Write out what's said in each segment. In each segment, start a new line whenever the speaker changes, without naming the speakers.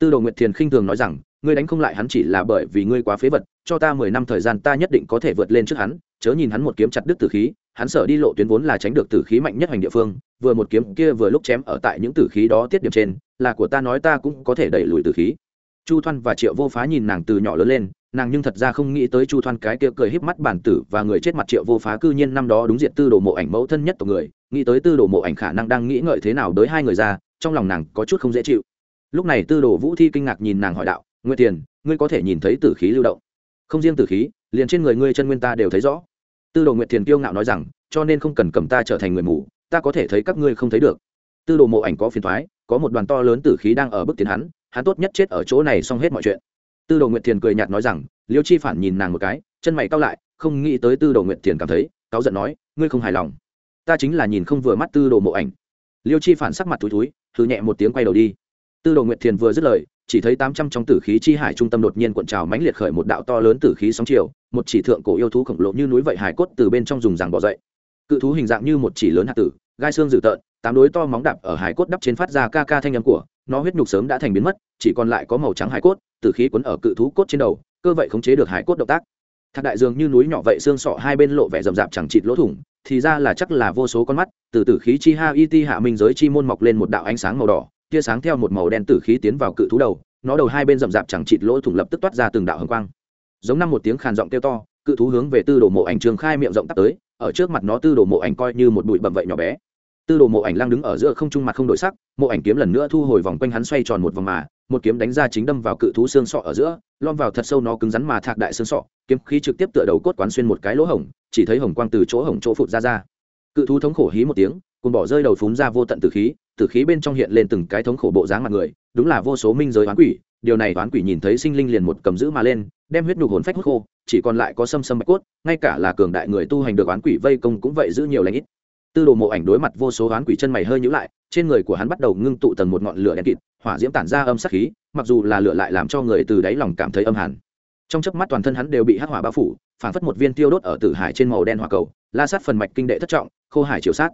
tư đồ nguyệt thiền khinh thường nói rằng, ngươi đánh không lại hắn chỉ là bởi vì ngươi quá phế vật, cho ta mười năm thời gian ta nhất định có thể vượt lên trước hắn. Chớ nhìn hắn một kiếm chặt đứt tử khí, hắn sợ đi lộ tuyến vốn là tránh được tử khí mạnh nhất hành địa phương, vừa một kiếm kia vừa lúc chém ở tại những tử khí đó tiết điểm trên, là của ta nói ta cũng có thể đẩy lùi tử khí. Chu thoan và triệu vô phá nhìn nàng từ nhỏ lớn lên, nàng nhưng thật ra không nghĩ tới chu thoan cái kia cười híp mắt bản tử và người chết mặt triệu vô phá cư nhiên năm đó đúng diện tư đồ mộ ảnh mẫu thân nhất tộc người, nghĩ tới tư đồ mộ ảnh khả năng đang nghĩ ngợi thế nào tới hai người ra, trong lòng nàng có chút không dễ chịu lúc này tư đồ vũ thi kinh ngạc nhìn nàng hỏi đạo, nguyệt tiền, ngươi có thể nhìn thấy tử khí lưu động? Không riêng tử khí, liền trên người ngươi chân nguyên ta đều thấy rõ. Tư đồ nguyệt thiền kiêu ngạo nói rằng, cho nên không cần cầm ta trở thành người mù, ta có thể thấy các ngươi không thấy được. Tư đồ mộ ảnh có phiền thoái có một đoàn to lớn tử khí đang ở bức tiền hắn hắn tốt nhất chết ở chỗ này xong hết mọi chuyện. Tư đồ nguyệt thiền cười nhạt nói rằng, liêu chi phản nhìn nàng một cái, chân mày cao lại, không nghĩ tới tư đồ nguyệt thiền cảm thấy, cáu giận nói, ngươi không hài lòng. Ta chính là nhìn không vừa mắt tư đồ mộ ảnh. Liêu chi phản sắc mặt túi túi thử nhẹ một tiếng quay đầu đi tư đồ nguyệt thiền vừa dứt lời, chỉ thấy tám trăm trong tử khí chi hải trung tâm đột nhiên cuộn trào mãnh liệt khởi một đạo to lớn tử khí sóng chiều, một chỉ thượng cổ yêu thú khổng lồ như núi vậy hải cốt từ bên trong dùng rằng bò dậy. Cự thú hình dạng như một chỉ lớn hạt tử, gai xương dữ tợn, tám đối to móng đạp ở hải cốt đắp trên phát ra ca ca thanh âm của, nó huyết nhục sớm đã thành biến mất, chỉ còn lại có màu trắng hải cốt, tử khí cuốn ở cự thú cốt trên đầu, cơ vậy khống chế được hải cốt động tác. Thạc đại dương như núi nhỏ vậy xương sọ hai bên lộ vẻ rậm rạp chẳng chịt lỗ thủng, thì ra là chắc là vô số con mắt, từ tử khí chi ha it hạ minh giới chi môn mọc lên một đạo ánh sáng màu đỏ tia sáng theo một màu đen tử khí tiến vào cự thú đầu, nó đầu hai bên rậm rạp chẳng chịt lỗ thủng lập tức toát ra từng đạo hồng quang. Giống năm một tiếng khàn giọng kêu to, cự thú hướng về tư đồ mộ ảnh trường khai miệng rộng tắt tới, ở trước mặt nó tư đồ mộ ảnh coi như một bụi bậm vậy nhỏ bé. Tư đồ mộ ảnh lang đứng ở giữa không trung mặt không đổi sắc, mộ ảnh kiếm lần nữa thu hồi vòng quanh hắn xoay tròn một vòng mà, một kiếm đánh ra chính đâm vào cự thú xương sọ ở giữa, lom vào thật sâu nó cứng rắn mà thạc đại xương sọ, kiếm khí trực tiếp tựa đầu cốt quán xuyên một cái lỗ hổng, chỉ thấy hồng quang từ chỗ hổng chỗ phụt ra ra. Cự thú thống khổ hí một tiếng cùng bỏ rơi đầu phúng ra vô tận tử khí tử khí bên trong hiện lên từng cái thống khổ bộ dáng mặt người, đúng là vô số minh giới oán quỷ. Điều này oán quỷ nhìn thấy sinh linh liền một cầm giữ mà lên, đem huyết nhục hồn phách hút khô, chỉ còn lại có xâm xâm bạch cốt, ngay cả là cường đại người tu hành được oán quỷ vây công cũng vậy giữ nhiều lãnh ít. Tư đồ mộ ảnh đối mặt vô số oán quỷ chân mày hơi nhữ lại, trên người của hắn bắt đầu ngưng tụ tầng một ngọn lửa đen kịt, hỏa diễm tản ra âm sắc khí, mặc dù là lửa lại làm cho người từ đáy lòng cảm thấy âm hàn trong chớp mắt toàn thân hắn đều bị hắc hỏa bao phủ, phản phất một viên tiêu đốt ở tử hải trên màu đen hỏa cầu, la sát phần mạch kinh đệ thất trọng, khô hải chiều sát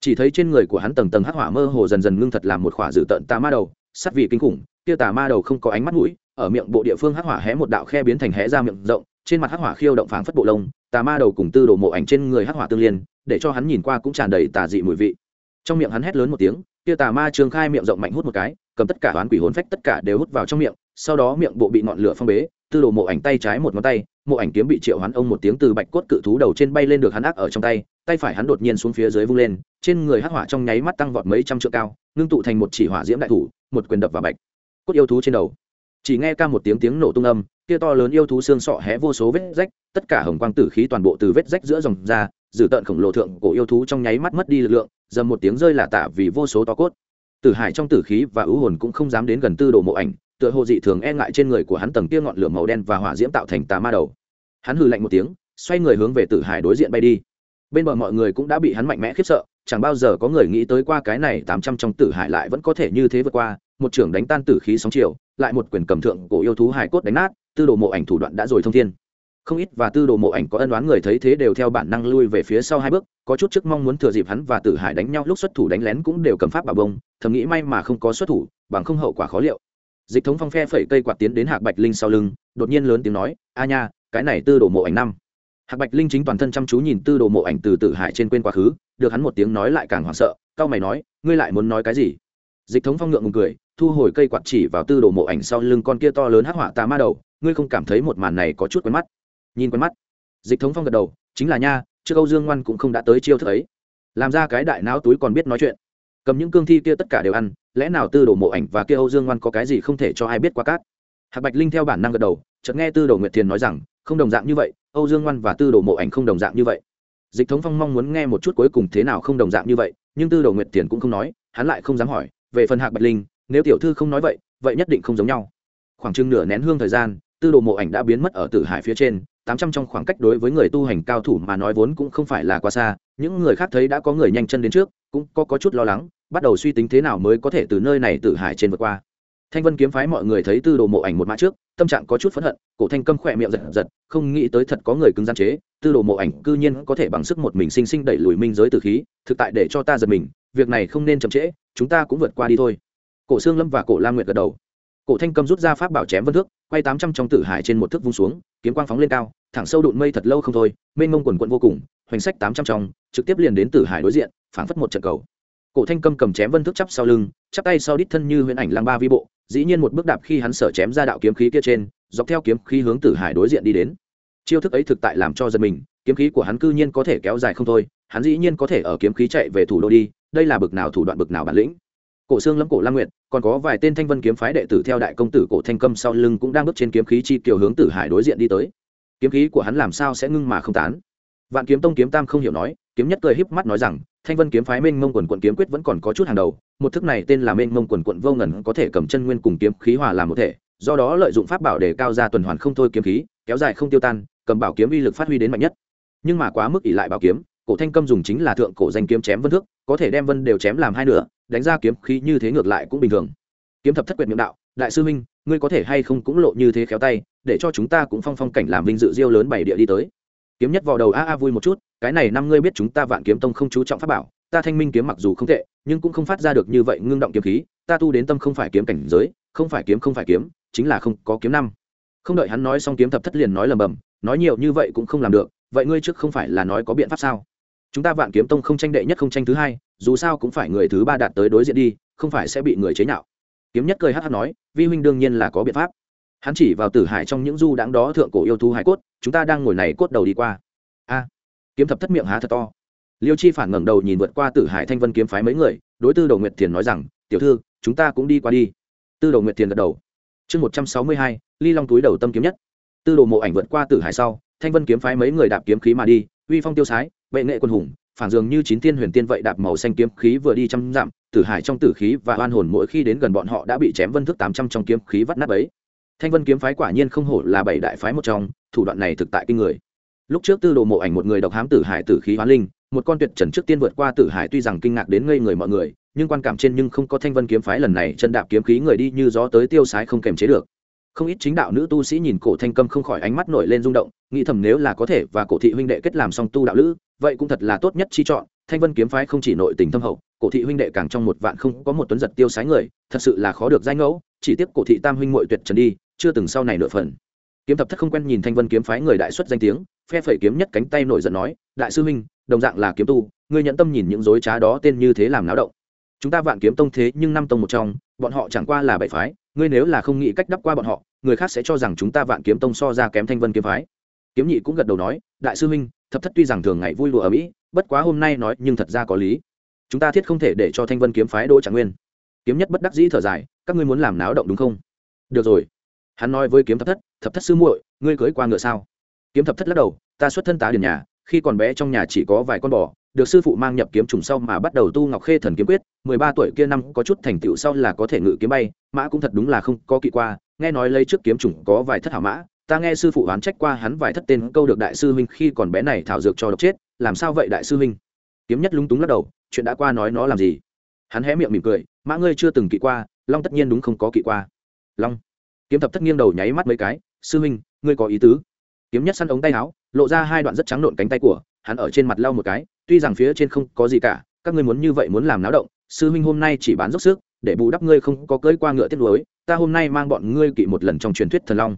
chỉ thấy trên người của hắn tầng tầng hắc hỏa mơ hồ dần dần ngưng thật làm một khỏa dự tận tà ma đầu, sắt vị kinh khủng, kia tà ma đầu không có ánh mắt mũi, ở miệng bộ địa phương hắc hỏa hé một đạo khe biến thành hé ra miệng rộng, trên mặt hắc hỏa khiêu động phảng phất bộ lông, tà ma đầu cùng tư đồ mộ ảnh trên người hắc hỏa tương liên, để cho hắn nhìn qua cũng tràn đầy tà dị mùi vị. Trong miệng hắn hét lớn một tiếng, kia tà ma trường khai miệng rộng mạnh hút một cái, cầm tất cả oán quỷ hồn phách tất cả đều hút vào trong miệng, sau đó miệng bộ bị ngọn lửa phong bế, tư đồ mộ ảnh tay trái một ngón tay mộ ảnh kiếm bị triệu hắn ông một tiếng từ bạch cốt cự thú đầu trên bay lên được hắn ác ở trong tay tay phải hắn đột nhiên xuống phía dưới vung lên, trên người hắc hỏa trong nháy mắt tăng vọt mấy trăm trượng cao, ngưng tụ thành một chỉ hỏa diễm đại thủ, một quyền đập vào bạch cốt yêu thú trên đầu. Chỉ nghe ca một tiếng tiếng nổ tung âm, kia to lớn yêu thú xương sọ hé vô số vết rách, tất cả hồng quang tử khí toàn bộ từ vết rách giữa dòng ra dử tận khổng lồ thượng cổ yêu thú trong nháy mắt mất đi lực lượng, dầm một tiếng rơi là tạ vì vô số to cốt. Tử hải trong tử khí và ưu hồn cũng không dám đến gần tư đồ mộ ảnh, tựa hồ dị thường e ngại trên người của hắn tầng kia ngọn lửa màu đen và hỏa diễm tạo thành tà ma đầu hắn hừ lạnh một tiếng, xoay người hướng về tử hải đối diện bay đi. Bên bờ mọi người cũng đã bị hắn mạnh mẽ khiếp sợ, chẳng bao giờ có người nghĩ tới qua cái này tám trăm trong tử hải lại vẫn có thể như thế vượt qua. Một trưởng đánh tan tử khí sóng chiều, lại một quyền cầm thượng cổ yêu thú hải cốt đánh nát, tư đồ mộ ảnh thủ đoạn đã rồi thông thiên. Không ít và tư đồ mộ ảnh có ân đoán người thấy thế đều theo bản năng lui về phía sau hai bước, có chút trước mong muốn thừa dịp hắn và tử hải đánh nhau lúc xuất thủ đánh lén cũng đều cầm pháp bà bông, thầm nghĩ may mà không có xuất thủ, bằng không hậu quả khó liệu. Dịch thống phong phe phẩy cây quạt tiến đến hạc bạch linh sau lưng, đột nhiên lớn tiếng nói, a nha cái này tư đồ mộ ảnh năm. Hạc bạch linh chính toàn thân chăm chú nhìn tư đồ mộ ảnh từ tử hải trên quên quá khứ, được hắn một tiếng nói lại càng hoảng sợ, cao mày nói, ngươi lại muốn nói cái gì? Dịch thống phong ngượng ngùng cười, thu hồi cây quạt chỉ vào tư đồ mộ ảnh sau lưng con kia to lớn hắc họa tà ma đầu, ngươi không cảm thấy một màn này có chút quen mắt? Nhìn quen mắt. Dịch thống phong gật đầu, chính là nha, trước âu dương ngoan cũng không đã tới chiêu thức ấy. Làm ra cái đại não túi còn biết nói chuyện. Cầm những cương thi kia tất cả đều ăn, lẽ nào tư đồ mộ ảnh và kia âu dương ngoan có cái gì không thể cho ai biết qua cát? Hạc bạch linh theo bản năng gật đầu, chợt nghe tư đồ nguyệt thiền nói rằng không đồng dạng như vậy âu dương ngoan và tư đồ mộ ảnh không đồng dạng như vậy. Dịch thống phong mong muốn nghe một chút cuối cùng thế nào không đồng dạng như vậy nhưng tư đồ nguyệt thiền cũng không nói hắn lại không dám hỏi về phần hạc bạch linh nếu tiểu thư không nói vậy vậy nhất định không giống nhau. Khoảng chừng nửa nén hương thời gian tư đồ mộ ảnh đã biến mất ở tử hải phía trên tám trăm trong khoảng cách đối với người tu hành cao thủ mà nói vốn cũng không phải là quá xa những người khác thấy đã có người nhanh chân đến trước cũng có, có chút lo lắng bắt đầu suy tính thế nào mới có thể từ nơi này tử hải trên vượt qua thanh vân kiếm phái mọi người thấy tư đồ mộ ảnh một mã trước, tâm trạng có chút phẫn hận, cổ thanh câm khỏe miệng giật giật, không nghĩ tới thật có người cứng gian chế, tư đồ mộ ảnh cư nhiên có thể bằng sức một mình sinh sinh đẩy lùi minh giới từ khí, thực tại để cho ta giật mình, việc này không nên chậm trễ, chúng ta cũng vượt qua đi thôi. Cổ xương lâm và cổ la nguyệt gật đầu. Cổ thanh cầm rút ra pháp bảo chém vân thước, quay tám trăm trong tử hải trên một thước vung xuống, kiếm quang phóng lên cao, thẳng sâu đụn mây thật lâu không thôi, mênh mông quần quận vô cùng, hoành sách tám trăm trong, trực tiếp liền đến tử hải đối diện, phảng phất một trận cầu. Cổ thanh cầm cầm chém vân thước chắp sau lưng, chắp tay sau đít thân như huyễn ảnh lăng ba vi bộ dĩ nhiên một bước đạp khi hắn sở chém ra đạo kiếm khí kia trên, dọc theo kiếm khí hướng tử hải đối diện đi đến. Chiêu thức ấy thực tại làm cho dân mình, kiếm khí của hắn cư nhiên có thể kéo dài không thôi, hắn dĩ nhiên có thể ở kiếm khí chạy về thủ đô đi, đây là bực nào thủ đoạn bực nào bản lĩnh. Cổ xương lâm, cổ lam nguyệt, còn có vài tên thanh vân kiếm phái đệ tử theo đại công tử cổ thanh câm sau lưng cũng đang bước trên kiếm khí chi kiều hướng tử hải đối diện đi tới. Kiếm khí của hắn làm sao sẽ ngưng mà không tán? Vạn kiếm tông kiếm tam không hiểu nói, kiếm nhất cười híp mắt nói rằng thanh vân kiếm phái mênh mông quần quận kiếm quyết vẫn còn có chút hàng đầu, một thức này tên là mênh mông quần quận vô ngần có thể cầm chân nguyên cùng kiếm khí hòa làm một thể, do đó lợi dụng pháp bảo để cao ra tuần hoàn không thôi kiếm khí, kéo dài không tiêu tan, cầm bảo kiếm uy lực phát huy đến mạnh nhất. Nhưng mà quá mức ỷ lại bảo kiếm, cổ thanh cầm dùng chính là thượng cổ danh kiếm chém vân thước, có thể đem vân đều chém làm hai nửa, đánh ra kiếm khí như thế ngược lại cũng bình thường. Kiếm thập thất quyệt miệng đạo, đại sư minh ngươi có thể hay không cũng lộ như thế khéo tay, để cho chúng ta cũng phong phong cảnh làm vinh dự diêu lớn bảy địa đi tới. Kiếm nhất vào đầu a a vui một chút cái này năm ngươi biết chúng ta vạn kiếm tông không chú trọng pháp bảo, ta thanh minh kiếm mặc dù không tệ, nhưng cũng không phát ra được như vậy ngưng động kiếm khí, ta tu đến tâm không phải kiếm cảnh giới, không phải kiếm không phải kiếm, chính là không có kiếm năm. Không đợi hắn nói xong kiếm thập thất liền nói lầm bầm, nói nhiều như vậy cũng không làm được, vậy ngươi trước không phải là nói có biện pháp sao? Chúng ta vạn kiếm tông không tranh đệ nhất không tranh thứ hai, dù sao cũng phải người thứ ba đạt tới đối diện đi, không phải sẽ bị người chế nhạo. Kiếm nhất cười hát hát nói, vi huynh đương nhiên là có biện pháp. Hắn chỉ vào tử hải trong những du đãng đó thượng cổ yêu thú hải cốt, chúng ta đang ngồi này cốt đầu đi qua. A kiếm thập thất miệng há thật to. Liêu chi phản ngẩng đầu nhìn vượt qua tử hải thanh vân kiếm phái mấy người, đối tư đầu nguyệt thiền nói rằng, tiểu thư, chúng ta cũng đi qua đi. Tư đầu nguyệt thiền gật đầu. Chương một trăm sáu mươi hai, ly long túi đầu tâm kiếm nhất. Tư đồ mộ ảnh vượt qua tử hải sau, thanh vân kiếm phái mấy người đạp kiếm khí mà đi, uy phong tiêu sái, vệ nghệ quân hùng, phản dường như chín tiên huyền tiên vậy đạp màu xanh kiếm khí vừa đi trăm dặm, tử hải trong tử khí và oan hồn mỗi khi đến gần bọn họ đã bị chém vân thức tám trăm trong kiếm khí vắt nát ấy thanh vân kiếm phái quả nhiên không hổ là bảy đại phái một trong, thủ đoạn này thực tại kinh người lúc trước tư đồ mộ ảnh một người độc hám tử hải tử khí hoán linh, một con tuyệt trần trước tiên vượt qua tử hải tuy rằng kinh ngạc đến ngây người mọi người, nhưng quan cảm trên nhưng không có thanh vân kiếm phái lần này chân đạp kiếm khí người đi như gió tới tiêu sái không kềm chế được. Không ít chính đạo nữ tu sĩ nhìn cổ thanh câm không khỏi ánh mắt nổi lên rung động, nghĩ thầm nếu là có thể và cổ thị huynh đệ kết làm song tu đạo lữ, vậy cũng thật là tốt nhất chi chọn, thanh vân kiếm phái không chỉ nội tình thâm hậu, cổ thị huynh đệ càng trong một vạn không có một tuấn giật tiêu sái người, thật sự là khó được danh ngẫu, chỉ tiếp cổ thị tam huynh muội tuyệt trần đi, chưa từng sau này nửa phần kiếm thập thất không quen nhìn thanh vân kiếm phái người đại xuất danh tiếng, phe phẩy kiếm nhất cánh tay nổi giận nói, đại sư huynh, đồng dạng là kiếm tu, ngươi nhận tâm nhìn những dối trá đó tên như thế làm náo động. Chúng ta vạn kiếm tông thế nhưng năm tông một trong, bọn họ chẳng qua là bảy phái, ngươi nếu là không nghĩ cách đắp qua bọn họ, người khác sẽ cho rằng chúng ta vạn kiếm tông so ra kém thanh vân kiếm phái. Kiếm nhị cũng gật đầu nói, đại sư huynh, thập thất tuy rằng thường ngày vui lụa ở mỹ, bất quá hôm nay nói nhưng thật ra có lý. Chúng ta thiết không thể để cho thanh vân kiếm phái đỗ trạng nguyên. Kiếm nhất bất đắc dĩ thở dài, các ngươi muốn làm náo động đúng không? Được rồi. Hắn nói với kiếm thập thất thập thất sư muội, ngươi cưới qua ngựa sao? Kiếm thập thất lắc đầu, ta xuất thân tá điền nhà, khi còn bé trong nhà chỉ có vài con bò, được sư phụ mang nhập kiếm trùng sau mà bắt đầu tu ngọc khê thần kiếm quyết, mười ba tuổi kia năm có chút thành tựu sau là có thể ngự kiếm bay, mã cũng thật đúng là không có kỵ qua, nghe nói lấy trước kiếm trùng có vài thất hảo mã, ta nghe sư phụ oán trách qua hắn vài thất tên câu được đại sư huynh khi còn bé này thảo dược cho độc chết, làm sao vậy đại sư huynh? Kiếm nhất lúng túng lắc đầu, chuyện đã qua nói nó làm gì? Hắn hé miệng mỉm cười, mã ngươi chưa từng kỵ qua, long tất nhiên đúng không có kỵ qua. Long. Kiếm thập thất nghiêng đầu nháy mắt mấy cái sư huynh, ngươi có ý tứ. Kiếm nhất săn ống tay áo, lộ ra hai đoạn rất trắng nộn cánh tay của, hắn ở trên mặt lau một cái, tuy rằng phía trên không có gì cả, các ngươi muốn như vậy muốn làm náo động, sư huynh hôm nay chỉ bán dốc sức, để bù đắp ngươi không có cưỡi qua ngựa tiết lối, ta hôm nay mang bọn ngươi kỵ một lần trong truyền thuyết thần long.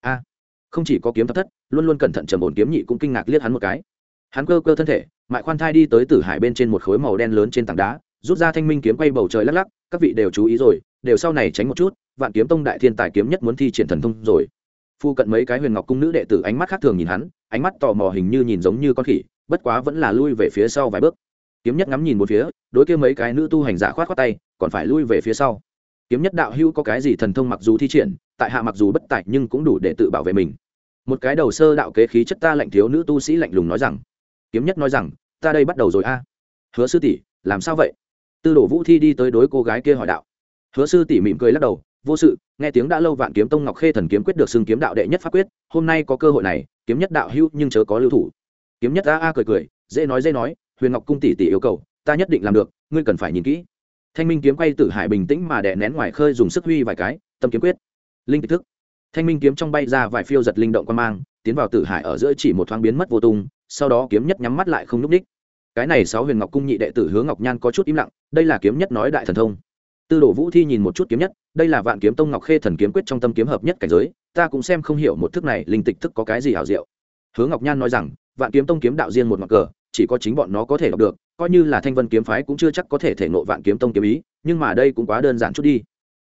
A, không chỉ có kiếm thập thất, luôn luôn cẩn thận trầm ổn kiếm nhị cũng kinh ngạc liếc hắn một cái. Hắn cơ cơ thân thể, mại khoan thai đi tới tử hải bên trên một khối màu đen lớn trên tảng đá, rút ra thanh minh kiếm quay bầu trời lắc lắc, các vị đều chú ý rồi, đều sau này tránh một chút, vạn kiếm tông đại thiên tài kiếm nhất muốn thi triển thần thông rồi phu cận mấy cái huyền ngọc cung nữ đệ tử ánh mắt khác thường nhìn hắn, ánh mắt tò mò hình như nhìn giống như con khỉ, bất quá vẫn là lui về phía sau vài bước. Kiếm nhất ngắm nhìn một phía, đối kia mấy cái nữ tu hành giả khoát khoát tay, còn phải lui về phía sau. Kiếm nhất đạo hữu có cái gì thần thông mặc dù thi triển, tại hạ mặc dù bất tại nhưng cũng đủ để tự bảo vệ mình. Một cái đầu sơ đạo kế khí chất ta lạnh thiếu nữ tu sĩ lạnh lùng nói rằng, kiếm nhất nói rằng, ta đây bắt đầu rồi a. À. Hứa sư tỷ, làm sao vậy? Tư đổ vũ thi đi tới đối cô gái kia hỏi đạo. Hứa sư tỷ mỉm cười lắc đầu vô sự, nghe tiếng đã lâu vạn kiếm tông ngọc khê thần kiếm quyết được xưng kiếm đạo đệ nhất pháp quyết, hôm nay có cơ hội này, kiếm nhất đạo hữu nhưng chớ có lưu thủ. Kiếm nhất a a cười cười, dễ nói dễ nói, huyền ngọc cung tỷ tỷ yêu cầu, ta nhất định làm được, ngươi cần phải nhìn kỹ. Thanh minh kiếm quay tử hải bình tĩnh mà đè nén ngoài khơi dùng sức huy vài cái, tâm kiếm quyết. Linh kịch thức. Thanh minh kiếm trong bay ra vài phiêu giật linh động quan mang, tiến vào tử hải ở giữa chỉ một thoáng biến mất vô tung, sau đó kiếm nhất nhắm mắt lại không n ú c ních cái này sáu huyền ngọc cung nhị đệ tử hướng ngọc nhan có chút im lặng, đây là kiếm nhất nói đại thần thông tư đồ vũ thi nhìn một chút kiếm nhất, đây là vạn kiếm tông ngọc khê thần kiếm quyết trong tâm kiếm hợp nhất cảnh giới, ta cũng xem không hiểu một thức này linh tịch thức có cái gì hảo diệu. Hứa ngọc nhan nói rằng, vạn kiếm tông kiếm đạo riêng một mặt cờ, chỉ có chính bọn nó có thể đọc được, coi như là thanh vân kiếm phái cũng chưa chắc có thể thể nộ vạn kiếm tông kiếm ý, nhưng mà đây cũng quá đơn giản chút đi.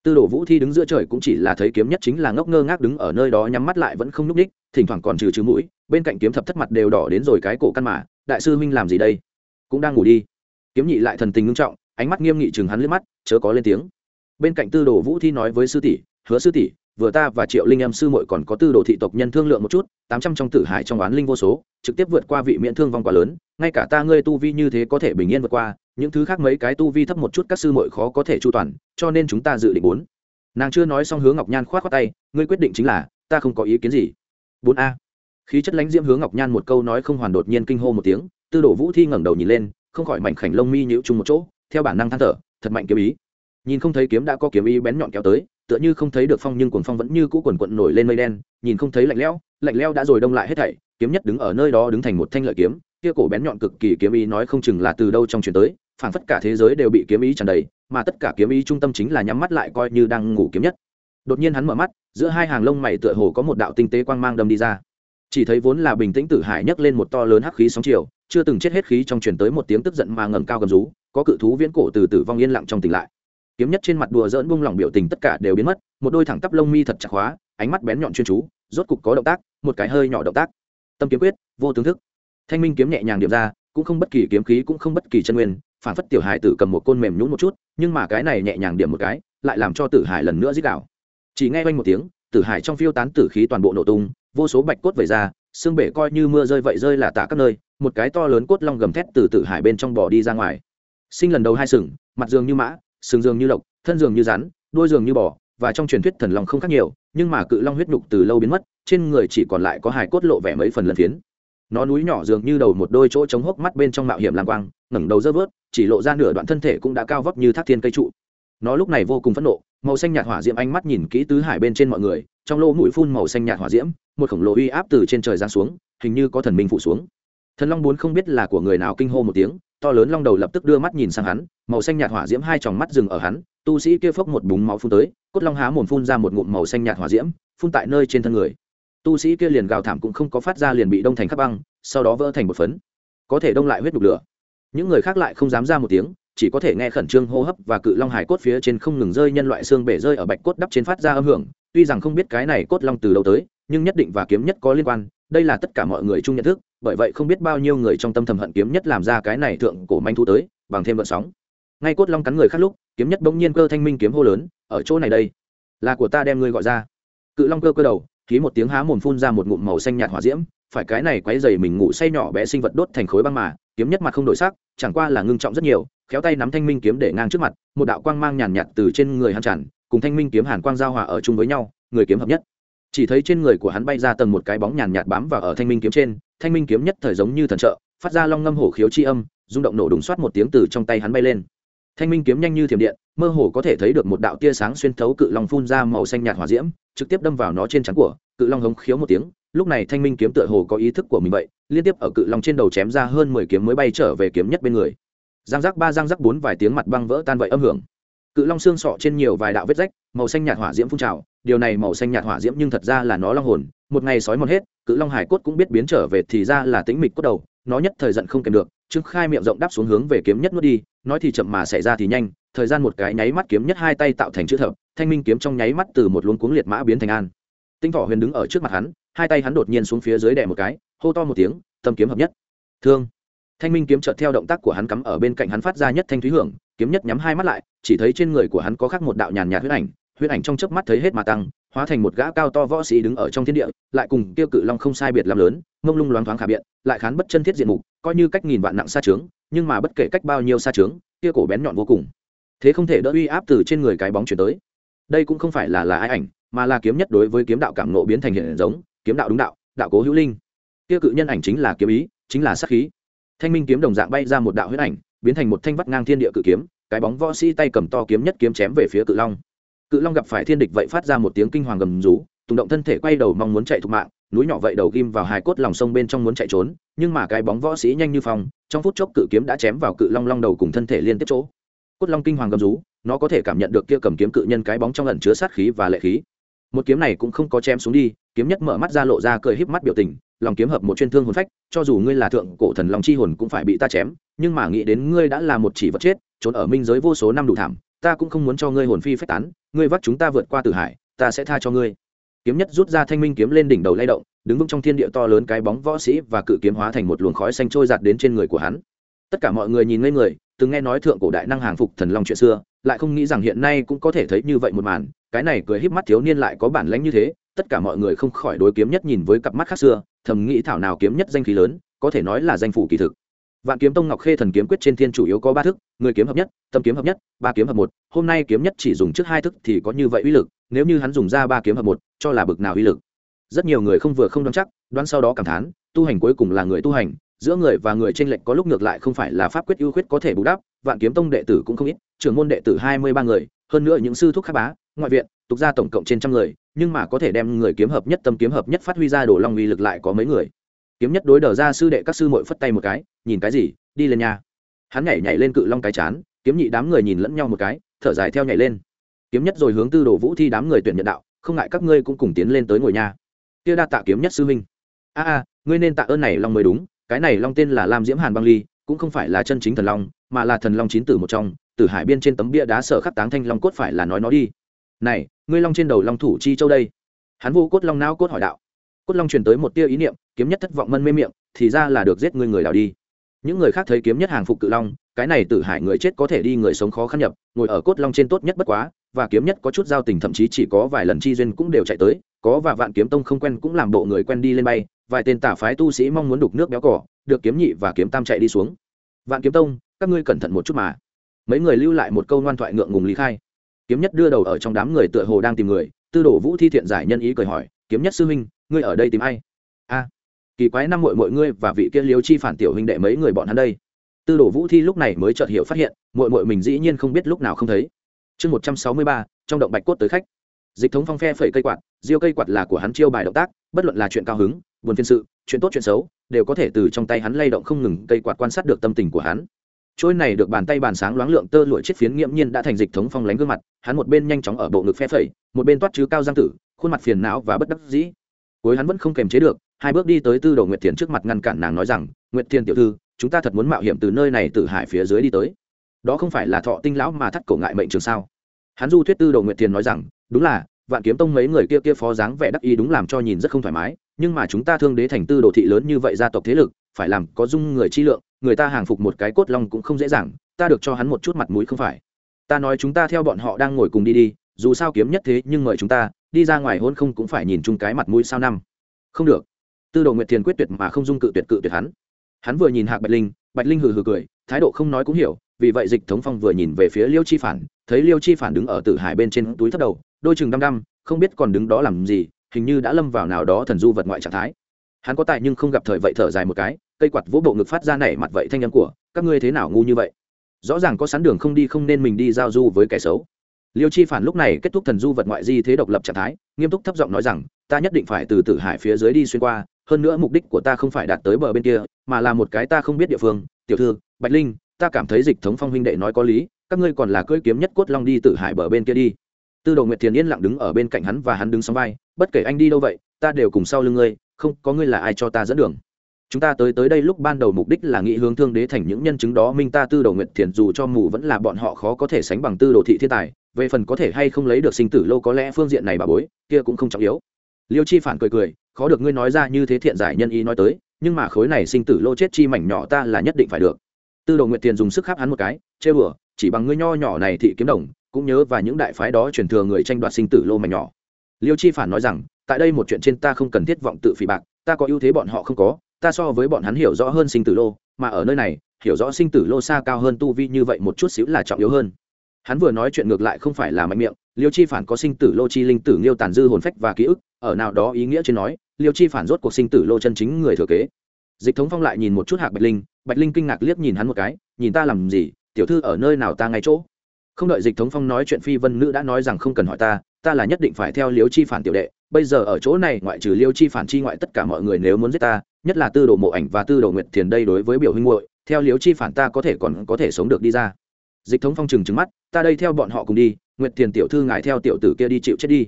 Tư đồ vũ thi đứng giữa trời cũng chỉ là thấy kiếm nhất chính là ngốc ngơ ngác đứng ở nơi đó nhắm mắt lại vẫn không nhúc ních thỉnh thoảng còn trừ trừ mũi, bên cạnh kiếm thập thất mặt đều đỏ đến rồi cái cổ căn mà, đại sư huynh làm gì đây? Cũng đang ngủ đi. Kiếm nhị lại thần tình ngưng trọng ánh mắt nghiêm nghị chừng hắn liếc mắt, chớ có lên tiếng. Bên cạnh tư đồ vũ thi nói với sư tỷ, hứa sư tỷ, vừa ta và triệu linh em sư muội còn có tư đồ thị tộc nhân thương lượng một chút, tám trăm trong tử hải trong oán linh vô số, trực tiếp vượt qua vị miễn thương vong quá lớn, ngay cả ta ngươi tu vi như thế có thể bình yên vượt qua, những thứ khác mấy cái tu vi thấp một chút các sư muội khó có thể chu toàn, cho nên chúng ta dự định bốn. Nàng chưa nói xong hướng ngọc nhan khoát khoát tay, ngươi quyết định chính là, ta không có ý kiến gì. Bốn a. Khí chất lãnh diễm hướng ngọc nhan một câu nói không hoàn đột nhiên kinh hô một tiếng, tư đồ vũ thi ngẩng đầu nhìn lên, không khỏi mảnh khảnh lông mi nhíu chung một chỗ theo bản năng than thở, thật mạnh kiếm ý. Nhìn không thấy kiếm đã có kiếm ý bén nhọn kéo tới, tựa như không thấy được phong nhưng cuồng phong vẫn như cũ quần quận nổi lên mây đen, nhìn không thấy lạnh lẽo lạnh lẽo đã rồi đông lại hết thảy, kiếm nhất đứng ở nơi đó đứng thành một thanh lợi kiếm, kia cổ bén nhọn cực kỳ kiếm ý nói không chừng là từ đâu trong truyền tới phản phất cả thế giới đều bị kiếm ý tràn đầy, mà tất cả kiếm ý trung tâm chính là nhắm mắt lại coi như đang ngủ kiếm nhất. Đột nhiên hắn mở mắt, giữa hai hàng lông mày tựa hồ có một đạo tinh tế quang mang đâm đi ra. Chỉ thấy vốn là bình tĩnh tử hải nhấc lên một to lớn hắc khí sóng chiều, chưa từng chết hết khí trong truyền tới một tiếng tức giận mà ngầm cao gầm rú có cự thú viễn cổ từ tử vong yên lặng trong tỉnh lại. Kiếm nhất trên mặt đùa dỡn buông lỏng biểu tình tất cả đều biến mất, một đôi thẳng tắp lông mi thật chặt hóa ánh mắt bén nhọn chuyên chú, rốt cục có động tác, một cái hơi nhỏ động tác. Tâm kiếm quyết, vô tướng thức. Thanh minh kiếm nhẹ nhàng điểm ra, cũng không bất kỳ kiếm khí, cũng không bất kỳ chân nguyên, phản phất tiểu hải tử cầm một côn mềm nhún một chút, nhưng mà cái này nhẹ nhàng điểm một cái, lại làm cho tử hải lần nữa giết đảo chỉ nghe quanh một tiếng, tử hải trong phiêu tán tử khí toàn bộ nổ tung, vô số bạch cốt vẩy ra, xương bể coi như mưa rơi vậy rơi là tả các nơi, một cái to lớn cốt long gầm thét từ tử hải bên trong bò đi ra ngoài sinh lần đầu hai sừng, mặt dường như mã, sừng dường như lộc, thân dường như rắn, đuôi dường như bò, và trong truyền thuyết thần long không khác nhiều, nhưng mà cự long huyết nhục từ lâu biến mất, trên người chỉ còn lại có hài cốt lộ vẻ mấy phần lần phiến. Nó núi nhỏ dường như đầu một đôi chỗ chống hốc mắt bên trong mạo hiểm lang quang, ngẩng đầu dơ vớt, chỉ lộ ra nửa đoạn thân thể cũng đã cao vấp như thác thiên cây trụ. Nó lúc này vô cùng phẫn nộ, màu xanh nhạt hỏa diễm ánh mắt nhìn kỹ tứ hải bên trên mọi người, trong lỗ mũi phun màu xanh nhạt hỏa diễm, một khổng lồ uy áp từ trên trời giáng xuống, hình như có thần minh phụ xuống. Thần long bốn không biết là của người nào kinh hô một tiếng to lớn long đầu lập tức đưa mắt nhìn sang hắn, màu xanh nhạt hỏa diễm hai tròng mắt dừng ở hắn, tu sĩ kia phốc một búng máu phun tới, cốt long há mồm phun ra một ngụm màu xanh nhạt hỏa diễm, phun tại nơi trên thân người. Tu sĩ kia liền gào thảm cũng không có phát ra liền bị đông thành khắp băng, sau đó vỡ thành một phấn. Có thể đông lại huyết đục lửa. Những người khác lại không dám ra một tiếng, chỉ có thể nghe khẩn trương hô hấp và cự long hải cốt phía trên không ngừng rơi nhân loại xương bể rơi ở bạch cốt đắp trên phát ra âm hưởng. Tuy rằng không biết cái này cốt long từ đâu tới, nhưng nhất định và kiếm nhất có liên quan, đây là tất cả mọi người chung nhận thức bởi vậy không biết bao nhiêu người trong tâm thầm hận kiếm nhất làm ra cái này thượng cổ manh thu tới, bằng thêm vận sóng. Ngay cốt long cắn người khác lúc, kiếm nhất bỗng nhiên cơ thanh minh kiếm hô lớn, ở chỗ này đây, là của ta đem ngươi gọi ra. Cự long cơ cơ đầu, khí một tiếng há mồm phun ra một ngụm màu xanh nhạt hỏa diễm, phải cái này quấy dày mình ngủ say nhỏ bé sinh vật đốt thành khối băng mà, kiếm nhất mặt không đổi sắc, chẳng qua là ngưng trọng rất nhiều, khéo tay nắm thanh minh kiếm để ngang trước mặt, một đạo quang mang nhàn nhạt từ trên người hắn tràn, cùng thanh minh kiếm hàn quang giao hòa ở chung với nhau, người kiếm hợp nhất. Chỉ thấy trên người của hắn bay ra tầng một cái bóng nhàn nhạt bám vào ở thanh minh kiếm trên thanh minh kiếm nhất thời giống như thần trợ, phát ra long ngâm hổ khiếu chi âm, rung động nổ đùng soát một tiếng từ trong tay hắn bay lên. Thanh minh kiếm nhanh như thiểm điện, mơ hồ có thể thấy được một đạo tia sáng xuyên thấu cự long phun ra màu xanh nhạt hỏa diễm, trực tiếp đâm vào nó trên trán của, cự long hống khiếu một tiếng, lúc này thanh minh kiếm tựa hồ có ý thức của mình vậy, liên tiếp ở cự long trên đầu chém ra hơn mười kiếm mới bay trở về kiếm nhất bên người. Giang giác ba giang giác bốn vài tiếng mặt băng vỡ tan vậy âm hưởng. Cự long xương sọ trên nhiều vài đạo vết rách, màu xanh nhạt hỏa diễm phun trào điều này màu xanh nhạt hỏa diễm nhưng thật ra là nó long hồn, một ngày sói mòn hết, cự long hải cốt cũng biết biến trở về thì ra là tĩnh mịch cốt đầu, nó nhất thời giận không kèm được, trương khai miệng rộng đáp xuống hướng về kiếm nhất nuốt đi, nói thì chậm mà xảy ra thì nhanh, thời gian một cái nháy mắt kiếm nhất hai tay tạo thành chữ thập, thanh minh kiếm trong nháy mắt từ một luống cuống liệt mã biến thành an. Tinh thỏ huyền đứng ở trước mặt hắn, hai tay hắn đột nhiên xuống phía dưới đè một cái, hô to một tiếng, tâm kiếm hợp nhất. Thương. Thanh minh kiếm chợt theo động tác của hắn cắm ở bên cạnh hắn phát ra nhất thanh thúy hưởng, kiếm nhất nhắm hai mắt lại, chỉ thấy trên người của hắn có khắc một đạo nhàn nhạt huyết ảnh huyết ảnh trong chớp mắt thấy hết mà tăng, hóa thành một gã cao to võ sĩ đứng ở trong thiên địa, lại cùng tiêu cự long không sai biệt làm lớn, mông lung loáng thoáng khả biện, lại khán bất chân thiết diện mục, coi như cách nghìn vạn nặng xa trướng, nhưng mà bất kể cách bao nhiêu xa trướng, kia cổ bén nhọn vô cùng. Thế không thể đỡ uy áp từ trên người cái bóng chuyển tới. Đây cũng không phải là là ai ảnh, mà là kiếm nhất đối với kiếm đạo cảm nộ biến thành hiện giống, kiếm đạo đúng đạo đạo cố hữu linh. Kia cự nhân ảnh chính là kiếm ý, chính là sát khí. Thanh minh kiếm đồng dạng bay ra một đạo huyết ảnh, biến thành một thanh vắt ngang thiên địa cự kiếm, cái bóng võ sĩ tay cầm to kiếm nhất kiếm chém về phía cự long cự long gặp phải thiên địch vậy phát ra một tiếng kinh hoàng gầm rú tùng động thân thể quay đầu mong muốn chạy thục mạng, núi nhỏ vậy đầu ghim vào hai cốt lòng sông bên trong muốn chạy trốn, nhưng mà cái bóng võ sĩ nhanh như phong, trong phút chốc cự kiếm đã chém vào cự long long đầu cùng thân thể liên tiếp chỗ. Cốt long kinh hoàng gầm rú, nó có thể cảm nhận được kia cầm kiếm cự nhân cái bóng trong ẩn chứa sát khí và lệ khí. Một kiếm này cũng không có chém xuống đi, kiếm nhất mở mắt ra lộ ra cười híp mắt biểu tình, lòng kiếm hợp một chuyên thương hồn phách, cho dù ngươi là thượng cổ thần lòng chi hồn cũng phải bị ta chém, nhưng mà nghĩ đến ngươi đã là một chỉ vật chết, trốn ở minh giới vô số năm đủ thảm, ta cũng không muốn cho ngươi hồn phi phách tán ngươi vắt chúng ta vượt qua tử hải, ta sẽ tha cho ngươi. Kiếm nhất rút ra thanh minh kiếm lên đỉnh đầu lay động, đứng vững trong thiên địa to lớn cái bóng võ sĩ và cự kiếm hóa thành một luồng khói xanh trôi giạt đến trên người của hắn. Tất cả mọi người nhìn ngây người, từng nghe nói thượng cổ đại năng hàng phục thần long chuyện xưa, lại không nghĩ rằng hiện nay cũng có thể thấy như vậy một màn, cái này cười híp mắt thiếu niên lại có bản lãnh như thế, tất cả mọi người không khỏi đối kiếm nhất nhìn với cặp mắt khác xưa, thầm nghĩ thảo nào kiếm nhất danh khí lớn, có thể nói là danh phủ kỳ thực vạn kiếm tông ngọc khê thần kiếm quyết trên thiên chủ yếu có ba thức, người kiếm hợp nhất, tâm kiếm hợp nhất, ba kiếm hợp một. Hôm nay kiếm nhất chỉ dùng trước hai thức thì có như vậy uy lực, nếu như hắn dùng ra ba kiếm hợp một, cho là bực nào uy lực. Rất nhiều người không vừa không đoán chắc, đoán sau đó cảm thán, tu hành cuối cùng là người tu hành, giữa người và người trên lệnh có lúc ngược lại không phải là pháp quyết ưu khuyết có thể bù đắp, vạn kiếm tông đệ tử cũng không ít, trưởng môn đệ tử hai mươi ba người, hơn nữa những sư thúc khác bá, ngoại viện, tục ra tổng cộng trên trăm người, nhưng mà có thể đem người kiếm hợp nhất, tâm kiếm hợp nhất phát huy ra đồ long uy lực lại có mấy người kiếm nhất đối đờ ra sư đệ các sư mội phất tay một cái, nhìn cái gì? Đi lên nhà hắn nhảy nhảy lên cự long cái chán, kiếm nhị đám người nhìn lẫn nhau một cái, thở dài theo nhảy lên. Kiếm nhất rồi hướng tư đồ vũ thi đám người tuyển nhận đạo, không ngại các ngươi cũng cùng tiến lên tới ngồi nhà kia đa tạ kiếm nhất sư huynh. A a, ngươi nên tạ ơn này long mới đúng, cái này long tên là lam diễm hàn băng ly, cũng không phải là chân chính thần long, mà là thần long chín tử một trong tử hải biên trên tấm bia đá sở khắc táng thanh long cốt phải là nói nó đi. Này, ngươi long trên đầu long thủ chi châu đây? Hắn vô cốt long não cốt hỏi đạo cốt long truyền tới một tia ý niệm, kiếm nhất thất vọng mân mê miệng, thì ra là được giết người người đào đi. Những người khác thấy kiếm nhất hàng phục cự long, cái này tử hải người chết có thể đi người sống khó khăn nhập, ngồi ở cốt long trên tốt nhất bất quá, và kiếm nhất có chút giao tình thậm chí chỉ có vài lần chi duyên cũng đều chạy tới, có và vạn kiếm tông không quen cũng làm bộ người quen đi lên bay, vài tên tả phái tu sĩ mong muốn đục nước béo cỏ, được kiếm nhị và kiếm tam chạy đi xuống. Vạn kiếm tông, các ngươi cẩn thận một chút mà. Mấy người lưu lại một câu ngoan thoại ngượng ngùng lý khai. Kiếm nhất đưa đầu ở trong đám người tựa hồ đang tìm người, tư đồ vũ thi thiện giải nhân ý cười hỏi, kiếm nhất sư huynh ngươi ở đây tìm ai? A, kỳ quái năm mội mọi ngươi và vị kia liếu chi phản tiểu huynh đệ mấy người bọn hắn đây. Tư đồ vũ thi lúc này mới chợt hiểu phát hiện mội mội mình dĩ nhiên không biết lúc nào không thấy. Chương một trăm sáu mươi ba, trong động bạch cốt tới khách. Dịch thống phong phe phẩy cây quạt, diêu cây quạt là của hắn chiêu bài động tác, bất luận là chuyện cao hứng, buồn phiên sự, chuyện tốt chuyện xấu, đều có thể từ trong tay hắn lay động không ngừng cây quạt quan sát được tâm tình của hắn. Trôi này được bàn tay bàn sáng loáng lượng tơ lụa chiếc phiến nghiễm nhiên đã thành dịch thống phong lánh gương mặt, hắn một bên nhanh chóng ở bộ ngực phe phẩy, một bên toát chứ cao giang tử, khuôn mặt phiền não và bất đắc dĩ cuối hắn vẫn không kềm chế được, hai bước đi tới tư đồ nguyệt thiền trước mặt ngăn cản nàng nói rằng, nguyệt thiền tiểu thư, chúng ta thật muốn mạo hiểm từ nơi này từ hải phía dưới đi tới. Đó không phải là thọ tinh lão mà thắt cổ ngại mệnh trường sao? Hắn du thuyết tư đồ nguyệt thiền nói rằng, đúng là, vạn kiếm tông mấy người kia kia phó dáng vẻ đắc ý đúng làm cho nhìn rất không thoải mái, nhưng mà chúng ta thương đế thành tư đồ thị lớn như vậy gia tộc thế lực, phải làm có dung người chi lượng, người ta hàng phục một cái cốt long cũng không dễ dàng, ta được cho hắn một chút mặt mũi không phải. Ta nói chúng ta theo bọn họ đang ngồi cùng đi đi, dù sao kiếm nhất thế nhưng mời chúng ta đi ra ngoài hôn không cũng phải nhìn chung cái mặt mũi sao năm. Không được. Tư đồ nguyệt thiền quyết tuyệt mà không dung cự tuyệt cự tuyệt hắn. Hắn vừa nhìn hạc bạch linh bạch linh hừ hừ cười, thái độ không nói cũng hiểu, vì vậy dịch thống phong vừa nhìn về phía liêu chi phản, thấy liêu chi phản đứng ở tử hải bên trên túi thất đầu, đôi chừng đăm đăm, không biết còn đứng đó làm gì, hình như đã lâm vào nào đó thần du vật ngoại trạng thái. Hắn có tài nhưng không gặp thời vậy thở dài một cái, cây quạt vỗ bộ ngực phát ra nảy mặt vậy thanh âm của, các ngươi thế nào ngu như vậy? Rõ ràng có sẵn đường không đi không nên mình đi giao du với kẻ xấu liêu chi phản lúc này kết thúc thần du vật ngoại di thế độc lập trạng thái, nghiêm túc thấp giọng nói rằng, ta nhất định phải từ tử hải phía dưới đi xuyên qua, hơn nữa mục đích của ta không phải đạt tới bờ bên kia, mà là một cái ta không biết địa phương. Tiểu thư, bạch linh, ta cảm thấy dịch thống phong huynh đệ nói có lý, các ngươi còn là cưỡi kiếm nhất cốt long đi tử hải bờ bên kia đi. Tư đồ nguyệt thiền yên lặng đứng ở bên cạnh hắn và hắn đứng sóng vai, bất kể anh đi đâu vậy, ta đều cùng sau lưng ngươi, không có ngươi là ai cho ta dẫn đường. Chúng ta tới tới đây lúc ban đầu mục đích là nghị hướng thương đế thành những nhân chứng đó, minh ta tư đồ nguyệt thiền dù cho mù vẫn là bọn họ khó có thể sánh bằng tư đồ thị thiên tài về phần có thể hay không lấy được sinh tử lâu có lẽ phương diện này bà bối, kia cũng không trọng yếu. Liêu chi phản cười cười, khó được ngươi nói ra như thế thiện giải nhân ý nói tới, nhưng mà khối này sinh tử lô chết chi mảnh nhỏ ta là nhất định phải được. Tư đồ nguyệt tiền dùng sức khắp hắn một cái, chê bửa chỉ bằng ngươi nho nhỏ này thị kiếm đồng, cũng nhớ và những đại phái đó truyền thừa người tranh đoạt sinh tử lô mảnh nhỏ. Liêu chi phản nói rằng, tại đây một chuyện trên ta không cần thiết vọng tự phỉ bạc, ta có ưu thế bọn họ không có, ta so với bọn hắn hiểu rõ hơn sinh tử lô, mà ở nơi này, hiểu rõ sinh tử lô xa cao hơn tu vi như vậy một chút xíu là trọng yếu hơn hắn vừa nói chuyện ngược lại không phải là mạnh miệng, liêu chi phản có sinh tử lô chi linh tử liêu tàn dư hồn phách và ký ức, ở nào đó ý nghĩa trên nói, liêu chi phản rốt cuộc sinh tử lô chân chính người thừa kế. Dịch thống phong lại nhìn một chút hạc bạch linh bạch linh kinh ngạc liếc nhìn hắn một cái, nhìn ta làm gì? Tiểu thư ở nơi nào ta ngay chỗ? Không đợi dịch thống phong nói chuyện phi vân nữ đã nói rằng không cần hỏi ta ta là nhất định phải theo liêu chi phản tiểu đệ. Bây giờ ở chỗ này, ngoại trừ liêu chi phản chi ngoại tất cả mọi người nếu muốn giết ta, nhất là tư đồ mộ ảnh và tư đồ nguyệt thiền đây đối với biểu huynh muội, theo liêu chi phản ta có thể còn có thể sống được đi ra dịch thống phong trừng trừng mắt, ta đây theo bọn họ cùng đi, Nguyệt tiền tiểu thư ngài theo tiểu tử kia đi chịu chết đi.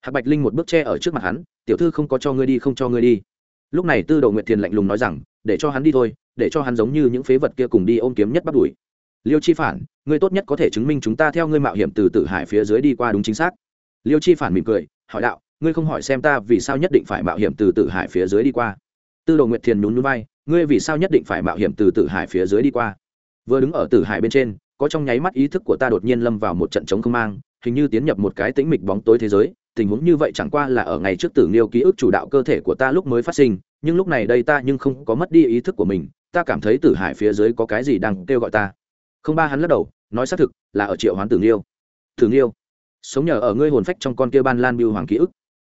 Hạc bạch linh một bước che ở trước mặt hắn, tiểu thư không có cho ngươi đi, không cho ngươi đi. Lúc này tư đồ Nguyệt tiền lạnh lùng nói rằng, để cho hắn đi thôi, để cho hắn giống như những phế vật kia cùng đi ôm kiếm nhất bắt đuổi. Liêu chi phản, ngươi tốt nhất có thể chứng minh chúng ta theo ngươi mạo hiểm từ tử hải phía dưới đi qua đúng chính xác. Liêu chi phản mỉm cười, hỏi đạo, ngươi không hỏi xem ta vì sao nhất định phải mạo hiểm từ tử hải phía dưới đi qua? Tư đồ nguyệt thiền nhún núi bay ngươi vì sao nhất định phải mạo hiểm từ tử hải phía dưới đi qua? Vừa đứng ở tử hải bên trên có trong nháy mắt ý thức của ta đột nhiên lâm vào một trận chống không mang, hình như tiến nhập một cái tĩnh mịch bóng tối thế giới, tình huống như vậy chẳng qua là ở ngày trước tử nghiêu ký ức chủ đạo cơ thể của ta lúc mới phát sinh, nhưng lúc này đây ta nhưng không có mất đi ý thức của mình, ta cảm thấy tử hải phía dưới có cái gì đang kêu gọi ta. Không ba hắn lắc đầu, nói xác thực là ở triệu hoán tử nghiêu. Tử nghiêu, sống nhờ ở ngươi hồn phách trong con kia ban lan biêu hoàng ký ức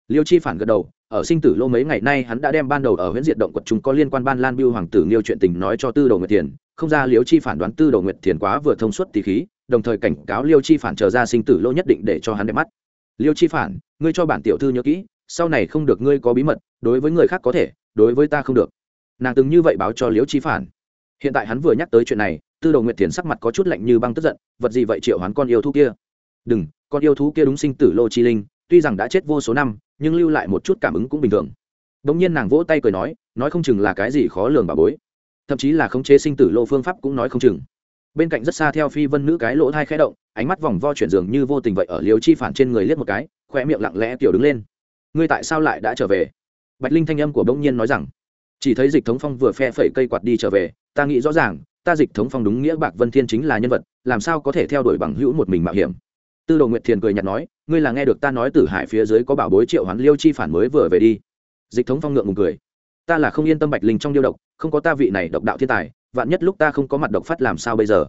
liêu chi phản gật đầu, ở sinh tử lô mấy ngày nay hắn đã đem ban đầu ở huyện diệt động quật chúng có liên quan ban lan biêu hoàng tử Liêu chuyện tình nói cho tư đồ nguyệt thiền, không ra liêu chi phản đoán tư đồ nguyệt thiền quá vừa thông suốt tỷ khí, đồng thời cảnh cáo liêu chi phản chờ ra sinh tử lô nhất định để cho hắn đẹp mắt. Liêu chi phản, ngươi cho bản tiểu thư nhớ kỹ, sau này không được ngươi có bí mật, đối với người khác có thể, đối với ta không được. Nàng từng như vậy báo cho liêu chi phản. Hiện tại hắn vừa nhắc tới chuyện này, tư đồ nguyệt thiền sắc mặt có chút lạnh như băng tức giận, vật gì vậy triệu hoán con yêu thú kia? Đừng, con yêu thú kia đúng sinh tử lô chi linh, tuy rằng đã chết vô số năm nhưng lưu lại một chút cảm ứng cũng bình thường. Đ ỗ n g nhiên nàng vỗ tay cười nói nói không chừng là cái gì khó lường bà bối. Thậm chí là khống chế sinh tử lô phương pháp cũng nói không chừng. Bên cạnh rất xa theo phi vân nữ cái lỗ thai khẽ động, ánh mắt vòng vo chuyển giường như vô tình vậy ở liều chi phản trên người liếc một cái khoe miệng lặng lẽ kiểu đứng lên. Ngươi tại sao lại đã trở về? Bạch linh thanh âm của bỗng nhiên nói rằng, chỉ thấy dịch thống phong vừa phe phẩy cây quạt đi trở về, ta nghĩ rõ ràng, ta dịch thống phong đúng nghĩa bạc vân thiên chính là nhân vật, làm sao có thể theo đuổi bằng hữu một mình mạo hiểm? Tư đồ nguyệt thiền cười nhạt nói, ngươi là nghe được ta nói tử hải phía dưới có bảo bối triệu hoán liêu chi phản mới vừa về đi. Dịch thống phong ngượng ngùng cười, ta là không yên tâm bạch linh trong điêu độc, không có ta vị này độc đạo thiên tài, vạn nhất lúc ta không có mặt độc phát làm sao bây giờ?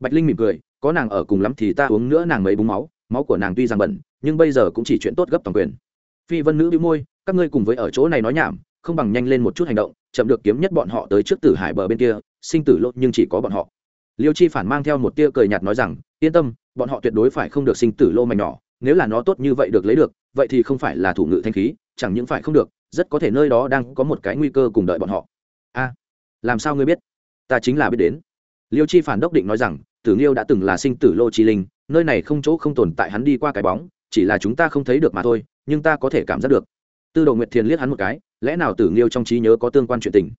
Bạch linh mỉm cười, có nàng ở cùng lắm thì ta uống nữa nàng mấy búng máu máu của nàng tuy rằng bẩn, nhưng bây giờ cũng chỉ chuyện tốt gấp toàn quyền. Phi vân nữ bị môi, các ngươi cùng với ở chỗ này nói nhảm, không bằng nhanh lên một chút hành động, chậm được kiếm nhất bọn họ tới trước tử hải bờ bên kia, sinh tử lộ nhưng chỉ có bọn họ. Liêu chi phản mang theo một tia cười nhạt nói rằng, yên tâm bọn họ tuyệt đối phải không được sinh tử lô mảnh nhỏ, nếu là nó tốt như vậy được lấy được, vậy thì không phải là thủ ngự thanh khí, chẳng những phải không được, rất có thể nơi đó đang có một cái nguy cơ cùng đợi bọn họ. A, làm sao ngươi biết? Ta chính là biết đến. Liêu chi phản đốc định nói rằng, tử nghiêu đã từng là sinh tử lô chi linh, nơi này không chỗ không tồn tại hắn đi qua cái bóng, chỉ là chúng ta không thấy được mà thôi, nhưng ta có thể cảm giác được. Tư đồ nguyệt thiền liếc hắn một cái, lẽ nào tử nghiêu trong trí nhớ có tương quan chuyện tình?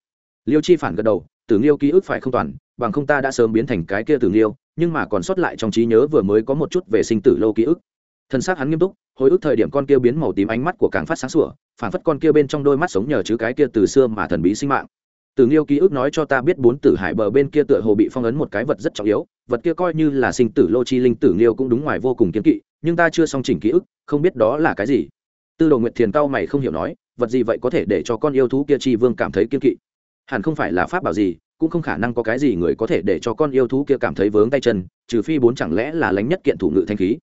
Liêu chi phản gật đầu tử nghiêu ký ức phải không toàn, bằng không ta đã sớm biến thành cái kia tử nghiêu, nhưng mà còn sót lại trong trí nhớ vừa mới có một chút về sinh tử lâu ký ức. Thân xác hắn nghiêm túc, hồi ức thời điểm con kia biến màu tím ánh mắt của càng phát sáng sủa phản phất con kia bên trong đôi mắt sống nhờ chứ cái kia từ xưa mà thần bí sinh mạng. Tử nghiêu ký ức nói cho ta biết bốn tử hải bờ bên kia tựa hồ bị phong ấn một cái vật rất trọng yếu, vật kia coi như là sinh tử lô chi linh tử nghiêu cũng đúng ngoài vô cùng kiếm kỵ, nhưng ta chưa song chỉnh ký ức, không biết đó là cái gì. Tư đồ nguyệt thiền cao mày không hiểu nói, vật gì vậy có thể để cho con yêu thú kia chi vương cảm thấy kiên kỵ? Hẳn không phải là pháp bảo gì, cũng không khả năng có cái gì người có thể để cho con yêu thú kia cảm thấy vướng tay chân, trừ phi bốn chẳng lẽ là lánh nhất kiện thủ ngự thanh khí.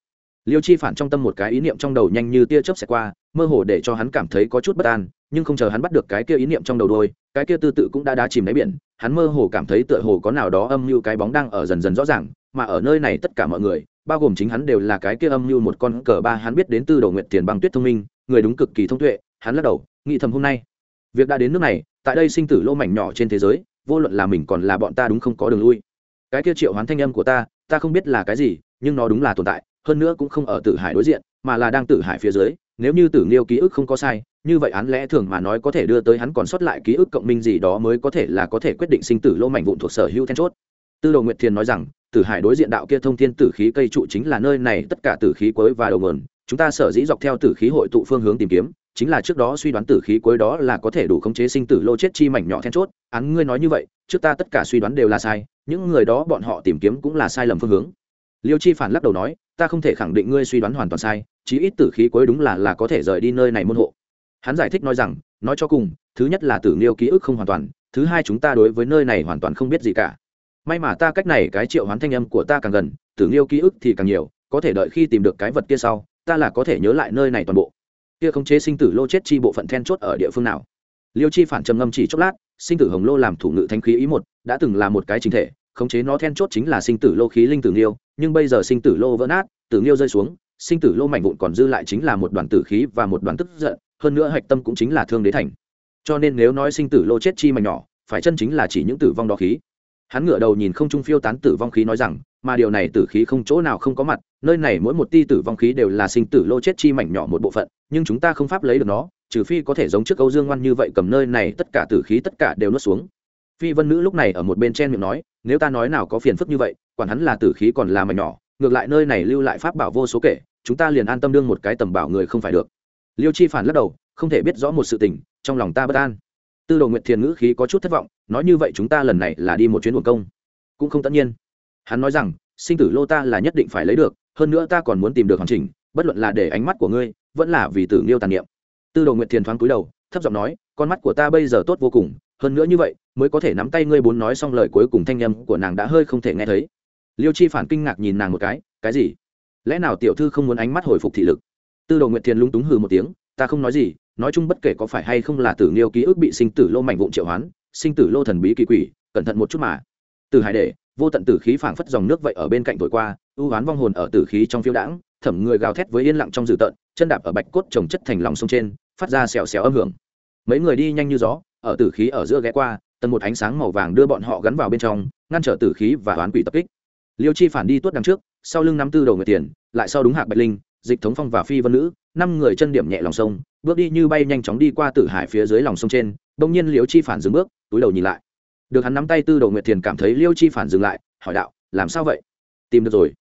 Liêu chi phản trong tâm một cái ý niệm trong đầu nhanh như tia chớp xẹt qua, mơ hồ để cho hắn cảm thấy có chút bất an, nhưng không chờ hắn bắt được cái kia ý niệm trong đầu đôi, cái kia tư tự cũng đã đá chìm đáy biển, hắn mơ hồ cảm thấy tựa hồ có nào đó âm mưu cái bóng đang ở dần dần rõ ràng, mà ở nơi này tất cả mọi người, bao gồm chính hắn đều là cái kia âm mưu một con cờ ba, hắn biết đến từ đầu nguyện tiền băng tuyết thông minh, người đúng cực kỳ thông tuệ, hắn lắc đầu, nghĩ thầm hôm nay, việc đã đến nước này tại đây sinh tử lô mảnh nhỏ trên thế giới, vô luận là mình còn là bọn ta đúng không có đường lui. Cái kia triệu hoán thanh âm của ta ta không biết là cái gì, nhưng nó đúng là tồn tại, hơn nữa cũng không ở tử hải đối diện, mà là đang tử hải phía dưới. Nếu như tử nghiêu ký ức không có sai, như vậy án lẽ thường mà nói có thể đưa tới hắn còn sót lại ký ức cộng minh gì đó mới có thể là có thể quyết định sinh tử lô mảnh vụn thuộc sở hữu then chốt. Tư đồ nguyệt thiền nói rằng, tử hải đối diện đạo kia thông thiên tử khí cây trụ chính là nơi này, tất cả tử khí cuối và đầu nguồn. Chúng ta sở dĩ dọc theo tử khí hội tụ phương hướng tìm kiếm chính là trước đó suy đoán tử khí cuối đó là có thể đủ khống chế sinh tử lô chết chi mảnh nhỏ then chốt. Án ngươi nói như vậy, trước ta tất cả suy đoán đều là sai, những người đó bọn họ tìm kiếm cũng là sai lầm phương hướng. Liêu chi phản lắc đầu nói, ta không thể khẳng định ngươi suy đoán hoàn toàn sai, chí ít tử khí cuối đúng là là có thể rời đi nơi này môn hộ. Hắn giải thích nói rằng, nói cho cùng, thứ nhất là tử nghiêu ký ức không hoàn toàn, thứ hai chúng ta đối với nơi này hoàn toàn không biết gì cả. May mà ta cách này cái triệu hoán thanh âm của ta càng gần, tử nghiêu ký ức thì càng nhiều, có thể đợi khi tìm được cái vật kia sau, ta là có thể nhớ lại nơi này toàn bộ kia khống chế sinh tử lô chết chi bộ phận then chốt ở địa phương nào. Liêu chi phản trầm ngâm chỉ chốc lát, sinh tử hồng lô làm thủ ngự thanh khí ý một, đã từng là một cái chính thể, khống chế nó then chốt chính là sinh tử lô khí linh tử nghiêu nhưng bây giờ sinh tử lô vỡ nát, tử nghiêu rơi xuống, sinh tử lô mảnh vụn còn dư lại chính là một đoàn tử khí và một đoàn tức giận, hơn nữa hạch tâm cũng chính là thương đế thành. Cho nên nếu nói sinh tử lô chết chi mảnh nhỏ, phải chân chính là chỉ những tử vong đó khí. Hắn ngửa đầu nhìn không trung phiêu tán tử vong khí nói rằng mà điều này tử khí không chỗ nào không có mặt, nơi này mỗi một ti tử vong khí đều là sinh tử lô chết chi mảnh nhỏ một bộ phận, nhưng chúng ta không pháp lấy được nó, trừ phi có thể giống trước âu dương ngoan như vậy cầm nơi này tất cả tử khí tất cả đều nuốt xuống. Phi vân nữ lúc này ở một bên chen miệng nói, nếu ta nói nào có phiền phức như vậy, quản hắn là tử khí còn là mảnh nhỏ, ngược lại nơi này lưu lại pháp bảo vô số kể, chúng ta liền an tâm đương một cái tầm bảo người không phải được. Liêu chi phản lắc đầu, không thể biết rõ một sự tình, trong lòng ta bất an. Tư đồ nguyệt thiền ngữ khí có chút thất vọng, nói như vậy chúng ta lần này là đi một chuyến buồn công. Cũng không tất nhiên hắn nói rằng, sinh tử lô ta là nhất định phải lấy được, hơn nữa ta còn muốn tìm được hoàn chỉnh, bất luận là để ánh mắt của ngươi, vẫn là vì tử nghiêu tàn niệm. Tư đồ nguyệt thiền thoáng cúi đầu, thấp giọng nói, con mắt của ta bây giờ tốt vô cùng, hơn nữa như vậy, mới có thể nắm tay ngươi bốn nói xong lời cuối cùng thanh âm của nàng đã hơi không thể nghe thấy. Liêu chi phản kinh ngạc nhìn nàng một cái cái gì? Lẽ nào tiểu thư không muốn ánh mắt hồi phục thị lực? Tư đồ nguyệt thiền lúng túng hừ một tiếng, ta không nói gì, nói chung bất kể có phải hay không là tử nghiêu ký ức bị sinh tử lô mảnh vụn triệu hoán, sinh tử lô thần bí kỳ quỷ, cẩn thận một chút mà. Từ hải để vô tận tử khí phảng phất dòng nước vậy ở bên cạnh thổi qua, ưu oán vong hồn ở tử khí trong phiêu đãng, thẩm người gào thét với yên lặng trong dử tợn, chân đạp ở bạch cốt trồng chất thành lòng sông trên, phát ra xèo xèo âm hưởng. Mấy người đi nhanh như gió, ở tử khí ở giữa ghé qua tần một ánh sáng màu vàng đưa bọn họ gắn vào bên trong, ngăn trở tử khí và oán quỷ tập kích. Liêu chi phản đi tuốt đằng trước, sau lưng năm tư đầu người tiền, lại sau đúng hạc bạch linh, dịch thống phong và phi vân nữ, năm người chân điểm nhẹ lòng sông, bước đi như bay nhanh chóng đi qua tử hải phía dưới lòng sông trên đông nhiên liêu chi phản dừng bước, túi đầu nhìn lại được hắn nắm tay tư đầu nguyệt thiền cảm thấy liêu chi phản dừng lại hỏi đạo làm sao vậy tìm được rồi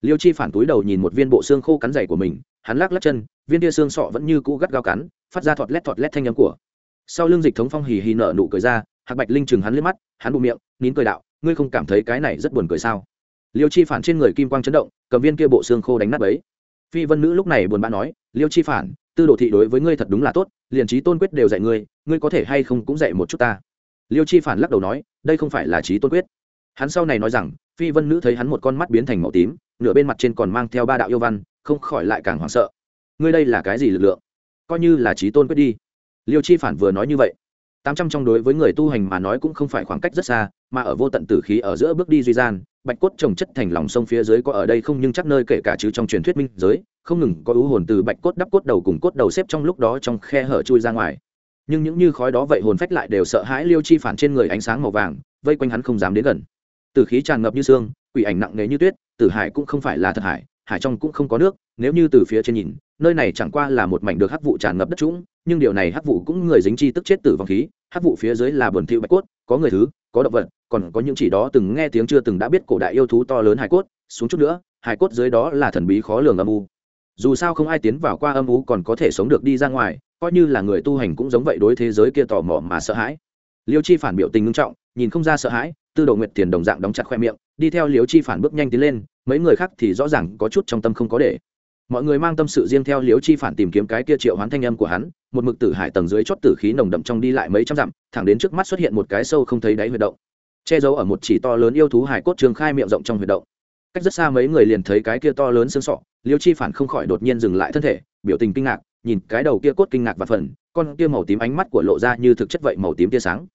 liêu chi phản túi đầu nhìn một viên bộ xương khô cắn dày của mình hắn lắc lắc chân viên tia xương sọ vẫn như cũ gắt gao cắn phát ra thọt lét thọt lét thanh âm của sau lưng dịch thống phong hì hì nở nụ cười ra hạc bạch linh chừng hắn liếc mắt hắn bụng miệng nín cười đạo ngươi không cảm thấy cái này rất buồn cười sao liêu chi phản trên người kim quang chấn động cầm viên kia bộ xương khô đánh nát ấy phi vân nữ lúc này buồn bã nói liêu chi phản tư đồ thị đối với ngươi thật đúng là tốt liền trí tôn quyết đều dạy ngươi ngươi có thể hay không cũng dạy một chút ta liêu chi phản lắc đầu nói, đây không phải là trí tôn quyết. Hắn sau này nói rằng, phi vân nữ thấy hắn một con mắt biến thành màu tím, nửa bên mặt trên còn mang theo ba đạo yêu văn, không khỏi lại càng hoảng sợ. Ngươi đây là cái gì lực lượng? Coi như là trí tôn quyết đi. Liêu chi phản vừa nói như vậy, tám trăm trong đối với người tu hành mà nói cũng không phải khoảng cách rất xa, mà ở vô tận tử khí ở giữa bước đi duy gian, bạch cốt trồng chất thành lòng sông phía dưới có ở đây không nhưng chắc nơi kể cả chứ trong truyền thuyết minh giới, không ngừng có ưu hồn từ bạch cốt đắp cốt đầu cùng cốt đầu xếp trong lúc đó trong khe hở chui ra ngoài nhưng những như khói đó vậy hồn phách lại đều sợ hãi liêu chi phản trên người ánh sáng màu vàng, vây quanh hắn không dám đến gần. Từ khí tràn ngập như xương, quỷ ảnh nặng nề như tuyết, tử hải cũng không phải là thật hải hải trong cũng không có nước, nếu như từ phía trên nhìn, nơi này chẳng qua là một mảnh được hắc vụ tràn ngập đất trũng, nhưng điều này hắc vụ cũng người dính chi tức chết tử vong khí, hắc vụ phía dưới là bẩn thỉu bạch cốt, có người thứ, có động vật, còn có những chỉ đó từng nghe tiếng chưa từng đã biết cổ đại yêu thú to lớn hải cốt, xuống chút nữa, hải cốt dưới đó là thần bí khó lường âm u. Dù sao không ai tiến vào qua âm u còn có thể sống được đi ra ngoài coi như là người tu hành cũng giống vậy đối thế giới kia tò mò mà sợ hãi. Liêu chi phản biểu tình ngưng trọng, nhìn không ra sợ hãi, tư đồ nguyệt tiền đồng dạng đóng chặt khoe miệng, đi theo liêu chi phản bước nhanh tiến lên, mấy người khác thì rõ ràng có chút trong tâm không có để. Mọi người mang tâm sự riêng theo liêu chi phản tìm kiếm cái kia triệu hoán thanh âm của hắn, một mực tử hải tầng dưới chót tử khí nồng đậm trong đi lại mấy trăm dặm, thẳng đến trước mắt xuất hiện một cái sâu không thấy đáy huyệt động. Che giấu ở một chỉ to lớn yêu thú hải cốt trường khai miệng rộng trong huyệt động. Cách rất xa mấy người liền thấy cái kia to lớn xương sọ, liêu chi phản không khỏi đột nhiên dừng lại thân thể, biểu tình kinh ngạc nhìn cái đầu kia cốt kinh ngạc và phần, con kia màu tím ánh mắt của lộ ra như thực chất vậy màu tím tia sáng.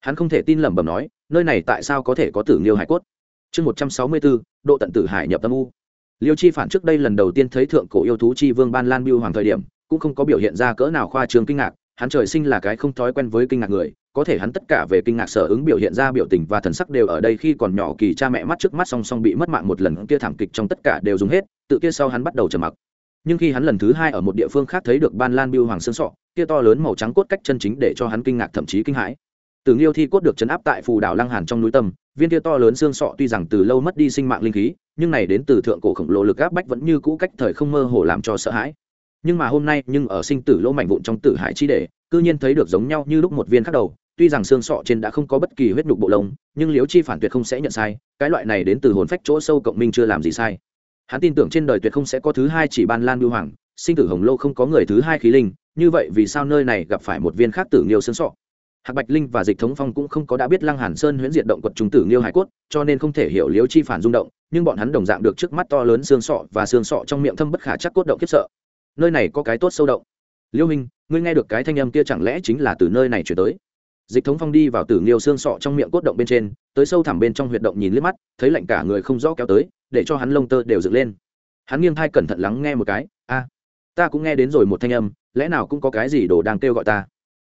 Hắn không thể tin lẩm bẩm nói, nơi này tại sao có thể có tử liêu hải cốt? Chương một trăm sáu mươi bốn độ tận tử hải nhập tâm u. Liêu chi phản trước đây lần đầu tiên thấy thượng cổ yêu thú chi vương ban lan biêu hoàng thời điểm, cũng không có biểu hiện ra cỡ nào khoa trương kinh ngạc, hắn trời sinh là cái không thói quen với kinh ngạc người, có thể hắn tất cả về kinh ngạc sở ứng biểu hiện ra biểu tình và thần sắc đều ở đây khi còn nhỏ kỳ cha mẹ mắt trước mắt song song bị mất mạng một lần, kia thảm kịch trong tất cả đều dùng hết, tự kia sau hắn bắt đầu trầm mặc nhưng khi hắn lần thứ hai ở một địa phương khác thấy được ban lan biêu hoàng xương sọ, kia to lớn màu trắng cốt cách chân chính để cho hắn kinh ngạc thậm chí kinh hãi. Từ nghiêu thi cốt được chấn áp tại phù đảo lăng hàn trong núi tâm, viên kia to lớn xương sọ tuy rằng từ lâu mất đi sinh mạng linh khí, nhưng này đến từ thượng cổ khổng lồ lực áp bách vẫn như cũ cách thời không mơ hồ làm cho sợ hãi. Nhưng mà hôm nay, nhưng ở sinh tử lỗ mảnh vụn trong tử hải chi để cư nhiên thấy được giống nhau như lúc một viên khác đầu, tuy rằng xương sọ trên đã không có bất kỳ huyết nhục bộ lông, nhưng liếu chi phản tuyệt không sẽ nhận sai, cái loại này đến từ hồn phách chỗ sâu cộng minh chưa làm gì sai hắn tin tưởng trên đời tuyệt không sẽ có thứ hai chỉ ban lan biêu hoàng, sinh tử hồng lô không có người thứ hai khí linh, như vậy vì sao nơi này gặp phải một viên khác tử nghiêu xương sọ? Hạc bạch linh và dịch thống phong cũng không có đã biết lăng hàn sơn huyễn diệt động quật chúng tử nghiêu hải cốt, cho nên không thể hiểu liếu chi phản rung động, nhưng bọn hắn đồng dạng được trước mắt to lớn xương sọ và xương sọ trong miệng thâm bất khả chắc cốt động kiếp sợ. Nơi này có cái tốt sâu động. Liêu minh, ngươi nghe được cái thanh âm kia chẳng lẽ chính là từ nơi này chuyển tới? Dịch thống phong đi vào tử nghiêu xương sọ trong miệng cốt động bên trên tới sâu thẳm bên trong huyệt động nhìn liếc mắt thấy lạnh cả người không rõ kéo tới để cho hắn lông tơ đều dựng lên. Hắn nghiêng thai cẩn thận lắng nghe một cái a ta cũng nghe đến rồi một thanh âm lẽ nào cũng có cái gì đồ đang kêu gọi ta?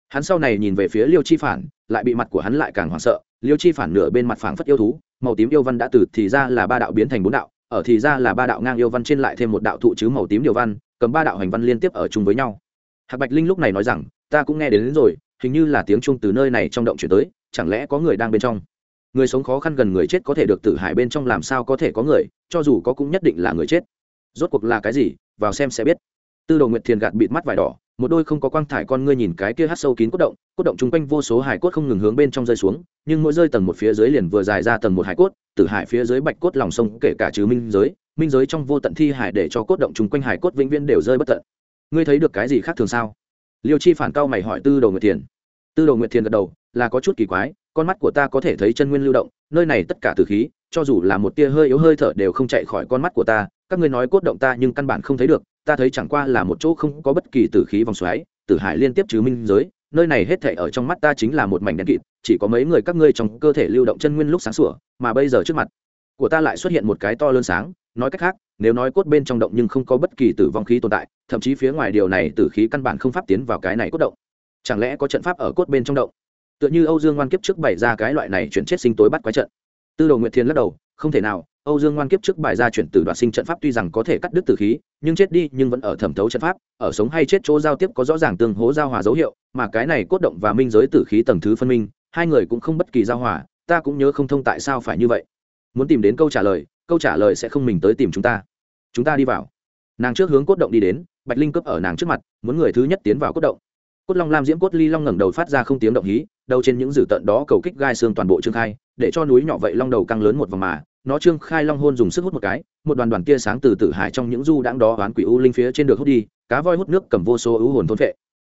Hắn sau này nhìn về phía liêu chi phản lại bị mặt của hắn lại càng hoảng sợ liêu chi phản nửa bên mặt phảng phất yêu thú màu tím yêu văn đã từ thì ra là ba đạo biến thành bốn đạo ở thì ra là ba đạo ngang yêu văn trên lại thêm một đạo thụ chứ màu tím điều văn cầm ba đạo hành văn liên tiếp ở chung với nhau. Hạc bạch linh lúc này nói rằng ta cũng nghe đến, đến rồi hình như là tiếng chuông từ nơi này trong động chuyển tới, chẳng lẽ có người đang bên trong? Người sống khó khăn gần người chết có thể được tử hải bên trong làm sao có thể có người, cho dù có cũng nhất định là người chết. Rốt cuộc là cái gì, vào xem sẽ biết. Tư đồ nguyệt thiền gạt bịt mắt vải đỏ, một đôi không có quang thải con ngươi nhìn cái kia hát sâu kín cốt động cốt động chung quanh vô số hải cốt không ngừng hướng bên trong rơi xuống, nhưng mỗi rơi tầng một phía dưới liền vừa dài ra tầng một hải cốt tử hải phía dưới bạch cốt lòng sông, kể cả chứ minh giới minh giới trong vô tận thi hải để cho cốt động chung quanh hải cốt vĩnh viễn đều rơi bất tận. Ngươi thấy được cái gì khác thường sao? Liêu chi phản cao mày hỏi tư đồ nguyệt thiền. Tư đồ nguyệt thiền gật đầu, là có chút kỳ quái, con mắt của ta có thể thấy chân nguyên lưu động, nơi này tất cả từ khí, cho dù là một tia hơi yếu hơi thở đều không chạy khỏi con mắt của ta, các ngươi nói cốt động ta nhưng căn bản không thấy được, ta thấy chẳng qua là một chỗ không có bất kỳ tử khí vòng xoáy, tử hải liên tiếp chứ minh giới, nơi này hết thể ở trong mắt ta chính là một mảnh đen kịt, chỉ có mấy người các ngươi trong cơ thể lưu động chân nguyên lúc sáng sủa, mà bây giờ trước mặt, của ta lại xuất hiện một cái to lớn sáng nói cách khác, nếu nói cốt bên trong động nhưng không có bất kỳ tử vong khí tồn tại, thậm chí phía ngoài điều này tử khí căn bản không pháp tiến vào cái này cốt động. Chẳng lẽ có trận pháp ở cốt bên trong động? Tựa như âu dương ngoan kiếp trước bày ra cái loại này chuyển chết sinh tối bắt quái trận. Tư đồ nguyệt thiên lắc đầu, không thể nào, âu dương ngoan kiếp trước bài ra chuyển từ đoạt sinh trận pháp tuy rằng có thể cắt đứt tử khí, nhưng chết đi nhưng vẫn ở thẩm thấu trận pháp, ở sống hay chết chỗ giao tiếp có rõ ràng tương hố giao hòa dấu hiệu, mà cái này cốt động và minh giới tử khí tầng thứ phân minh, hai người cũng không bất kỳ giao hòa, ta cũng nhớ không thông tại sao phải như vậy. Muốn tìm đến câu trả lời câu trả lời sẽ không mình tới tìm chúng ta. Chúng ta đi vào. Nàng trước hướng cốt động đi đến, bạch linh cướp ở nàng trước mặt, muốn người thứ nhất tiến vào cốt động. Cốt long lam diễm cốt ly long ngẩng đầu phát ra không tiếng động hí, đầu trên những dử tận đó cầu kích gai xương toàn bộ trương khai, để cho núi nhỏ vậy long đầu căng lớn một vòng mà, nó trương khai long hôn dùng sức hút một cái, một đoàn đoàn tia sáng từ tử hải trong những du đãng đó oán quỷ u linh phía trên được hút đi, cá voi hút nước cầm vô số ưu hồn thôn vệ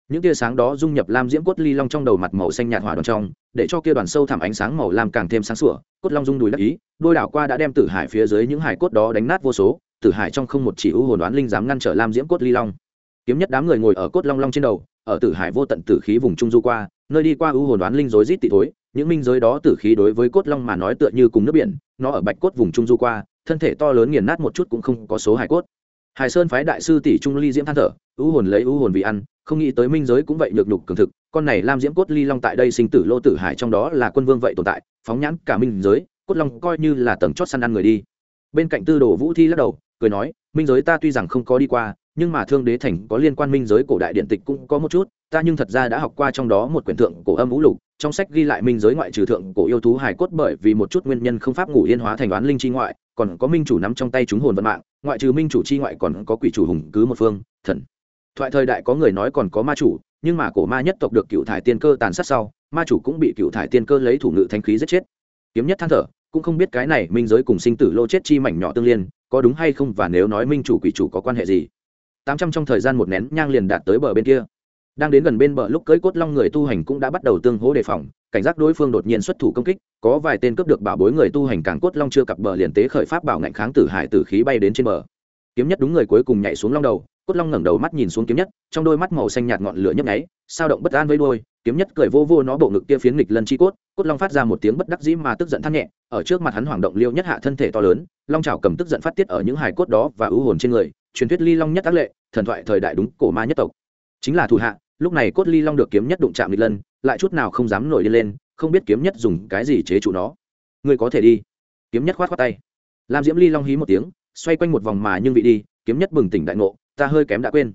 những tia sáng đó dung nhập lam diễm cốt ly long trong đầu mặt màu xanh nhạt hỏa đoàn trong để cho kia đoàn sâu thẳm ánh sáng màu lam càng thêm sáng sủa, cốt long dung đùi đắc ý, đôi đảo qua đã đem tử hải phía dưới những hải cốt đó đánh nát vô số, tử hải trong không một chỉ ưu hồn đoán linh dám ngăn trở lam diễm cốt ly long. Kiếm nhất đám người ngồi ở cốt long long trên đầu, ở tử hải vô tận tử khí vùng trung du qua, nơi đi qua ưu hồn đoán linh rối rít tị thối, những minh giới đó tử khí đối với cốt long mà nói tựa như cùng nước biển, nó ở bạch cốt vùng trung du qua, thân thể to lớn nghiền nát một chút cũng không có số hải cốt. Hải sơn phái đại sư tỷ trung ly diễm than thở ưu hồn lấy ưu hồn vì ăn không nghĩ tới minh giới cũng vậy nhược nhục cường thực, con này lam diễm cốt ly long tại đây sinh tử lô tử hải trong đó là quân vương vậy tồn tại, phóng nhãn cả minh giới, cốt long coi như là tầng chót săn ăn người đi. Bên cạnh tư đồ vũ thi lắc đầu, cười nói, minh giới ta tuy rằng không có đi qua, nhưng mà thương đế thành có liên quan minh giới cổ đại điện tịch cũng có một chút, ta nhưng thật ra đã học qua trong đó một quyển thượng cổ âm vũ lục, trong sách ghi lại minh giới ngoại trừ thượng cổ yêu thú hải cốt bởi vì một chút nguyên nhân không pháp ngủ yên hóa thành đoán linh chi ngoại, còn có minh chủ nắm trong tay chúng hồn vận mạng, ngoại trừ minh chủ chi ngoại còn có quỷ chủ hùng cứ một phương, thần thoại thời đại có người nói còn có ma chủ, nhưng mà cổ ma nhất tộc được cựu thải tiên cơ tàn sát sau, ma chủ cũng bị cựu thải tiên cơ lấy thủ ngự thanh khí giết chết. Kiếm nhất than thở, cũng không biết cái này minh giới cùng sinh tử lô chết chi mảnh nhỏ tương liên, có đúng hay không và nếu nói minh chủ quỷ chủ có quan hệ gì? Tám trăm trong thời gian một nén nhang liền đạt tới bờ bên kia. Đang đến gần bên bờ lúc cưỡi cốt long người tu hành cũng đã bắt đầu tương hố đề phòng, cảnh giác đối phương đột nhiên xuất thủ công kích, có vài tên cướp được bảo bối người tu hành càng cốt long chưa cặp bờ liền tế khởi pháp bảo ngạnh kháng tử hải tử khí bay đến trên bờ. Kiếm nhất đúng người cuối cùng nhảy xuống long đầu cốt long ngẩng đầu mắt nhìn xuống kiếm nhất, trong đôi mắt màu xanh nhạt ngọn lửa nhấp nháy, sao động bất an với đôi, kiếm nhất cười vô vô nó bộ ngực kia phiến nghịch lân chi cốt cốt long phát ra một tiếng bất đắc dĩ mà tức giận thắt nhẹ, ở trước mặt hắn hoảng động liêu nhất hạ thân thể to lớn, long trào cầm tức giận phát tiết ở những hài cốt đó và ưu hồn trên người, truyền thuyết ly long nhất tác lệ, thần thoại thời đại đúng cổ ma nhất tộc. Chính là thủ hạ, lúc này cốt ly long được kiếm nhất đụng chạm nghịch lân, lại chút nào không dám nổi đi lên, không biết kiếm nhất dùng cái gì chế trụ nó. Người có thể đi. Kiếm nhất khoát khoát tay. Lam diễm ly long hí một tiếng, xoay quanh một vòng mà nhưng vị đi, kiếm nhất bừng tỉnh đại ngộ ta hơi kém đã quên.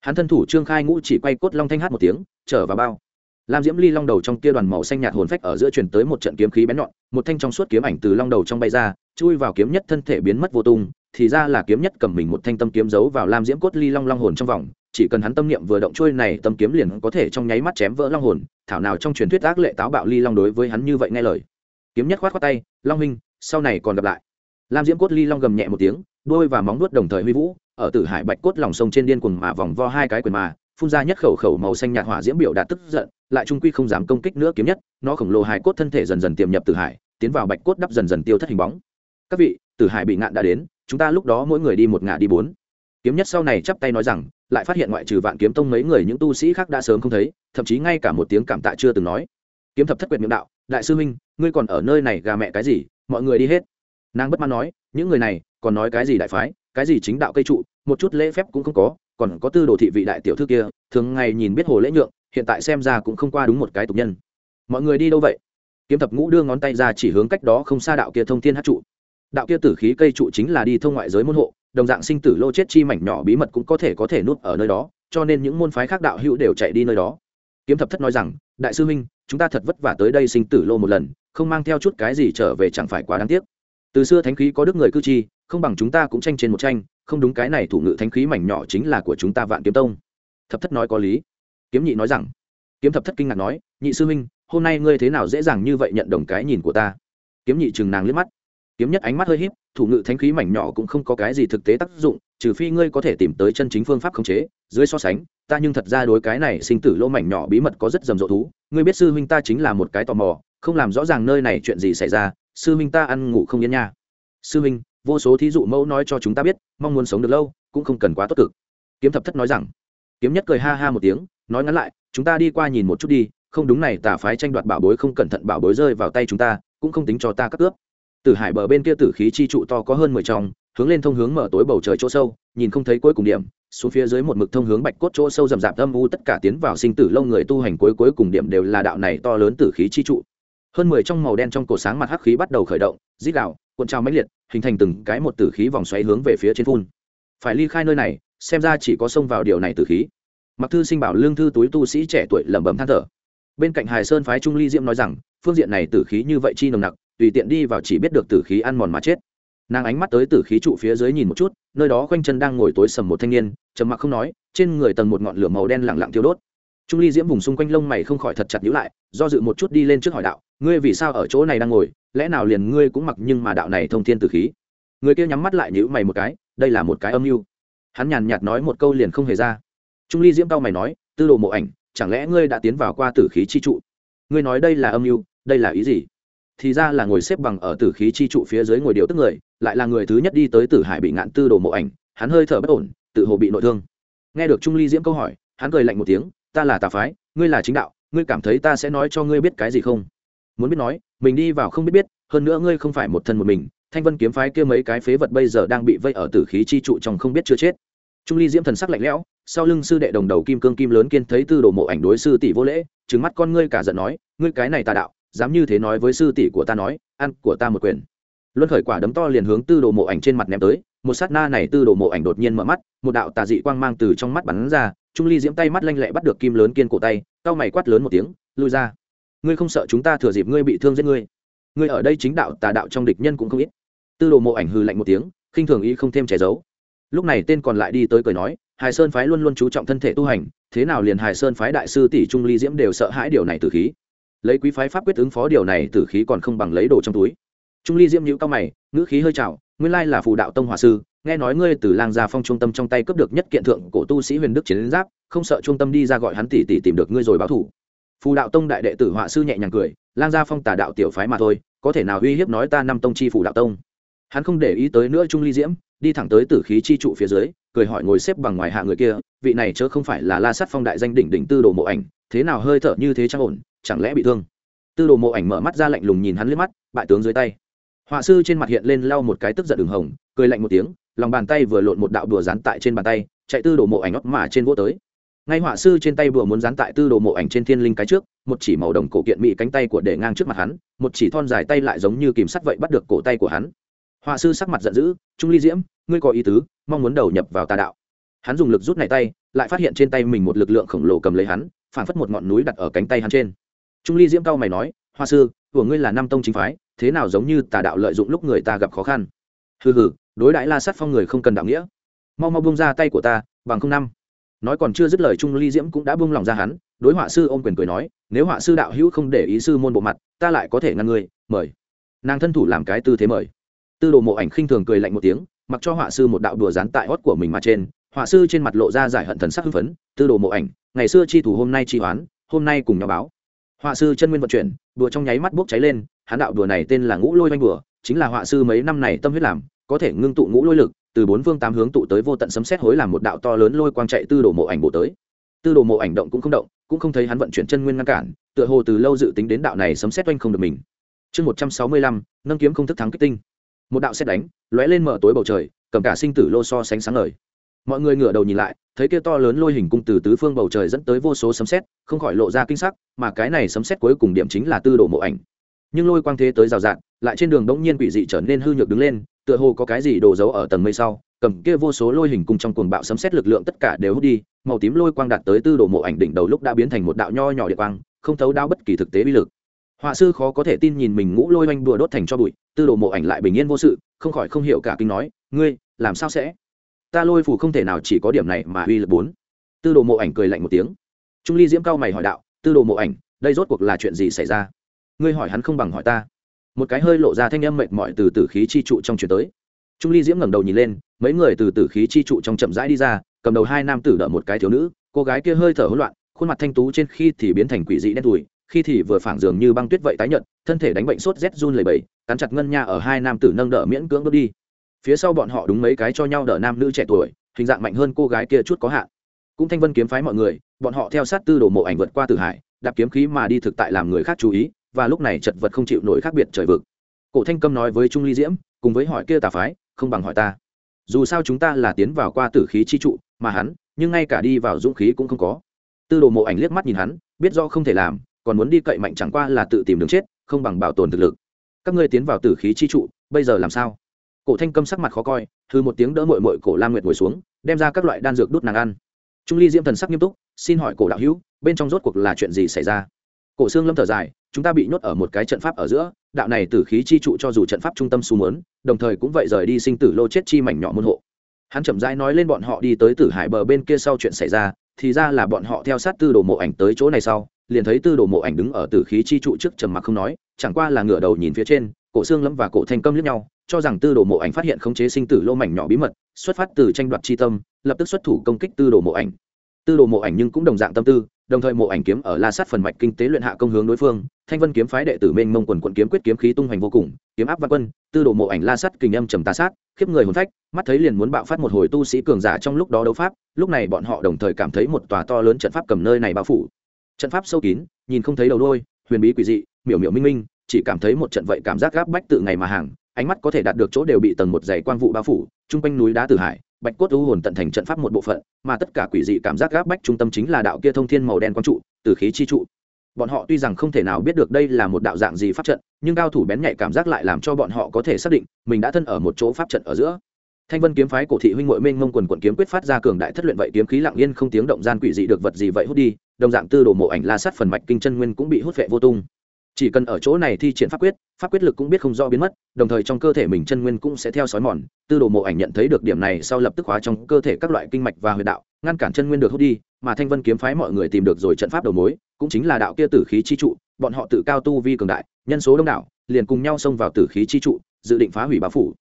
Hắn thân thủ trương khai ngũ chỉ quay cốt long thanh hát một tiếng, trở vào bao. Lam diễm ly long đầu trong kia đoàn màu xanh nhạt hồn phách ở giữa chuyển tới một trận kiếm khí bén nhọn, một thanh trong suốt kiếm ảnh từ long đầu trong bay ra, chui vào kiếm nhất thân thể biến mất vô tung, thì ra là kiếm nhất cầm mình một thanh tâm kiếm giấu vào lam diễm cốt ly long long hồn trong vòng, chỉ cần hắn tâm niệm vừa động trôi này tâm kiếm liền có thể trong nháy mắt chém vỡ long hồn, thảo nào trong truyền thuyết ác lệ táo bạo ly long đối với hắn như vậy nghe lời. Kiếm nhất khoát khoát tay, long minh sau này còn gặp lại. Lam diễm cốt ly long gầm nhẹ một tiếng, đôi và móng nuốt đồng thời huy vũ ở tử hải bạch cốt lòng sông trên điên cuồng mà vòng vo hai cái quyền mà, phun ra nhất khẩu khẩu màu xanh nhạt hỏa diễm biểu đạt tức giận, lại trung quy không dám công kích nữa kiếm nhất, nó khổng lồ hải cốt thân thể dần dần tiềm nhập tử hải, tiến vào bạch cốt đắp dần dần tiêu thất hình bóng. Các vị, tử hải bị ngạn đã đến, chúng ta lúc đó mỗi người đi một ngã đi bốn. Kiếm nhất sau này chắp tay nói rằng, lại phát hiện ngoại trừ vạn kiếm tông mấy người những tu sĩ khác đã sớm không thấy, thậm chí ngay cả một tiếng cảm tạ chưa từng nói. Kiếm thập thất quyệt miệng đạo, đại sư huynh, ngươi còn ở nơi này gà mẹ cái gì, mọi người đi hết. Nàng bất mãn nói những người này, còn nói cái gì đại phái, cái gì chính đạo cây trụ, một chút lễ phép cũng không có, còn có tư đồ thị vị đại tiểu thư kia, thường ngày nhìn biết hồ lễ nhượng, hiện tại xem ra cũng không qua đúng một cái tục nhân. Mọi người đi đâu vậy? Kiếm thập ngũ đưa ngón tay ra chỉ hướng cách đó không xa đạo kia thông thiên hát trụ. Đạo kia tử khí cây trụ chính là đi thông ngoại giới môn hộ, đồng dạng sinh tử lô chết chi mảnh nhỏ bí mật cũng có thể có thể nút ở nơi đó, cho nên những môn phái khác đạo hữu đều chạy đi nơi đó. Kiếm thập thất nói rằng, đại sư huynh, chúng ta thật vất vả tới đây sinh tử lô một lần, không mang theo chút cái gì trở về chẳng phải quá đáng tiếc từ xưa thánh khí có đức người cư chi, không bằng chúng ta cũng tranh trên một tranh, không đúng cái này thủ ngự thánh khí mảnh nhỏ chính là của chúng ta vạn kiếm tông. Thập thất nói có lý. Kiếm nhị nói rằng, kiếm thập thất kinh ngạc nói, nhị sư huynh, hôm nay ngươi thế nào dễ dàng như vậy nhận đồng cái nhìn của ta? Kiếm nhị chừng nàng liếc mắt. Kiếm nhất ánh mắt hơi híp, thủ ngự thánh khí mảnh nhỏ cũng không có cái gì thực tế tác dụng, trừ phi ngươi có thể tìm tới chân chính phương pháp khống chế, dưới so sánh, ta nhưng thật ra đối cái này sinh tử lô mảnh nhỏ bí mật có rất rầm rộ thú. Ngươi biết sư huynh ta chính là một cái tò mò không làm rõ ràng nơi này chuyện gì xảy ra sư minh ta ăn ngủ không yên nha. Sư minh, vô số thí dụ mẫu nói cho chúng ta biết mong muốn sống được lâu cũng không cần quá tốt cực. Kiếm thập thất nói rằng kiếm nhất cười ha ha một tiếng nói ngắn lại chúng ta đi qua nhìn một chút đi không đúng này tà phái tranh đoạt bảo bối không cẩn thận bảo bối rơi vào tay chúng ta cũng không tính cho ta cắt cướp. Từ hải bờ bên kia tử khí chi trụ to có hơn mười trong hướng lên thông hướng mở tối bầu trời chỗ sâu nhìn không thấy cuối cùng điểm xuống phía dưới một mực thông hướng bạch cốt chỗ sâu rậm rạp âm u tất cả tiến vào sinh tử lâu người tu hành cuối cuối cùng điểm đều là đạo này to lớn tử khí chi trụ hơn mười trong màu đen trong cổ sáng mặt hắc khí bắt đầu khởi động dít gạo cuộn trào mãnh liệt, hình thành từng cái một tử khí vòng xoáy hướng về phía trên phun. Phải ly khai nơi này, xem ra chỉ có xông vào điều này tử khí. Mặc thư sinh bảo lương thư túi tu sĩ trẻ tuổi lẩm bẩm than thở. Bên cạnh hải sơn phái trung ly diễm nói rằng, phương diện này tử khí như vậy chi nồng nặc, tùy tiện đi vào chỉ biết được tử khí ăn mòn mà chết. Nàng ánh mắt tới tử khí trụ phía dưới nhìn một chút, nơi đó khoanh chân đang ngồi tối sầm một thanh niên, trầm mặc không nói, trên người tầng một ngọn lửa màu đen lẳng lặng thiêu đốt trung ly diễm vùng xung quanh lông mày không khỏi thật chặt nhữ lại, do dự một chút đi lên trước hỏi đạo, ngươi vì sao ở chỗ này đang ngồi? Lẽ nào liền ngươi cũng mặc nhưng mà đạo này thông thiên tử khí? Người kia nhắm mắt lại nhữ mày một cái, đây là một cái âm mưu. Hắn nhàn nhạt nói một câu liền không hề ra. Trung ly diễm cao mày nói, tư đồ mộ ảnh, chẳng lẽ ngươi đã tiến vào qua tử khí chi trụ? Ngươi nói đây là âm mưu, đây là ý gì? Thì ra là ngồi xếp bằng ở tử khí chi trụ phía dưới ngồi điều tức người, lại là người thứ nhất đi tới tử hải bị ngạn tư đồ mộ ảnh. Hắn hơi thở bất ổn, tự hồ bị nội thương. Nghe được trung ly diễm câu hỏi, hắn cười lạnh một tiếng ta là tà phái, ngươi là chính đạo, ngươi cảm thấy ta sẽ nói cho ngươi biết cái gì không? Muốn biết nói, mình đi vào không biết biết, hơn nữa ngươi không phải một thân một mình, thanh vân kiếm phái kia mấy cái phế vật bây giờ đang bị vây ở tử khí chi trụ trong không biết chưa chết. Trung ly diễm thần sắc lạnh lẽo, sau lưng sư đệ đồng đầu kim cương kim lớn kiên thấy tư đồ mộ ảnh đối sư tỷ vô lễ, trừng mắt con ngươi cả giận nói, ngươi cái này tà đạo, dám như thế nói với sư tỷ của ta nói, ăn của ta một quyền. Luân khởi quả đấm to liền hướng tư đồ mộ ảnh trên mặt ném tới, một sát na này tư đồ mộ ảnh đột nhiên mở mắt, một đạo tà dị quang mang từ trong mắt bắn ra trung ly diễm tay mắt lanh lẹ bắt được kim lớn kiên cổ tay cao mày quát lớn một tiếng, lui ra. Ngươi không sợ chúng ta thừa dịp ngươi bị thương giết ngươi? Ngươi ở đây chính đạo tà đạo trong địch nhân cũng không ít. Tư đồ mộ ảnh hư lạnh một tiếng, khinh thường ý không thêm che giấu. Lúc này tên còn lại đi tới cười nói, hải sơn phái luôn luôn chú trọng thân thể tu hành, thế nào liền hải sơn phái đại sư tỷ trung ly diễm đều sợ hãi điều này từ khí. Lấy quý phái pháp quyết ứng phó điều này từ khí còn không bằng lấy đồ trong túi. Trung ly diễm nhữ cao mày, ngữ khí hơi trào, nguyên lai là phù đạo tông hòa sư nghe nói ngươi từ lang gia phong trung tâm trong tay cướp được nhất kiện thượng cổ tu sĩ huyền đức chiến giáp, không sợ trung tâm đi ra gọi hắn tỷ tỷ tìm được ngươi rồi báo thủ. Phù đạo tông đại đệ tử họa sư nhẹ nhàng cười lang gia phong tà đạo tiểu phái mà thôi, có thể nào uy hiếp nói ta năm tông chi phù đạo tông? Hắn không để ý tới nữa trung ly diễm, đi thẳng tới tử khí chi trụ phía dưới, cười hỏi ngồi xếp bằng ngoài hạ người kia, vị này chớ không phải là la sát phong đại danh đỉnh đỉnh tư đồ mộ ảnh, thế nào hơi thở như thế chắc ổn, chẳng lẽ bị thương? Tư đồ mộ ảnh mở mắt ra lạnh lùng nhìn hắn liếc mắt, bại tướng dưới tay. Họa sư trên mặt hiện lên lau một cái tức giận đường hồng, cười lạnh một tiếng lòng bàn tay vừa lộn một đạo đùa dán tại trên bàn tay, chạy tư đồ mộ ảnh ấp mà trên vô tới. Ngay họa sư trên tay vừa muốn dán tại tư đồ mộ ảnh trên thiên linh cái trước, một chỉ màu đồng cổ kiện mỹ cánh tay của để ngang trước mặt hắn, một chỉ thon dài tay lại giống như kìm sắt vậy bắt được cổ tay của hắn. Họa sư sắc mặt giận dữ, trung ly diễm, ngươi có ý tứ, mong muốn đầu nhập vào tà đạo. Hắn dùng lực rút này tay, lại phát hiện trên tay mình một lực lượng khổng lồ cầm lấy hắn phản phất một ngọn núi đặt ở cánh tay hắn trên. Trung ly diễm cao mày nói hoa sư, của ngươi là Nam tông chính phái, thế nào giống như tà đạo lợi dụng lúc người ta gặp khó khăn? Hừ hừ đối đãi la sát phong người không cần đạo nghĩa. Mau mau bông ra tay của ta, bằng không năm. Nói còn chưa dứt lời trung ly diễm cũng đã bông lòng ra hắn, đối họa sư ôm quyền cười nói, nếu họa sư đạo hữu không để ý sư môn bộ mặt, ta lại có thể ngăn ngươi, mời. Nàng thân thủ làm cái tư thế mời. Tư đồ mộ ảnh khinh thường cười lạnh một tiếng, mặc cho họa sư một đạo đùa dán tại hót của mình mà trên, họa sư trên mặt lộ ra giải hận thần sắc hưng phấn, tư đồ mộ ảnh, ngày xưa chi thủ hôm nay chi hoán, hôm nay cùng nhau báo. Họa sư chân nguyên vận chuyển, đùa trong nháy mắt bốc cháy lên, hắn đạo đùa này tên là ngũ lôi oanh đùa chính là họa sư mấy năm này tâm huyết làm có thể ngưng tụ ngũ lôi lực, từ bốn phương tám hướng tụ tới vô tận sấm xét hối làm một đạo to lớn lôi quang chạy tư đồ mộ ảnh bộ tới. Tư đồ mộ ảnh động cũng không động, cũng không thấy hắn vận chuyển chân nguyên ngăn cản, tựa hồ từ lâu dự tính đến đạo này sấm xét oanh không được mình. Chương một trăm sáu mươi lăm, nâng kiếm không thức thắng kích tinh. Một đạo xét đánh, lóe lên mở tối bầu trời, cầm cả sinh tử lô so sánh sáng ngời. Mọi người ngửa đầu nhìn lại, thấy kia to lớn lôi hình cung từ tứ phương bầu trời dẫn tới vô số sấm xét không khỏi lộ ra kinh sắc, mà cái này sấm xét cuối cùng điểm chính là tư đồ mộ ảnh. Nhưng lôi quang thế tới rào rạt, lại trên đường đống nhiên quỷ dị trở nên hư nhược đứng lên tựa hồ có cái gì đổ dấu ở tầng mây sau, cầm kia vô số lôi hình cùng trong cuồng bạo sấm xét lực lượng tất cả đều hút đi, màu tím lôi quang đạt tới tư đồ mộ ảnh đỉnh đầu lúc đã biến thành một đạo nho nhỏ địa quang, không thấu đao bất kỳ thực tế uy lực. Họa sư khó có thể tin nhìn mình ngũ lôi oanh đùa đốt thành cho bụi, tư đồ mộ ảnh lại bình yên vô sự, không khỏi không hiểu cả kinh nói, ngươi, làm sao sẽ? Ta lôi phù không thể nào chỉ có điểm này mà uy lực bốn. Tư đồ mộ ảnh cười lạnh một tiếng. Trung ly diễm cao mày hỏi đạo, tư đồ mộ ảnh, đây rốt cuộc là chuyện gì xảy ra? Ngươi hỏi hắn không bằng hỏi ta một cái hơi lộ ra thanh âm mệt mỏi từ tử khí chi trụ trong chuyển tới. Trung ly diễm ngẩng đầu nhìn lên, mấy người từ tử khí chi trụ trong chậm rãi đi ra, cầm đầu hai nam tử đỡ một cái thiếu nữ, cô gái kia hơi thở hỗn loạn, khuôn mặt thanh tú trên khi thì biến thành quỷ dị đen tủi, khi thì vừa phảng dường như băng tuyết vậy tái nhợt, thân thể đánh bệnh sốt rét run lẩy bẩy, cắn chặt ngân nha ở hai nam tử nâng đỡ miễn cưỡng bước đi. Phía sau bọn họ đúng mấy cái cho nhau đỡ nam nữ trẻ tuổi, hình dạng mạnh hơn cô gái kia chút có hạn. Cũng thanh vân kiếm phái mọi người, bọn họ theo sát tư đồ mộ ảnh vượt qua tử hải, đạp kiếm khí mà đi thực tại làm người khác chú ý và lúc này chật vật không chịu nổi khác biệt trời vực. Cổ thanh câm nói với trung ly diễm, cùng với hỏi kia tà phái, không bằng hỏi ta. Dù sao chúng ta là tiến vào qua tử khí chi trụ, mà hắn, nhưng ngay cả đi vào dũng khí cũng không có. Tư đồ mộ ảnh liếc mắt nhìn hắn, biết do không thể làm, còn muốn đi cậy mạnh chẳng qua là tự tìm đường chết, không bằng bảo tồn thực lực. Các ngươi tiến vào tử khí chi trụ, bây giờ làm sao? Cổ thanh câm sắc mặt khó coi thư một tiếng đỡ mội mội cổ lam nguyệt ngồi xuống, đem ra các loại đan dược đút nàng ăn. Trung ly diễm thần sắc nghiêm túc, xin hỏi cổ đạo hữu, bên trong rốt cuộc là chuyện gì xảy ra? Cổ xương lâm thở dài, chúng ta bị nhốt ở một cái trận pháp ở giữa, đạo này tử khí chi trụ cho dù trận pháp trung tâm xu mớn đồng thời cũng vậy rời đi sinh tử lô chết chi mảnh nhỏ môn hộ. Hắn chậm rãi nói lên bọn họ đi tới tử hải bờ bên kia sau chuyện xảy ra, thì ra là bọn họ theo sát tư đồ mộ ảnh tới chỗ này sau, liền thấy tư đồ mộ ảnh đứng ở tử khí chi trụ trước trầm mặc không nói, chẳng qua là ngửa đầu nhìn phía trên, cổ xương lâm và cổ thanh câm lướt nhau, cho rằng tư đồ mộ ảnh phát hiện khống chế sinh tử lô mảnh nhỏ bí mật, xuất phát từ tranh đoạt chi tâm, lập tức xuất thủ công kích tư đồ mộ ảnh tư đồ mộ ảnh nhưng cũng đồng dạng tâm tư, đồng thời mộ ảnh kiếm ở la sát phần mạch kinh tế luyện hạ công hướng đối phương, thanh vân kiếm phái đệ tử mênh mông quần quận kiếm quyết kiếm khí tung hoành vô cùng, kiếm áp văn quân, tư đồ mộ ảnh la sát kình âm trầm tà sát, khiếp người hồn phách, mắt thấy liền muốn bạo phát một hồi tu sĩ cường giả trong lúc đó đấu pháp, lúc này bọn họ đồng thời cảm thấy một tòa to lớn trận pháp cầm nơi này bao phủ. Trận pháp sâu kín, nhìn không thấy đầu đôi huyền bí quỷ dị, miểu miểu minh minh, chỉ cảm thấy một trận vậy cảm giác gáp bách tự ngày mà hàng, ánh mắt có thể đạt được chỗ đều bị tầng một dày quang vụ bao phủ, chung quanh núi đá tử hải bạch cốt u hồn tận thành trận pháp một bộ phận, mà tất cả quỷ dị cảm giác gáp bách trung tâm chính là đạo kia thông thiên màu đen quang trụ, từ khí chi trụ. Bọn họ tuy rằng không thể nào biết được đây là một đạo dạng gì pháp trận, nhưng cao thủ bén nhạy cảm giác lại làm cho bọn họ có thể xác định, mình đã thân ở một chỗ pháp trận ở giữa. Thanh vân kiếm phái cổ thị huynh ngội minh mông quần quận kiếm quyết phát ra cường đại thất luyện vậy kiếm khí lặng yên không tiếng động gian quỷ dị được vật gì vậy hút đi, đồng dạng tư đồ mộ ảnh la sát phần mạch kinh chân nguyên cũng bị hút vệ vô tung. Chỉ cần ở chỗ này thi triển pháp quyết pháp quyết lực cũng biết không do biến mất, đồng thời trong cơ thể mình chân nguyên cũng sẽ theo sói mòn. Tư đồ mộ ảnh nhận thấy được điểm này sau lập tức hóa trong cơ thể các loại kinh mạch và huyệt đạo, ngăn cản chân nguyên được hút đi, mà thanh vân kiếm phái mọi người tìm được rồi trận pháp đầu mối, cũng chính là đạo kia tử khí chi trụ, bọn họ tự cao tu vi cường đại, nhân số đông đảo, liền cùng nhau xông vào tử khí chi trụ, dự định phá hủy bá phủ.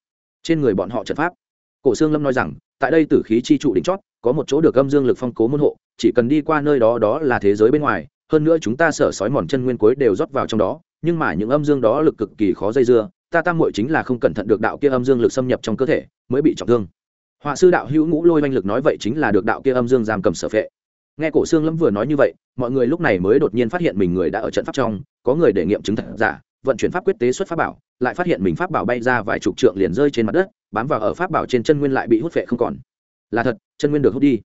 Trên người bọn họ trận pháp, cổ xương lâm nói rằng, tại đây tử khí chi trụ đỉnh chót, có một chỗ được âm dương lực phong cố môn hộ, chỉ cần đi qua nơi đó đó là thế giới bên ngoài, hơn nữa chúng ta sở sói mòn chân nguyên cuối đều rót vào trong đó nhưng mà những âm dương đó lực cực kỳ khó dây dưa, ta tam muội chính là không cẩn thận được đạo kia âm dương lực xâm nhập trong cơ thể, mới bị trọng thương. Họa sư đạo hữu ngũ lôi oanh lực nói vậy chính là được đạo kia âm dương giam cầm sở phệ. Nghe cổ xương lâm vừa nói như vậy, mọi người lúc này mới đột nhiên phát hiện mình người đã ở trận pháp trong, có người để nghiệm chứng thật giả, vận chuyển pháp quyết tế xuất pháp bảo, lại phát hiện mình pháp bảo bay ra vài chục trượng liền rơi trên mặt đất, bám vào ở pháp bảo trên chân nguyên lại bị hút phệ không còn. Là thật, chân nguyên được hút đi.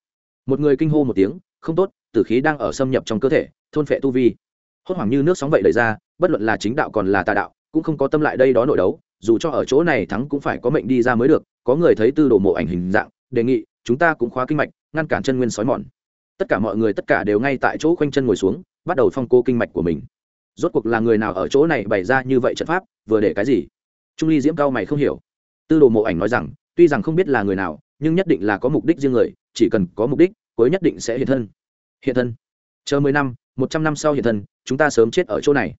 Một người kinh hô một tiếng, không tốt, tử khí đang ở xâm nhập trong cơ thể, thôn phệ tu vi. Hốt hoảng như nước sóng vậy lời ra bất luận là chính đạo còn là tà đạo, cũng không có tâm lại đây đó nội đấu, dù cho ở chỗ này thắng cũng phải có mệnh đi ra mới được, có người thấy tư đồ mộ ảnh hình dạng, đề nghị, chúng ta cũng khóa kinh mạch, ngăn cản chân nguyên sói mòn. Tất cả mọi người tất cả đều ngay tại chỗ khoanh chân ngồi xuống, bắt đầu phong cô kinh mạch của mình. Rốt cuộc là người nào ở chỗ này bày ra như vậy trận pháp, vừa để cái gì? Trung ly diễm cao mày không hiểu. Tư đồ mộ ảnh nói rằng, tuy rằng không biết là người nào, nhưng nhất định là có mục đích riêng người, chỉ cần có mục đích, cuối nhất định sẽ hiện thân. Hiện thân. Chờ mười năm, một trăm năm sau hiện thân, chúng ta sớm chết ở chỗ này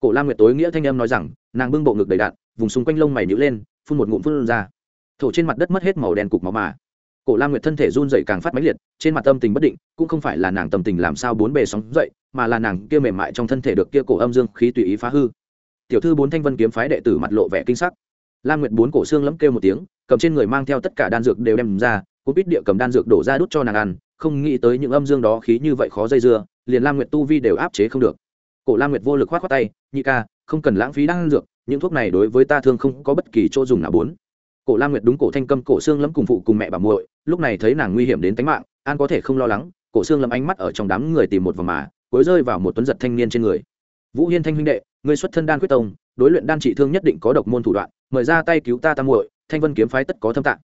cổ lam nguyệt tối nghĩa thanh âm nói rằng, nàng bưng bộ ngực đầy đạn, vùng xung quanh lông mày nhữ lên, phun một ngụm phun ra. Thổ trên mặt đất mất hết màu đen cục máu mà. Cổ lam nguyệt thân thể run dậy càng phát máy liệt, trên mặt tâm tình bất định, cũng không phải là nàng tâm tình làm sao bốn bề sóng dậy, mà là nàng kia mềm mại trong thân thể được kia cổ âm dương khí tùy ý phá hư. Tiểu thư bốn thanh vân kiếm phái đệ tử mặt lộ vẻ kinh sắc. Lam nguyệt bốn cổ xương lẫm kêu một tiếng, cầm trên người mang theo tất cả đan dược đều đem ra cũng biết địa cầm đan dược đổ ra đút cho nàng ăn, không nghĩ tới những âm dương đó khí như vậy khó dây dưa, liền lam nguyệt tu vi đều áp chế không được cổ la nguyệt vô lực khoát khoát tay, nhị ca, không cần lãng phí đan dược, những thuốc này đối với ta thương không có bất kỳ chỗ dùng nào bốn. Cổ la nguyệt đúng cổ thanh câm, cổ xương lẫm cùng phụ cùng mẹ bà muội, lúc này thấy nàng nguy hiểm đến tính mạng, an có thể không lo lắng, cổ xương lẫm ánh mắt ở trong đám người tìm một vòng mà, cuối rơi vào một tuấn giật thanh niên trên người. Vũ hiên thanh huynh đệ, ngươi xuất thân đan quyết tông, đối luyện đan trị thương nhất định có độc môn thủ đoạn, mời ra tay cứu ta tam muội, thanh vân kiếm phái tất có thâm tạng.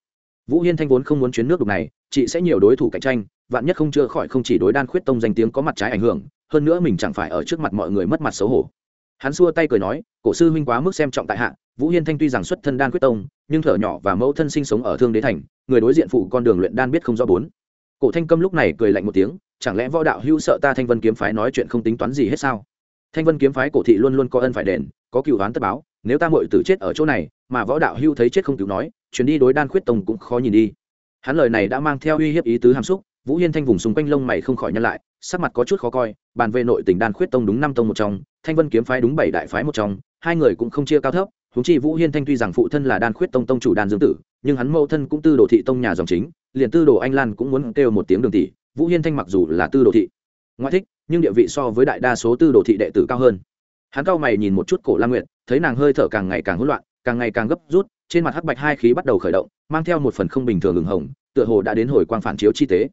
Vũ hiên thanh vốn không muốn chuyến nước đục này, chị sẽ nhiều đối thủ cạnh tranh, vạn nhất không chữa khỏi không chỉ đối đan khuyết tông danh tiếng có mặt trái ảnh hưởng hơn nữa mình chẳng phải ở trước mặt mọi người mất mặt xấu hổ. Hắn xua tay cười nói, cổ sư huynh quá mức xem trọng tại hạ, vũ hiên thanh tuy rằng xuất thân đan quyết tông, nhưng thở nhỏ và mẫu thân sinh sống ở thương đế thành, người đối diện phụ con đường luyện đan biết không rõ bốn. Cổ thanh câm lúc này cười lạnh một tiếng, chẳng lẽ võ đạo hưu sợ ta thanh vân kiếm phái nói chuyện không tính toán gì hết sao? Thanh vân kiếm phái cổ thị luôn luôn có ân phải đền, có cựu oán tất báo, nếu ta mội tử chết ở chỗ này, mà võ đạo hưu thấy chết không cứu nói, chuyến đi đối đan khuyết tông cũng khó nhìn đi. Hắn lời này đã mang theo uy hiếp ý tứ hàm xúc vũ hiên thanh vùng xung quanh lông mày không khỏi nhăn lại, sắc mặt có chút khó coi, bàn về nội tỉnh đan khuyết tông đúng năm tông một trong, thanh vân kiếm phái đúng bảy đại phái một trong, hai người cũng không chia cao thấp húng chi vũ hiên thanh tuy rằng phụ thân là đan khuyết tông tông chủ đan dương tử, nhưng hắn mẫu thân cũng tư đồ thị tông nhà dòng chính, liền tư đồ anh lan cũng muốn kêu một tiếng đường tỷ, vũ hiên thanh mặc dù là tư đồ thị ngoại thích, nhưng địa vị so với đại đa số tư đồ thị đệ tử cao hơn. Hắn cao mày nhìn một chút cổ La nguyệt, thấy nàng hơi thở càng ngày càng hỗn loạn, càng ngày càng gấp rút, trên mặt hắc bạch hai khí bắt đầu khởi động, mang theo một phần không bình thường ửng hồng, tựa hồ đã đến hồi quang phản chiếu chi tế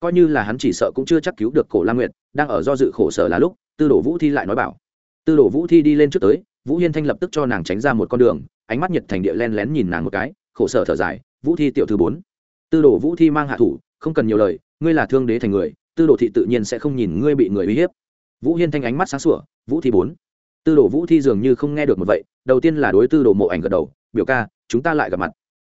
coi như là hắn chỉ sợ cũng chưa chắc cứu được cổ la nguyệt, đang ở do dự khổ sở là lúc, tư đồ vũ thi lại nói bảo. Tư đồ vũ thi đi lên trước tới, vũ hiên thanh lập tức cho nàng tránh ra một con đường, ánh mắt nhiệt thành địa len lén nhìn nàng một cái, khổ sở thở dài, vũ thi tiểu thư bốn, tư đồ vũ thi mang hạ thủ, không cần nhiều lời, ngươi là thương đế thành người, tư đồ thị tự nhiên sẽ không nhìn ngươi bị người uy hiếp. Vũ hiên thanh ánh mắt sáng sủa, vũ thi bốn, tư đồ vũ thi dường như không nghe được một vậy, đầu tiên là đối tư đồ mộ ảnh gật đầu, biểu ca, chúng ta lại gặp mặt.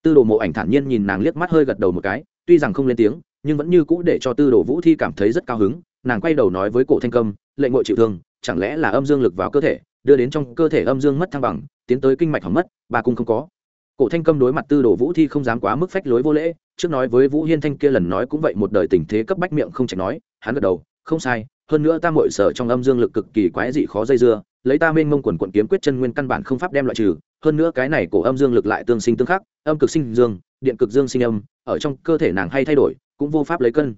Tư đồ mộ ảnh thản nhiên nhìn nàng liếc mắt hơi gật đầu một cái, tuy rằng không lên tiếng nhưng vẫn như cũ để cho tư đồ vũ thi cảm thấy rất cao hứng nàng quay đầu nói với cổ thanh Cầm, lệnh ngội chịu thương chẳng lẽ là âm dương lực vào cơ thể đưa đến trong cơ thể âm dương mất thăng bằng tiến tới kinh mạch hỏng mất bà cung không có. Cổ thanh Cầm đối mặt tư đồ vũ thi không dám quá mức phách lối vô lễ trước nói với vũ hiên thanh kia lần nói cũng vậy một đời tình thế cấp bách miệng không tránh nói hắn gật đầu không sai hơn nữa ta mội sở trong âm dương lực cực kỳ quái dị khó dây dưa lấy ta mênh mông quần quận kiếm quyết chân nguyên căn bản không pháp đem loại trừ hơn nữa cái này cổ âm dương lực lại tương sinh tương khắc âm cực sinh dương điện cực dương sinh âm ở trong cơ thể nàng hay thay đổi cũng vô pháp lấy cân.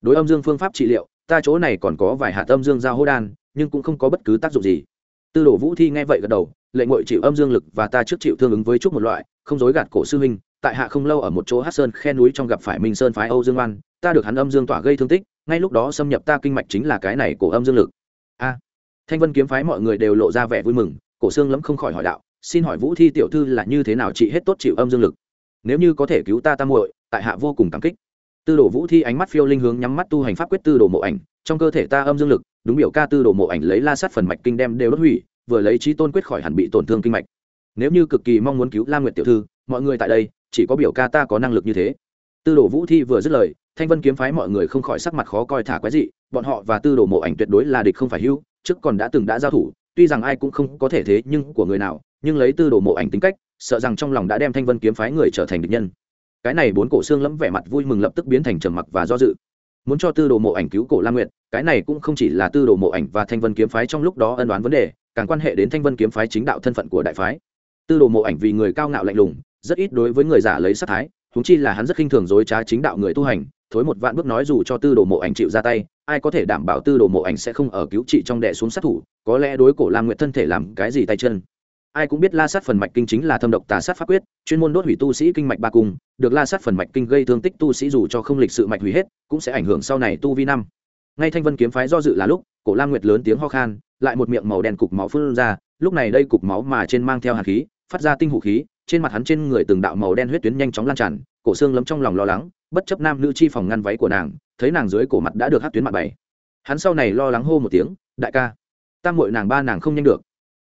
Đối âm dương phương pháp trị liệu, ta chỗ này còn có vài hạt âm dương giao hô đan, nhưng cũng không có bất cứ tác dụng gì. Tư đồ vũ thi nghe vậy gật đầu lệnh ngội chịu âm dương lực và ta trước chịu thương ứng với chút một loại, không dối gạt cổ sư huynh, tại hạ không lâu ở một chỗ hát sơn khe núi trong gặp phải minh sơn phái âu dương oan, ta được hắn âm dương tỏa gây thương tích, ngay lúc đó xâm nhập ta kinh mạch chính là cái này cổ âm dương lực. A. Thanh vân kiếm phái mọi người đều lộ ra vẻ vui mừng, cổ xương lẫm không khỏi hỏi đạo, xin hỏi vũ thi tiểu thư là như thế nào trị hết tốt chịu âm dương lực? Nếu như có thể cứu ta ta muội, tại hạ vô cùng cảm kích tư đồ vũ thi ánh mắt phiêu linh hướng nhắm mắt tu hành pháp quyết tư đồ mộ ảnh, trong cơ thể ta âm dương lực, đúng biểu ca tư đồ mộ ảnh lấy la sát phần mạch kinh đem đều đốt hủy, vừa lấy trí tôn quyết khỏi hẳn bị tổn thương kinh mạch. Nếu như cực kỳ mong muốn cứu la nguyệt tiểu thư, mọi người tại đây, chỉ có biểu ca ta có năng lực như thế. Tư đồ vũ thi vừa dứt lời, thanh vân kiếm phái mọi người không khỏi sắc mặt khó coi thả quái dị, bọn họ và tư đồ mộ ảnh tuyệt đối là địch không phải hưu, trước còn đã từng đã giao thủ, tuy rằng ai cũng không có thể thế nhưng của người nào, nhưng lấy tư đồ mộ ảnh tính cách, sợ rằng trong lòng đã đem thanh vân kiếm phái người trở thành địch nhân cái này bốn cổ xương lẫm vẻ mặt vui mừng lập tức biến thành trầm mặc và do dự. Muốn cho tư đồ mộ ảnh cứu cổ lam nguyệt, cái này cũng không chỉ là tư đồ mộ ảnh và thanh vân kiếm phái trong lúc đó ân đoán vấn đề, càng quan hệ đến thanh vân kiếm phái chính đạo thân phận của đại phái. Tư đồ mộ ảnh vì người cao ngạo lạnh lùng, rất ít đối với người giả lấy sát thái húng chi là hắn rất khinh thường dối trá chính đạo người tu hành, thối một vạn bước nói dù cho tư đồ mộ ảnh chịu ra tay, ai có thể đảm bảo tư đồ mộ ảnh sẽ không ở cứu trị trong đệ xuống sát thủ, có lẽ đối cổ lam nguyệt thân thể làm cái gì tay chân ai cũng biết la sát phần mạch kinh chính là thâm độc tà sát pháp quyết, chuyên môn đốt hủy tu sĩ kinh mạch ba cung, được la sát phần mạch kinh gây thương tích tu sĩ dù cho không lịch sự mạch hủy hết, cũng sẽ ảnh hưởng sau này tu vi năm. Ngay thanh vân kiếm phái do dự là lúc, cổ lam nguyệt lớn tiếng ho khan, lại một miệng màu đen cục máu phun ra, lúc này đây cục máu mà trên mang theo hạt khí, phát ra tinh hủ khí, trên mặt hắn trên người từng đạo màu đen huyết tuyến nhanh chóng lan tràn, cổ xương lấm trong lòng lo lắng, bất chấp nam nữ chi phòng ngăn váy của nàng, thấy nàng dưới cổ mặt đã được hát tuyến mặt bảy. Hắn sau này lo lắng hô một tiếng, đại ca, tam muội nàng ba nàng không nhanh được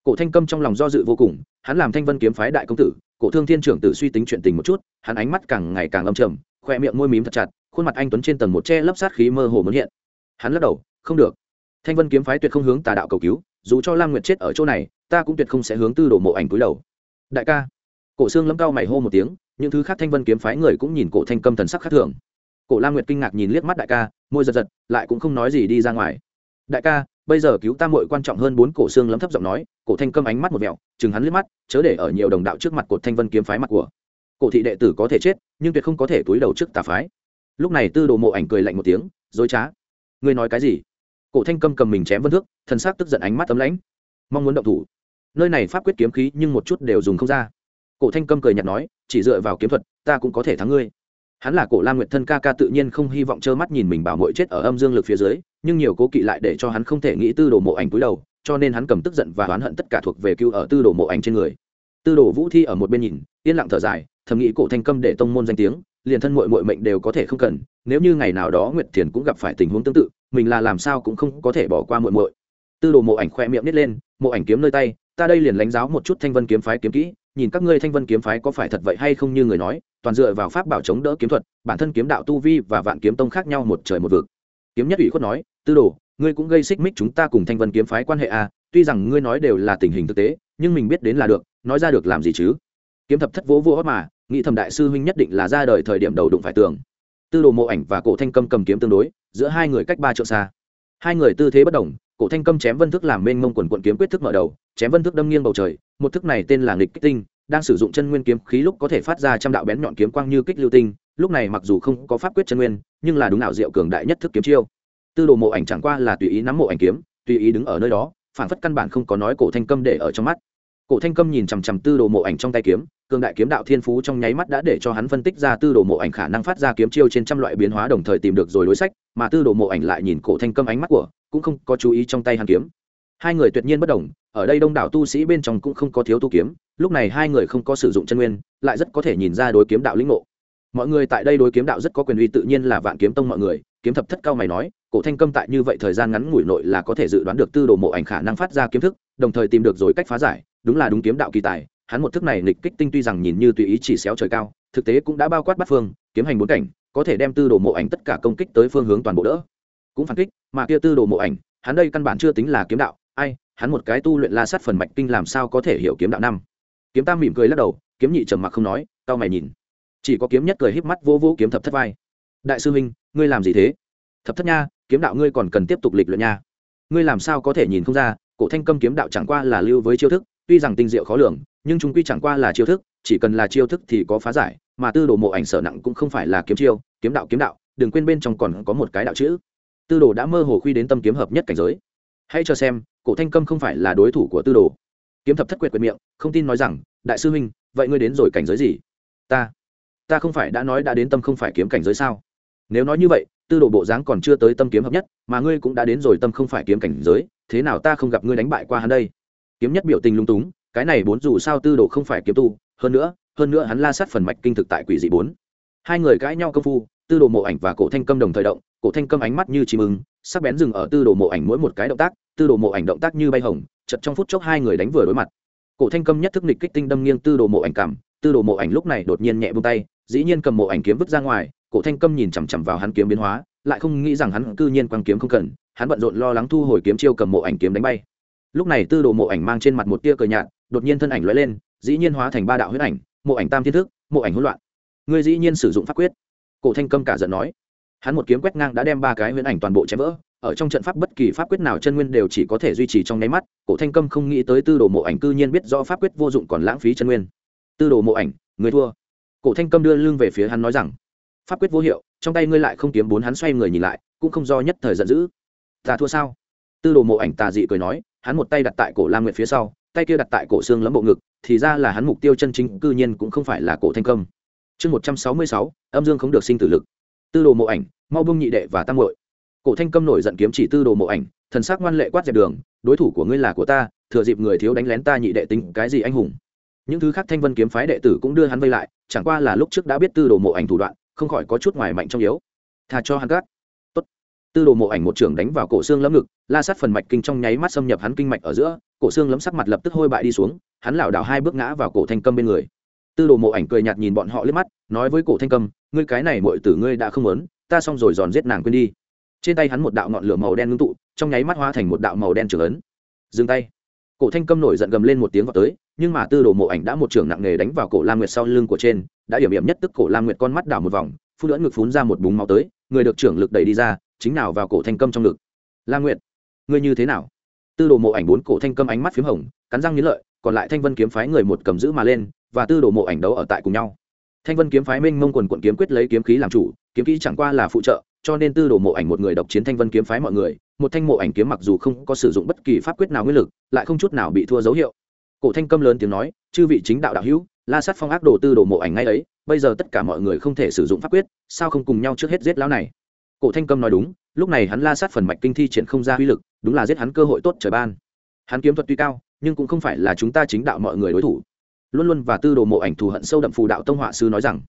cổ thanh câm trong lòng do dự vô cùng, hắn làm thanh vân kiếm phái đại công tử, cổ thương thiên trưởng tử suy tính chuyện tình một chút, hắn ánh mắt càng ngày càng âm trầm, khoe miệng môi mím thật chặt, khuôn mặt anh tuấn trên tầng một che lấp sát khí mơ hồ muốn hiện. Hắn lắc đầu, không được. Thanh vân kiếm phái tuyệt không hướng tà đạo cầu cứu, dù cho lam nguyệt chết ở chỗ này, ta cũng tuyệt không sẽ hướng tư đổ mộ ảnh cúi đầu. Đại ca. Cổ xương lâm cao mày hô một tiếng, những thứ khác thanh vân kiếm phái người cũng nhìn cổ thanh câm thần sắc khác thường. Cổ lam nguyệt kinh ngạc nhìn liếc mắt đại ca, môi giật giật, lại cũng không nói gì đi ra ngoài. Đại ca bây giờ cứu tam muội quan trọng hơn bốn cổ xương lấm thấp giọng nói, cổ thanh câm ánh mắt một mẹo chừng hắn liếc mắt, chớ để ở nhiều đồng đạo trước mặt cột thanh vân kiếm phái mặt của cổ thị đệ tử có thể chết, nhưng tuyệt không có thể túi đầu trước tà phái. Lúc này tư đồ mộ ảnh cười lạnh một tiếng, dối trá. Ngươi nói cái gì? Cổ thanh câm cầm mình chém vân thước thân xác tức giận ánh mắt ấm lãnh. Mong muốn động thủ. Nơi này pháp quyết kiếm khí nhưng một chút đều dùng không ra. Cổ thanh câm cười nhạt nói, chỉ dựa vào kiếm thuật, ta cũng có thể thắng ngươi hắn là cổ lam nguyệt thân ca ca tự nhiên không hy vọng trơ mắt nhìn mình bảo mội chết ở âm dương lực phía dưới, nhưng nhiều cố kỵ lại để cho hắn không thể nghĩ tư đồ mộ ảnh túi đầu, cho nên hắn cầm tức giận và oán hận tất cả thuộc về cứu ở tư đồ mộ ảnh trên người. Tư đồ vũ thi ở một bên nhìn, yên lặng thở dài, thầm nghĩ cổ thanh câm để tông môn danh tiếng, liền thân mội mội mệnh đều có thể không cần, nếu như ngày nào đó nguyệt thiền cũng gặp phải tình huống tương tự, mình là làm sao cũng không có thể bỏ qua mội mội tư đồ mộ ảnh khoe miệng nít lên, mộ ảnh kiếm nơi tay, ta đây liền lãnh giáo một chút thanh vân kiếm phái kiếm kỹ, nhìn các ngươi thanh vân kiếm phái có phải thật vậy hay không như người nói toàn dựa vào pháp bảo chống đỡ kiếm thuật, bản thân kiếm đạo tu vi và vạn kiếm tông khác nhau một trời một vực. Kiếm nhất ủy khuất nói, tư đồ, ngươi cũng gây xích mích chúng ta cùng thanh vân kiếm phái quan hệ à tuy rằng ngươi nói đều là tình hình thực tế, nhưng mình biết đến là được, nói ra được làm gì chứ? Kiếm thập thất vỗ vỗ mà, nghĩ thầm đại sư huynh nhất định là ra đời thời điểm đầu đụng phải tường. Tư đồ mộ ảnh và cổ thanh cầm cầm kiếm tương đối, giữa hai người cách ba trượng xa. Hai người tư thế bất đồng, cổ thanh câm chém vân thức làm mênh mông quần quận kiếm quyết thức mở đầu, chém vân thức đâm nghiêng bầu trời, một thức này tên là nghịch kích tinh đang sử dụng chân nguyên kiếm khí lúc có thể phát ra trăm đạo bén nhọn kiếm quang như kích lưu tinh, lúc này mặc dù không có pháp quyết chân nguyên, nhưng là đúng ảo diệu cường đại nhất thức kiếm chiêu. Tư đồ mộ ảnh chẳng qua là tùy ý nắm mộ ảnh kiếm, tùy ý đứng ở nơi đó, phản phất căn bản không có nói cổ thanh câm để ở trong mắt. Cổ thanh câm nhìn chằm chằm tư đồ mộ ảnh trong tay kiếm, cường đại kiếm đạo thiên phú trong nháy mắt đã để cho hắn phân tích ra tư đồ mộ ảnh khả năng phát ra kiếm chiêu trên trăm loại biến hóa đồng thời tìm được rồi đối sách, mà tư đồ mộ ảnh lại nhìn cổ thanh câm ánh mắt của, cũng không có chú ý trong tay hắn kiếm hai người tuyệt nhiên bất đồng, ở đây đông đảo tu sĩ bên trong cũng không có thiếu tu kiếm, lúc này hai người không có sử dụng chân nguyên, lại rất có thể nhìn ra đối kiếm đạo lĩnh ngộ. Mọi người tại đây đối kiếm đạo rất có quyền uy tự nhiên là vạn kiếm tông mọi người, kiếm thập thất cao mày nói, cổ thanh câm tại như vậy thời gian ngắn ngủi nội là có thể dự đoán được tư đồ mộ ảnh khả năng phát ra kiếm thức, đồng thời tìm được rồi cách phá giải, đúng là đúng kiếm đạo kỳ tài, hắn một thức này nghịch kích tinh tuy rằng nhìn như tùy ý chỉ xéo trời cao, thực tế cũng đã bao quát bắt phương, kiếm hành bốn cảnh, có thể đem tư đồ mộ ảnh tất cả công kích tới phương hướng toàn bộ đỡ. Cũng phản kích, mà kia tư đồ mộ ảnh, hắn đây căn bản chưa tính là kiếm đạo ai, hắn một cái tu luyện la sát phần mạch kinh làm sao có thể hiểu kiếm đạo năm? Kiếm tam mỉm cười lắc đầu, kiếm nhị trầm mặc không nói tao mày nhìn. Chỉ có kiếm nhất cười híp mắt vô vô kiếm thập thất vai. Đại sư huynh, ngươi làm gì thế? Thập thất nha, kiếm đạo ngươi còn cần tiếp tục lịch luyện nha. Ngươi làm sao có thể nhìn không ra, cổ thanh câm kiếm đạo chẳng qua là lưu với chiêu thức, tuy rằng tinh diệu khó lường, nhưng chúng quy chẳng qua là chiêu thức, chỉ cần là chiêu thức thì có phá giải, mà tư đồ mộ ảnh sở nặng cũng không phải là kiếm chiêu, kiếm đạo kiếm đạo, đừng quên bên trong còn có một cái đạo chữ. Tư đồ đã mơ hồ khuy đến tâm kiếm hợp nhất cảnh giới. Hãy cho xem cổ thanh câm không phải là đối thủ của tư đồ. Kiếm thập thất quyệt quyệt miệng, không tin nói rằng, đại sư huynh, vậy ngươi đến rồi cảnh giới gì? Ta ta không phải đã nói đã đến tâm không phải kiếm cảnh giới sao? Nếu nói như vậy, tư đồ bộ dáng còn chưa tới tâm kiếm hợp nhất, mà ngươi cũng đã đến rồi tâm không phải kiếm cảnh giới, thế nào ta không gặp ngươi đánh bại qua hắn đây? Kiếm nhất biểu tình lung túng, cái này bốn dù sao tư đồ không phải kiếm tu, hơn nữa hơn nữa hắn la sát phần mạch kinh thực tại quỷ dị bốn. Hai người cãi nhau công phu, tư đồ mộ ảnh và cổ thanh câm đồng thời động, cổ thanh câm ánh mắt như chìm ưng, sắc bén dừng ở tư đồ mộ ảnh mỗi một cái động tác tư đồ mộ ảnh động tác như bay hồng chật trong phút chốc hai người đánh vừa đối mặt. Cổ thanh câm nhất thức nịch kích tinh đâm nghiêng tư đồ mộ ảnh cảm, tư đồ mộ ảnh lúc này đột nhiên nhẹ buông tay, dĩ nhiên cầm mộ ảnh kiếm vứt ra ngoài, cổ thanh câm nhìn chằm chằm vào hắn kiếm biến hóa, lại không nghĩ rằng hắn cư nhiên quăng kiếm không cần, hắn bận rộn lo lắng thu hồi kiếm chiêu cầm mộ ảnh kiếm đánh bay. Lúc này tư đồ mộ ảnh mang trên mặt một tia cờ nhạt, đột nhiên thân ảnh lóe lên, dĩ nhiên hóa thành ba đạo huyết ảnh, mộ ảnh tam thiên thức, mộ ảnh hỗn loạn. Ngươi dĩ nhiên sử dụng pháp quyết. Cổ thanh câm cả giận nói. Hắn một kiếm quét ngang đã đem ba cái huyễn ảnh toàn bộ chém vỡ ở trong trận pháp bất kỳ pháp quyết nào chân nguyên đều chỉ có thể duy trì trong nháy mắt, cổ thanh câm không nghĩ tới tư đồ mộ ảnh cư nhiên biết do pháp quyết vô dụng còn lãng phí chân nguyên. Tư đồ mộ ảnh, người thua. Cổ thanh câm đưa lưng về phía hắn nói rằng, pháp quyết vô hiệu, trong tay ngươi lại không kiếm bốn hắn xoay người nhìn lại, cũng không do nhất thời giận dữ. Ta thua sao? Tư đồ mộ ảnh tà dị cười nói, hắn một tay đặt tại cổ la nguyệt phía sau, tay kia đặt tại cổ xương lấm bộ ngực, thì ra là hắn mục tiêu chân chính, cư nhiên cũng không phải là cổ thanh công chương một trăm sáu mươi sáu, âm dương không được sinh tử lực. Tư đồ mộ ảnh, mau bông nhị đệ và tăng hội cổ thanh câm nổi giận kiếm chỉ tư đồ mộ ảnh, thần sắc ngoan lệ quát dẹp đường, đối thủ của ngươi là của ta, thừa dịp người thiếu đánh lén ta nhị đệ tính cái gì anh hùng? Những thứ khác thanh vân kiếm phái đệ tử cũng đưa hắn vây lại, chẳng qua là lúc trước đã biết tư đồ mộ ảnh thủ đoạn, không khỏi có chút ngoài mạnh trong yếu. Thà cho hắn cát tốt. Tư đồ mộ ảnh một trưởng đánh vào cổ xương lấm ngực, la sát phần mạch kinh trong nháy mắt xâm nhập hắn kinh mạch ở giữa, cổ xương lấm sắc mặt lập tức hôi bại đi xuống, hắn lảo đảo hai bước ngã vào cổ thanh câm bên người. Tư đồ mộ ảnh cười nhạt nhìn bọn họ liếc mắt, nói với cổ thanh câm, ngươi cái này mọi tử ngươi đã không muốn, ta xong rồi giòn giết nàng quên đi trên tay hắn một đạo ngọn lửa màu đen ngưng tụ, trong nháy mắt hóa thành một đạo màu đen trưởng ấn. Dừng tay. Cổ thanh câm nổi giận gầm lên một tiếng vào tới, nhưng mà tư đồ mộ ảnh đã một trường nặng nề đánh vào cổ lam nguyệt sau lưng của trên, đã điểm hiểm nhất tức cổ lam nguyệt con mắt đảo một vòng, phun lưỡn ngực phún ra một búng máu tới, người được trưởng lực đẩy đi ra, chính nào vào cổ thanh câm trong ngực. Lam nguyệt, ngươi như thế nào? Tư đồ mộ ảnh bốn cổ thanh câm ánh mắt p h í m hồng, cắn răng n lợi, còn lại thanh vân kiếm phái người một cầm giữ mà lên, và tư đồ mộ ảnh đấu ở tại cùng nhau thanh vân kiếm phái minh mông quần quận kiếm quyết lấy kiếm khí làm chủ, kiếm kỹ chẳng qua là phụ trợ, cho nên tư đồ mộ ảnh một người độc chiến thanh vân kiếm phái mọi người. Một thanh mộ ảnh kiếm mặc dù không có sử dụng bất kỳ pháp quyết nào nguyên lực, lại không chút nào bị thua dấu hiệu. Cổ thanh câm lớn tiếng nói, chư vị chính đạo đạo hữu, la sát phong ác đồ tư đồ mộ ảnh ngay ấy, bây giờ tất cả mọi người không thể sử dụng pháp quyết, sao không cùng nhau trước hết giết lão này? Cổ thanh câm nói đúng, lúc này hắn la sát phần mạch kinh thi triển không ra uy lực, đúng là giết hắn cơ hội tốt trời ban. Hắn kiếm thuật tuy cao, nhưng cũng không phải là chúng ta chính đạo mọi người đối thủ luôn luôn và tư đồ mộ ảnh thù hận sâu đậm phù đạo tông họa sư nói rằng,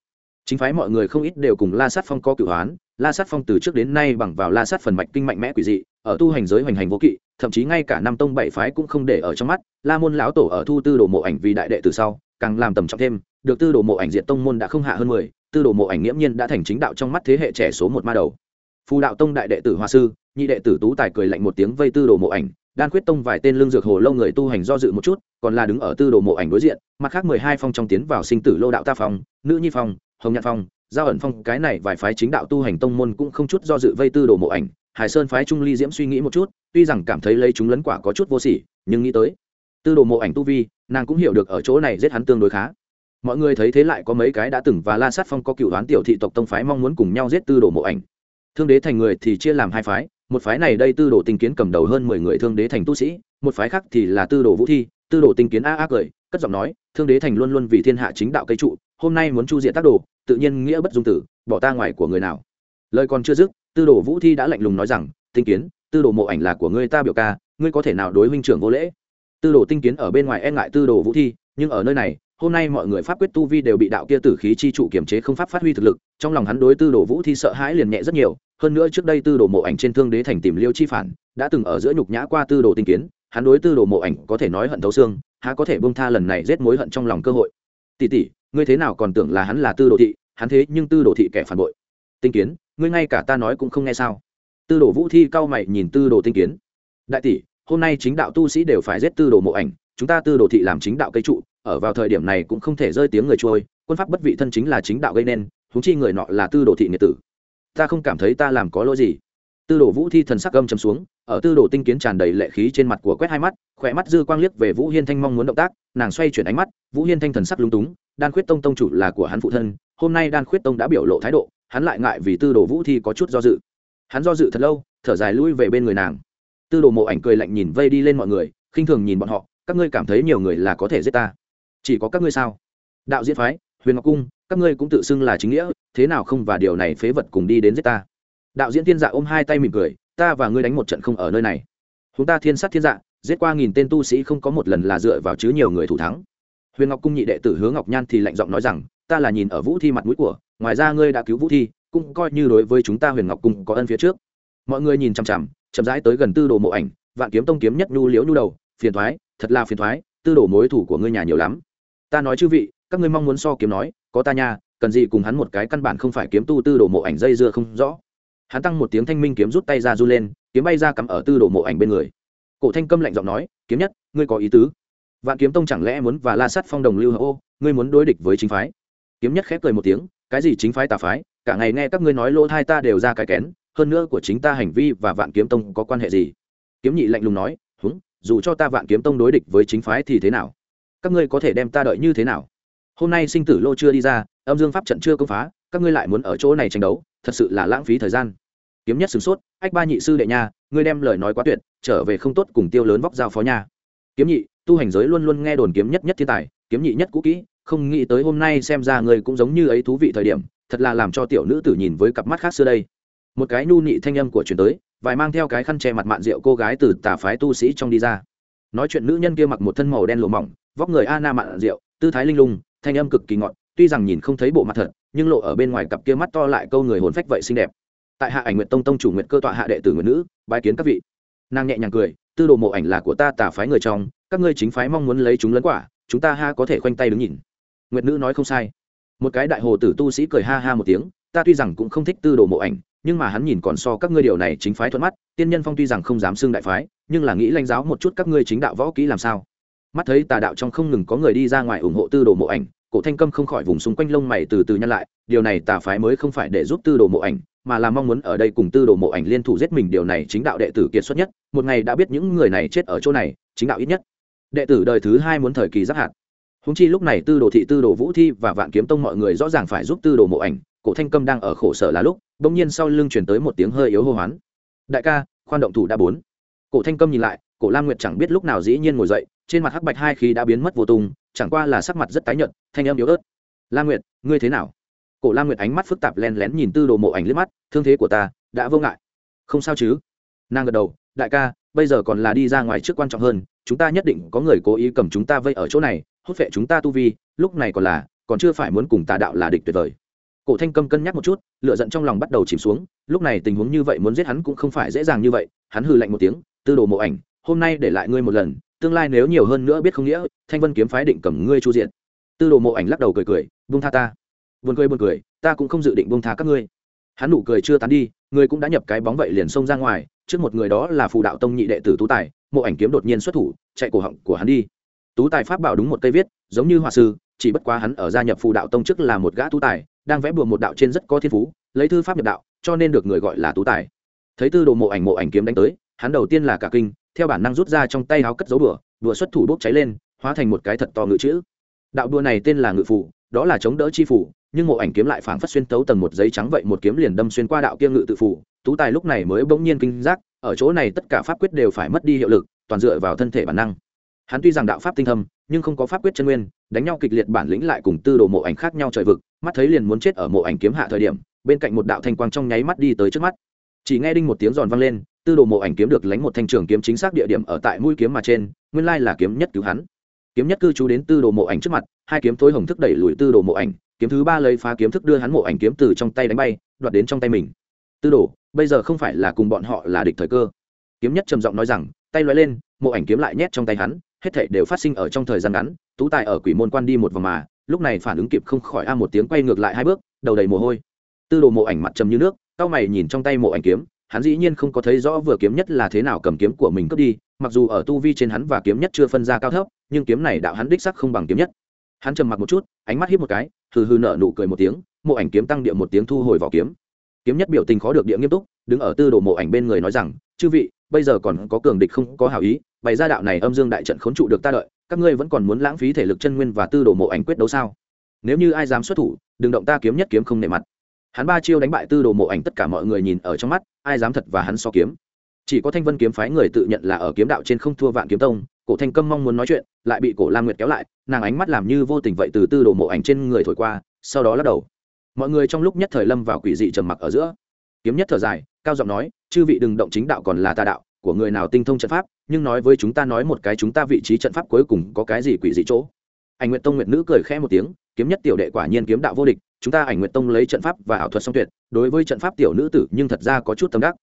chính phái mọi người không ít đều cùng la sát phong có cửu hoán la sát phong từ trước đến nay bằng vào la sát phần mạch kinh mạnh mẽ quỷ dị, ở tu hành giới hoành hành vô kỵ, thậm chí ngay cả năm tông bảy phái cũng không để ở trong mắt. La môn lão tổ ở thu tư đồ mộ ảnh vì đại đệ từ sau, càng làm tầm trọng thêm, được tư đồ mộ ảnh diện tông môn đã không hạ hơn mười, tư đồ mộ ảnh nghiễm nhiên đã thành chính đạo trong mắt thế hệ trẻ số một ma đầu. Phù đạo tông đại đệ tử hoa sư, nhị đệ tử tú tài cười lạnh một tiếng vây tư đồ mộ ảnh đan quyết tông vài tên lương dược hồ lâu người tu hành do dự một chút, còn là đứng ở tư đồ mộ ảnh đối diện, mặt khác mười hai phong trong tiến vào sinh tử lô đạo ta phong, nữ nhi phong, hồng nhạn phong, giao ẩn phong, cái này vài phái chính đạo tu hành tông môn cũng không chút do dự vây tư đồ mộ ảnh. Hải sơn phái trung ly diễm suy nghĩ một chút, tuy rằng cảm thấy lấy chúng lấn quả có chút vô sỉ, nhưng nghĩ tới, tư đồ mộ ảnh tu vi, nàng cũng hiểu được ở chỗ này giết hắn tương đối khá. Mọi người thấy thế lại có mấy cái đã từng và la sát phong có cựu đoán tiểu thị tộc tông phái mong muốn cùng nhau giết tư đồ mộ ảnh. Thương đế thành người thì chia làm hai phái một phái này đây tư đồ tinh kiến cầm đầu hơn mười người thương đế thành tu sĩ, một phái khác thì là tư đồ vũ thi, tư đồ tinh kiến a a cười, cất giọng nói, thương đế thành luôn luôn vì thiên hạ chính đạo cây trụ, hôm nay muốn chu diện tác đồ, tự nhiên nghĩa bất dung tử, bỏ ta ngoài của người nào. Lời còn chưa dứt, tư đồ vũ thi đã lạnh lùng nói rằng, tinh kiến, tư đồ mộ ảnh là của ngươi ta biểu ca, ngươi có thể nào đối huynh trưởng vô lễ? Tư đồ tinh kiến ở bên ngoài e ngại tư đồ vũ thi, nhưng ở nơi này hôm nay mọi người pháp quyết tu vi đều bị đạo kia tử khí chi trụ kiểm chế không pháp phát huy thực lực, trong lòng hắn đối tư đồ vũ thi sợ hãi liền nhẹ rất nhiều, hơn nữa trước đây tư đồ mộ ảnh trên thương đế thành tìm liêu chi phản, đã từng ở giữa nhục nhã qua tư đồ tinh kiến, hắn đối tư đồ mộ ảnh có thể nói hận thấu xương, há có thể bông tha lần này giết mối hận trong lòng cơ hội. Tỷ tỷ, ngươi thế nào còn tưởng là hắn là tư đồ thị, hắn thế nhưng tư đồ thị kẻ phản bội. Tinh kiến, ngươi ngay cả ta nói cũng không nghe sao? Tư đồ vũ thi cao mày nhìn tư đồ tinh kiến. Đại tỷ, hôm nay chính đạo tu sĩ đều phải giết tư đồ mộ ảnh, chúng ta tư đồ thị làm chính đạo cây trụ ở vào thời điểm này cũng không thể rơi tiếng người trôi, quân pháp bất vị thân chính là chính đạo gây nên húng chi người nọ là tư đồ thị nghiệt tử. Ta không cảm thấy ta làm có lỗi gì. Tư đồ vũ thi thần sắc gâm chấm xuống, ở tư đồ tinh kiến tràn đầy lệ khí trên mặt của quét hai mắt, khỏe mắt dư quang liếc về vũ hiên thanh mong muốn động tác, nàng xoay chuyển ánh mắt, vũ hiên thanh thần sắc lung túng, đan khuyết tông tông chủ là của hắn phụ thân, hôm nay đan khuyết tông đã biểu lộ thái độ, hắn lại ngại vì tư đồ vũ thi có chút do dự. Hắn do dự thật lâu, thở dài lui về bên người nàng. Tư đồ mộ ảnh cười lạnh nhìn vây đi lên mọi người, khinh thường nhìn bọn họ, các ngươi cảm thấy nhiều người là có thể giết ta chỉ có các ngươi sao? Đạo diễn phái, huyền ngọc cung, các ngươi cũng tự xưng là chính nghĩa, thế nào không và điều này phế vật cùng đi đến giết ta? Đạo diễn thiên dạ ôm hai tay mỉm cười, ta và ngươi đánh một trận không ở nơi này. Chúng ta thiên sát thiên dạ giết qua nghìn tên tu sĩ không có một lần là dựa vào chứ nhiều người thủ thắng. Huyền ngọc cung nhị đệ tử hướng ngọc nhan thì lạnh giọng nói rằng, ta là nhìn ở vũ thi mặt mũi của, ngoài ra ngươi đã cứu vũ thi, cũng coi như đối với chúng ta huyền ngọc cung có ân phía trước. Mọi người nhìn chằm chằm, chậm rãi tới gần tư đồ mộ ảnh, vạn kiếm tông kiếm nhất nhu liễu nhu đầu, phiền thoái, thật là phiền thoái, tư đồ mối thủ của ngươi nhà nhiều lắm ta nói chư vị, các ngươi mong muốn so kiếm nói, có ta nha, cần gì cùng hắn một cái căn bản không phải kiếm tu tư đồ mộ ảnh dây dưa không rõ. Hắn tăng một tiếng thanh minh kiếm rút tay ra du lên, kiếm bay ra cắm ở tư đồ mộ ảnh bên người. Cổ thanh câm lạnh giọng nói, kiếm nhất, ngươi có ý tứ? Vạn kiếm tông chẳng lẽ muốn và la sắt phong đồng lưu hô ngươi muốn đối địch với chính phái? Kiếm nhất khép cười một tiếng, cái gì chính phái tà phái, cả ngày nghe các ngươi nói lỗ thai ta đều ra cái kén, hơn nữa của chính ta hành vi và vạn kiếm tông có quan hệ gì? Kiếm nhị lạnh lùng nói, húng, dù cho ta vạn kiếm tông đối địch với chính phái thì thế nào? Các ngươi có thể đem ta đợi như thế nào? Hôm nay sinh tử lô chưa đi ra, âm dương pháp trận chưa công phá, các ngươi lại muốn ở chỗ này tranh đấu, thật sự là lãng phí thời gian. Kiếm nhất sửng sốt, ách ba nhị sư đệ nha, ngươi đem lời nói quá tuyệt, trở về không tốt cùng tiêu lớn vóc giao phó nha. Kiếm nhị, tu hành giới luôn luôn nghe đồn kiếm nhất nhất thiên tài, kiếm nhị nhất cũ kỹ, không nghĩ tới hôm nay xem ra ngươi cũng giống như ấy thú vị thời điểm, thật là làm cho tiểu nữ tử nhìn với cặp mắt khác xưa đây. Một cái nhu nị thanh âm của truyền tới, vài mang theo cái khăn che mặt mạn rượu cô gái từ tà phái tu sĩ trong đi ra. Nói chuyện nữ nhân kia mặc một thân màu đen lùa mỏng vóc người a na mạn rượu, tư thái linh lung, thanh âm cực kỳ ngọt, tuy rằng nhìn không thấy bộ mặt thật, nhưng lộ ở bên ngoài cặp kia mắt to lại câu người hồn phách vậy xinh đẹp. Tại hạ ảnh nguyện tông tông chủ nguyện cơ tọa hạ đệ tử nguyện nữ, bái kiến các vị. Nàng nhẹ nhàng cười, tư đồ mộ ảnh là của ta, tà phái người trong, các ngươi chính phái mong muốn lấy chúng lấn quả, chúng ta ha có thể khoanh tay đứng nhìn. Nguyệt nữ nói không sai. Một cái đại hồ tử tu sĩ cười ha ha một tiếng, ta tuy rằng cũng không thích tư đồ mộ ảnh, nhưng mà hắn nhìn còn so các ngươi điều này chính phái thuận mắt, tiên nhân phong tuy rằng không dám xưng đại phái, nhưng là nghĩ lãnh giáo một chút các ngươi chính đạo võ kỹ làm sao mắt thấy tà đạo trong không ngừng có người đi ra ngoài ủng hộ tư đồ mộ ảnh, cổ thanh câm không khỏi vùng xung quanh lông mày từ từ nhăn lại, điều này tà phái mới không phải để giúp tư đồ mộ ảnh, mà là mong muốn ở đây cùng tư đồ mộ ảnh liên thủ giết mình, điều này chính đạo đệ tử kiệt xuất nhất, một ngày đã biết những người này chết ở chỗ này, chính đạo ít nhất. Đệ tử đời thứ hai muốn thời kỳ giáp hạt. Húng chi lúc này tư đồ thị, tư đồ vũ thi và vạn kiếm tông mọi người rõ ràng phải giúp tư đồ mộ ảnh, cổ thanh câm đang ở khổ sở là lúc, bỗng nhiên sau lưng chuyển tới một tiếng hơi yếu hô hoán. Đại ca, khoan động thủ đã bốn cổ thanh câm nhìn lại, cổ lam nguyệt chẳng biết lúc nào dĩ nhiên ngồi dậy, trên mặt hắc bạch hai khí đã biến mất vô tung, chẳng qua là sắc mặt rất tái nhợt, thanh âm yếu ớt. Lam nguyệt, ngươi thế nào? Cổ lam nguyệt ánh mắt phức tạp len lén nhìn tư đồ mộ ảnh liếc mắt, thương thế của ta đã vô ngại. Không sao chứ? Nàng gật đầu, đại ca, bây giờ còn là đi ra ngoài trước quan trọng hơn, chúng ta nhất định có người cố ý cầm chúng ta vây ở chỗ này, hút vệ chúng ta tu vi, lúc này còn là, còn chưa phải muốn cùng tà đạo là địch tuyệt vời. Cổ thanh câm cân nhắc một chút lựa giận trong lòng bắt đầu chìm xuống, lúc này tình huống như vậy muốn giết hắn cũng không phải dễ dàng như vậy, hắn hừ lạnh một tiếng tư đồ mộ ảnh, hôm nay để lại ngươi một lần, tương lai nếu nhiều hơn nữa biết không nghĩa, thanh vân kiếm phái định cầm ngươi chu diện tư đồ mộ ảnh lắc đầu cười cười, buông tha ta. Buồn cười buồn cười, ta cũng không dự định buông tha các ngươi. Hắn nụ cười chưa tán đi ngươi cũng đã nhập cái bóng vậy liền xông ra ngoài, trước một người đó là phù đạo tông nhị đệ tử tú tài, mộ ảnh kiếm đột nhiên xuất thủ, chạy cổ họng của hắn đi. Tú tài pháp bảo đúng một cây viết, giống như họa sư, chỉ bất quá hắn ở gia nhập phù đạo tông trước là một gã tú tài, đang vẽ bùa một đạo trên rất có thiên phú, lấy thư pháp nhập đạo, cho nên được người gọi là tú tài. Thấy tư đồ mộ ảnh mộ ảnh kiếm đánh tới hắn đầu tiên là cả kinh, theo bản năng rút ra trong tay áo cất dấu đùa đùa xuất thủ bốc cháy lên, hóa thành một cái thật to ngự chữ. Đạo đùa này tên là ngự phủ, đó là chống đỡ chi phủ, nhưng mộ ảnh kiếm lại phảng phất xuyên tấu tầng một giấy trắng vậy một kiếm liền đâm xuyên qua đạo kia ngự tự phủ. Tú tài lúc này mới bỗng nhiên kinh giác, ở chỗ này tất cả pháp quyết đều phải mất đi hiệu lực, toàn dựa vào thân thể bản năng. Hắn tuy rằng đạo pháp tinh thâm, nhưng không có pháp quyết chân nguyên, đánh nhau kịch liệt bản lĩnh lại cùng tư đồ mộ ảnh khác nhau trời vực, mắt thấy liền muốn chết ở mộ ảnh kiếm hạ thời điểm, bên cạnh một đạo thanh quang trong nháy mắt đi tới trước mắt chỉ nghe đinh một tiếng giòn vang lên, tư đồ mộ ảnh kiếm được lánh một thanh trường kiếm chính xác địa điểm ở tại mũi kiếm mà trên, nguyên lai là kiếm nhất cứu hắn. Kiếm nhất cư trú đến tư đồ mộ ảnh trước mặt, hai kiếm tối hồng thức đẩy lùi tư đồ mộ ảnh, kiếm thứ ba lấy phá kiếm thức đưa hắn mộ ảnh kiếm từ trong tay đánh bay, đoạt đến trong tay mình. Tư đồ, bây giờ không phải là cùng bọn họ là địch thời cơ. Kiếm nhất trầm giọng nói rằng, tay loay lên, mộ ảnh kiếm lại nhét trong tay hắn, hết thảy đều phát sinh ở trong thời gian ngắn, tú tài ở quỷ môn quan đi một vòng mà, lúc này phản ứng kịp không khỏi a một tiếng quay ngược lại hai bước, đầu đầy mồ hôi. Tư đồ mộ ảnh mặt trầm như nước cao mày nhìn trong tay mộ ảnh kiếm, hắn dĩ nhiên không có thấy rõ vừa kiếm nhất là thế nào cầm kiếm của mình cướp đi, mặc dù ở tu vi trên hắn và kiếm nhất chưa phân ra cao thấp, nhưng kiếm này đạo hắn đích sắc không bằng kiếm nhất. Hắn trầm mặc một chút, ánh mắt hiếp một cái, hừ hừ nở nụ cười một tiếng, mộ ảnh kiếm tăng địa một tiếng thu hồi vào kiếm. Kiếm nhất biểu tình khó được địa nghiêm túc, đứng ở tư đồ mộ ảnh bên người nói rằng, chư vị, bây giờ còn có cường địch không có hảo ý, bày ra đạo này âm dương đại trận khốn trụ được ta đợi, các ngươi vẫn còn muốn lãng phí thể lực chân nguyên và tư đồ mộ ảnh quyết đấu sao? Nếu như ai dám xuất thủ, đừng động ta kiếm nhất kiếm không nề mặt hắn ba chiêu đánh bại tư đồ mộ ảnh tất cả mọi người nhìn ở trong mắt, ai dám thật và hắn so kiếm. Chỉ có thanh vân kiếm phái người tự nhận là ở kiếm đạo trên không thua vạn kiếm tông, cổ thanh câm mong muốn nói chuyện, lại bị cổ lam nguyệt kéo lại, nàng ánh mắt làm như vô tình vậy từ tư đồ mộ ảnh trên người thổi qua, sau đó lắc đầu. Mọi người trong lúc nhất thời lâm vào quỷ dị trầm mặc ở giữa. Kiếm nhất thở dài, cao giọng nói, chư vị đừng động chính đạo còn là tà đạo, của người nào tinh thông trận pháp, nhưng nói với chúng ta nói một cái chúng ta vị trí trận pháp cuối cùng có cái gì quỷ dị chỗ. Anh nguyện tông nguyện nữ cười khẽ một tiếng, kiếm nhất tiểu đệ quả nhiên kiếm đạo vô địch chúng ta ảnh nguyện tông lấy trận pháp và ảo thuật song tuyệt, đối với trận pháp tiểu nữ tử nhưng thật ra có chút tâm đắc.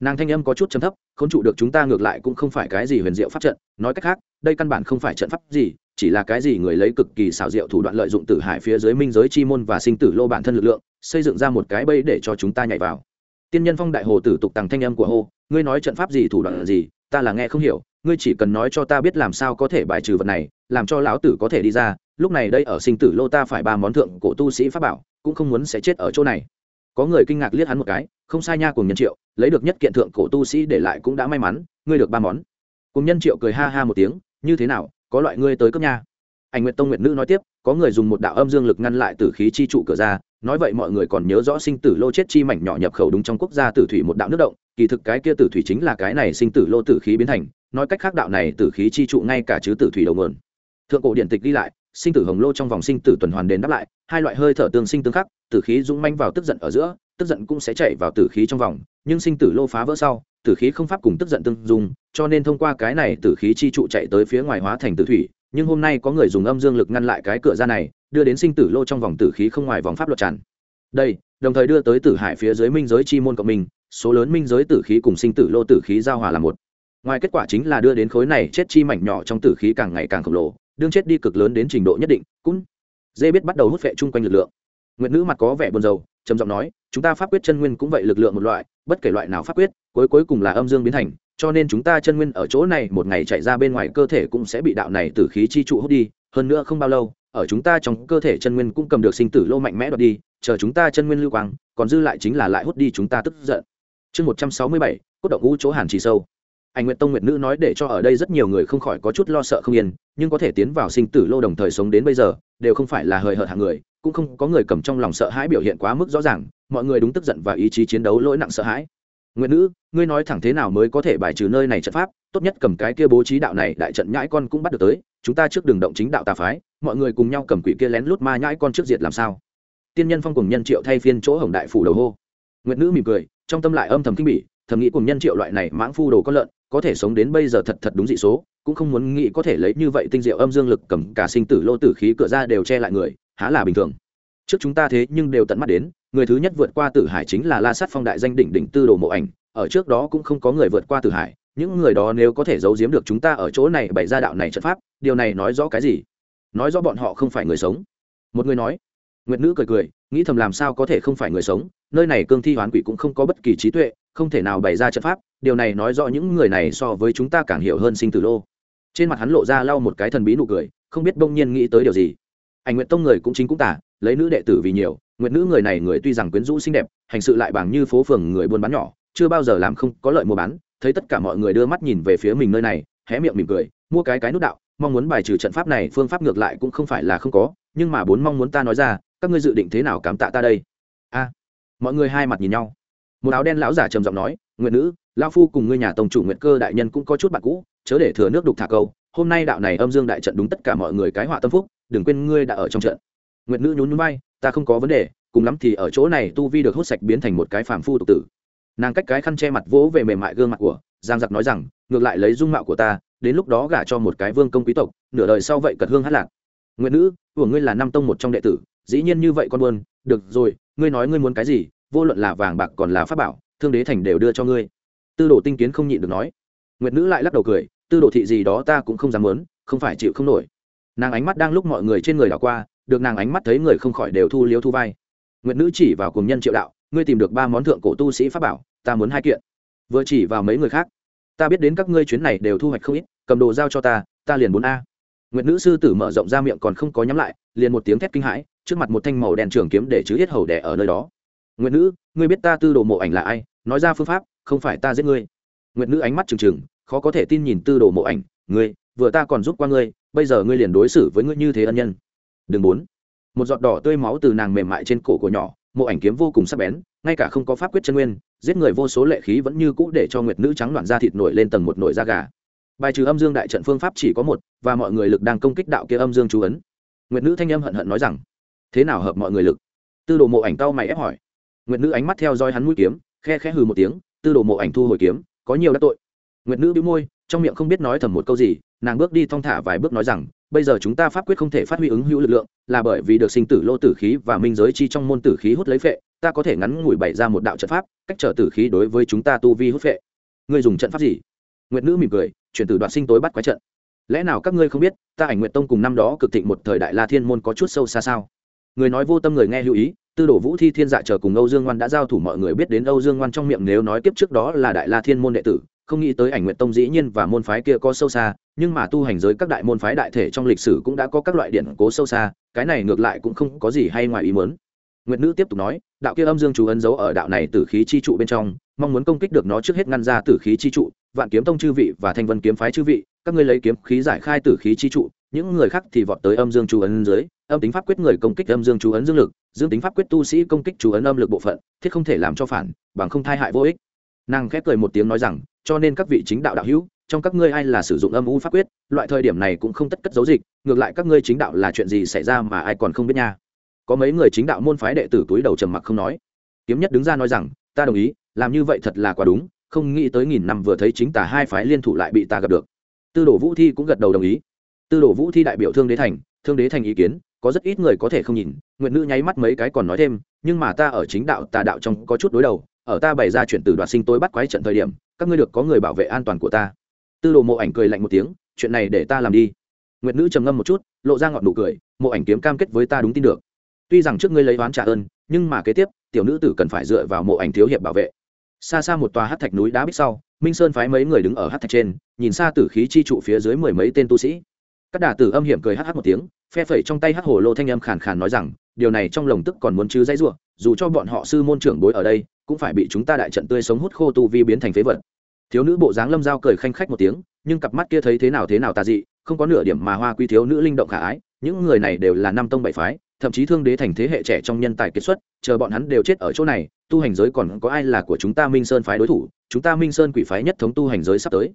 Nàng thanh âm có chút chấm thấp không trụ được chúng ta ngược lại cũng không phải cái gì huyền diệu pháp trận, nói cách khác, đây căn bản không phải trận pháp gì, chỉ là cái gì người lấy cực kỳ xảo diệu thủ đoạn lợi dụng tử hải phía dưới minh giới chi môn và sinh tử lô bản thân lực lượng, xây dựng ra một cái bẫy để cho chúng ta nhảy vào. Tiên nhân phong đại hồ tử tục tằng thanh âm của hô, ngươi nói trận pháp gì thủ đoạn gì, ta là nghe không hiểu ngươi chỉ cần nói cho ta biết làm sao có thể bài trừ vật này, làm cho lão tử có thể đi ra, lúc này đây ở sinh tử lô ta phải ba món thượng cổ tu sĩ pháp bảo, cũng không muốn sẽ chết ở chỗ này. Có người kinh ngạc liếc hắn một cái, không sai nha cùng nhân triệu, lấy được nhất kiện thượng cổ tu sĩ để lại cũng đã may mắn, ngươi được ba món. Cùng nhân triệu cười ha ha một tiếng, như thế nào, có loại ngươi tới cấp nha anh nguyệt tông nguyệt nữ nói tiếp, có người dùng một đạo âm dương lực ngăn lại tử khí chi trụ cửa ra, nói vậy mọi người còn nhớ rõ sinh tử lô chết chi mảnh nhỏ nhập khẩu đúng trong quốc gia tử thủy một đạo nước động, kỳ thực cái kia tử thủy chính là cái này sinh tử lô tử khí biến thành, nói cách khác đạo này tử khí chi trụ ngay cả chứ tử thủy đầu nguồn. Thượng cổ điện tịch đi lại, sinh tử hồng lô trong vòng sinh tử tuần hoàn đền đáp lại, hai loại hơi thở tương sinh tương khắc, tử khí dũng manh vào tức giận ở giữa, tức giận cũng sẽ chạy vào tử khí trong vòng, nhưng sinh tử lô phá vỡ sau, tử khí không pháp cùng tức giận tương dung, cho nên thông qua cái này tử khí chi trụ chạy tới phía ngoài hóa thành tử thủy nhưng hôm nay có người dùng âm dương lực ngăn lại cái cửa ra này, đưa đến sinh tử lô trong vòng tử khí không ngoài vòng pháp luật tràn. Đây, đồng thời đưa tới tử hải phía dưới minh giới chi môn cộng minh, số lớn minh giới tử khí cùng sinh tử lô tử khí giao hòa là một. Ngoài kết quả chính là đưa đến khối này chết chi mảnh nhỏ trong tử khí càng ngày càng khổng lồ, đương chết đi cực lớn đến trình độ nhất định, cũng dê biết bắt đầu hút vệ chung quanh lực lượng. Nguyệt nữ mặt có vẻ buồn rầu, trầm giọng nói, chúng ta pháp quyết chân nguyên cũng vậy lực lượng một loại, bất kể loại nào pháp quyết, cuối cuối cùng là âm dương biến thành cho nên chúng ta chân nguyên ở chỗ này một ngày chạy ra bên ngoài cơ thể cũng sẽ bị đạo này tử khí chi trụ hút đi, hơn nữa không bao lâu, ở chúng ta trong cơ thể chân nguyên cũng cầm được sinh tử lô mạnh mẽ đoạt đi, chờ chúng ta chân nguyên lưu quang, còn dư lại chính là lại hút đi chúng ta tức giận. Chương một trăm sáu mươi bảy, cốt động ngũ chỗ hàn trì sâu. Anh nguyện tông nguyệt nữ nói để cho ở đây rất nhiều người không khỏi có chút lo sợ không yên, nhưng có thể tiến vào sinh tử lô đồng thời sống đến bây giờ, đều không phải là hời hợt hàng người, cũng không có người cầm trong lòng sợ hãi biểu hiện quá mức rõ ràng, mọi người đúng tức giận và ý chí chiến đấu lỗi nặng sợ hãi nguyệt nữ, ngươi nói thẳng thế nào mới có thể bài trừ nơi này trận pháp? Tốt nhất cầm cái kia bố trí đạo này, đại trận nhãi con cũng bắt được tới. Chúng ta trước đường động chính đạo tà phái, mọi người cùng nhau cầm quỷ kia lén lút ma nhãi con trước diệt làm sao? Tiên nhân phong cùng nhân triệu thay phiên chỗ hồng đại phủ đầu hô. Nguyệt nữ mỉm cười, trong tâm lại âm thầm kinh bỉ, thầm nghĩ cùng nhân triệu loại này mãng phu đồ con lợn, có thể sống đến bây giờ thật thật đúng dị số, cũng không muốn nghĩ có thể lấy như vậy tinh diệu âm dương lực cầm cả sinh tử lô tử khí cửa ra đều che lại người, há là bình thường. Trước chúng ta thế nhưng đều tận mắt đến người thứ nhất vượt qua tử hải chính là la sát phong đại danh đỉnh đỉnh tư đồ mộ ảnh, ở trước đó cũng không có người vượt qua tử hải, những người đó nếu có thể giấu giếm được chúng ta ở chỗ này bày ra đạo này trận pháp, điều này nói rõ cái gì? Nói rõ bọn họ không phải người sống. Một người nói. Nguyệt nữ cười cười, nghĩ thầm làm sao có thể không phải người sống, nơi này cương thi hoán quỷ cũng không có bất kỳ trí tuệ, không thể nào bày ra trận pháp, điều này nói rõ những người này so với chúng ta càng hiểu hơn sinh tử lô. Trên mặt hắn lộ ra lau một cái thần bí nụ cười, không biết bỗng nhiên nghĩ tới điều gì. Ảnh nguyện tông người cũng chính cũng tả, lấy nữ đệ tử vì nhiều Nguyệt nữ người này người tuy rằng quyến rũ xinh đẹp, hành sự lại bằng như phố phường người buôn bán nhỏ, chưa bao giờ làm không có lợi mua bán, thấy tất cả mọi người đưa mắt nhìn về phía mình nơi này, hé miệng mỉm cười, mua cái cái nút đạo, mong muốn bài trừ trận pháp này, phương pháp ngược lại cũng không phải là không có, nhưng mà bốn mong muốn ta nói ra, các ngươi dự định thế nào cảm tạ ta đây? A. Mọi người hai mặt nhìn nhau. Một áo đen lão giả trầm giọng nói nguyện nữ lao phu cùng ngươi nhà tổng chủ nguyện cơ đại nhân cũng có chút bạn cũ, chớ để thừa nước đục thả câu, hôm nay đạo này âm dương đại trận đúng tất cả mọi người cái họa tâm phúc, đừng quên ngươi đã ở trong trận. Nguyện nữ nhún nhún bay ta không có vấn đề, cùng lắm thì ở chỗ này tu vi được hút sạch biến thành một cái phàm phu tục tử. Nàng cách cái khăn che mặt vỗ về mềm mại gương mặt của, giang giặc nói rằng, ngược lại lấy dung mạo của ta, đến lúc đó gả cho một cái vương công quý tộc, nửa đời sau vậy cật hương hát lạc. Nguyện nữ, của ngươi là năm tông một trong đệ tử, dĩ nhiên như vậy con buôn được rồi, ngươi nói ngươi muốn cái gì, vô luận là vàng bạc còn là pháp bảo, thương đế thành đều đưa cho ngươi. Tư đồ tinh kiến không nhịn được nói. Nguyệt nữ lại lắc đầu cười, tư đồ thị gì đó ta cũng không dám muốn, không phải chịu không nổi. Nàng ánh mắt đang lúc mọi người trên người đảo qua được nàng ánh mắt thấy người không khỏi đều thu liếu thu vai. Nguyệt nữ chỉ vào cùng nhân triệu đạo, ngươi tìm được ba món thượng cổ tu sĩ pháp bảo, ta muốn hai kiện. Vừa chỉ vào mấy người khác, ta biết đến các ngươi chuyến này đều thu hoạch không ít, cầm đồ giao cho ta ta liền bốn a. Nguyệt nữ sư tử mở rộng ra miệng còn không có nhắm lại, liền một tiếng thét kinh hãi, trước mặt một thanh màu đen trường kiếm để chứ hết hầu đẻ ở nơi đó. Nguyệt nữ, ngươi biết ta tư đồ mộ ảnh là ai, nói ra phương pháp, không phải ta giết ngươi. Nguyệt nữ ánh mắt trừng trừng, khó có thể tin nhìn tư đồ mộ ảnh, ngươi, vừa ta còn giúp qua ngươi, bây giờ ngươi liền đối xử với ngươi như thế ân nhân đừng muốn. Một giọt đỏ tươi máu từ nàng mềm mại trên cổ của nhỏ, mộ ảnh kiếm vô cùng sắc bén, ngay cả không có pháp quyết chân nguyên, giết người vô số lệ khí vẫn như cũ để cho nguyệt nữ trắng loạn da thịt nổi lên tầng một nổi da gà. Bài trừ âm dương đại trận phương pháp chỉ có một, và mọi người lực đang công kích đạo kia âm dương chú ấn. Nguyệt nữ thanh âm hận hận nói rằng, thế nào hợp mọi người lực? Tư đồ mộ ảnh tao mày ép hỏi. Nguyệt nữ ánh mắt theo dõi hắn mũi kiếm, khe khẽ hừ một tiếng, tư đồ mộ ảnh thu hồi kiếm, có nhiều đã tội. Nguyệt nữ bĩu môi, trong miệng không biết nói thầm một câu gì, nàng bước đi thong thả vài bước nói rằng bây giờ chúng ta pháp quyết không thể phát huy ứng hữu lực lượng, là bởi vì được sinh tử lô tử khí và minh giới chi trong môn tử khí hút lấy phệ, ta có thể ngắn ngủi bày ra một đạo trận pháp, cách trở tử khí đối với chúng ta tu vi hút phệ. Ngươi dùng trận pháp gì? Nguyệt nữ mỉm cười, chuyển từ đoạn sinh tối bắt quái trận. Lẽ nào các ngươi không biết, ta ảnh nguyệt tông cùng năm đó cực thịnh một thời đại la thiên môn có chút sâu xa sao? Người nói vô tâm người nghe lưu ý, tư đồ vũ thi thiên dạ chờ cùng âu dương ngoan đã giao thủ, mọi người biết đến âu dương ngoan trong miệng nếu nói tiếp trước đó là đại la thiên môn đệ tử không nghĩ tới ảnh nguyện tông dĩ nhiên và môn phái kia có sâu xa, nhưng mà tu hành giới các đại môn phái đại thể trong lịch sử cũng đã có các loại điện cố sâu xa, cái này ngược lại cũng không có gì hay ngoài ý muốn. Nguyệt nữ tiếp tục nói, đạo kia âm dương chú ấn giấu ở đạo này tử khí chi trụ bên trong, mong muốn công kích được nó trước hết ngăn ra tử khí chi trụ, vạn kiếm tông chư vị và thanh vân kiếm phái chư vị, các ngươi lấy kiếm khí giải khai tử khí chi trụ, những người khác thì vọt tới âm dương chú ấn dưới, âm tính pháp quyết người công kích âm dương chú ấn dương lực, dương tính pháp quyết tu sĩ công kích chú ấn âm lực bộ phận, thiết không thể làm cho phản, bằng không thai hại vô ích. Nàng khép cười một tiếng nói rằng cho nên các vị chính đạo đạo hữu, trong các ngươi ai là sử dụng âm u pháp quyết, loại thời điểm này cũng không tất cất giấu dịch, ngược lại các ngươi chính đạo là chuyện gì xảy ra mà ai còn không biết nha. Có mấy người chính đạo môn phái đệ tử túi đầu trầm mặc không nói. Kiếm nhất đứng ra nói rằng, ta đồng ý, làm như vậy thật là quá đúng, không nghĩ tới nghìn năm vừa thấy chính tả hai phái liên thủ lại bị ta gặp được. Tư đồ vũ thi cũng gật đầu đồng ý. Tư đồ vũ thi đại biểu thương đế thành, thương đế thành ý kiến, có rất ít người có thể không nhìn nguyện nữ nháy mắt mấy cái còn nói thêm, nhưng mà ta ở chính đạo tà đạo trong có chút đối đầu, ở ta bày ra chuyện từ đoạt sinh tối bắt quái trận thời điểm các ngươi được có người bảo vệ an toàn của ta. Tư đồ mộ ảnh cười lạnh một tiếng, chuyện này để ta làm đi. Nguyệt nữ trầm ngâm một chút, lộ ra ngọn nụ cười, mộ ảnh kiếm cam kết với ta đúng tin được. Tuy rằng trước ngươi lấy oán trả ơn, nhưng mà kế tiếp, tiểu nữ tử cần phải dựa vào mộ ảnh thiếu hiệp bảo vệ. Xa xa một tòa hát thạch núi đá bích sau, minh sơn phái mấy người đứng ở hát thạch trên, nhìn xa tử khí chi trụ phía dưới mười mấy tên tu sĩ. Các đà tử âm hiểm cười hát hát một tiếng, phe phẩy trong tay hát hồ lô thanh âm khàn khàn nói rằng, điều này trong lồng tức còn muốn chứ dãy ruộng dù cho bọn họ sư môn trưởng bối ở đây cũng phải bị chúng ta đại trận tươi sống hút khô tu vi biến thành phế vật. Thiếu nữ bộ dáng lâm dao cười khanh khách một tiếng, nhưng cặp mắt kia thấy thế nào thế nào tà dị, không có nửa điểm mà hoa quy thiếu nữ linh động khả ái, những người này đều là năm tông bảy phái, thậm chí thương đế thành thế hệ trẻ trong nhân tài kết xuất, chờ bọn hắn đều chết ở chỗ này, tu hành giới còn có ai là của chúng ta minh sơn phái đối thủ, chúng ta minh sơn quỷ phái nhất thống tu hành giới sắp tới.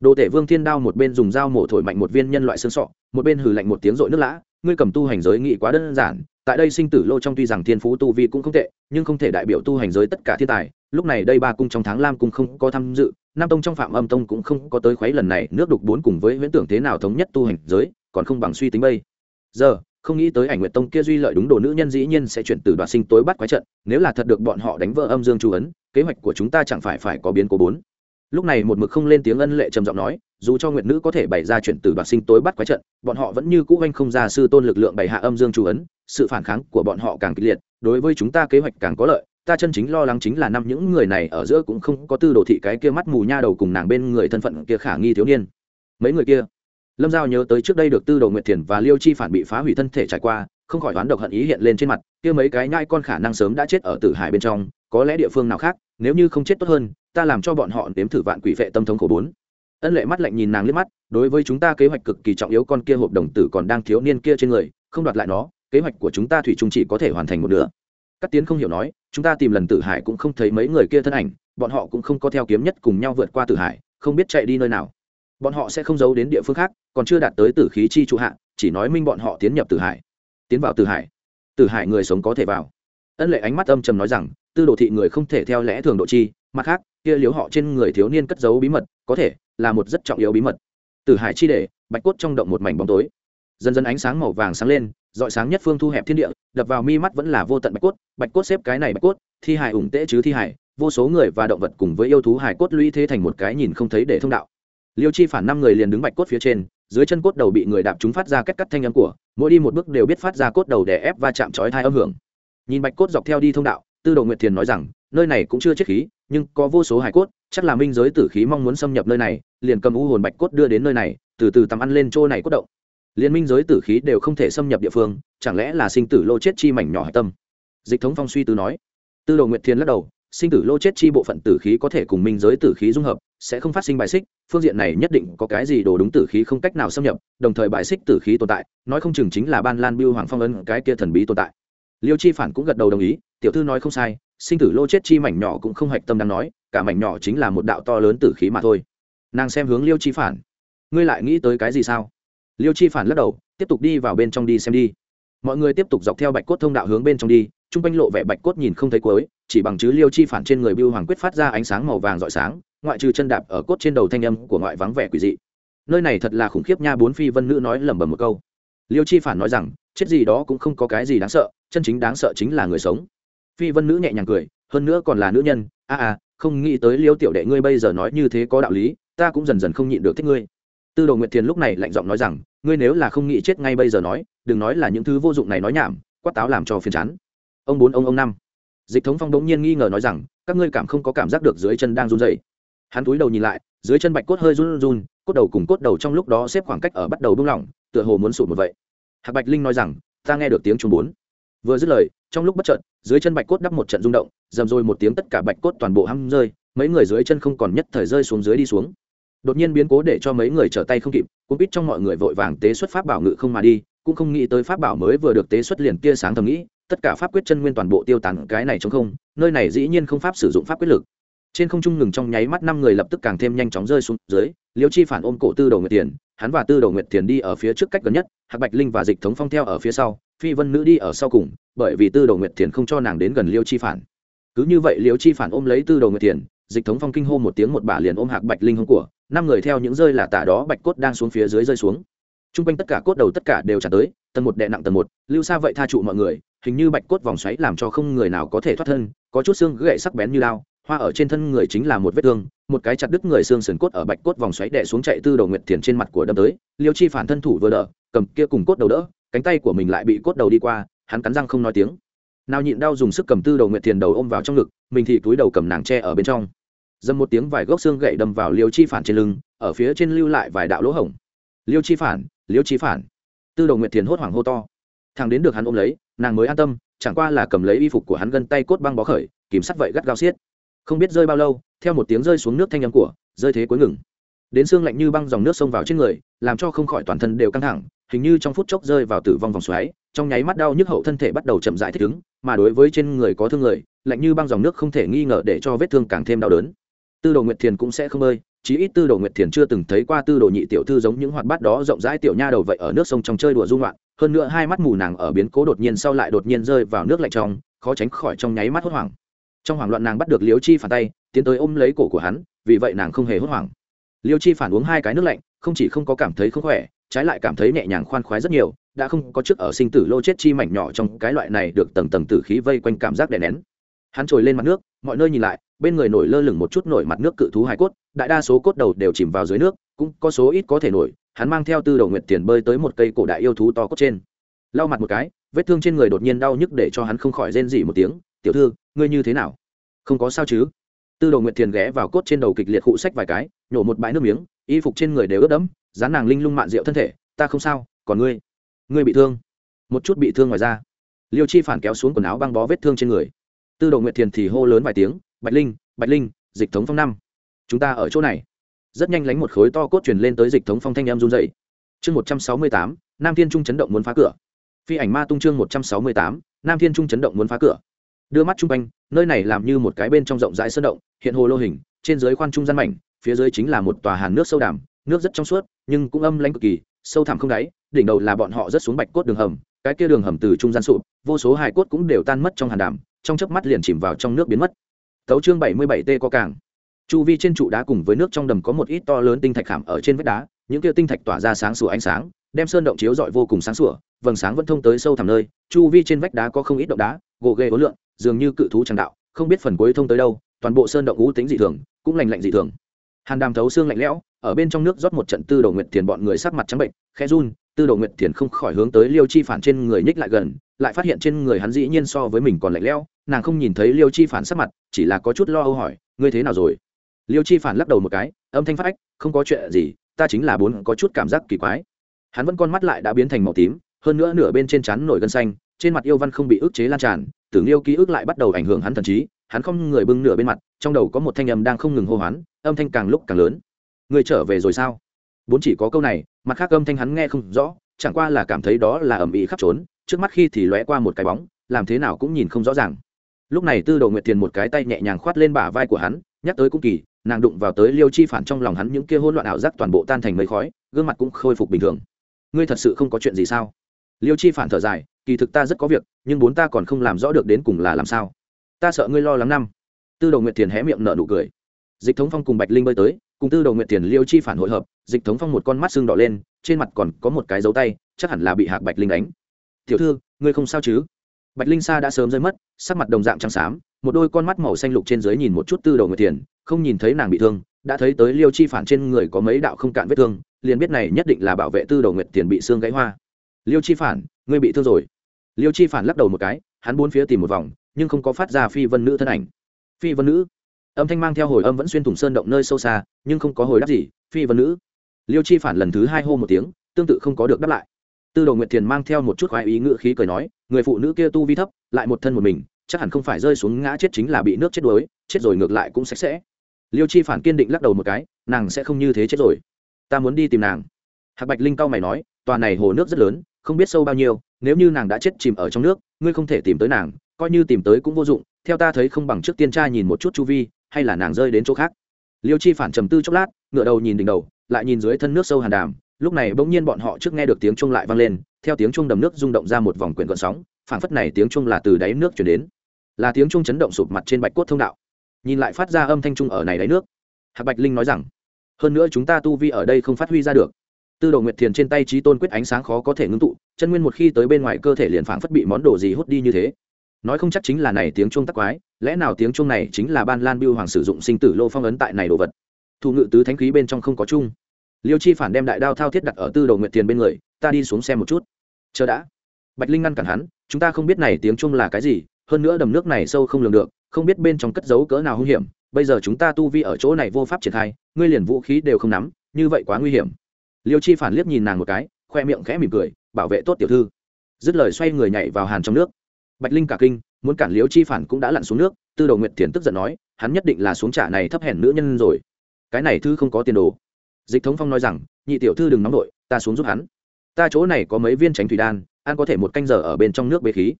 Đồ tể vương thiên đao một bên dùng dao mổ thổi mạnh một viên nhân loại xương sọ, một bên hừ lạnh một tiếng rội nước lã, ngươi cầm tu hành giới nghị quá đơn giản tại đây sinh tử lô trong tuy rằng thiên phú tu vi cũng không tệ, nhưng không thể đại biểu tu hành giới tất cả thiên tài. Lúc này đây ba cung trong tháng lam cung không có tham dự, nam tông trong phạm âm tông cũng không có tới khuấy lần này, nước đục bốn cùng với huyễn tưởng thế nào thống nhất tu hành giới, còn không bằng suy tính bây. Giờ, không nghĩ tới ảnh nguyện tông kia duy lợi đúng đồ nữ nhân dĩ nhiên sẽ chuyển từ đoạt sinh tối bắt quái trận, nếu là thật được bọn họ đánh vỡ âm dương chu ấn, kế hoạch của chúng ta chẳng phải phải có biến cố bốn lúc này một mực không lên tiếng ân lệ trầm giọng nói, dù cho nguyệt nữ có thể bày ra chuyển từ đoạt sinh tối bắt quái trận, bọn họ vẫn như cũ anh không ra sư tôn lực lượng bày hạ âm dương chu ấn, sự phản kháng của bọn họ càng kịch liệt, đối với chúng ta kế hoạch càng có lợi, ta chân chính lo lắng chính là năm những người này ở giữa cũng không có tư đồ thị cái kia mắt mù nha đầu cùng nàng bên người thân phận kia khả nghi thiếu niên. Mấy người kia, lâm giao nhớ tới trước đây được tư đồ nguyệt thiền và liêu chi phản bị phá hủy thân thể trải qua, không khỏi đoán độc hận ý hiện lên trên mặt, kia mấy cái nhai con khả năng sớm đã chết ở tử hải bên trong, có lẽ địa phương nào khác, nếu như không chết tốt hơn ta làm cho bọn họ nếm thử vạn quỷ vệ tâm thống khổ bốn. Ân lệ mắt lạnh nhìn nàng liếc mắt, đối với chúng ta kế hoạch cực kỳ trọng yếu, con kia hộp đồng tử còn đang thiếu niên kia trên người, không đoạt lại nó, kế hoạch của chúng ta thủy chung chỉ có thể hoàn thành một nửa. Các tiến không hiểu nói, chúng ta tìm lần tử hải cũng không thấy mấy người kia thân ảnh, bọn họ cũng không có theo kiếm nhất cùng nhau vượt qua tử hải, không biết chạy đi nơi nào. Bọn họ sẽ không giấu đến địa phương khác, còn chưa đạt tới tử khí chi trụ hạ, chỉ nói minh bọn họ tiến nhập tử hải. Tiến vào tử hải. Tử hải người sống có thể vào ân lệ ánh mắt âm trầm nói rằng, tư đồ thị người không thể theo lẽ thường độ chi, mặt khác, kia liếu họ trên người thiếu niên cất giấu bí mật, có thể là một rất trọng yếu bí mật. Từ hải chi để bạch cốt trong động một mảnh bóng tối. Dần dần ánh sáng màu vàng sáng lên dọi sáng nhất phương thu hẹp thiên địa, đập vào mi mắt vẫn là vô tận bạch cốt bạch cốt xếp cái này bạch cốt, thi hải ủng tễ chứ thi hải vô số người và động vật cùng với yêu thú hải cốt lũy thế thành một cái nhìn không thấy để thông đạo. Liêu chi phản năm người liền đứng bạch cốt phía trên, dưới chân cốt đầu bị người đạp chúng phát ra cách cắt thanh âm của, mỗi đi một bước đều biết phát ra cốt đầu để ép và chạm chói thai âm hưởng nhìn bạch cốt dọc theo đi thông đạo, tư đồ nguyệt thiền nói rằng, nơi này cũng chưa chết khí, nhưng có vô số hải cốt, chắc là minh giới tử khí mong muốn xâm nhập nơi này, liền cầm u hồn bạch cốt đưa đến nơi này, từ từ tắm ăn lên chỗ này cốt động. Liên minh giới tử khí đều không thể xâm nhập địa phương, chẳng lẽ là sinh tử lô chết chi mảnh nhỏ hải tâm? Dịch thống phong suy tư nói. Tư đồ nguyệt thiền lắc đầu, sinh tử lô chết chi bộ phận tử khí có thể cùng minh giới tử khí dung hợp, sẽ không phát sinh bài xích, phương diện này nhất định có cái gì đồ đúng tử khí không cách nào xâm nhập, đồng thời bài xích tử khí tồn tại, nói không chừng chính là ban lan biêu hoàng phong ân cái kia thần bí tồn tại liêu chi phản cũng gật đầu đồng ý, tiểu thư nói không sai, sinh tử lô chết chi mảnh nhỏ cũng không hạch tâm đang nói, cả mảnh nhỏ chính là một đạo to lớn tử khí mà thôi. Nàng xem hướng liêu chi phản. Ngươi lại nghĩ tới cái gì sao? Liêu chi phản lắc đầu, tiếp tục đi vào bên trong đi xem đi. Mọi người tiếp tục dọc theo bạch cốt thông đạo hướng bên trong đi t r u n g quanh lộ vẻ bạch cốt nhìn không thấy cuối, chỉ bằng chứ liêu chi phản trên người bưu hoàng quyết phát ra ánh sáng màu vàng rọi sáng, ngoại trừ chân đạp ở cốt trên đầu thanh âm của ngoại vắng vẻ quỷ dị. Nơi này thật là khủng khiếp nha, bốn phi vân nữ nói lẩm bẩm một câu liêu chi phản nói rằng chết gì đó cũng không có cái gì đáng sợ chân chính đáng sợ chính là người sống. Phi vân nữ nhẹ nhàng cười hơn nữa còn là nữ nhân. A à, à không nghĩ tới liêu tiểu đệ ngươi bây giờ nói như thế có đạo lý ta cũng dần dần không nhịn được thích ngươi. Tư đồ nguyệt thiền lúc này lạnh giọng nói rằng ngươi nếu là không nghĩ chết ngay bây giờ nói đừng nói là những thứ vô dụng này nói nhảm quát táo làm cho phiền chán. Ông bốn ông ông năm. Dịch thống phong đống nhiên nghi ngờ nói rằng các ngươi cảm không có cảm giác được dưới chân đang run dày hắn túi đầu nhìn lại dưới chân bạch cốt hơi run run, cốt đầu cùng cốt đầu trong lúc đó xếp khoảng cách ở bắt đầu bung lỏng, tựa hồ muốn sụt một vậy. Hạc bạch linh nói rằng, ta nghe được tiếng chung bốn. Vừa dứt lời, trong lúc bất chợt, dưới chân bạch cốt đắp một trận rung động, dầm rồi một tiếng tất cả bạch cốt toàn bộ hăm rơi, mấy người dưới chân không còn nhất thời rơi xuống dưới đi xuống. Đột nhiên biến cố để cho mấy người trở tay không kịp cũng biết trong mọi người vội vàng tế xuất pháp bảo ngự không mà đi, cũng không nghĩ tới pháp bảo mới vừa được tế xuất liền tia sáng thầm nghĩ, tất cả pháp quyết chân nguyên toàn bộ tiêu tán, cái này chống không, nơi này dĩ nhiên không pháp sử dụng pháp quyết lực trên không trung ngừng trong nháy mắt năm người lập tức càng thêm nhanh chóng rơi xuống dưới, liêu chi phản ôm cổ tư đầu nguyệt tiền, hắn và tư đầu nguyệt tiền đi ở phía trước cách gần nhất, hạc bạch linh và dịch thống phong theo ở phía sau, phi vân nữ đi ở sau cùng, bởi vì tư đầu nguyệt tiền không cho nàng đến gần liêu chi phản. Cứ như vậy liêu chi phản ôm lấy tư đầu nguyệt tiền, dịch thống phong kinh hô một tiếng một bà liền ôm hạc bạch linh hông của, năm người theo những rơi là tả đó bạch cốt đang xuống phía dưới rơi xuống. T r u n g quanh tất cả cốt đầu tất cả đều trả tới, tầng một đệ nặng tầng một, lưu xa vậy tha trụ mọi người, hình như bạch cốt vòng xoáy làm cho không người nào có thể thoát thân, có chút xương gậy sắc bén như lao hoa ở trên thân người chính là một vết thương, một cái chặt đứt người xương sườn cốt ở bạch cốt vòng xoáy đè xuống chạy tư đầu nguyệt thiền trên mặt của đâm tới, liêu chi phản thân thủ vừa đỡ, cầm kia cùng cốt đầu đỡ, cánh tay của mình lại bị cốt đầu đi qua, hắn cắn răng không nói tiếng. Nào nhịn đau dùng sức cầm tư đầu nguyệt thiền đầu ôm vào trong ngực, mình thì túi đầu cầm nàng tre ở bên trong. Dâm một tiếng vài gốc xương gậy đâm vào liêu chi phản trên lưng, ở phía trên lưu lại vài đạo lỗ hổng. Liêu chi phản, liêu chi phản. Tư đầu nguyệt thiền hốt hoảng hô to. Thằng đến được hắn ôm lấy, nàng mới an tâm, chẳng qua là cầm lấy y phục của hắn gân tay cốt băng bó khởi, kìm sắt vậy gắt gao xiết không biết rơi bao lâu, theo một tiếng rơi xuống nước thanh âm của, rơi thế cuối ngừng. Đến xương lạnh như băng dòng nước xông vào trên người, làm cho không khỏi toàn thân đều căng thẳng, hình như trong phút chốc rơi vào tử vong vòng xoáy, trong nháy mắt đau nhức hậu thân thể bắt đầu chậm rãi thích ứng, mà đối với trên người có thương người, lạnh như băng dòng nước không thể nghi ngờ để cho vết thương càng thêm đau đớn. Tư đồ nguyệt thiền cũng sẽ không bơi, chí ít tư đồ nguyệt thiền chưa từng thấy qua tư đồ nhị tiểu thư giống những hoạt bát đó rộng rãi tiểu nha đầu vậy ở nước sông trong chơi đùa dung loạn hơn nữa hai mắt mù nàng ở biến cố đột nhiên sau lại đột nhiên rơi vào nước lạnh trong, khó tránh khỏi trong nháy mắt hốt hoảng trong hoảng loạn nàng bắt được liêu chi phản tay, tiến tới ôm lấy cổ của hắn, vì vậy nàng không hề hốt hoảng. Liêu chi phản uống hai cái nước lạnh, không chỉ không có cảm thấy không khỏe, trái lại cảm thấy nhẹ nhàng khoan khoái rất nhiều, đã không có trước ở sinh tử lô chết chi mảnh nhỏ trong cái loại này được tầng tầng tử khí vây quanh cảm giác đè nén. Hắn trồi lên mặt nước, mọi nơi nhìn lại, bên người nổi lơ lửng một chút nổi mặt nước cự thú hải cốt, đại đa số cốt đầu đều chìm vào dưới nước, cũng có số ít có thể nổi, hắn mang theo tư đầu nguyệt tiền bơi tới một cây cổ đại yêu thú to cốt trên. Lau mặt một cái, vết thương trên người đột nhiên đau nhức để cho hắn không khỏi rên rỉ một tiếng tiểu thư, ngươi như thế nào? Không có sao chứ? Tư đồ nguyệt Thiền ghé vào cốt trên đầu kịch liệt hụ sách vài cái, nhổ một bãi nước miếng, y phục trên người đều ướt đẫm, dán nàng linh lung mạn rượu thân thể, ta không sao, còn ngươi? Ngươi bị thương? Một chút bị thương ngoài ra liêu chi phản kéo xuống quần áo băng bó vết thương trên người. Tư đồ nguyệt thiền thì hô lớn vài tiếng, bạch linh bạch linh, dịch thống phong năm. Chúng ta ở chỗ này. Rất nhanh lánh một khối to cốt truyền lên tới dịch thống phong thanh em run dậy chương một trăm sáu mươi tám, nam thiên trung chấn động muốn phá cửa. Phi ảnh ma tung chương một trăm sáu mươi tám, nam thiên trung chấn động muốn phá cửa đưa mắt chung quanh, nơi này làm như một cái bên trong rộng rãi sơn động, hiện hồ lô hình, trên dưới khoan trung gian mảnh, phía dưới chính là một tòa hàn nước sâu đàm nước rất trong suốt, nhưng cũng âm lãnh cực kỳ, sâu thẳm không đáy, đỉnh đầu là bọn họ rất xuống bạch cốt đường hầm, cái kia đường hầm từ trung gian sụp, vô số hài cốt cũng đều tan mất trong hàn đàm trong chớp mắt liền chìm vào trong nước biến mất. Tấu chương bảy mươi bảy t có cảng. Chu vi trên trụ đá cùng với nước trong đầm có một ít to lớn tinh thạch khảm ở trên vách đá, những kia tinh thạch tỏa ra sáng sủa ánh sáng đem sơn động chiếu rọi vô cùng sáng sủa, vầng sáng vẫn thông tới sâu thẳm nơi, chu vi trên vách đá có không ít động đá gỗ ghê hỗn lượng, dường như cự thú tràng đạo, không biết phần cuối thông tới đâu, toàn bộ sơn động ngũ tính dị thường, cũng lành lạnh dị thường. Hàn đàm thấu xương lạnh lẽo, ở bên trong nước rót một trận tư đồ nguyệt thiền bọn người sắc mặt trắng bệnh, khẽ run, tư đồ nguyệt thiền không khỏi hướng tới liêu chi phản trên người nhích lại gần, lại phát hiện trên người hắn dĩ nhiên so với mình còn lạnh lẽo, nàng không nhìn thấy liêu chi phản sắc mặt, chỉ là có chút lo âu hỏi, ngươi thế nào rồi? Liêu chi phản lắc đầu một cái, âm thanh phát ách không có chuyện gì, ta chính là bốn có chút cảm giác kỳ quái hắn vẫn con mắt lại đã biến thành màu tím, hơn nữa nửa bên trên chắn nổi gân xanh, trên mặt yêu văn không bị ức chế lan tràn tưởng yêu ký ức lại bắt đầu ảnh hưởng hắn thần trí, hắn không người bưng nửa bên mặt, trong đầu có một thanh âm đang không ngừng hô hoán, âm thanh càng lúc càng lớn. Người trở về rồi sao? Bốn chỉ có câu này, mặt khác âm thanh hắn nghe không rõ, chẳng qua là cảm thấy đó là ầm ĩ khắp trốn, trước mắt khi thì lóe qua một cái bóng, làm thế nào cũng nhìn không rõ ràng. Lúc này tư đồ nguyệt tiền một cái tay nhẹ nhàng khoát lên bả vai của hắn, nhắc tới cũng kỳ, nàng đụng vào tới liêu chi phản trong lòng hắn những kia hỗn loạn ảo giác toàn bộ tan thành mây khói, gương mặt cũng khôi phục bình thường ngươi thật sự không có chuyện gì sao? Liêu chi phản thở dài, kỳ thực ta rất có việc, nhưng bốn ta còn không làm rõ được đến cùng là làm sao. Ta sợ ngươi lo lắng năm. Tư Đầu nguyệt tiền hé miệng nở nụ cười. Dịch thống phong cùng bạch linh bơi tới, cùng tư Đầu nguyệt tiền liêu chi phản hội hợp, dịch thống phong một con mắt xương đỏ lên, trên mặt còn có một cái dấu tay, chắc hẳn là bị hạc bạch linh đánh. Tiểu thư, ngươi không sao chứ? Bạch linh sa đã sớm rơi mất, sắc mặt đồng dạng trắng xám, một đôi con mắt màu xanh lục trên dưới nhìn một chút tư Đầu nguyệt tiền không nhìn thấy nàng bị thương, đã thấy tới liêu chi phản trên người có mấy đạo không cạn vết thương liền biết này nhất định là bảo vệ tư đồ nguyệt tiền bị xương gãy hoa. Liêu chi phản, ngươi bị thương rồi. Liêu chi phản lắc đầu một cái, hắn bốn phía tìm một vòng, nhưng không có phát ra phi vân nữ thân ảnh. Phi vân nữ? Âm thanh mang theo hồi âm vẫn xuyên thủng sơn động nơi sâu xa, nhưng không có hồi đáp gì. Phi vân nữ? Liêu chi phản lần thứ hai hô một tiếng, tương tự không có được đáp lại. Tư đồ nguyệt thiền mang theo một chút khoái ý ngữ khí cười nói, người phụ nữ kia tu vi thấp, lại một thân một mình, chắc hẳn không phải rơi xuống ngã chết chính là bị nước chết đuối, chết rồi ngược lại cũng sạch sẽ. Liêu chi phản kiên định lắc đầu một cái, nàng sẽ không như thế chết rồi ta muốn đi tìm nàng. Hạc bạch linh cao mày nói, tòa này hồ nước rất lớn, không biết sâu bao nhiêu, nếu như nàng đã chết chìm ở trong nước, ngươi không thể tìm tới nàng, coi như tìm tới cũng vô dụng, theo ta thấy không bằng trước tiên tra nhìn một chút chu vi, hay là nàng rơi đến chỗ khác. Liêu chi phản trầm tư chốc lát ngựa đầu nhìn đỉnh đầu, lại nhìn dưới thân nước sâu hàn đàm, lúc này bỗng nhiên bọn họ trước nghe được tiếng chuông lại vang lên, theo tiếng chuông đầm nước rung động ra một vòng quyển gọn sóng, phảng phất này tiếng chuông là từ đáy nước chuyển đến. Là tiếng chuông chấn động sụp mặt trên bạch cốt thông đạo. Nhìn lại phát ra âm thanh trung ở này đáy nước. Hạc bạch linh nói rằng hơn nữa chúng ta tu vi ở đây không phát huy ra được. Tư đồ nguyệt thiền trên tay trí tôn quyết ánh sáng khó có thể ngưng tụ, chân nguyên một khi tới bên ngoài cơ thể liền phảng phất bị món đồ gì hút đi như thế. Nói không chắc chính là này tiếng chuông tắc quái, lẽ nào tiếng chuông này chính là ban lan biêu hoàng sử dụng sinh tử lô phong ấn tại này đồ vật? Thủ ngự tứ thánh khí bên trong không có chung liêu chi phản đem đại đao thao thiết đặt ở tư đồ nguyệt thiền bên người, ta đi xuống xem một chút. Chờ đã. Bạch linh ngăn cản hắn, chúng ta không biết này tiếng chuông là cái gì, hơn nữa đầm nước này sâu không lường được, không biết bên trong cất giấu cỡ nào hung hiểm bây giờ chúng ta tu vi ở chỗ này vô pháp triển khai, ngươi liền vũ khí đều không nắm, như vậy quá nguy hiểm. Liêu chi phản liếc nhìn nàng một cái, khoe miệng khẽ mỉm cười, bảo vệ tốt tiểu thư. Dứt lời xoay người nhảy vào hàn trong nước. Bạch linh cả kinh, muốn cản liêu chi phản cũng đã lặn xuống nước, tư đầu nguyệt thiền tức giận nói, hắn nhất định là xuống trả này thấp hèn nữ nhân rồi. Cái này thư không có tiền đồ. Dịch thống phong nói rằng, nhị tiểu thư đừng nóng đội ta xuống giúp hắn. Ta chỗ này có mấy viên tránh thủy đan an có thể một canh giờ ở bên trong nước bế khí.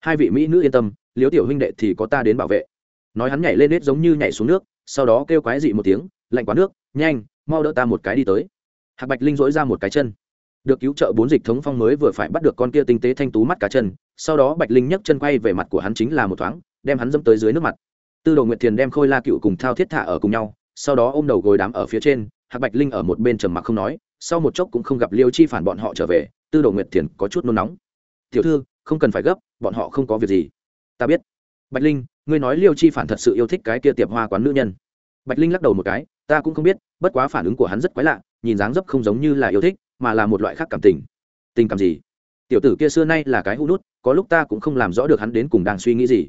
Hai vị mỹ nữ yên tâm liếu tiểu huynh đệ thì có ta đến bảo vệ nói hắn nhảy lên nết giống như nhảy xuống nước, sau đó kêu quái dị một tiếng, lạnh quá nước, nhanh, mau đỡ ta một cái đi tới. Hạc bạch linh dỗi ra một cái chân. Được cứu trợ bốn dịch thống phong mới vừa phải bắt được con kia tinh tế thanh tú mắt cá chân, sau đó bạch linh nhấc chân quay về mặt của hắn chính là một thoáng, đem hắn dâm tới dưới nước mặt. Tư đồ nguyệt thiền đem khôi la cựu cùng thao thiết thả ở cùng nhau, sau đó ôm đầu gối đám ở phía trên, hạc bạch linh ở một bên trầm mặc không nói, sau một chốc cũng không gặp liêu chi phản bọn họ trở về, tư đồ nguyệt thiền có chút nôn nóng. Tiểu thư, không cần phải gấp, bọn họ không có việc gì. Ta biết. Bạch linh ngươi nói liêu chi phản thật sự yêu thích cái kia tiệp hoa quán nữ nhân. Bạch linh lắc đầu một cái, ta cũng không biết, bất quá phản ứng của hắn rất quái lạ, nhìn dáng dấp không giống như là yêu thích, mà là một loại khác cảm tình. Tình cảm gì? Tiểu tử kia xưa nay là cái hũ nút, có lúc ta cũng không làm rõ được hắn đến cùng đang suy nghĩ gì.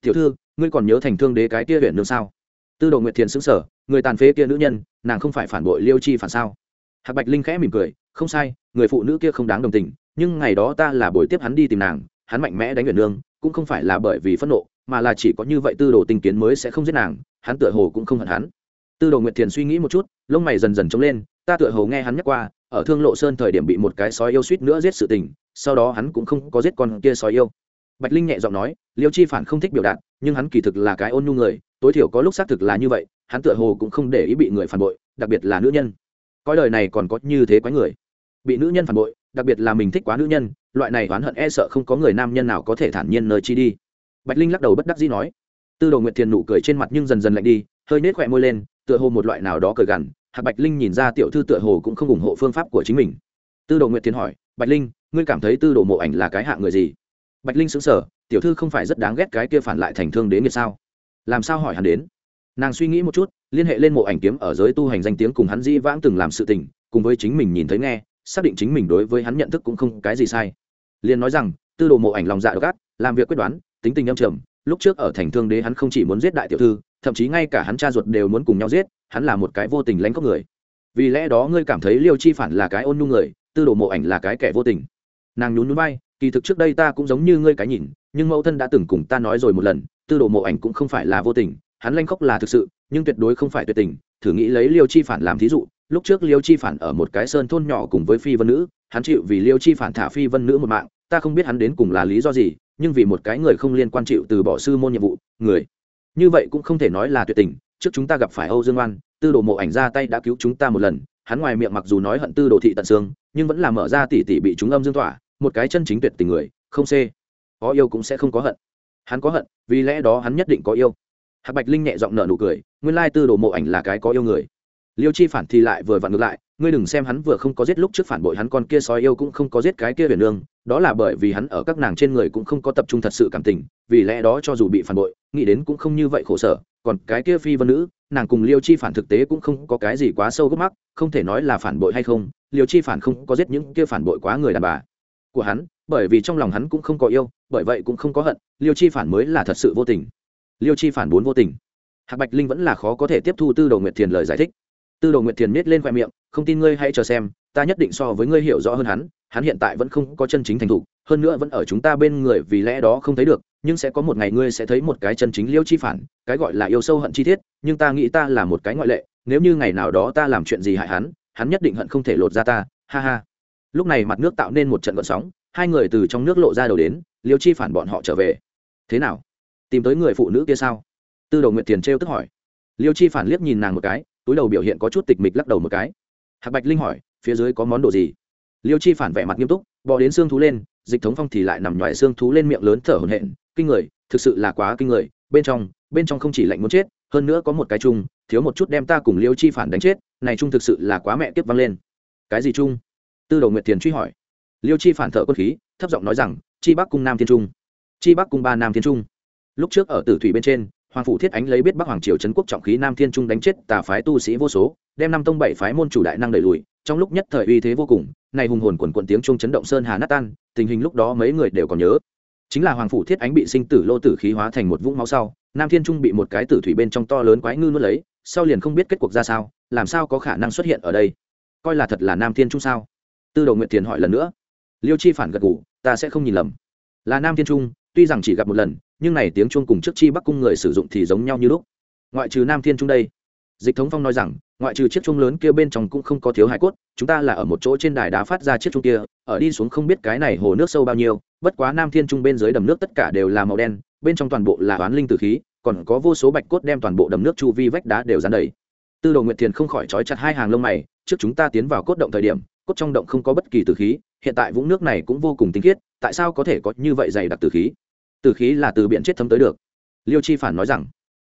Tiểu thư, ngươi còn nhớ thành thương đế cái kia huyện nương sao? Tư đồ nguyệt thiền xứng sở người tàn phế kia nữ nhân, nàng không phải phản bội liêu chi phản sao? Hạc bạch linh khẽ mỉm cười, không sai, người phụ nữ kia không đáng đồng tình, nhưng ngày đó ta là buổi tiếp hắn đi tìm nàng, hắn mạnh mẽ đánh huyện nương, cũng không phải là bởi vì phẫn nộ mà là chỉ có như vậy tư đồ tinh kiến mới sẽ không giết nàng, hắn tựa hồ cũng không hận hắn. Tư đồ nguyệt thiền suy nghĩ một chút, lông mày dần dần trống lên, ta tựa hồ nghe hắn nhắc qua, ở thương lộ sơn thời điểm bị một cái sói yêu suýt nữa giết sự tình, sau đó hắn cũng không có giết con kia sói yêu. Bạch linh nhẹ giọng nói, liêu chi phản không thích biểu đạt, nhưng hắn kỳ thực là cái ôn nhu người, tối thiểu có lúc xác thực là như vậy, hắn tựa hồ cũng không để ý bị người phản bội, đặc biệt là nữ nhân. Coi đời này còn có như thế quái người. Bị nữ nhân phản bội, đặc biệt là mình thích quá nữ nhân, loại này oán hận e sợ không có người nam nhân nào có thể thản nhiên nơi chi đi bạch linh lắc đầu bất đắc dĩ nói. Tư đồ nguyệt thiền nụ cười trên mặt nhưng dần dần lạnh đi, hơi nết khỏe môi lên, tựa hồ một loại nào đó cười gằn. Hạc bạch linh nhìn ra tiểu thư tựa hồ cũng không ủng hộ phương pháp của chính mình. Tư đồ nguyệt thiền hỏi, bạch linh, ngươi cảm thấy tư đồ mộ ảnh là cái hạ người gì? Bạch linh xứng sở tiểu thư không phải rất đáng ghét cái kia phản lại thành thương đến nghiệt sao? Làm sao hỏi hắn đến? Nàng suy nghĩ một chút, liên hệ lên mộ ảnh kiếm ở giới tu hành danh tiếng cùng hắn dĩ vãng từng làm sự tình, cùng với chính mình nhìn thấy nghe, xác định chính mình đối với hắn nhận thức cũng không cái gì sai. Liền nói rằng, tư đồ mộ ảnh lòng dạ độc ác, làm việc quyết đoán tính tình âm trầm, lúc trước ở thành thương đế hắn không chỉ muốn giết đại tiểu thư, thậm chí ngay cả hắn cha ruột đều muốn cùng nhau giết, hắn là một cái vô tình lãnh cốc người. Vì lẽ đó ngươi cảm thấy liêu chi phản là cái ôn nhu người, tư đồ mộ ảnh là cái kẻ vô tình. Nàng nhún nhún bay kỳ thực trước đây ta cũng giống như ngươi cái nhìn, nhưng mẫu thân đã từng cùng ta nói rồi một lần, tư đồ mộ ảnh cũng không phải là vô tình, hắn lanh khóc là thực sự, nhưng tuyệt đối không phải tuyệt tình, thử nghĩ lấy liêu chi phản làm thí dụ, lúc trước liêu chi phản ở một cái sơn thôn nhỏ cùng với phi vân nữ, hắn chịu vì liêu chi phản thả phi vân nữ một mạng, ta không biết hắn đến cùng là lý do gì nhưng vì một cái người không liên quan chịu từ bỏ sư môn nhiệm vụ, người. Như vậy cũng không thể nói là tuyệt tình, trước chúng ta gặp phải âu dương oan, tư đồ mộ ảnh ra tay đã cứu chúng ta một lần, hắn ngoài miệng mặc dù nói hận tư đồ thị tận xương, nhưng vẫn là mở ra tỉ tỉ bị chúng âm dương tỏa, một cái chân chính tuyệt tình người, không xê. Có yêu cũng sẽ không có hận. Hắn có hận, vì lẽ đó hắn nhất định có yêu. Hạc bạch linh nhẹ giọng nở nụ cười, nguyên lai tư đồ mộ ảnh là cái có yêu người. Liêu chi phản thì lại vừa vặn ngược lại ngươi đừng xem hắn vừa không có giết lúc trước phản bội hắn con kia sói yêu cũng không có giết cái kia huyền lương đó là bởi vì hắn ở các nàng trên người cũng không có tập trung thật sự cảm tình, vì lẽ đó cho dù bị phản bội, nghĩ đến cũng không như vậy khổ sở, còn cái kia phi vân nữ, nàng cùng liêu chi phản thực tế cũng không có cái gì quá sâu gốc mắc, không thể nói là phản bội hay không, liêu chi phản không có giết những kia phản bội quá người đàn bà của hắn, bởi vì trong lòng hắn cũng không có yêu, bởi vậy cũng không có hận, liêu chi phản mới là thật sự vô tình. Liêu chi phản bốn vô tình. Hạc bạch linh vẫn là khó có thể tiếp thu tư Đầu nguyệt thiền lời giải thích tư đồ nguyệt thiền miết lên khoe miệng, không tin ngươi, hãy chờ xem, ta nhất định so với ngươi hiểu rõ hơn hắn hắn hiện tại vẫn không có chân chính thành thục, hơn nữa vẫn ở chúng ta bên người vì lẽ đó không thấy được, nhưng sẽ có một ngày ngươi sẽ thấy một cái chân chính liêu chi phản, cái gọi là yêu sâu hận chi tiết nhưng ta nghĩ ta là một cái ngoại lệ, nếu như ngày nào đó ta làm chuyện gì hại hắn hắn nhất định hận không thể lột ra ta, ha ha. Lúc này mặt nước tạo nên một trận gợn sóng, hai người từ trong nước lộ ra đầu đến, liêu chi phản bọn họ trở về. Thế nào? Tìm tới người phụ nữ kia sao? Tư đầu nguyệt tiền trêu tức hỏi. Liêu chi phản liếc nhìn nàng một cái túi đầu biểu hiện có chút tịch mịch lắc đầu một cái. Hạc bạch linh hỏi, phía dưới có món đồ gì? Liêu chi phản vẻ mặt nghiêm túc, bò đến xương thú lên, dịch thống phong thì lại nằm ngoài xương thú lên miệng lớn thở hổn hển, kinh người, thực sự là quá kinh người, bên trong bên trong không chỉ lạnh muốn chết, hơn nữa có một cái chung, thiếu một chút đem ta cùng liêu chi phản đánh chết, này chung thực sự là quá mẹ tiếp văng lên. Cái gì chung? Tư đầu nguyệt tiền truy hỏi. Liêu chi phản thở quân khí, thấp giọng nói rằng, chi bắc cung nam thiên trung. Chi bắc cung ba nam thiên trung. Lúc trước ở tử thủy bên trên hoàng phủ thiết ánh lấy biết bắc hoàng triều trấn quốc trọng khí nam thiên trung đánh chết tà phái tu sĩ vô số, đem năm tông bảy phái môn chủ đại năng đẩy lùi, trong lúc nhất thời uy thế vô cùng, này hùng hồn quần quận tiếng trung chấn động sơn hà nát tan, tình hình lúc đó mấy người đều còn nhớ. Chính là hoàng phủ thiết ánh bị sinh tử lô tử khí hóa thành một vũng máu sau, nam thiên trung bị một cái tử thủy bên trong to lớn quái ngư nuốt lấy, sau liền không biết kết cuộc ra sao, làm sao có khả năng xuất hiện ở đây? Coi là thật là nam thiên trung sao? Tư đồ nguyện tiền hỏi lần nữa. Liêu chi phản gật ngủ ta sẽ không nhìn lầm. Là nam thiên trung tuy rằng chỉ gặp một lần, nhưng này tiếng chuông cùng trước chi bắc cung người sử dụng thì giống nhau như lúc. Ngoại trừ nam thiên trung đây, dịch thống phong nói rằng, ngoại trừ chiếc chuông lớn kia bên trong cũng không có thiếu hải cốt, chúng ta là ở một chỗ trên đài đá phát ra chiếc chuông kia, ở đi xuống không biết cái này hồ nước sâu bao nhiêu, bất quá nam thiên trung bên dưới đầm nước tất cả đều là màu đen, bên trong toàn bộ là oán linh tử khí, còn có vô số bạch cốt đem toàn bộ đầm nước chu vi vách đá đều dán đầy. Tư đồ nguyệt thiền không khỏi trói chặt hai hàng lông mày, trước chúng ta tiến vào cốt động thời điểm, cốt trong động không có bất kỳ tử khí, hiện tại vũng nước này cũng vô cùng tinh khiết, tại sao có thể có như vậy dày đặc tử khí? Tử khí là từ biển chết thấm tới được. Liêu chi phản nói rằng,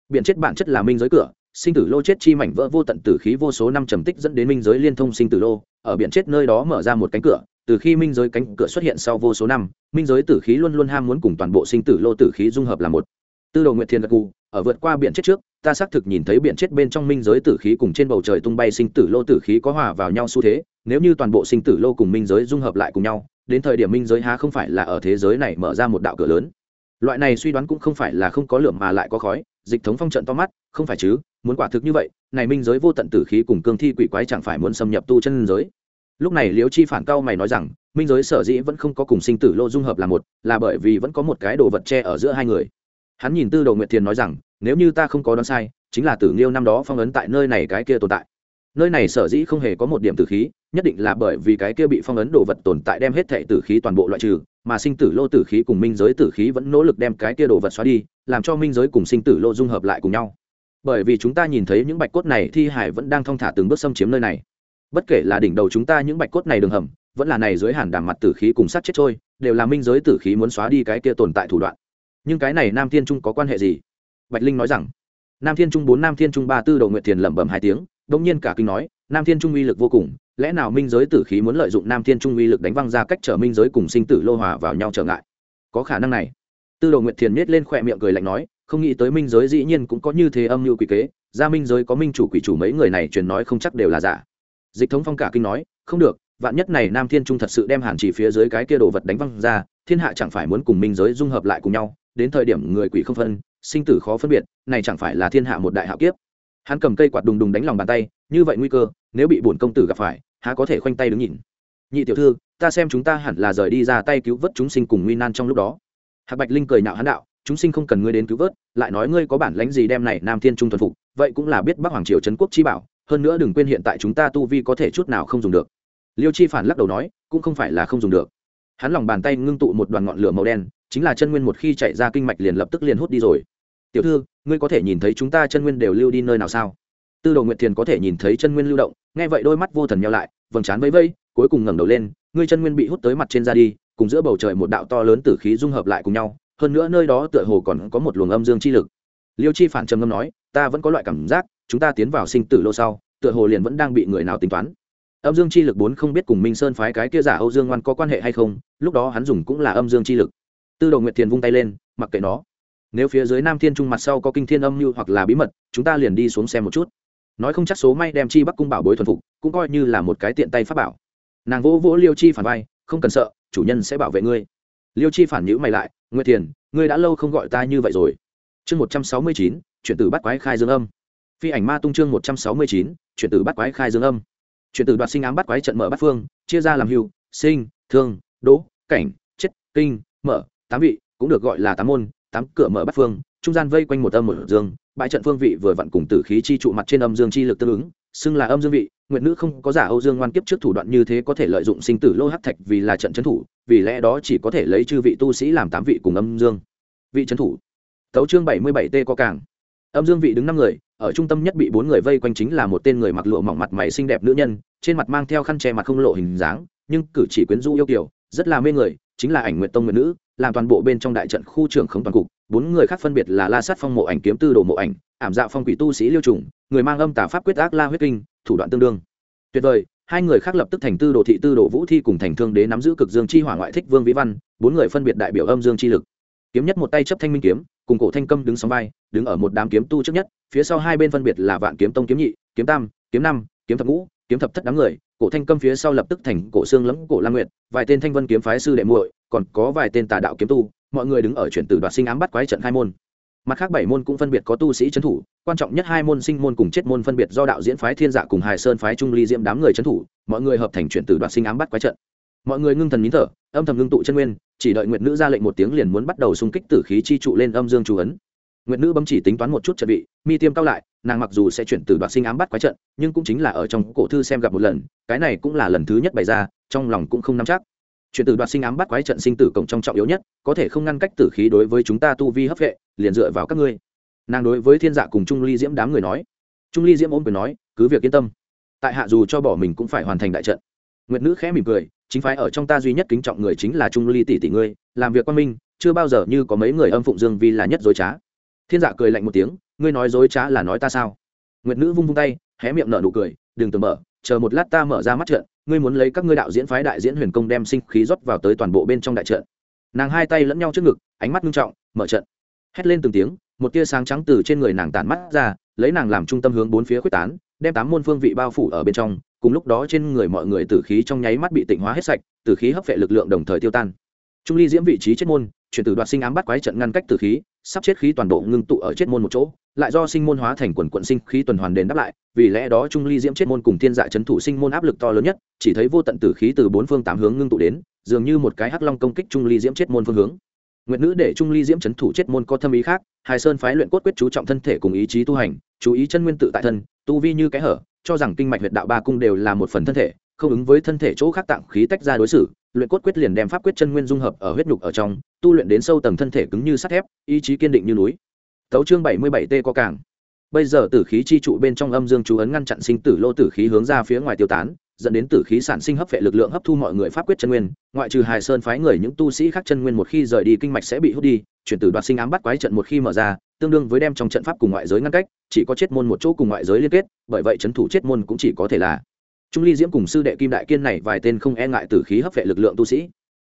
biển chết bản chất là minh giới cửa, sinh tử lô chết chi mảnh vỡ vô tận tử khí vô số năm trầm tích dẫn đến minh giới liên thông sinh tử lô, ở biển chết nơi đó mở ra một cánh cửa, từ khi minh giới cánh cửa xuất hiện sau vô số năm, minh giới tử khí luôn luôn ham muốn cùng toàn bộ sinh tử lô tử khí dung hợp là một. Tư đồ nguyệt thiên gật cù ở vượt qua biển chết trước, ta xác thực nhìn thấy biển chết bên trong minh giới tử khí cùng trên bầu trời tung bay sinh tử lô tử khí có hòa vào nhau xu thế, nếu như toàn bộ sinh tử lô cùng minh giới dung hợp lại cùng nhau, đến thời điểm minh giới há không phải là ở thế giới này mở ra một đạo cửa lớn loại này suy đoán cũng không phải là không có lửa mà lại có khói, dịch thống phong trận to mắt, không phải chứ, muốn quả thực như vậy, này minh giới vô tận tử khí cùng cương thi quỷ quái chẳng phải muốn xâm nhập tu chân giới. Lúc này liễu chi phản cao mày nói rằng, minh giới sở dĩ vẫn không có cùng sinh tử lô dung hợp là một, là bởi vì vẫn có một cái đồ vật che ở giữa hai người. Hắn nhìn tư đồ nguyệt thiền nói rằng, nếu như ta không có đoán sai, chính là tử nghiêu năm đó phong ấn tại nơi này cái kia tồn tại. Nơi này sở dĩ không hề có một điểm tử khí, nhất định là bởi vì cái kia bị phong ấn đồ vật tồn tại đem hết thệ tử khí toàn bộ loại trừ mà sinh tử lô tử khí cùng minh giới tử khí vẫn nỗ lực đem cái kia đồ vật xóa đi, làm cho minh giới cùng sinh tử lô dung hợp lại cùng nhau. Bởi vì chúng ta nhìn thấy những bạch cốt này thi hải vẫn đang thong thả từng bước xâm chiếm nơi này. Bất kể là đỉnh đầu chúng ta những bạch cốt này đường hầm, vẫn là này dưới hàn đàm mặt tử khí cùng sát chết trôi, đều là minh giới tử khí muốn xóa đi cái kia tồn tại thủ đoạn. Nhưng cái này nam thiên trung có quan hệ gì? Bạch linh nói rằng, nam thiên trung bốn, nam thiên trung ba, tư đầu nguyệt thiền lẩm bẩm hai tiếng đông nhiên cả kinh nói, nam thiên trung uy lực vô cùng lẽ nào minh giới tử khí muốn lợi dụng nam thiên trung uy lực đánh văng ra cách trở minh giới cùng sinh tử lô hòa vào nhau trở ngại? Có khả năng này. Tư Đồ nguyệt thiền miết lên khỏe miệng cười lạnh nói, không nghĩ tới minh giới dĩ nhiên cũng có như thế âm mưu quỷ kế, ra minh giới có minh chủ quỷ chủ mấy người này truyền nói không chắc đều là giả. Dịch thống phong cả kinh nói, không được, vạn nhất này nam thiên trung thật sự đem hàn chỉ phía dưới cái kia đồ vật đánh văng ra, thiên hạ chẳng phải muốn cùng minh giới dung hợp lại cùng nhau, đến thời điểm người quỷ không phân, sinh tử khó phân biệt, này chẳng phải là thiên hạ một đại hạo kiếp hắn cầm cây quạt đùng đùng đánh lòng bàn tay, như vậy nguy cơ, nếu bị bổn công tử gặp phải, há có thể khoanh tay đứng nhìn? Nhị tiểu thư, ta xem chúng ta hẳn là rời đi ra tay cứu vớt chúng sinh cùng nguy nan trong lúc đó. Hạc bạch linh cười nhạo hắn đạo, chúng sinh không cần ngươi đến cứu vớt, lại nói ngươi có bản lãnh gì đem này nam thiên trung thuần phục, vậy cũng là biết bắc hoàng triều trấn quốc chi bảo, hơn nữa đừng quên hiện tại chúng ta tu vi có thể chút nào không dùng được. Liêu chi phản lắc đầu nói, cũng không phải là không dùng được. Hắn lòng bàn tay ngưng tụ một đoàn ngọn lửa màu đen, chính là chân nguyên một khi chạy ra kinh mạch liền lập tức liền hút đi rồi. Tiểu thư ngươi có thể nhìn thấy chúng ta chân nguyên đều lưu đi nơi nào sao? Tư đồ nguyệt thiền có thể nhìn thấy chân nguyên lưu động, nghe vậy đôi mắt vô thần nhau lại, vầng trán vẫy vẫy, cuối cùng ngẩng đầu lên, ngươi chân nguyên bị hút tới mặt trên ra đi, cùng giữa bầu trời một đạo to lớn tử khí dung hợp lại cùng nhau, hơn nữa nơi đó tựa hồ còn có một luồng âm dương chi lực. Liêu chi phản trầm ngâm nói, ta vẫn có loại cảm giác, chúng ta tiến vào sinh tử lô sau, tựa hồ liền vẫn đang bị người nào tính toán. Âm dương chi lực bốn không biết cùng minh sơn phái cái kia giả âu dương ngoan có quan hệ hay không, lúc đó hắn dùng cũng là âm dương chi lực. Tư đồ nguyệt thiền vung tay lên, mặc kệ nó nếu phía dưới nam thiên trung mặt sau có kinh thiên âm mưu hoặc là bí mật, chúng ta liền đi xuống xem một chút. Nói không chắc số may đem chi bắc cung bảo bối thuần phục, cũng coi như là một cái tiện tay pháp bảo. Nàng vỗ vỗ liêu chi phản vai, không cần sợ, chủ nhân sẽ bảo vệ ngươi. Liêu chi phản nhữ mày lại, nguyệt thiền, ngươi đã lâu không gọi ta như vậy rồi. Chương một trăm sáu mươi chín, chuyển từ bắt quái khai dương âm. Phi ảnh ma tung chương một trăm sáu mươi chín, chuyển từ bắt quái khai dương âm. Chuyển từ đoạt sinh ám bắt quái trận mở bắt phương, chia ra làm hưu, sinh, thương, đỗ, cảnh, chết, kinh, mở, tám vị, cũng được gọi là tám môn tám cửa mở bắt phương, trung gian vây quanh một âm một dương, bãi trận phương vị vừa vặn cùng tử khí chi trụ mặt trên âm dương chi lực tương ứng, xưng là âm dương vị nguyện nữ không có giả âu dương ngoan kiếp trước thủ đoạn như thế có thể lợi dụng sinh tử lô hắc thạch vì là trận trấn thủ, vì lẽ đó chỉ có thể lấy chư vị tu sĩ làm tám vị cùng âm dương. Vị trấn thủ. Tấu chương bảy mươi bảy t có cảng âm dương vị đứng năm người, ở trung tâm nhất bị bốn người vây quanh chính là một tên người mặc lụa mỏng mặt mày xinh đẹp nữ nhân, trên mặt mang theo khăn che mặt không lộ hình dáng, nhưng cử chỉ quyến rũ yêu kiều, rất là mê người, chính là ảnh nguyện tông nguyện nữ làm toàn bộ bên trong đại trận khu trưởng không toàn cục, bốn người khác phân biệt là la sát phong mộ ảnh kiếm tư đồ mộ ảnh, ảm dạo phong quỷ tu sĩ liêu trùng, người mang âm tả pháp quyết ác la huyết kinh, thủ đoạn tương đương. Tuyệt vời, hai người khác lập tức thành tư đồ thị tư đồ vũ thi cùng thành thương đế nắm giữ cực dương chi hỏa ngoại thích vương vĩ văn, bốn người phân biệt đại biểu âm dương chi lực. Kiếm nhất một tay chấp thanh minh kiếm, cùng cổ thanh câm đứng sóng vai, đứng ở một đám kiếm tu trước nhất, phía sau hai bên phân biệt là vạn kiếm tông kiếm nhị, kiếm tam, kiếm năm, kiếm thập ngũ, kiếm thập thất đám người, cổ thanh câm phía sau lập tức thành cổ xương lẫm cổ la nguyệt, vài tên thanh vân kiếm phái sư đệ muội còn có vài tên tà đạo kiếm tu, mọi người đứng ở chuyển tử đoạt sinh ám bắt quái trận hai môn. Mặt khác bảy môn cũng phân biệt có tu sĩ trấn thủ, quan trọng nhất hai môn sinh môn cùng chết môn phân biệt do đạo diễn phái thiên dạ cùng hải sơn phái trung ly diễm đám người trấn thủ, mọi người hợp thành chuyển tử đoạt sinh ám bắt quái trận. Mọi người ngưng thần nín thở, âm thầm ngưng tụ chân nguyên, chỉ đợi nguyệt nữ ra lệnh một tiếng liền muốn bắt đầu xung kích tử khí chi trụ lên âm dương chú ấn. Nguyệt nữ bấm chỉ tính toán một chút chuẩn vị, mi tiêm cao lại, nàng mặc dù sẽ chuyển từ đoạt sinh ám bắt quái trận, nhưng cũng chính là ở trong cổ thư xem gặp một lần, cái này cũng là lần thứ nhất bày ra, trong lòng cũng không nắm chắc chuyển từ đoạt sinh ám bắt quái trận sinh tử cộng trong trọng yếu nhất, có thể không ngăn cách tử khí đối với chúng ta tu vi hấp vệ, liền dựa vào các ngươi. Nàng đối với thiên dạ cùng trung ly diễm đám người nói. Trung ly diễm ôm quyền nói, cứ việc yên tâm. Tại hạ dù cho bỏ mình cũng phải hoàn thành đại trận. Nguyệt nữ khẽ mỉm cười, chính phái ở trong ta duy nhất kính trọng người chính là trung ly tỷ tỷ ngươi, làm việc quan minh, chưa bao giờ như có mấy người âm phụng dương vi là nhất dối trá. Thiên dạ cười lạnh một tiếng, ngươi nói dối trá là nói ta sao? Nguyệt nữ vung vung tay, hé miệng nở nụ cười, đừng tưởng mở, chờ một lát ta mở ra mắt trận ngươi muốn lấy các ngươi đạo diễn phái đại diễn huyền công đem sinh khí rót vào tới toàn bộ bên trong đại trận. Nàng hai tay lẫn nhau trước ngực, ánh mắt nghiêm trọng, mở trận. Hét lên từng tiếng, một tia sáng trắng từ trên người nàng tản mắt ra, lấy nàng làm trung tâm hướng bốn phía quyết tán, đem tám môn phương vị bao phủ ở bên trong, cùng lúc đó trên người mọi người tử khí trong nháy mắt bị tịnh hóa hết sạch, tử khí hấp phệ lực lượng đồng thời tiêu tan. Trung ly diễm vị trí chết môn, chuyển từ đoạt sinh ám bắt quái trận ngăn cách tử khí, sắp chết khí toàn bộ ngưng tụ ở chết môn một chỗ lại do sinh môn hóa thành quần quận sinh khí tuần hoàn đền đáp lại, vì lẽ đó trung ly diễm chết môn cùng thiên dạ c thủ sinh môn áp lực to lớn nhất, chỉ thấy vô tận tử khí từ bốn phương tám hướng ngưng tụ đến, dường như một cái hắc long công kích trung ly diễm chết môn phương hướng. Nguyệt nữ để trung ly diễm c thủ chết môn có thâm ý khác hai sơn phái luyện cốt quyết chú trọng thân thể cùng ý chí tu hành, chú ý chân nguyên tự tại thân, tu vi như cái hở, cho rằng kinh mạch huyệt đạo ba cung đều là một phần thân thể, không ứng với thân thể chỗ khác tạng khí tách ra đối xử, luyện cốt quyết liền đem pháp quyết chân nguyên dung hợp ở huyết nhục ở trong, tu luyện đến sâu tầng thân thể cứng như sắt thép, ý chí kiên định như núi tấu chương bảy mươi bảy t có càng. Bây giờ tử khí chi trụ bên trong âm dương chú ấn ngăn chặn sinh tử lô tử khí hướng ra phía ngoài tiêu tán, dẫn đến tử khí sản sinh hấp vệ lực lượng hấp thu mọi người pháp quyết chân nguyên, ngoại trừ hài sơn phái người những tu sĩ khác chân nguyên một khi rời đi kinh mạch sẽ bị hút đi, chuyển tử đoạt sinh ám bắt quái trận một khi mở ra, tương đương với đem trong trận pháp cùng ngoại giới ngăn cách, chỉ có chết môn một chỗ cùng ngoại giới liên kết, bởi vậy c thủ chết môn cũng chỉ có thể là. Trung ly diễm cùng sư đệ kim đại kiên này vài tên không e ngại tử khí hấp vệ lực lượng tu sĩ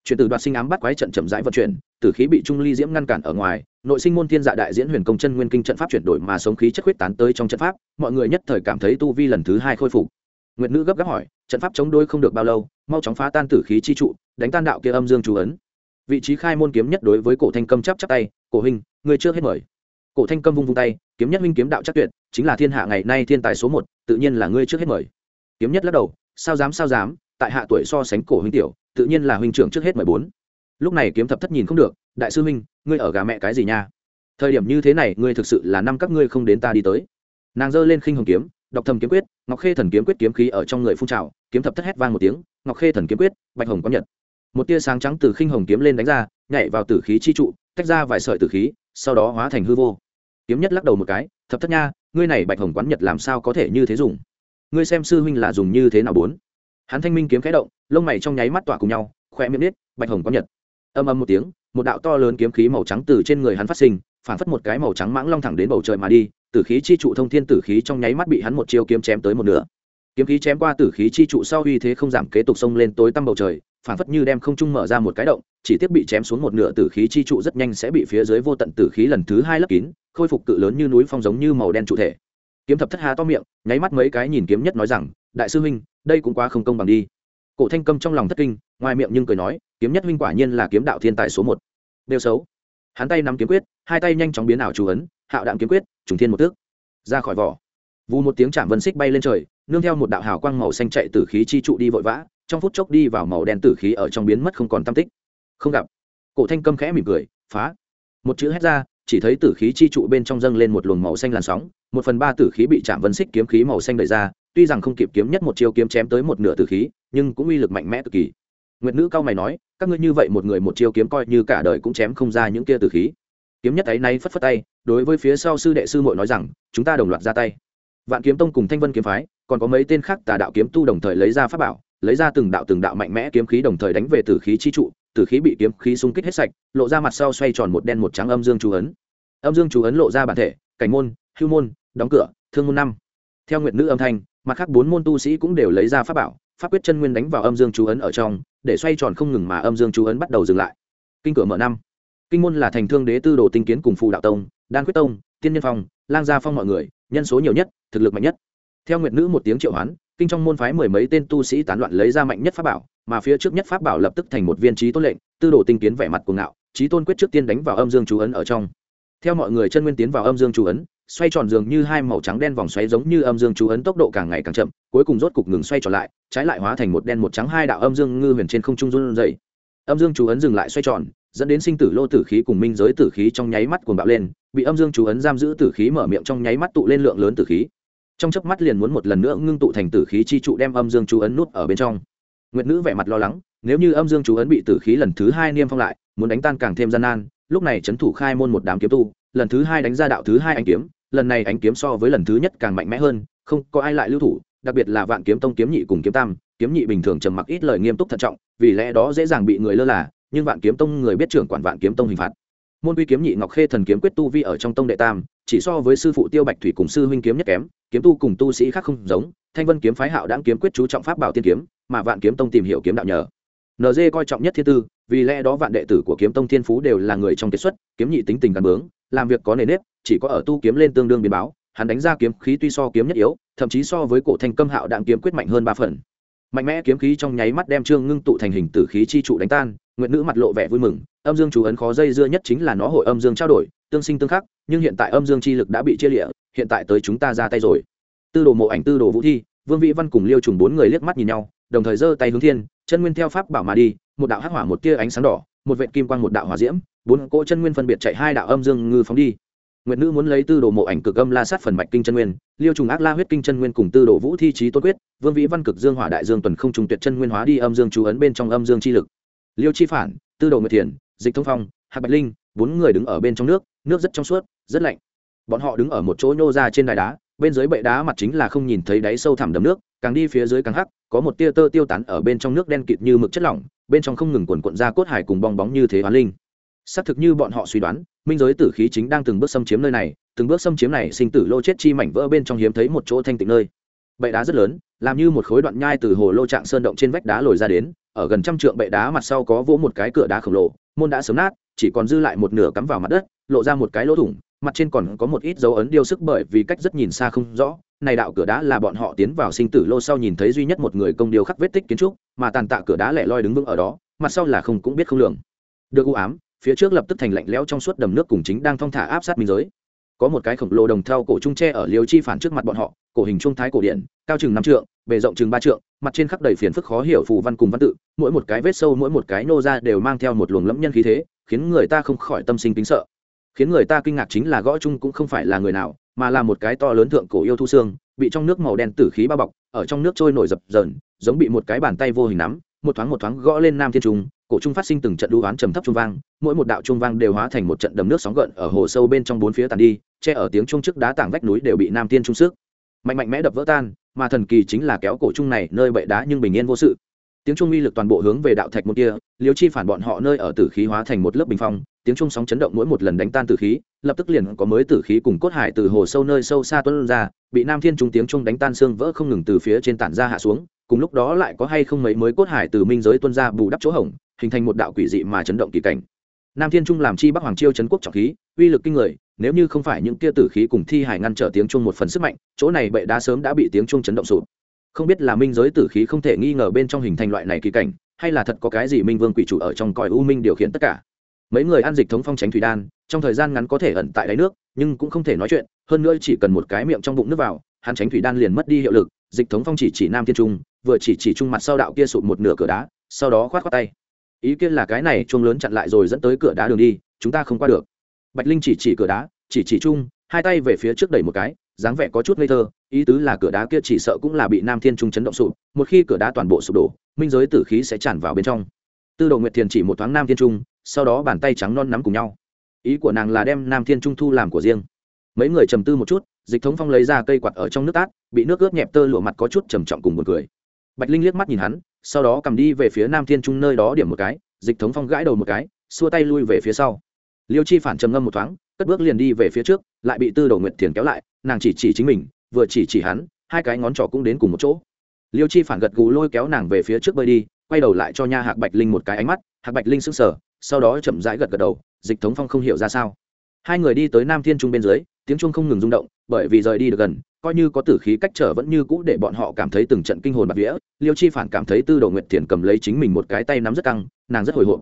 chuyển từ đoạt sinh ám bắt quái trận chậm rãi vận chuyển tử khí bị trung ly diễm ngăn cản ở ngoài, nội sinh môn thiên dạ đại diễn huyền công chân nguyên kinh trận pháp chuyển đổi mà sống khí chất huyết tán tới trong trận pháp, mọi người nhất thời cảm thấy tu vi lần thứ hai khôi phục. Nguyệt nữ gấp gáp hỏi, trận pháp chống đôi không được bao lâu, mau chóng phá tan tử khí chi trụ, đánh tan đạo kia âm dương chú ấn. Vị trí khai môn kiếm nhất đối với cổ thanh Cầm chắp chắp tay, cổ huynh người chưa hết mời. Cổ thanh Cầm vung vung tay, kiếm nhất huynh kiếm đạo chắc tuyệt, chính là thiên hạ ngày nay thiên tài số một, tự nhiên là ngươi trước hết mời. Kiếm nhất lắc đầu, sao dám sao dám, tại hạ tuổi so sánh cổ huynh tiểu tự nhiên là huynh trưởng trước hết mười bốn. Lúc này kiếm thập thất nhìn không được, đại sư huynh, ngươi ở gà mẹ cái gì nha? Thời điểm như thế này, ngươi thực sự là năm các ngươi không đến ta đi tới. Nàng giơ lên khinh hồng kiếm, đọc thầm kiếm quyết, ngọc khê thần kiếm quyết kiếm khí ở trong người phun trào, kiếm thập thất hét vang một tiếng, ngọc khê thần kiếm quyết, bạch hồng có nhật. Một tia sáng trắng từ khinh hồng kiếm lên đánh ra, nhảy vào tử khí chi trụ, tách ra vài sợi tử khí, sau đó hóa thành hư vô. Kiếm nhất lắc đầu một cái, thập thất nha, ngươi này bạch hồng quán nhật làm sao có thể như thế dùng? Ngươi xem sư huynh là dùng như thế nào bốn? Hắn thanh minh kiếm khẽ động, lông mày trong nháy mắt tỏa cùng nhau khoe miệng nít bạch hồng có nhật. Âm âm một tiếng, một đạo to lớn kiếm khí màu trắng từ trên người hắn phát sinh, phản phất một cái màu trắng mãng long thẳng đến bầu trời mà đi, tử khí chi trụ thông thiên tử khí trong nháy mắt bị hắn một chiêu kiếm chém tới một nửa. Kiếm khí chém qua tử khí chi trụ sau uy thế không giảm kế tục xông lên tối tăm bầu trời, phản phất như đem không trung mở ra một cái động, chỉ tiếp bị chém xuống một nửa tử khí chi trụ rất nhanh sẽ bị phía dưới vô tận tử khí lần thứ hai lấp kín, khôi phục cự lớn như núi phong giống như màu đen trụ thể. Kiếm thập thất hà to miệng, nháy mắt mấy cái nhìn kiếm nhất nói rằng đại sư huynh, đây cũng quá không công bằng đi. Cổ thanh câm trong lòng thất kinh, ngoài miệng nhưng cười nói, kiếm nhất huynh quả nhiên là kiếm đạo thiên tài số một. Đều xấu. Hắn tay nắm kiếm quyết, hai tay nhanh chóng biến ảo chú ấn, hạo đạm kiếm quyết, trùng thiên một tước ra khỏi vỏ. Vù một tiếng chạm vân xích bay lên trời, nương theo một đạo hào quang màu xanh chạy từ khí chi trụ đi vội vã, trong phút chốc đi vào màu đen tử khí ở trong biến mất không còn tam tích. Không gặp. Cổ thanh câm khẽ mỉm cười, phá. Một chữ hét ra, chỉ thấy tử khí chi trụ bên trong dâng lên một luồng màu xanh làn sóng, một phần ba tử khí bị chạm vân xích kiếm khí màu xanh đẩy ra tuy rằng không kịp kiếm nhất một chiêu kiếm chém tới một nửa tử khí, nhưng cũng uy lực mạnh mẽ cực kỳ. Nguyệt nữ cao mày nói, các ngươi như vậy một người một chiêu kiếm coi như cả đời cũng chém không ra những kia tử khí. Kiếm nhất ấy nay phất phất tay, đối với phía sau sư đệ sư muội nói rằng, chúng ta đồng loạt ra tay. Vạn kiếm tông cùng thanh vân kiếm phái, còn có mấy tên khác tà đạo kiếm tu đồng thời lấy ra pháp bảo, lấy ra từng đạo từng đạo mạnh mẽ kiếm khí đồng thời đánh về tử khí chi trụ, tử khí bị kiếm khí xung kích hết sạch, lộ ra mặt sau xoay tròn một đen một trắng âm dương chú ấn. Âm dương chú ấn lộ ra bản thể, cảnh môn, hưu môn, đóng cửa, thương môn năm. Theo nguyệt nữ âm thanh mặt khác bốn môn tu sĩ cũng đều lấy ra pháp bảo, pháp quyết chân nguyên đánh vào âm dương chú ấn ở trong, để xoay tròn không ngừng mà âm dương chú ấn bắt đầu dừng lại. Kinh cửa mở năm. Kinh môn là thành thương đế tư đồ tinh kiến cùng phù đạo tông, đan quyết tông, tiên nhân phong, lang gia phong mọi người, nhân số nhiều nhất, thực lực mạnh nhất. Theo nguyệt nữ một tiếng triệu hoán, kinh trong môn phái mười mấy tên tu sĩ tán loạn lấy ra mạnh nhất pháp bảo, mà phía trước nhất pháp bảo lập tức thành một viên trí tôn lệnh, tư đồ tinh kiến vẻ mặt cuồng ngạo, trí tôn quyết trước tiên đánh vào âm dương chú ấn ở trong. Theo mọi người chân nguyên tiến vào âm dương chú ấn xoay tròn dường như hai màu trắng đen vòng xoáy giống như âm dương chú ấn tốc độ càng ngày càng chậm, cuối cùng rốt cục ngừng xoay tròn lại, trái lại hóa thành một đen một trắng hai đạo âm dương ngư huyền trên không trung run dày âm dương chú ấn dừng lại xoay tròn, dẫn đến sinh tử lô tử khí cùng minh giới tử khí trong nháy mắt cuồng bạo lên, bị âm dương chú ấn giam giữ tử khí mở miệng trong nháy mắt tụ lên lượng lớn tử khí. Trong chớp mắt liền muốn một lần nữa ngưng tụ thành tử khí chi trụ đem âm dương chú ấn nút ở bên trong. Nguyệt nữ vẻ mặt lo lắng, nếu như âm dương chú ấn bị tử khí lần thứ hai niêm phong lại, muốn đánh tan càng thêm gian nan, lúc này trấn thủ khai môn một đám kiếm tu, lần thứ hai đánh ra đạo thứ hai anh kiếm lần này ánh kiếm so với lần thứ nhất càng mạnh mẽ hơn, không có ai lại lưu thủ, đặc biệt là vạn kiếm tông kiếm nhị cùng kiếm tam, kiếm nhị bình thường trầm mặc ít lời nghiêm túc thận trọng, vì lẽ đó dễ dàng bị người lơ là, nhưng vạn kiếm tông người biết trưởng quản vạn kiếm tông hình phạt. Môn quy kiếm nhị ngọc khê thần kiếm quyết tu vi ở trong tông đệ tam, chỉ so với sư phụ tiêu bạch thủy cùng sư huynh kiếm nhất kém, kiếm tu cùng tu sĩ khác không giống, thanh vân kiếm phái hạo đáng kiếm quyết chú trọng pháp bảo tiên kiếm, mà vạn kiếm tông tìm hiểu kiếm đạo nhờ. Nd coi trọng nhất thiên tư, vì lẽ đó vạn đệ tử của kiếm tông thiên phú đều là người trong kết xuất, kiếm nhị tính tình gan bướng làm việc có nề nếp, chỉ có ở tu kiếm lên tương đương biến báo, hắn đánh ra kiếm khí tuy so kiếm nhất yếu, thậm chí so với cổ thanh câm hạo đạn kiếm quyết mạnh hơn ba phần. Mạnh mẽ kiếm khí trong nháy mắt đem trương ngưng tụ thành hình tử khí chi trụ đánh tan nguyện nữ mặt lộ vẻ vui mừng, âm dương chú ấn khó dây dưa nhất chính là nó hội âm dương trao đổi, tương sinh tương khắc, nhưng hiện tại âm dương chi lực đã bị chia lịa, hiện tại tới chúng ta ra tay rồi. Tư đồ mộ ảnh tư đồ vũ thi, vương vĩ văn cùng liêu trùng bốn người liếc mắt nhìn nhau, đồng thời giơ tay hướng thiên, chân nguyên theo pháp bảo mà đi, một đạo hắc hỏa một tia ánh sáng đỏ, một vệ kim quang một đạo hỏa diễm bốn cỗ chân nguyên phân biệt chạy hai đạo âm dương ngư phóng đi. Nguyệt nữ muốn lấy tư đồ mộ ảnh cực âm la sát phần mạch kinh chân nguyên, liêu trùng ác la huyết kinh chân nguyên cùng tư đồ vũ thi trí tôn quyết, vương vĩ văn cực dương hỏa đại dương tuần không trùng tuyệt chân nguyên hóa đi âm dương chú ấn bên trong âm dương chi lực. Liêu chi phản, tư đồ nguyệt thiền, dịch thông phong, hạc bạch linh, bốn người đứng ở bên trong nước nước rất trong suốt, rất lạnh. Bọn họ đứng ở một chỗ nhô ra trên đài đá, bên dưới bệ đá mặt chính là không nhìn thấy đáy sâu thẳm đầm nước, càng đi phía dưới càng hắc, có một tia tơ tiêu tán ở bên trong nước đen kịt như mực chất lỏng, bên trong không ngừng quần quận ra cốt hải cùng bong bóng như thế hoán linh xác thực như bọn họ suy đoán, minh giới tử khí chính đang từng bước xâm chiếm nơi này, từng bước xâm chiếm này sinh tử lô chết chi mảnh vỡ bên trong hiếm thấy một chỗ thanh tịnh nơi. Bệ đá rất lớn, làm như một khối đoạn nhai từ hồ lô trạng sơn động trên vách đá lồi ra đến, ở gần trăm trượng bệ đá mặt sau có vỗ một cái cửa đá khổng lồ, môn đã sớm nát, chỉ còn dư lại một nửa cắm vào mặt đất, lộ ra một cái lỗ thủng, mặt trên còn có một ít dấu ấn điêu sức bởi vì cách rất nhìn xa không rõ. Này đạo cửa đá là bọn họ tiến vào sinh tử lô sau nhìn thấy duy nhất một người công điêu khắc vết tích kiến trúc, mà tàn tạ cửa đá lẻ loi đứng vững ở đó, mặt sau là không cũng biết không lường. Được u ám phía trước lập tức thành lạnh lẽo trong suốt đầm nước cùng chính đang thong thả áp sát biên giới. Có một cái khổng lồ đồng theo cổ trung tre ở liều chi phản trước mặt bọn họ, cổ hình trung thái cổ điện cao chừng năm trượng, bề rộng chừng ba trượng, mặt trên khắp đầy phiền phức khó hiểu phù văn cùng văn tự, mỗi một cái vết sâu, mỗi một cái nô ra đều mang theo một luồng lẫm nhân khí thế, khiến người ta không khỏi tâm sinh kính sợ. Khiến người ta kinh ngạc chính là gõ chung cũng không phải là người nào, mà là một cái to lớn thượng cổ yêu thu xương, bị trong nước màu đen tử khí bao bọc, ở trong nước trôi nổi dập dờn, giống bị một cái bàn tay vô hình nắm, một thoáng một thoáng gõ lên nam thiên trung cổ trung phát sinh từng trận đu oán trầm thấp trung vang, mỗi một đạo trung vang đều hóa thành một trận đầm nước sóng gợn ở hồ sâu bên trong bốn phía tàn đi, che ở tiếng trung trước đá tảng vách núi đều bị nam thiên trung sức. Mạnh mạnh mẽ đập vỡ tan, mà thần kỳ chính là kéo cổ trung này nơi bệ đá nhưng bình yên vô sự. Tiếng trung uy lực toàn bộ hướng về đạo thạch một kia, liêu chi phản bọn họ nơi ở tử khí hóa thành một lớp bình phong, tiếng trung sóng chấn động mỗi một lần đánh tan tử khí, lập tức liền có mới tử khí cùng cốt hải từ hồ sâu nơi sâu xa tuân ra, bị nam thiên trung tiếng trung đánh tan xương vỡ không ngừng từ phía trên tản ra hạ xuống, cùng lúc đó lại có hay không mấy mới cốt hải từ minh giới tuân ra bù đắp chỗ hỏng hình thành một đạo quỷ dị mà chấn động kỳ cảnh. Nam thiên trung làm chi bắc hoàng chiêu chấn quốc trọng khí, uy lực kinh người, nếu như không phải những tia tử khí cùng thi hải ngăn trở tiếng trung một phần sức mạnh, chỗ này bệ đá sớm đã bị tiếng trung chấn động sụp. Không biết là minh giới tử khí không thể nghi ngờ bên trong hình thành loại này kỳ cảnh, hay là thật có cái gì minh vương quỷ chủ ở trong cõi u minh điều khiển tất cả. Mấy người ăn dịch thống phong tránh thủy đan, trong thời gian ngắn có thể ẩn tại đáy nước, nhưng cũng không thể nói chuyện, hơn nữa chỉ cần một cái miệng trong bụng nước vào, hắn tránh thủy đan liền mất đi hiệu lực, dịch thống phong chỉ chỉ nam thiên trung, vừa chỉ chỉ trung mặt sau đạo kia sụp một nửa cửa đá, sau đó khoát khoát tay ý kiến là cái này chuông lớn chặn lại rồi dẫn tới cửa đá đường đi, chúng ta không qua được. Bạch linh chỉ chỉ cửa đá, chỉ chỉ chung, hai tay về phía trước đẩy một cái, dáng vẻ có chút ngây thơ, ý tứ là cửa đá kia chỉ sợ cũng là bị nam thiên trung chấn động sụp, một khi cửa đá toàn bộ sụp đổ, minh giới tử khí sẽ tràn vào bên trong. Tư đồ nguyệt thiền chỉ một thoáng nam thiên trung, sau đó bàn tay trắng non nắm cùng nhau. Ý của nàng là đem nam thiên trung thu làm của riêng. Mấy người trầm tư một chút, dịch thống phong lấy ra cây quạt ở trong nước tát, bị nước ướt nhẹp tơ lụa mặt có chút trầm trọng cùng một cười. Bạch linh liếc mắt nhìn hắn sau đó cầm đi về phía nam thiên trung nơi đó điểm một cái, dịch thống phong gãi đầu một cái, xua tay lui về phía sau. Liêu chi phản trầm ngâm một thoáng, cất bước liền đi về phía trước, lại bị tư đồ nguyệt thiền kéo lại, nàng chỉ chỉ chính mình, vừa chỉ chỉ hắn, hai cái ngón trỏ cũng đến cùng một chỗ. Liêu chi phản gật gù lôi kéo nàng về phía trước bơi đi, quay đầu lại cho nha hạc bạch linh một cái ánh mắt, hạc bạch linh sững sờ, sau đó chậm rãi gật gật đầu, dịch thống phong không hiểu ra sao. Hai người đi tới nam thiên trung bên dưới, tiếng trung không ngừng rung động, bởi vì rời đi được gần coi như có tử khí cách trở vẫn như cũ để bọn họ cảm thấy từng trận kinh hồn bạc vía, liêu chi phản cảm thấy tư đồ nguyệt thiền cầm lấy chính mình một cái tay nắm rất căng, nàng rất hồi hộp.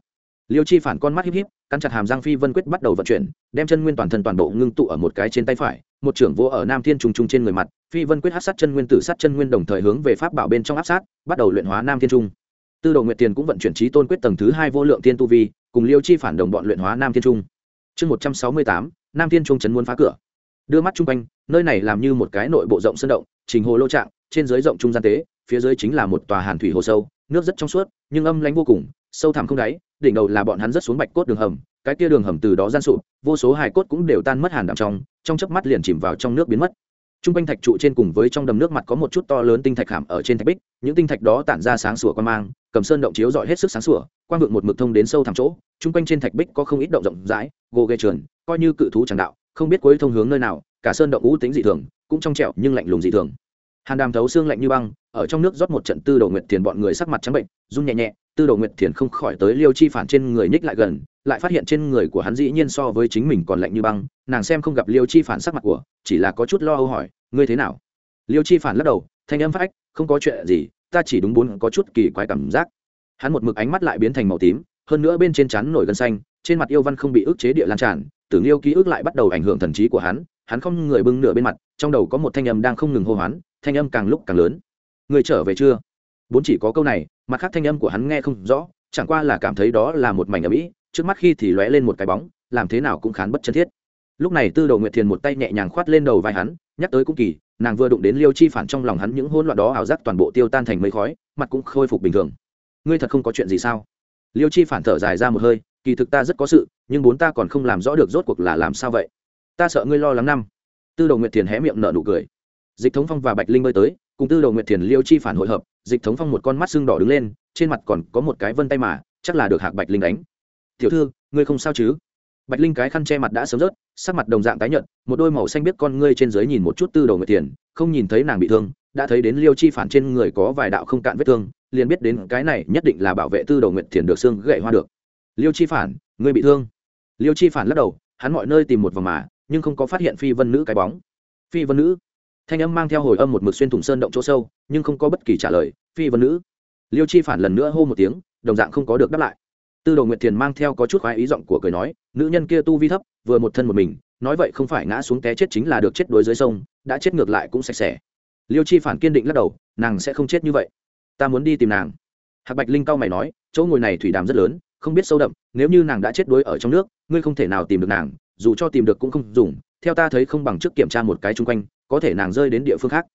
Liêu chi phản con mắt híp híp căn chặt hàm giang phi vân quyết bắt đầu vận chuyển, đem chân nguyên toàn thân toàn bộ ngưng tụ ở một cái trên tay phải, một trưởng vô ở nam thiên Trung trung trên người mặt, phi vân quyết hát sát chân nguyên tử sát chân nguyên đồng thời hướng về pháp bảo bên trong áp sát, bắt đầu luyện hóa nam thiên trung. Tư đồ nguyệt tiền cũng vận chuyển trí tôn quyết tầng thứ hai vô lượng thiên tu vi, cùng liêu chi phản đồng bọn luyện hóa nam thiên trung. Chương một trăm sáu mươi tám, nam thiên trung chấn muốn phá cửa đưa mắt chung quanh, nơi này làm như một cái nội bộ rộng sân động, trình hồ lô trạng, trên dưới rộng trung gian tế, phía dưới chính là một tòa hàn thủy hồ sâu, nước rất trong suốt, nhưng âm lánh vô cùng, sâu thẳm không đáy, đỉnh đầu là bọn hắn rất xuống bạch cốt đường hầm, cái kia đường hầm từ đó gian sụp, vô số hài cốt cũng đều tan mất hàn đạm trong trong chớp mắt liền chìm vào trong nước biến mất. T r u n g quanh thạch trụ trên cùng với trong đầm nước mặt có một chút to lớn tinh thạch hàm ở trên thạch bích, những tinh thạch đó tản ra sáng sủa quan mang, cầm sơn động chiếu dọi hết sức sáng sủa, quang vượng một mực thông đến sâu thẳm chỗ t r u n g quanh trên thạch bích có không ít động rộng rãi, gồ ghê trườn, coi như cự thú tràng đạo không biết cuối thông hướng nơi nào, cả sơn động ngũ tính dị thường, cũng trong trẹo nhưng lạnh lùng dị thường. Hàn đàm thấu xương lạnh như băng, ở trong nước rót một trận tư đồ nguyệt thiền bọn người sắc mặt trắng bệnh, run nhẹ nhẹ, tư đồ nguyệt thiền không khỏi tới liêu chi phản trên người nhích lại gần, lại phát hiện trên người của hắn dĩ nhiên so với chính mình còn lạnh như băng, nàng xem không gặp liêu chi phản sắc mặt của, chỉ là có chút lo âu hỏi, ngươi thế nào? Liêu chi phản lắc đầu, thanh âm phách, không có chuyện gì, ta chỉ đúng bốn có chút kỳ quái cảm giác. Hắn một mực ánh mắt lại biến thành màu tím, hơn nữa bên trên trán nổi gân xanh, trên mặt yêu văn không bị ức chế địa lan tràn tưởng yêu ký ức lại bắt đầu ảnh hưởng thần trí của hắn hắn không người bưng nửa bên mặt, trong đầu có một thanh âm đang không ngừng hô hoán, thanh âm càng lúc càng lớn. Người trở về chưa? Bốn chỉ có câu này, mặt khác thanh âm của hắn nghe không rõ, chẳng qua là cảm thấy đó là một mảnh ở mỹ trước mắt khi thì lóe lên một cái bóng, làm thế nào cũng khán bất chân thiết. Lúc này tư đồ nguyệt thiền một tay nhẹ nhàng khoát lên đầu vai hắn, nhắc tới cũng kỳ, nàng vừa đụng đến liêu chi phản trong lòng hắn những hỗn loạn đó ảo giác toàn bộ tiêu tan thành mây khói, mặt cũng khôi phục bình thường. Ngươi thật không có chuyện gì sao? Liêu chi phản thở dài ra một hơi kỳ thực ta rất có sự, nhưng bốn ta còn không làm rõ được rốt cuộc là làm sao vậy. Ta sợ ngươi lo lắng năm. Tư Đầu nguyệt thiền hé miệng nở nụ cười. Dịch thống phong và bạch linh bơi tới, cùng tư Đầu nguyệt thiền liêu chi phản hội hợp, dịch thống phong một con mắt sưng đỏ đứng lên, trên mặt còn có một cái vân tay mà, chắc là được hạc bạch linh đánh. Tiểu thư, ngươi không sao chứ? Bạch linh cái khăn che mặt đã sớm rớt, sắc mặt đồng dạng tái nhợt, một đôi màu xanh biết con ngươi trên dưới nhìn một chút tư Đầu nguyệt thiền, không nhìn thấy nàng bị thương, đã thấy đến liêu chi phản trên người có vài đạo không cạn vết thương, liền biết đến cái này nhất định là bảo vệ tư Đầu nguyệt thiền được xương gậy hoa được liêu chi phản, ngươi bị thương. Liêu chi phản lắc đầu, hắn mọi nơi tìm một vòng mà, nhưng không có phát hiện phi vân nữ cái bóng. Phi vân nữ? Thanh âm mang theo hồi âm một mực xuyên thủng sơn động chỗ sâu, nhưng không có bất kỳ trả lời. Phi vân nữ? Liêu chi phản lần nữa hô một tiếng, đồng dạng không có được đáp lại. Tư đồ nguyệt thiền mang theo có chút khoái ý giọng của cười nói, nữ nhân kia tu vi thấp, vừa một thân một mình, nói vậy không phải ngã xuống té chết chính là được chết đuối dưới sông, đã chết ngược lại cũng sạch sẽ. Liêu chi phản kiên định lắc đầu, nàng sẽ không chết như vậy. Ta muốn đi tìm nàng. Hạc bạch linh cao mày nói, chỗ ngồi này thủy đàm rất lớn không biết sâu đậm, nếu như nàng đã chết đuối ở trong nước, ngươi không thể nào tìm được nàng, dù cho tìm được cũng không dùng, theo ta thấy không bằng trước kiểm tra một cái chung quanh, có thể nàng rơi đến địa phương khác.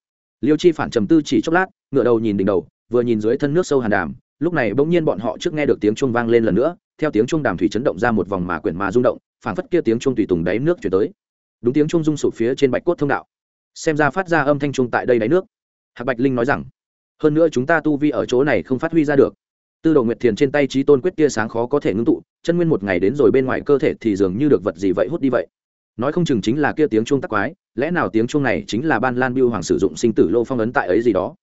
Liêu chi phản trầm tư chỉ chốc lát ngựa đầu nhìn đỉnh đầu, vừa nhìn dưới thân nước sâu hàn đàm, lúc này bỗng nhiên bọn họ trước nghe được tiếng chuông vang lên lần nữa, theo tiếng chuông đàm thủy chấn động ra một vòng mà quyển mà rung động, phảng phất kia tiếng chuông tùy tùng đáy nước chuyển tới. Đúng tiếng chuông rung sụp phía trên bạch cốt thông đạo. Xem ra phát ra âm thanh chuông tại đây đáy nước. Hạc bạch linh nói rằng, hơn nữa chúng ta tu vi ở chỗ này không phát huy ra được tư đồ nguyệt thiền trên tay trí tôn quyết tia sáng khó có thể ngưng tụ, chân nguyên một ngày đến rồi bên ngoài cơ thể thì dường như được vật gì vậy hút đi vậy. Nói không chừng chính là kia tiếng chuông tắc quái, lẽ nào tiếng chuông này chính là ban lan biêu hoàng sử dụng sinh tử lô phong ấn tại ấy gì đó?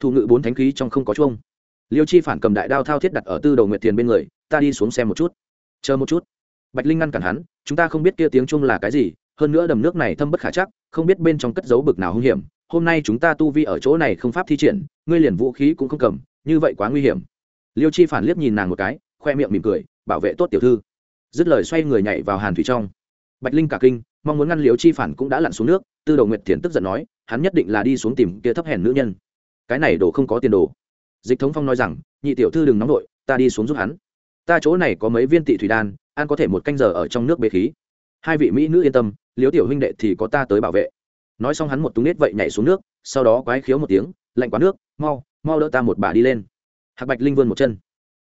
Thủ ngự bốn thánh khí trong không có chuông. Liêu chi phản cầm đại đao thao thiết đặt ở tư đầu nguyệt thiền bên người, ta đi xuống xem một chút. Chờ một chút. Bạch linh ngăn cản hắn, chúng ta không biết kia tiếng chuông là cái gì, hơn nữa đầm nước này thâm bất khả chắc, không biết bên trong cất dấu bực nào hung hiểm, hôm nay chúng ta tu vi ở chỗ này không pháp thi triển, ngươi liền vũ khí cũng không cầm, như vậy quá nguy hiểm liêu chi phản liếc nhìn nàng một cái, khoe miệng mỉm cười, bảo vệ tốt tiểu thư. Dứt lời xoay người nhảy vào hàn thủy trong. Bạch linh cả kinh, mong muốn ngăn liêu chi phản cũng đã lặn xuống nước, tư đầu nguyệt thiền tức giận nói, hắn nhất định là đi xuống tìm kia thấp hèn nữ nhân. Cái này đồ không có tiền đồ. Dịch thống phong nói rằng, nhị tiểu thư đừng nóng vội, ta đi xuống giúp hắn. Ta chỗ này có mấy viên tị thủy đan an có thể một canh giờ ở trong nước bế khí. Hai vị mỹ nữ yên tâm liếu tiểu huynh đệ thì có ta tới bảo vệ. Nói xong hắn một túng nết vậy nhảy xuống nước, sau đó quái khiếu một tiếng, lạnh quá nước, mau mau đỡ ta một bà đi lên hạc bạch linh vươn một chân.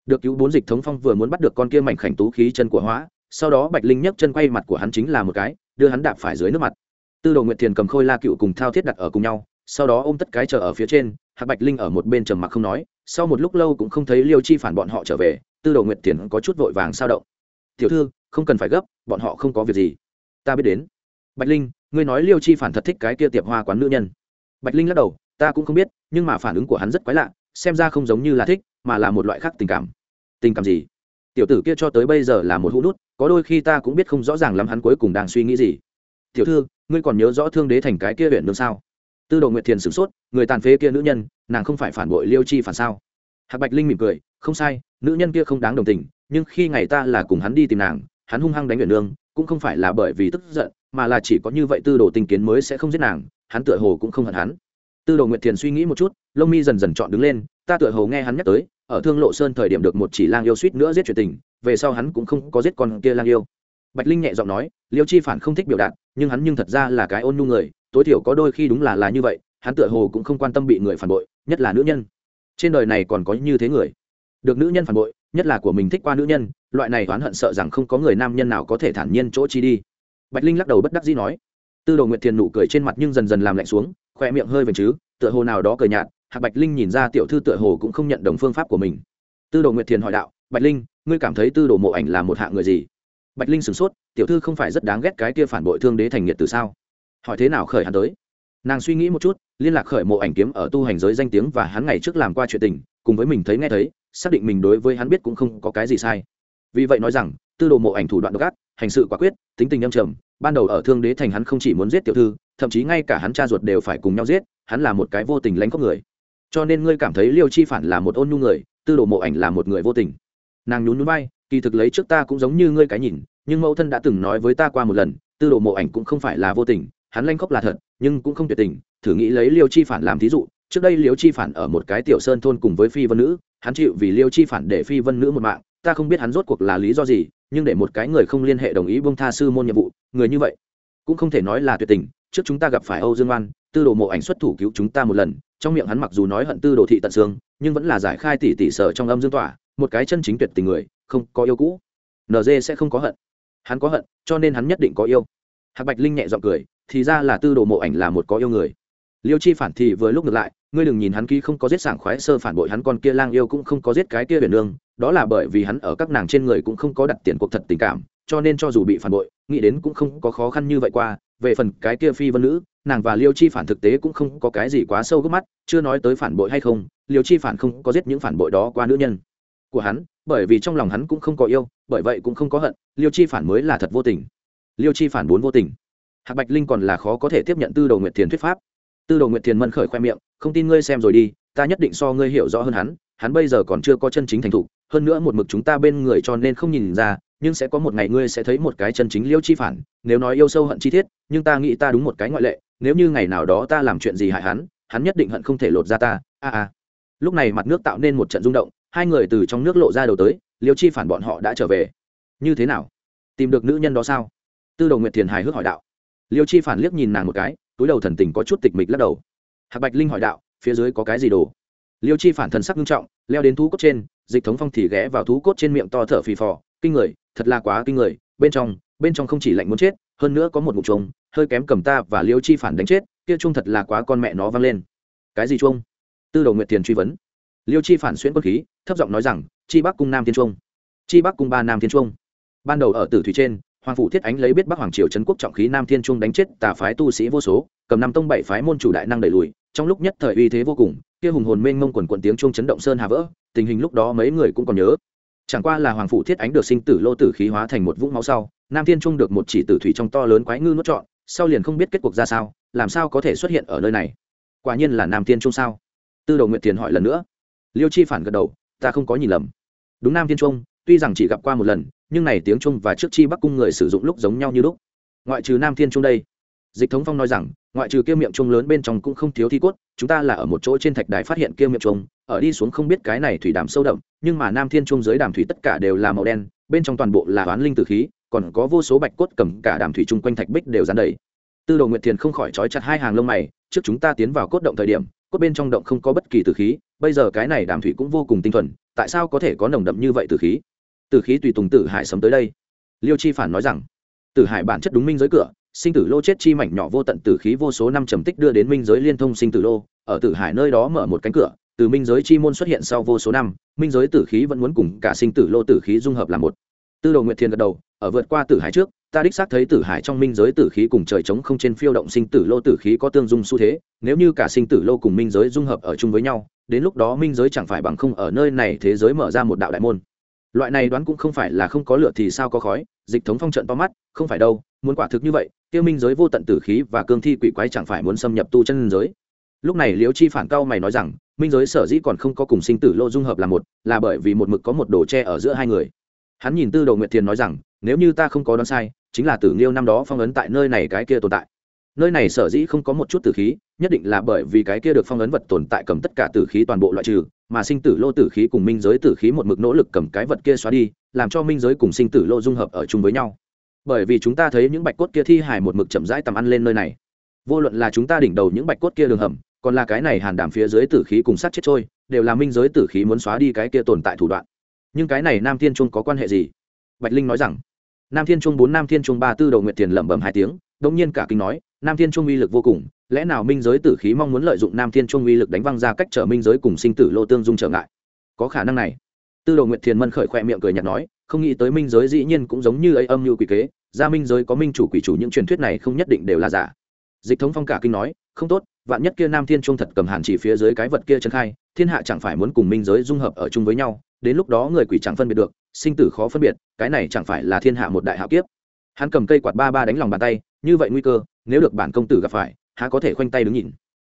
Được cứu bốn dịch thống phong vừa muốn bắt được con kia mảnh khảnh tú khí chân của hóa, sau đó bạch linh nhấc chân quay mặt của hắn chính là một cái, đưa hắn đạp phải dưới nước mặt. Tư đồ nguyệt thiền cầm khôi la cựu cùng thao thiết đặt ở cùng nhau, sau đó ôm tất cái chờ ở phía trên, hạc bạch linh ở một bên trầm mặc không nói, sau một lúc lâu cũng không thấy liêu chi phản bọn họ trở về, tư đồ nguyệt thiền có chút vội vàng sao động. Tiểu thư, không cần phải gấp, bọn họ không có việc gì. Ta biết đến. Bạch linh, ngươi nói liêu chi phản thật thích cái kia tiệp hoa quán nữ nhân. Bạch linh lắc đầu, ta cũng không biết, nhưng mà phản ứng của hắn rất quái lạ xem ra không giống như là thích, mà là một loại khác tình cảm. Tình cảm gì? Tiểu tử kia cho tới bây giờ là một hũ nút, có đôi khi ta cũng biết không rõ ràng lắm hắn cuối cùng đang suy nghĩ gì. Tiểu thư, ngươi còn nhớ rõ thương đế thành cái kia huyện nương sao? Tư đồ nguyệt thiền sửng sốt, người tàn phế kia nữ nhân, nàng không phải phản bội liêu chi phản sao? Hạc bạch linh mỉm cười, không sai, nữ nhân kia không đáng đồng tình, nhưng khi ngày ta là cùng hắn đi tìm nàng, hắn hung hăng đánh huyện nương cũng không phải là bởi vì tức giận, mà là chỉ có như vậy tư đồ tình kiến mới sẽ không giết nàng, hắn tựa hồ cũng không hận hắn tư đồ nguyệt thiền suy nghĩ một chút, lông mi dần dần chọn đứng lên, ta tựa hồ nghe hắn nhắc tới, ở thương lộ sơn thời điểm được một chỉ lang yêu suýt nữa giết chuyện tình, về sau hắn cũng không có giết con kia lang yêu. Bạch linh nhẹ giọng nói, liêu chi phản không thích biểu đạt, nhưng hắn nhưng thật ra là cái ôn nhu người, tối thiểu có đôi khi đúng là là như vậy, hắn tựa hồ cũng không quan tâm bị người phản bội, nhất là nữ nhân. Trên đời này còn có như thế người. Được nữ nhân phản bội, nhất là của mình thích qua nữ nhân, loại này oán hận sợ rằng không có người nam nhân nào có thể thản nhiên chỗ chi đi. Bạch linh lắc đầu bất đắc dĩ nói. Tư đồ nguyệt thiền nụ cười trên mặt nhưng dần dần làm lạnh xuống khoe miệng hơi vành chứ, tựa hồ nào đó cờ nhạt, hạc bạch linh nhìn ra tiểu thư tựa hồ cũng không nhận đồng phương pháp của mình. Tư đồ nguyệt thiền hỏi đạo, bạch linh, ngươi cảm thấy tư đồ mộ ảnh là một hạ người gì? Bạch linh sửng sốt, tiểu thư không phải rất đáng ghét cái kia phản bội thương đế thành nhiệt từ sao? Hỏi thế nào khởi hắn tới? Nàng suy nghĩ một chút, liên lạc khởi mộ ảnh kiếm ở tu hành giới danh tiếng và hắn ngày trước làm qua chuyện tình, cùng với mình thấy nghe thấy, xác định mình đối với hắn biết cũng không có cái gì sai. Vì vậy nói rằng, tư đồ mộ ảnh thủ đoạn độc ác, hành sự quả quyết, tính tình âm trầm ban đầu ở thương đế thành hắn không chỉ muốn giết tiểu thư, thậm chí ngay cả hắn cha ruột đều phải cùng nhau giết, hắn là một cái vô tình lánh khóc người. Cho nên ngươi cảm thấy liêu chi phản là một ôn nhu người, tư đồ mộ ảnh là một người vô tình. Nàng nhún núi bay kỳ thực lấy trước ta cũng giống như ngươi cái nhìn, nhưng mẫu thân đã từng nói với ta qua một lần, tư đồ mộ ảnh cũng không phải là vô tình, hắn lanh khóc là thật, nhưng cũng không tuyệt tình, thử nghĩ lấy liêu chi phản làm thí dụ, trước đây liêu chi phản ở một cái tiểu sơn thôn cùng với phi vân nữ, hắn chịu vì liêu chi phản để phi vân nữ một mạng ta không biết hắn rốt cuộc là lý do gì, nhưng để một cái người không liên hệ đồng ý bông tha sư môn nhiệm vụ, người như vậy, cũng không thể nói là tuyệt tình. Trước chúng ta gặp phải âu dương oan, tư đồ mộ ảnh xuất thủ cứu chúng ta một lần, trong miệng hắn mặc dù nói hận tư đồ thị tận xương, nhưng vẫn là giải khai tỷ tỷ sở trong âm dương tỏa, một cái chân chính tuyệt tình người, không có yêu cũ. Nd sẽ không có hận. Hắn có hận, cho nên hắn nhất định có yêu. Hạc bạch linh nhẹ g i ọ n g cười, thì ra là tư đồ mộ ảnh là một có yêu người. Liêu chi phản thì vừa lúc ngược lại, ngươi đừng nhìn hắn ký không có giết sảng khoái sơ phản bội hắn con kia lang yêu cũng không có giết cái kia biển nương đó là bởi vì hắn ở các nàng trên người cũng không có đặt tiền cuộc thật tình cảm, cho nên cho dù bị phản bội, nghĩ đến cũng không có khó khăn như vậy qua. Về phần cái kia phi vân nữ, nàng và liêu chi phản thực tế cũng không có cái gì quá sâu gấp mắt, chưa nói tới phản bội hay không, liêu chi phản không có giết những phản bội đó qua nữ nhân của hắn, bởi vì trong lòng hắn cũng không có yêu, bởi vậy cũng không có hận, liêu chi phản mới là thật vô tình. Liêu chi phản bốn vô tình. Hạc bạch linh còn là khó có thể tiếp nhận tư đồ nguyệt thiền thuyết pháp. Tư đồ nguyệt thiền mân khởi khoe miệng, không tin ngươi xem rồi đi, ta nhất định so ngươi hiểu rõ hơn hắn hắn bây giờ còn chưa có chân chính thành thục hơn nữa một mực chúng ta bên người cho nên không nhìn ra, nhưng sẽ có một ngày ngươi sẽ thấy một cái chân chính liêu chi phản, nếu nói yêu sâu hận chi tiết nhưng ta nghĩ ta đúng một cái ngoại lệ, nếu như ngày nào đó ta làm chuyện gì hại hắn hắn nhất định hận không thể lột ra ta, a a. Lúc này mặt nước tạo nên một trận rung động, hai người từ trong nước lộ ra đầu tới, liêu chi phản bọn họ đã trở về. Như thế nào? Tìm được nữ nhân đó sao? Tư đầu nguyệt thiền hài hước hỏi đạo. Liêu chi phản liếc nhìn nàng một cái, túi đầu thần tình có chút tịch mịch lắc đầu. Hạc bạch linh hỏi đạo, phía dưới có cái gì đồ? Liêu chi phản thần sắc nghiêm trọng, leo đến thú cốt trên dịch thống phong thì ghé vào thú cốt trên miệng to thở phì phò. Kinh người, thật là quá kinh người. Bên trong bên trong không chỉ lạnh muốn chết, hơn nữa có một mục trống hơi kém cầm ta và liêu chi phản đánh chết, kia chung thật là quá con mẹ nó văng lên. Cái gì chung tư đầu nguyệt tiền truy vấn. Liêu chi phản xuyễn quân khí, thấp giọng nói rằng, chi bắc cung nam thiên trung chi bắc cung ba nam thiên trung ban đầu ở tử thủy trên, hoàng phủ thiết ánh lấy biết bắc hoàng triều trấn quốc trọng khí nam thiên trung đánh chết tà phái tu sĩ vô số, cầm năm tông bảy phái môn chủ đại năng đẩy lùi, trong lúc nhất thời uy thế vô cùng kia hùng hồn mênh mông quần quần tiếng chuông chấn động sơn hà vỡ, tình hình lúc đó mấy người cũng còn nhớ. Chẳng qua là hoàng phủ thiết ánh được sinh tử lô tử khí hóa thành một vũng máu sau, nam thiên trung được một chỉ tử thủy trong to lớn quái ngư nuốt trọn, sau liền không biết kết cuộc ra sao, làm sao có thể xuất hiện ở nơi này? Quả nhiên là nam thiên trung sao? Tư đầu nguyện tiền hỏi lần nữa. Liêu chi phản gật đầu, ta không có nhìn lầm. Đúng nam thiên trung, tuy rằng chỉ gặp qua một lần, nhưng này tiếng trung và trước chi bắc cung người sử dụng lúc giống nhau như lúc. Ngoại trừ nam thiên trung đây, dịch thống phong nói rằng ngoại trừ kia miệng trung lớn bên trong cũng không thiếu thi cốt, chúng ta là ở một chỗ trên thạch đài phát hiện kia miệng trung ở đi xuống không biết cái này thủy đàm sâu đậm, nhưng mà nam thiên trung dưới đàm thủy tất cả đều là màu đen, bên trong toàn bộ là oán linh tử khí, còn có vô số bạch cốt cầm cả đàm thủy chung quanh thạch bích đều dán đầy. Tư đồ nguyệt thiền không khỏi trói chặt hai hàng lông mày, trước chúng ta tiến vào cốt động thời điểm, cốt bên trong động không có bất kỳ tử khí, bây giờ cái này đàm thủy cũng vô cùng tinh thuần, tại sao có thể có nồng đậm như vậy tử khí? Tử khí tùy tùng tử hải sấm tới đây. Liêu chi phản nói rằng, tử hải bản chất đúng minh giới cửa sinh tử lô chết chi mảnh nhỏ vô tận tử khí vô số năm trầm tích đưa đến minh giới liên thông sinh tử lô, ở tử hải nơi đó mở một cánh cửa, từ minh giới chi môn xuất hiện sau vô số năm, minh giới tử khí vẫn muốn cùng cả sinh tử lô tử khí dung hợp làm một. Tư đồ nguyệt thiên gật đầu, ở vượt qua tử hải trước, ta đích xác thấy tử hải trong minh giới tử khí cùng trời trống không trên phiêu động sinh tử lô tử khí có tương dung xu thế, nếu như cả sinh tử lô cùng minh giới dung hợp ở chung với nhau, đến lúc đó minh giới chẳng phải bằng không ở nơi này thế giới mở ra một đạo đại môn loại này đoán cũng không phải là không có lửa thì sao có khói, dịch thống phong trận to mắt, không phải đâu, muốn quả thực như vậy, tiêu minh giới vô tận tử khí và cương thi quỷ quái chẳng phải muốn xâm nhập tu chân giới. Lúc này liễu chi phản cao mày nói rằng, minh giới sở dĩ còn không có cùng sinh tử lô dung hợp là một, là bởi vì một mực có một đồ tre ở giữa hai người. Hắn nhìn tư đồ nguyệt thiền nói rằng, nếu như ta không có đoán sai, chính là tử nghiêu năm đó phong ấn tại nơi này cái kia tồn tại nơi này sở dĩ không có một chút tử khí, nhất định là bởi vì cái kia được phong ấn vật tồn tại cầm tất cả tử khí toàn bộ loại trừ, mà sinh tử lô tử khí cùng minh giới tử khí một mực nỗ lực cầm cái vật kia xóa đi, làm cho minh giới cùng sinh tử lô dung hợp ở chung với nhau. Bởi vì chúng ta thấy những bạch cốt kia thi hài một mực chậm rãi tầm ăn lên nơi này. Vô luận là chúng ta đỉnh đầu những bạch cốt kia đường hầm, còn là cái này hàn đảm phía dưới tử khí cùng sát chết trôi, đều là minh giới tử khí muốn xóa đi cái kia tồn tại thủ đoạn. Nhưng cái này nam thiên trung có quan hệ gì? Bạch linh nói rằng, nam thiên trung bốn, nam thiên trung ba, tư đầu nguyện tiền lẩm bẩm hai tiếng đông nhiên cả kinh nói nam thiên trung uy lực vô cùng, lẽ nào minh giới tử khí mong muốn lợi dụng nam thiên trung uy lực đánh văng ra cách trở minh giới cùng sinh tử lô tương dung trở ngại? Có khả năng này. Tư đồ nguyệt thiền mân khởi khoe miệng cười nhạt nói, không nghĩ tới minh giới dĩ nhiên cũng giống như ấy âm như quỷ kế, ra minh giới có minh chủ quỷ chủ những truyền thuyết này không nhất định đều là giả. Dịch thống phong cả kinh nói, không tốt, vạn nhất kia nam thiên trung thật cầm hàn chỉ phía dưới cái vật kia chân khai, thiên hạ chẳng phải muốn cùng minh giới dung hợp ở chung với nhau, đến lúc đó người quỷ chẳng phân biệt được, sinh tử khó phân biệt, cái này chẳng phải là thiên hạ một đại hạo kiếp hắn cầm cây quạt ba ba đánh lòng bàn tay, như vậy nguy cơ, nếu được bản công tử gặp phải, há có thể khoanh tay đứng nhìn.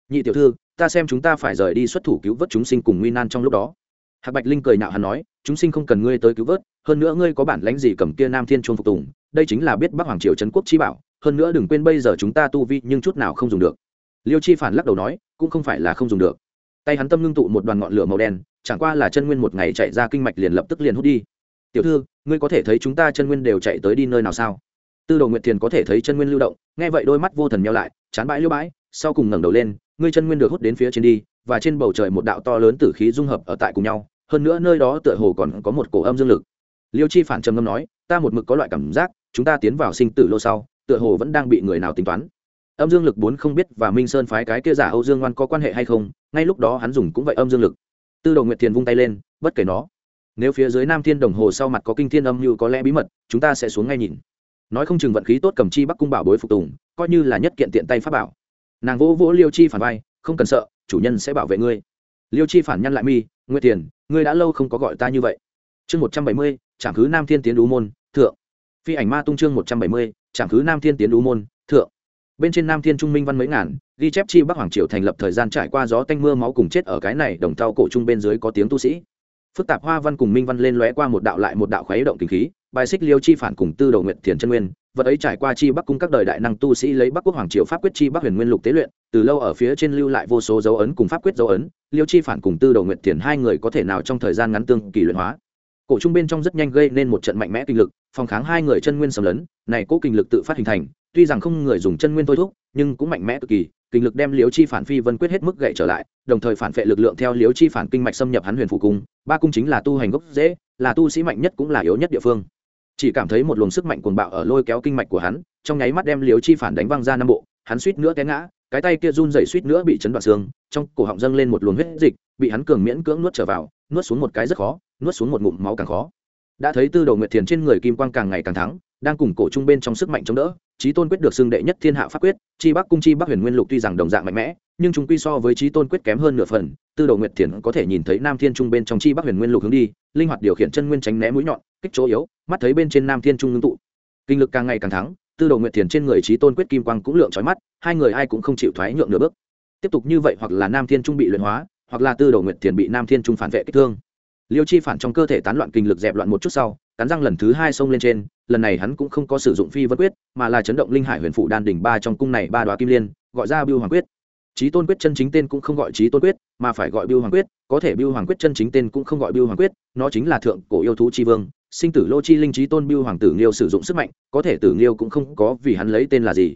Nhị tiểu thư, ta xem chúng ta phải rời đi xuất thủ cứu vớt chúng sinh cùng nguy nan trong lúc đó. Hạc bạch linh cười nhạo hắn nói, chúng sinh không cần ngươi tới cứu vớt, hơn nữa ngươi có bản lãnh gì cầm kia nam thiên chuông phục tùng, đây chính là biết bắc hoàng triều trấn quốc chi bảo, hơn nữa đừng quên bây giờ chúng ta tu vi nhưng chút nào không dùng được. Liêu chi phản lắc đầu nói, cũng không phải là không dùng được. Tay hắn tâm ngưng tụ một đoàn ngọn lửa màu đen, chẳng qua là chân nguyên một ngày chạy ra kinh mạch liền lập tức liền hút đi. Tiểu thư, ngươi có thể thấy chúng ta chân nguyên đều chạy tới đi nơi nào sao? Tư đồ nguyệt thiền có thể thấy chân nguyên lưu động, nghe vậy đôi mắt vô thần nhau lại, chán bãi liêu bãi, sau cùng ngẩng đầu lên, ngươi chân nguyên được hút đến phía trên đi, và trên bầu trời một đạo to lớn tử khí dung hợp ở tại cùng nhau, hơn nữa nơi đó tựa hồ còn có một cổ âm dương lực. Liêu chi phản trầm ngâm nói, ta một mực có loại cảm giác, chúng ta tiến vào sinh tử lô sau, tựa hồ vẫn đang bị người nào tính toán. Âm dương lực bốn không biết và minh sơn phái cái kia giả âu dương ngoan có quan hệ hay không, ngay lúc đó hắn dùng cũng vậy âm dương lực. Tư đồ nguyệt thiền vung tay lên, bất kể nó. Nếu phía dưới nam thiên đồng hồ sau mặt có kinh thiên âm như có lẽ bí mật, chúng ta sẽ xuống ngay nhìn nói không chừng vận khí tốt cầm chi bắc cung bảo bối phục tùng, coi như là nhất kiện tiện tay pháp bảo. Nàng vỗ vỗ liêu chi phản vai, không cần sợ, chủ nhân sẽ bảo vệ ngươi. Liêu chi phản nhăn lại mi, nguyệt tiền, ngươi đã lâu không có gọi ta như vậy. Chương một trăm bảy mươi, trảm khứ nam thiên tiến đú môn, thượng. Phi ảnh ma tung chương một trăm bảy mươi, trảm khứ nam thiên tiến đú môn, thượng. Bên trên nam thiên trung minh văn mấy ngàn, ghi chép chi bắc hoàng triều thành lập thời gian trải qua gió tanh mưa máu cùng chết ở cái này đồng thau cổ trung bên dưới có tiếng tu sĩ. Phức tạp hoa văn cùng minh văn lên lóe qua một đạo lại một đạo khóe động kinh khí bài xích liêu chi phản cùng tư đầu nguyện thiền chân nguyên vật ấy trải qua chi bắc cung các đời đại năng tu sĩ lấy bắc quốc hoàng triều pháp quyết chi bắc huyền nguyên lục tế luyện từ lâu ở phía trên lưu lại vô số dấu ấn cùng pháp quyết dấu ấn liêu chi phản cùng tư đầu nguyện thiền hai người có thể nào trong thời gian ngắn tương kỳ luyện hóa. Cổ trung bên trong rất nhanh gây nên một trận mạnh mẽ kinh lực phòng kháng hai người chân nguyên sầm lớn, này cố kinh lực tự phát hình thành tuy rằng không người dùng chân nguyên thôi thúc nhưng cũng mạnh mẽ cực kỳ kinh lực đem liếu chi phản phi vân quyết hết mức gậy trở lại đồng thời phản vệ lực lượng theo liếu chi phản kinh mạch xâm nhập hắn huyền phủ cung ba cung chính là tu hành gốc dễ là tu sĩ mạnh nhất cũng là yếu nhất địa phương chỉ cảm thấy một luồng sức mạnh cuồng bạo ở lôi kéo kinh mạch của hắn, trong nháy mắt đem liếu chi phản đánh văng ra năm bộ, hắn suýt nữa té ngã, cái tay kia run dày suýt nữa bị chấn đoạn xương, trong cổ họng dâng lên một luồng huyết dịch, bị hắn cường miễn cưỡng nuốt trở vào, nuốt xuống một cái rất khó, nuốt xuống một ngụm máu càng khó. Đã thấy tư đầu nguyệt thiền trên người kim quang càng ngày càng thắng, đang cùng cổ trung bên trong sức mạnh chống đỡ trí tôn quyết được xưng đệ nhất thiên hạ pháp quyết, chi bắc cung chi bắc huyền nguyên lục tuy rằng đồng dạng mạnh mẽ nhưng chúng quy so với trí tôn quyết kém hơn nửa phần, tư đầu nguyệt thiền có thể nhìn thấy nam thiên trung bên trong chi bắc huyền nguyên lục hướng đi, linh hoạt điều khiển chân nguyên tránh né mũi nhọn, kích chỗ yếu, mắt thấy bên trên nam thiên trung ngưng tụ. Kinh lực càng ngày càng thắng, tư đầu nguyệt thiền trên người trí tôn quyết kim quang cũng lượng trói mắt, hai người ai cũng không chịu thoái nhượng nửa bước. Tiếp tục như vậy hoặc là nam thiên trung bị luyện hóa, hoặc là tư đầu nguyệt thiền bị nam thiên trung phản vệ kích thương. Liêu chi phản trong cơ thể tán loạn kinh lực dẹp loạn một chút sau, cắn răng lần thứ hai xông lên trên, lần này hắn cũng không có sử dụng phi vân quyết, mà là chấn động linh hải huyền phụ đan đỉnh ba trong cung này ba đoá kim liên, gọi ra biêu hoàng quyết. Chí tôn quyết chân chính tên cũng không gọi chí tôn quyết, mà phải gọi bưu hoàng quyết, có thể bưu hoàng quyết chân chính tên cũng không gọi bưu hoàng quyết, nó chính là thượng cổ yêu thú chi vương, sinh tử lô chi linh trí tôn bưu hoàng tử nghiêu sử dụng sức mạnh, có thể tử nghiêu cũng không có vì hắn lấy tên là gì.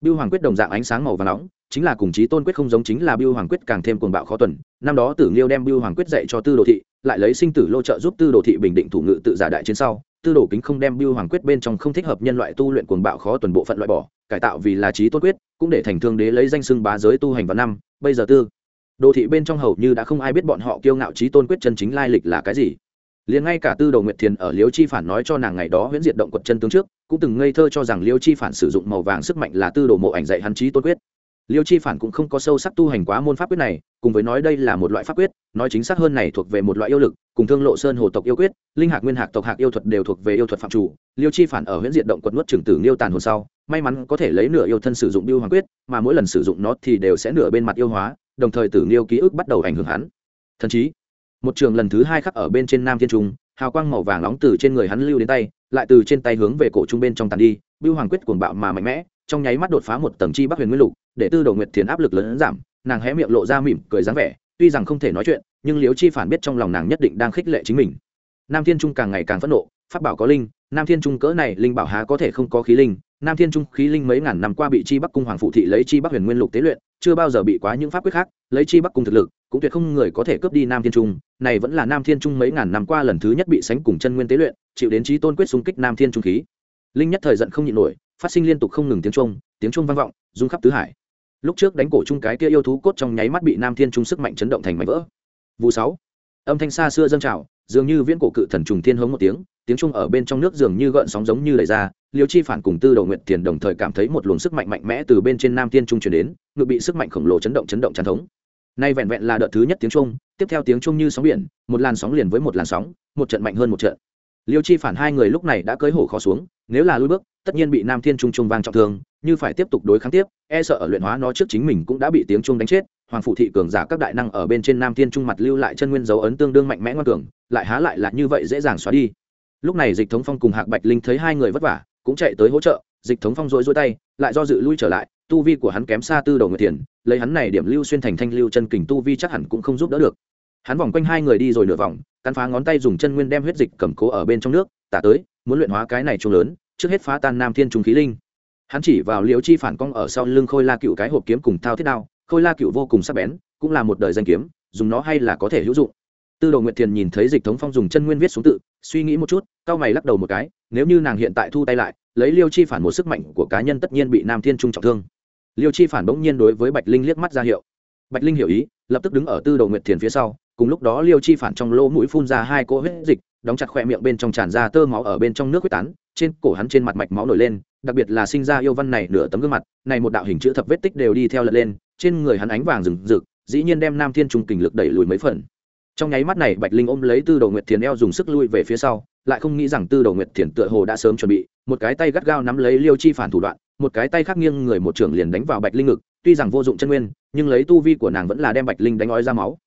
Bưu hoàng quyết đồng dạng ánh sáng màu vàng nóng, chính là cùng chí tôn quyết không giống chính là bưu hoàng quyết càng thêm cuồng bạo khó tuần, năm đó tử nghiêu đem bưu hoàng quyết dạy cho tư đồ thị, lại lấy sinh tử lô trợ giúp tư đồ thị bình định thủ ngự tự giả đại chiến sau, tư đồ kính không đem bưu hoàng quyết bên trong không thích hợp nhân loại tu luyện cuồng bạo khó tuần bộ phận loại bỏ cải tạo vì là trí tôn quyết, cũng để thành thương đế lấy danh xưng bá giới tu hành vào năm, bây giờ tư. Đô thị bên trong hầu như đã không ai biết bọn họ kiêu ngạo trí tôn quyết chân chính lai lịch là cái gì. Liền ngay cả tư đồ nguyệt thiền ở liêu chi phản nói cho nàng ngày đó huyễn diệt động quật chân tướng trước, cũng từng ngây thơ cho rằng liêu chi phản sử dụng màu vàng sức mạnh là tư đồ mộ ảnh dạy hắn trí tôn quyết liêu chi phản cũng không có sâu sắc tu hành quá môn pháp quyết này, cùng với nói đây là một loại pháp quyết, nói chính xác hơn này thuộc về một loại yêu lực, cùng thương lộ sơn hồ tộc yêu quyết, linh hạc nguyên hạc tộc hạc yêu thuật đều thuộc về yêu thuật phạm chủ. Liêu chi phản ở huyện diện động quật nuốt trưởng tử niêu tàn hồn sau, may mắn có thể lấy nửa yêu thân sử dụng biêu hoàng quyết, mà mỗi lần sử dụng nó thì đều sẽ nửa bên mặt yêu hóa, đồng thời tử niêu ký ức bắt đầu ảnh hưởng hắn. Thần chí, một trường lần thứ hai khắc ở bên trên nam thiên trung, hào quang màu vàng nóng từ trên người hắn lưu đến tay, lại từ trên tay hướng về cổ trung bên trong tàn đi biêu hoàng quyết cuồng bạo mà mạnh mẽ trong nháy mắt đột phá một tầng chi bắc huyền nguyên lục, để tư đồ nguyệt thiền áp lực lớn giảm, nàng hé miệng lộ ra mỉm cười dáng vẻ, tuy rằng không thể nói chuyện, nhưng liếu chi phản biết trong lòng nàng nhất định đang khích lệ chính mình. Nam thiên trung càng ngày càng phẫn nộ phát bảo có linh, nam thiên trung cỡ này linh bảo há có thể không có khí linh, nam thiên trung khí linh mấy ngàn năm qua bị chi bắc cung hoàng phụ thị lấy chi bắc huyền nguyên lục tế luyện, chưa bao giờ bị quá những pháp quyết khác, lấy chi bắc cung thực lực, cũng tuyệt không người có thể cướp đi nam thiên trung, này vẫn là nam thiên trung mấy ngàn năm qua lần thứ nhất bị sánh cùng chân nguyên tế luyện, chịu đến trí tôn quyết xung kích nam thiên trung khí. Linh nhất thời giận không nhịn nổi phát sinh liên tục không ngừng tiếng trung tiếng trung vang vọng, rung khắp tứ hải. Lúc trước đánh cổ chung cái kia yêu thú cốt trong nháy mắt bị nam thiên trung sức mạnh chấn động thành mảnh vỡ. Vụ sáu. Âm thanh xa xưa dâng trào, dường như viễn cổ cự thần trùng thiên hống một tiếng tiếng trung ở bên trong nước dường như gợn sóng giống như đẩy ra, liêu chi phản cùng tư đầu nguyện tiền đồng thời cảm thấy một luồng sức mạnh mạnh mẽ từ bên trên nam thiên trung chuyển đến ngự bị sức mạnh khổng lồ chấn động chấn động tràn thống. Nay vẹn vẹn là đợt thứ nhất tiếng trung tiếp theo tiếng trung như sóng biển, một làn sóng liền với một làn sóng, một trận mạnh hơn một trận. Liêu chi phản hai người lúc này đã cưới hổ khó xuống, nếu là lui bước tất nhiên bị nam thiên trung trung vang trọng thương, như phải tiếp tục đối kháng tiếp e sợ ở luyện hóa nó trước chính mình cũng đã bị tiếng trung đánh chết. Hoàng phụ thị cường giả các đại năng ở bên trên nam thiên trung mặt lưu lại chân nguyên dấu ấn tương đương mạnh mẽ ngoan cường, lại há lại là như vậy dễ dàng xóa đi. Lúc này dịch thống phong cùng hạc bạch linh thấy hai người vất vả, cũng chạy tới hỗ trợ. Dịch thống phong rối rối tay, lại do dự lui trở lại, tu vi của hắn kém xa tư đầu người tiền lấy hắn này điểm lưu xuyên thành thanh lưu chân kình tu vi chắc hẳn cũng không giúp đỡ được. Hắn vòng quanh hai người đi rồi nửa vòng, cắn phá ngón tay dùng chân nguyên đem huyết dịch cầm cố ở bên trong nước, tả tới, muốn luyện hóa cái này chung lớn trước hết phá tan nam thiên trung khí linh. Hắn chỉ vào liễu chi phản cong ở sau lưng khôi la cựu cái hộp kiếm cùng thao thiết đao. Khôi la cựu vô cùng sắc bén, cũng là một đời danh kiếm, dùng nó hay là có thể hữu dụng. Tư đồ nguyệt thiền nhìn thấy dịch thống phong dùng chân nguyên viết xuống tự, suy nghĩ một chút cao mày lắc đầu một cái, nếu như nàng hiện tại thu tay lại, lấy liêu chi phản một sức mạnh của cá nhân tất nhiên bị nam thiên trung trọng thương. Liêu chi phản bỗng nhiên đối với bạch linh liếc mắt ra hiệu. Bạch linh hiểu ý, lập tức đứng ở tư đồ nguyệt thiền phía sau, cùng lúc đó liêu chi phản trong lỗ mũi phun ra hai cỗ huyết dịch, đóng chặt khỏe miệng bên trong tràn ra tơ máu ở bên trong nước huyết tán trên cổ hắn trên mặt mạch máu nổi lên, đặc biệt là sinh ra yêu văn này nửa tấm gương mặt, này một đạo hình chữ thập vết tích đều đi theo lật lên, trên người hắn ánh vàng rừng rực, dĩ nhiên đem nam thiên trung kình lực đẩy lùi mấy phần. Trong nháy mắt này, bạch linh ôm lấy tư đầu nguyệt thiền eo dùng sức lui về phía sau, lại không nghĩ rằng tư đầu nguyệt thiền tựa hồ đã sớm chuẩn bị, một cái tay gắt gao nắm lấy liêu chi phản thủ đoạn, một cái tay khác nghiêng người một trưởng liền đánh vào bạch linh ngực, tuy rằng vô dụng chân nguyên, nhưng lấy tu vi của nàng vẫn là đem bạch linh đánh ói ra máu.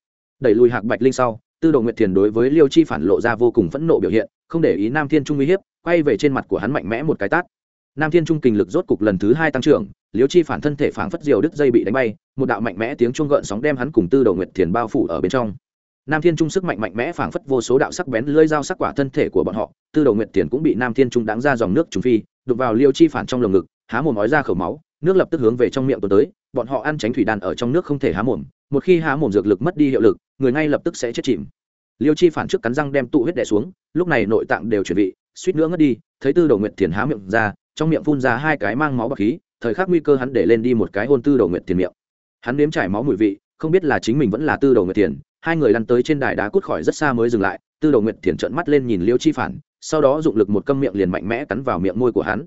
Đẩy lùi hạc bạch linh sau, tư đồ nguyệt thiền đối với liêu chi phản lộ ra vô cùng phẫn nộ biểu hiện, không để ý nam thiên trung uy hiếp quay về trên mặt của hắn mạnh mẽ một cái tát. Nam thiên trung kình lực rốt cục lần thứ hai tăng trưởng, liêu chi phản thân thể phản phất diều đứt dây bị đánh bay, một đạo mạnh mẽ tiếng chuông gợn sóng đem hắn cùng tư Đầu nguyệt thiền bao phủ ở bên trong. Nam thiên trung sức mạnh mạnh mẽ phảng phất vô số đạo sắc bén lưỡi dao sắc quả thân thể của bọn họ, tư Đầu nguyệt thiền cũng bị nam thiên trung đáng ra dòng nước trùng phi đục vào liêu chi phản trong lồng ngực, há mồm ói ra khẩu máu, nước lập tức hướng về trong miệng tuần tới, bọn họ ăn tránh thủy đàn ở trong nước không thể há mồm, một khi há mồm dược lực mất đi hiệu lực, người ngay lập tức sẽ chết chìm. Liêu chi phản trước cắn răng đem tụ huyết đẻ xuống, lúc này nội tạng đều chuẩn bị suýt nữa ngất đi, thấy tư đồ nguyệt thiền há miệng ra, trong miệng phun ra hai cái mang máu bọc khí, thời khắc nguy cơ hắn để lên đi một cái hôn tư đồ nguyệt thiền miệng. Hắn nếm trải máu mùi vị, không biết là chính mình vẫn là tư đồ nguyệt thiền, hai người lăn tới trên đài đá cút khỏi rất xa mới dừng lại, tư đồ nguyệt thiền trợn mắt lên nhìn liêu chi phản, sau đó dụng lực một câm miệng liền mạnh mẽ cắn vào miệng môi của hắn.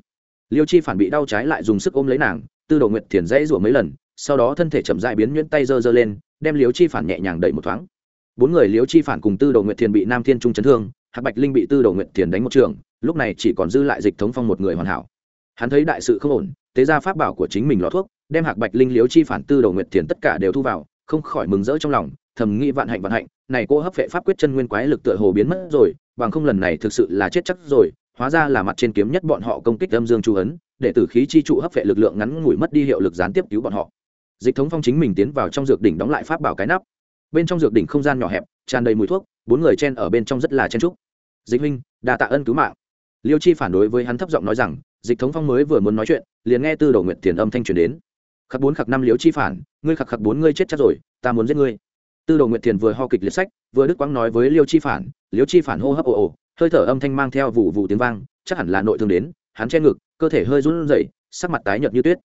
Liêu chi phản bị đau trái lại dùng sức ôm lấy nàng, tư đồ nguyệt thiền dãy rủa mấy lần, sau đó thân thể chậm dại biến nhuyễn tay giơ giơ lên, đem liêu chi phản nhẹ nhàng đẩy một thoáng. Bốn người liêu chi phản cùng tư đồ nguyệt thiền bị nam thiên trung chấn thương hạc bạch linh bị tư đồ nguyệt Tiền đánh một trường, lúc này chỉ còn dư lại dịch thống phong một người hoàn hảo. Hắn thấy đại sự không ổn, tế ra pháp bảo của chính mình lọ thuốc, đem hạc bạch linh liếu chi phản tư đồ nguyệt Tiền tất cả đều thu vào, không khỏi mừng rỡ trong lòng, thầm nghĩ vạn hạnh vạn hạnh, này cô hấp vệ pháp quyết chân nguyên quái lực tựa hồ biến mất rồi, bằng không lần này thực sự là chết chắc rồi, hóa ra là mặt trên kiếm nhất bọn họ công kích âm dương chu ấn, để tử khí chi trụ hấp vệ lực lượng ngắn ngủi mất đi hiệu lực gián tiếp cứu bọn họ. Dịch thống phong chính mình tiến vào trong dược đỉnh đóng lại pháp bảo cái nắp. Bên trong dược đỉnh không gian nhỏ hẹp, tràn đầy mùi thuốc, bốn người chen ở bên trong rất là chen trúc dịch huynh, đa tạ ân cứu mạng. Liêu chi phản đối với hắn thấp giọng nói rằng, dịch thống phong mới vừa muốn nói chuyện, liền nghe tư đầu nguyện tiền âm thanh truyền đến. Khắc bốn, khắc năm liêu chi phản, ngươi khắc khắc bốn ngươi chết chắc rồi, ta muốn giết ngươi. Tư đầu nguyện tiền vừa ho kịch liệt sách, vừa đức quang nói với liêu chi phản, liêu chi phản hô hấp ồ ồ, hơi thở âm thanh mang theo vụ vụ tiếng vang, chắc hẳn là nội thương đến, hắn che ngực, cơ thể hơi run rẩy, sắc mặt tái nhợt như tuyết.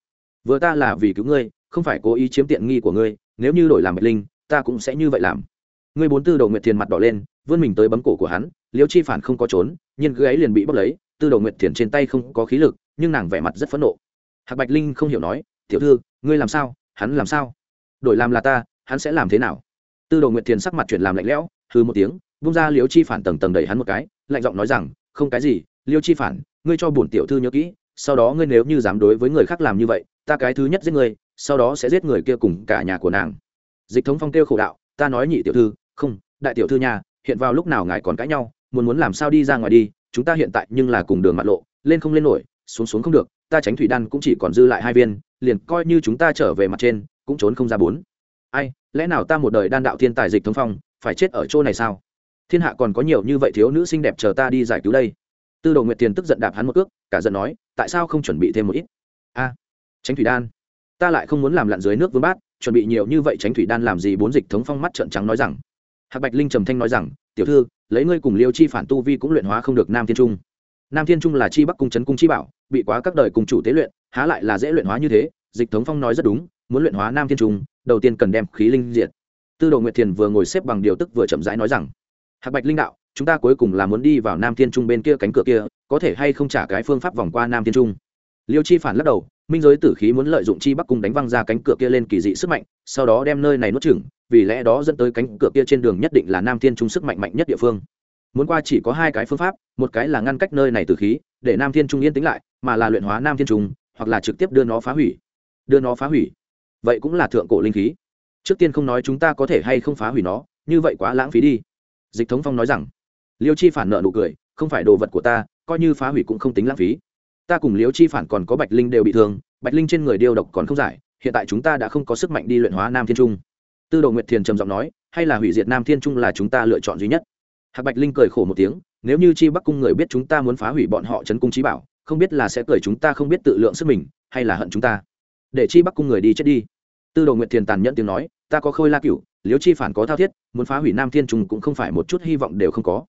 Vừa ta là vì cứu ngươi, không phải cố ý chiếm tiện nghi của ngươi, nếu như đổi làm mệnh linh, ta cũng sẽ như vậy làm. Ngươi bốn tư đầu nguyệt thiền mặt đỏ lên, vươn mình tới bấm cổ của hắn liêu chi phản không có trốn, nhưng ấy liền bị bốc lấy, tư đầu nguyệt thiền trên tay không có khí lực, nhưng nàng vẻ mặt rất phẫn nộ. Hạc bạch linh không hiểu nói, tiểu thư, ngươi làm sao? Hắn làm sao? Đổi làm là ta, hắn sẽ làm thế nào? Tư đầu nguyệt thiền sắc mặt chuyển làm lạnh lẽo hư một tiếng vung ra liêu chi phản tầng tầng đẩy hắn một cái, lạnh giọng nói rằng, không cái gì, liêu chi phản, ngươi cho bổn tiểu thư nhớ kỹ, sau đó ngươi nếu như dám đối với người khác làm như vậy, ta cái thứ nhất giết ngươi, sau đó sẽ giết người kia cùng cả nhà của nàng. Dịch thống phong kêu khổ đạo, ta nói nhị tiểu thư, không, đại tiểu thư nhà, hiện vào lúc nào ngài còn cãi nhau muốn muốn làm sao đi ra ngoài đi, chúng ta hiện tại nhưng là cùng đường mặt lộ, lên không lên nổi, xuống xuống không được, ta tránh thủy đan cũng chỉ còn dư lại hai viên, liền coi như chúng ta trở về mặt trên, cũng trốn không ra bốn. Ai, lẽ nào ta một đời đan đạo thiên tài dịch thống phong, phải chết ở chỗ này sao? Thiên hạ còn có nhiều như vậy thiếu nữ xinh đẹp chờ ta đi giải cứu đây. Tư đồ nguyệt tiền tức giận đạp hắn một cước, cả giận nói, tại sao không chuẩn bị thêm một ít? A, tránh thủy đan. Ta lại không muốn làm lặn dưới nước vương bát, chuẩn bị nhiều như vậy tránh thủy đan làm gì bốn dịch thống phong mắt trợn trắng nói rằng. Hạc bạch linh trầm thanh nói rằng, tiểu thư lấy ngươi cùng liêu chi phản tu vi cũng luyện hóa không được nam thiên trung. Nam thiên trung là chi bắc cung trấn cung chi bảo, bị quá các đời cùng chủ tế luyện, há lại là dễ luyện hóa như thế, dịch thống phong nói rất đúng, muốn luyện hóa nam thiên trung, đầu tiên cần đem khí linh diệt. Tư đồ nguyệt thiền vừa ngồi xếp bằng điều tức vừa chậm rãi nói rằng, hạc bạch linh đạo, chúng ta cuối cùng là muốn đi vào nam thiên trung bên kia cánh cửa kia, có thể hay không trả cái phương pháp vòng qua nam thiên trung? Liêu chi phản lắc đầu minh giới tử khí muốn lợi dụng chi bắc cung đánh văng ra cánh cửa kia lên kỳ dị sức mạnh, sau đó đem nơi này nuốt chửng, vì lẽ đó dẫn tới cánh cửa kia trên đường nhất định là nam thiên trung sức mạnh mạnh nhất địa phương. Muốn qua chỉ có hai cái phương pháp, một cái là ngăn cách nơi này tử khí, để nam thiên trung yên tĩnh lại, mà là luyện hóa nam thiên trung, hoặc là trực tiếp đưa nó phá hủy. Đưa nó phá hủy. Vậy cũng là thượng cổ linh khí. Trước tiên không nói chúng ta có thể hay không phá hủy nó, như vậy quá lãng phí đi. Dịch thống phong nói rằng, liêu chi phản nợ nụ cười, không phải đồ vật của ta, coi như phá hủy cũng không tính lãng phí ta cùng Liễu chi phản còn có bạch linh đều bị thương, bạch linh trên người điêu độc còn không giải, hiện tại chúng ta đã không có sức mạnh đi luyện hóa nam thiên trung. Tư đồ nguyệt thiền trầm giọng nói, hay là hủy diệt nam thiên trung là chúng ta lựa chọn duy nhất. Hạc bạch linh cười khổ một tiếng, nếu như chi bắc cung người biết chúng ta muốn phá hủy bọn họ chấn cung trí bảo, không biết là sẽ cười chúng ta không biết tự lượng sức mình, hay là hận chúng ta. Để chi bắc cung người đi chết đi. Tư đồ nguyệt thiền tàn nhẫn tiếng nói, ta có khôi la cửu, Liễu chi phản có thao thiết, muốn phá hủy nam thiên trung cũng không phải một chút hy vọng đều không có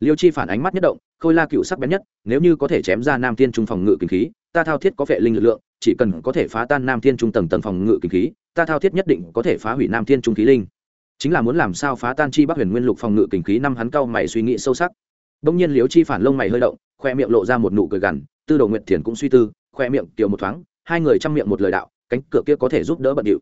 liêu chi phản ánh mắt nhất động, khôi la cựu sắc bén nhất, nếu như có thể chém ra nam thiên trung phòng ngự kinh khí, ta thao thiết có vệ linh lực lượng, chỉ cần có thể phá tan nam thiên trung tầng tầng phòng ngự kinh khí, ta thao thiết nhất định có thể phá hủy nam thiên trung khí linh. Chính là muốn làm sao phá tan chi bắc huyền nguyên lục phòng ngự kinh khí, năm hắn cao mày suy nghĩ sâu sắc. Bỗng nhiên liêu chi phản lông mày hơi động, khoe miệng lộ ra một nụ cười gằn, tư đồ nguyệt thiền cũng suy tư, khoe miệng kiều một thoáng, hai người chăm miệng một lời đạo, cánh cửa kia có thể giúp đỡ bận điệu.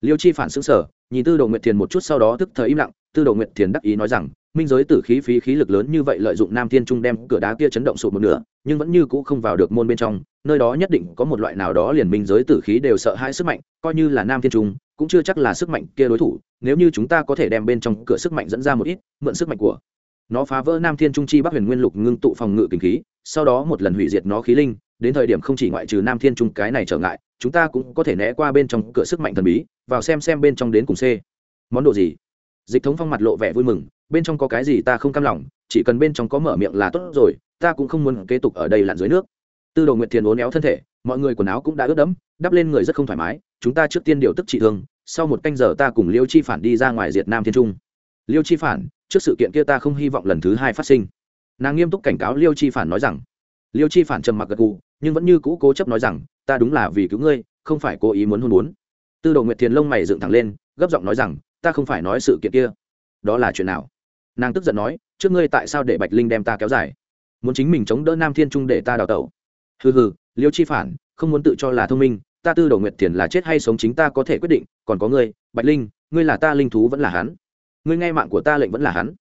Liêu chi phản xứng sở nhìn tư đồ nguyệt thiền một chút sau đó tức thời im lặng, tư đồ nguyệt thiền đắc ý nói rằng, minh giới tử khí phí khí lực lớn như vậy lợi dụng nam thiên trung đem cửa đá kia chấn động sụt một nửa, nhưng vẫn như cũ không vào được môn bên trong, nơi đó nhất định có một loại nào đó liền minh giới tử khí đều sợ hai sức mạnh, coi như là nam thiên trung, cũng chưa chắc là sức mạnh kia đối thủ, nếu như chúng ta có thể đem bên trong cửa sức mạnh dẫn ra một ít, mượn sức mạnh của nó phá vỡ nam thiên trung chi bắc huyền nguyên lục ngưng tụ phòng ngự kinh khí, sau đó một lần hủy diệt nó khí linh, đến thời điểm không chỉ ngoại trừ nam thiên trung cái này trở ngại chúng ta cũng có thể né qua bên trong cửa sức mạnh thần bí, vào xem xem bên trong đến cùng c. Món đồ gì? Dịch thống phong mặt lộ vẻ vui mừng, bên trong có cái gì ta không cam lòng, chỉ cần bên trong có mở miệng là tốt rồi, ta cũng không muốn kế tục ở đây lặn dưới nước. Tư đồ nguyệt thiền uốn éo thân thể, mọi người quần áo cũng đã ướt đẫm, đắp lên người rất không thoải mái, chúng ta trước tiên điều tức trị thương, sau một canh giờ ta cùng liêu chi phản đi ra ngoài diệt nam thiên trung. Liêu chi phản, trước sự kiện kia ta không hy vọng lần thứ hai phát sinh. Nàng nghiêm túc cảnh cáo liêu chi phản nói rằng liêu chi phản trầm mặc gật gù, nhưng vẫn như cũ cố chấp nói rằng, ta đúng là vì cứu ngươi, không phải cố ý muốn hôn muốn. Tư đồ nguyệt thiền lông mày dựng thẳng lên, gấp giọng nói rằng, ta không phải nói sự kiện kia. Đó là chuyện nào? Nàng tức giận nói, trước ngươi tại sao để bạch linh đem ta kéo dài? Muốn chính mình chống đỡ nam thiên trung để ta đào tẩu? Hừ hừ, liêu chi phản, không muốn tự cho là thông minh, ta tư đồ nguyệt thiền là chết hay sống chính ta có thể quyết định, còn có ngươi, bạch linh, ngươi là ta linh thú vẫn là hắn. Ngươi nghe mạng của ta lệnh vẫn là hắn.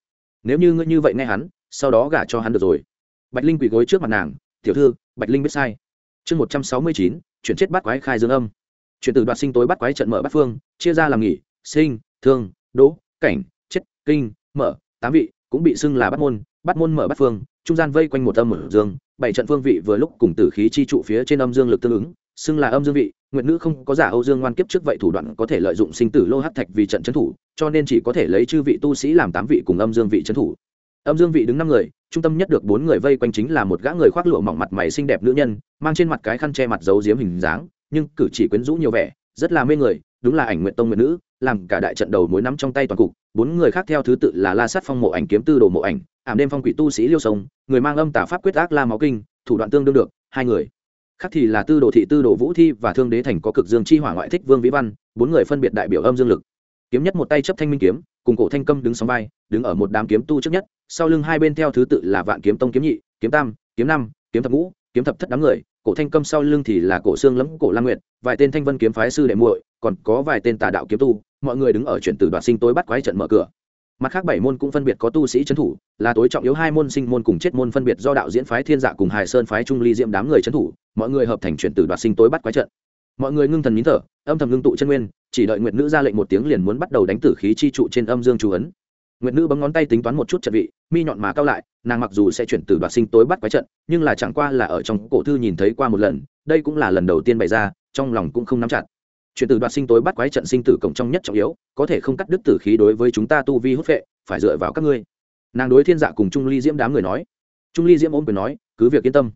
Nếu như ngươi như vậy nghe hắn, sau đó gả cho hắn được rồi bạch linh quỳ gối trước mặt nàng, tiểu thư, bạch linh biết sai. Chương một trăm sáu mươi chín, chuyển chết bắt quái khai dương âm. Chuyển từ đoạt sinh tối bắt quái trận mở bắt phương, chia ra làm nghỉ, sinh, thương, đỗ, cảnh, chết, kinh, mở, tám vị, cũng bị xưng là bắt môn bắt môn mở bắt phương, trung gian vây quanh một âm mở dương, bảy trận phương vị vừa lúc cùng tử khí chi trụ phía trên âm dương lực tương ứng, xưng là âm dương vị, nguyệt nữ không có giả âu dương ngoan kiếp trước vậy thủ đoạn có thể lợi dụng sinh tử lô hắc thạch vì trận trấn thủ, cho nên chỉ có thể lấy chư vị tu sĩ làm tám vị cùng âm dương vị trấn thủ âm dương vị đứng năm người, trung tâm nhất được bốn người vây quanh chính là một gã người khoác lụa mỏng mặt mày xinh đẹp nữ nhân, mang trên mặt cái khăn che mặt giấu giếm hình dáng, nhưng cử chỉ quyến rũ nhiều vẻ, rất là mê người, đúng là ảnh nguyện tông nguyện nữ, làm cả đại trận đầu mối nắm trong tay toàn cục, bốn người khác theo thứ tự là la sát phong mộ ảnh kiếm tư đồ mộ ảnh, ảm đêm phong quỷ tu sĩ liêu sông, người mang âm tả pháp quyết ác la máu kinh, thủ đoạn tương đương được, hai người. Khác thì là tư đồ thị tư đồ vũ thi và thương đế thành có cực dương chi hỏa ngoại thích vương vĩ văn, bốn người phân biệt đại biểu âm dương lực. Kiếm nhất một tay chấp thanh minh kiếm, cùng cổ thanh câm đứng sóng vai, đứng ở một đám kiếm tu trước nhất sau lưng hai bên theo thứ tự là vạn kiếm tông kiếm nhị, kiếm tam, kiếm năm, kiếm thập ngũ, kiếm thập thất đám người, cổ thanh cầm sau lưng thì là cổ xương lẫm, cổ lam nguyệt, vài tên thanh vân kiếm phái sư đệ muội, còn có vài tên tà đạo kiếm tu, mọi người đứng ở chuyển từ đoạn sinh tối bắt quái trận mở cửa. Mặt khác bảy môn cũng phân biệt có tu sĩ trấn thủ, là tối trọng yếu hai môn sinh môn cùng chết môn phân biệt do đạo diễn phái thiên dạ cùng hải sơn phái trung ly diễm đám người trấn thủ, mọi người hợp thành chuyển từ đoạt sinh tối bắt quái trận. Mọi người ngưng thần nín thở, âm thầm ngưng tụ chân nguyên, chỉ đợi nguyệt nữ ra lệnh một tiếng liền muốn bắt đầu đánh tử khí chi trụ trên âm dương chú ấn nguyệt nữ bấm ngón tay tính toán một chút trận vị, mi nhọn mà cao lại, nàng mặc dù sẽ chuyển từ đoạt sinh tối bắt quái trận, nhưng là chẳng qua là ở trong cổ thư nhìn thấy qua một lần, đây cũng là lần đầu tiên bày ra, trong lòng cũng không nắm chặt. Chuyển từ đoạt sinh tối bắt quái trận sinh tử cộng trong nhất trọng yếu, có thể không cắt đứt tử khí đối với chúng ta tu vi hút vệ phải dựa vào các ngươi. Nàng đối thiên dạ cùng trung ly diễm đám người nói. Trung ly diễm ôm quyền nói, cứ việc yên tâm.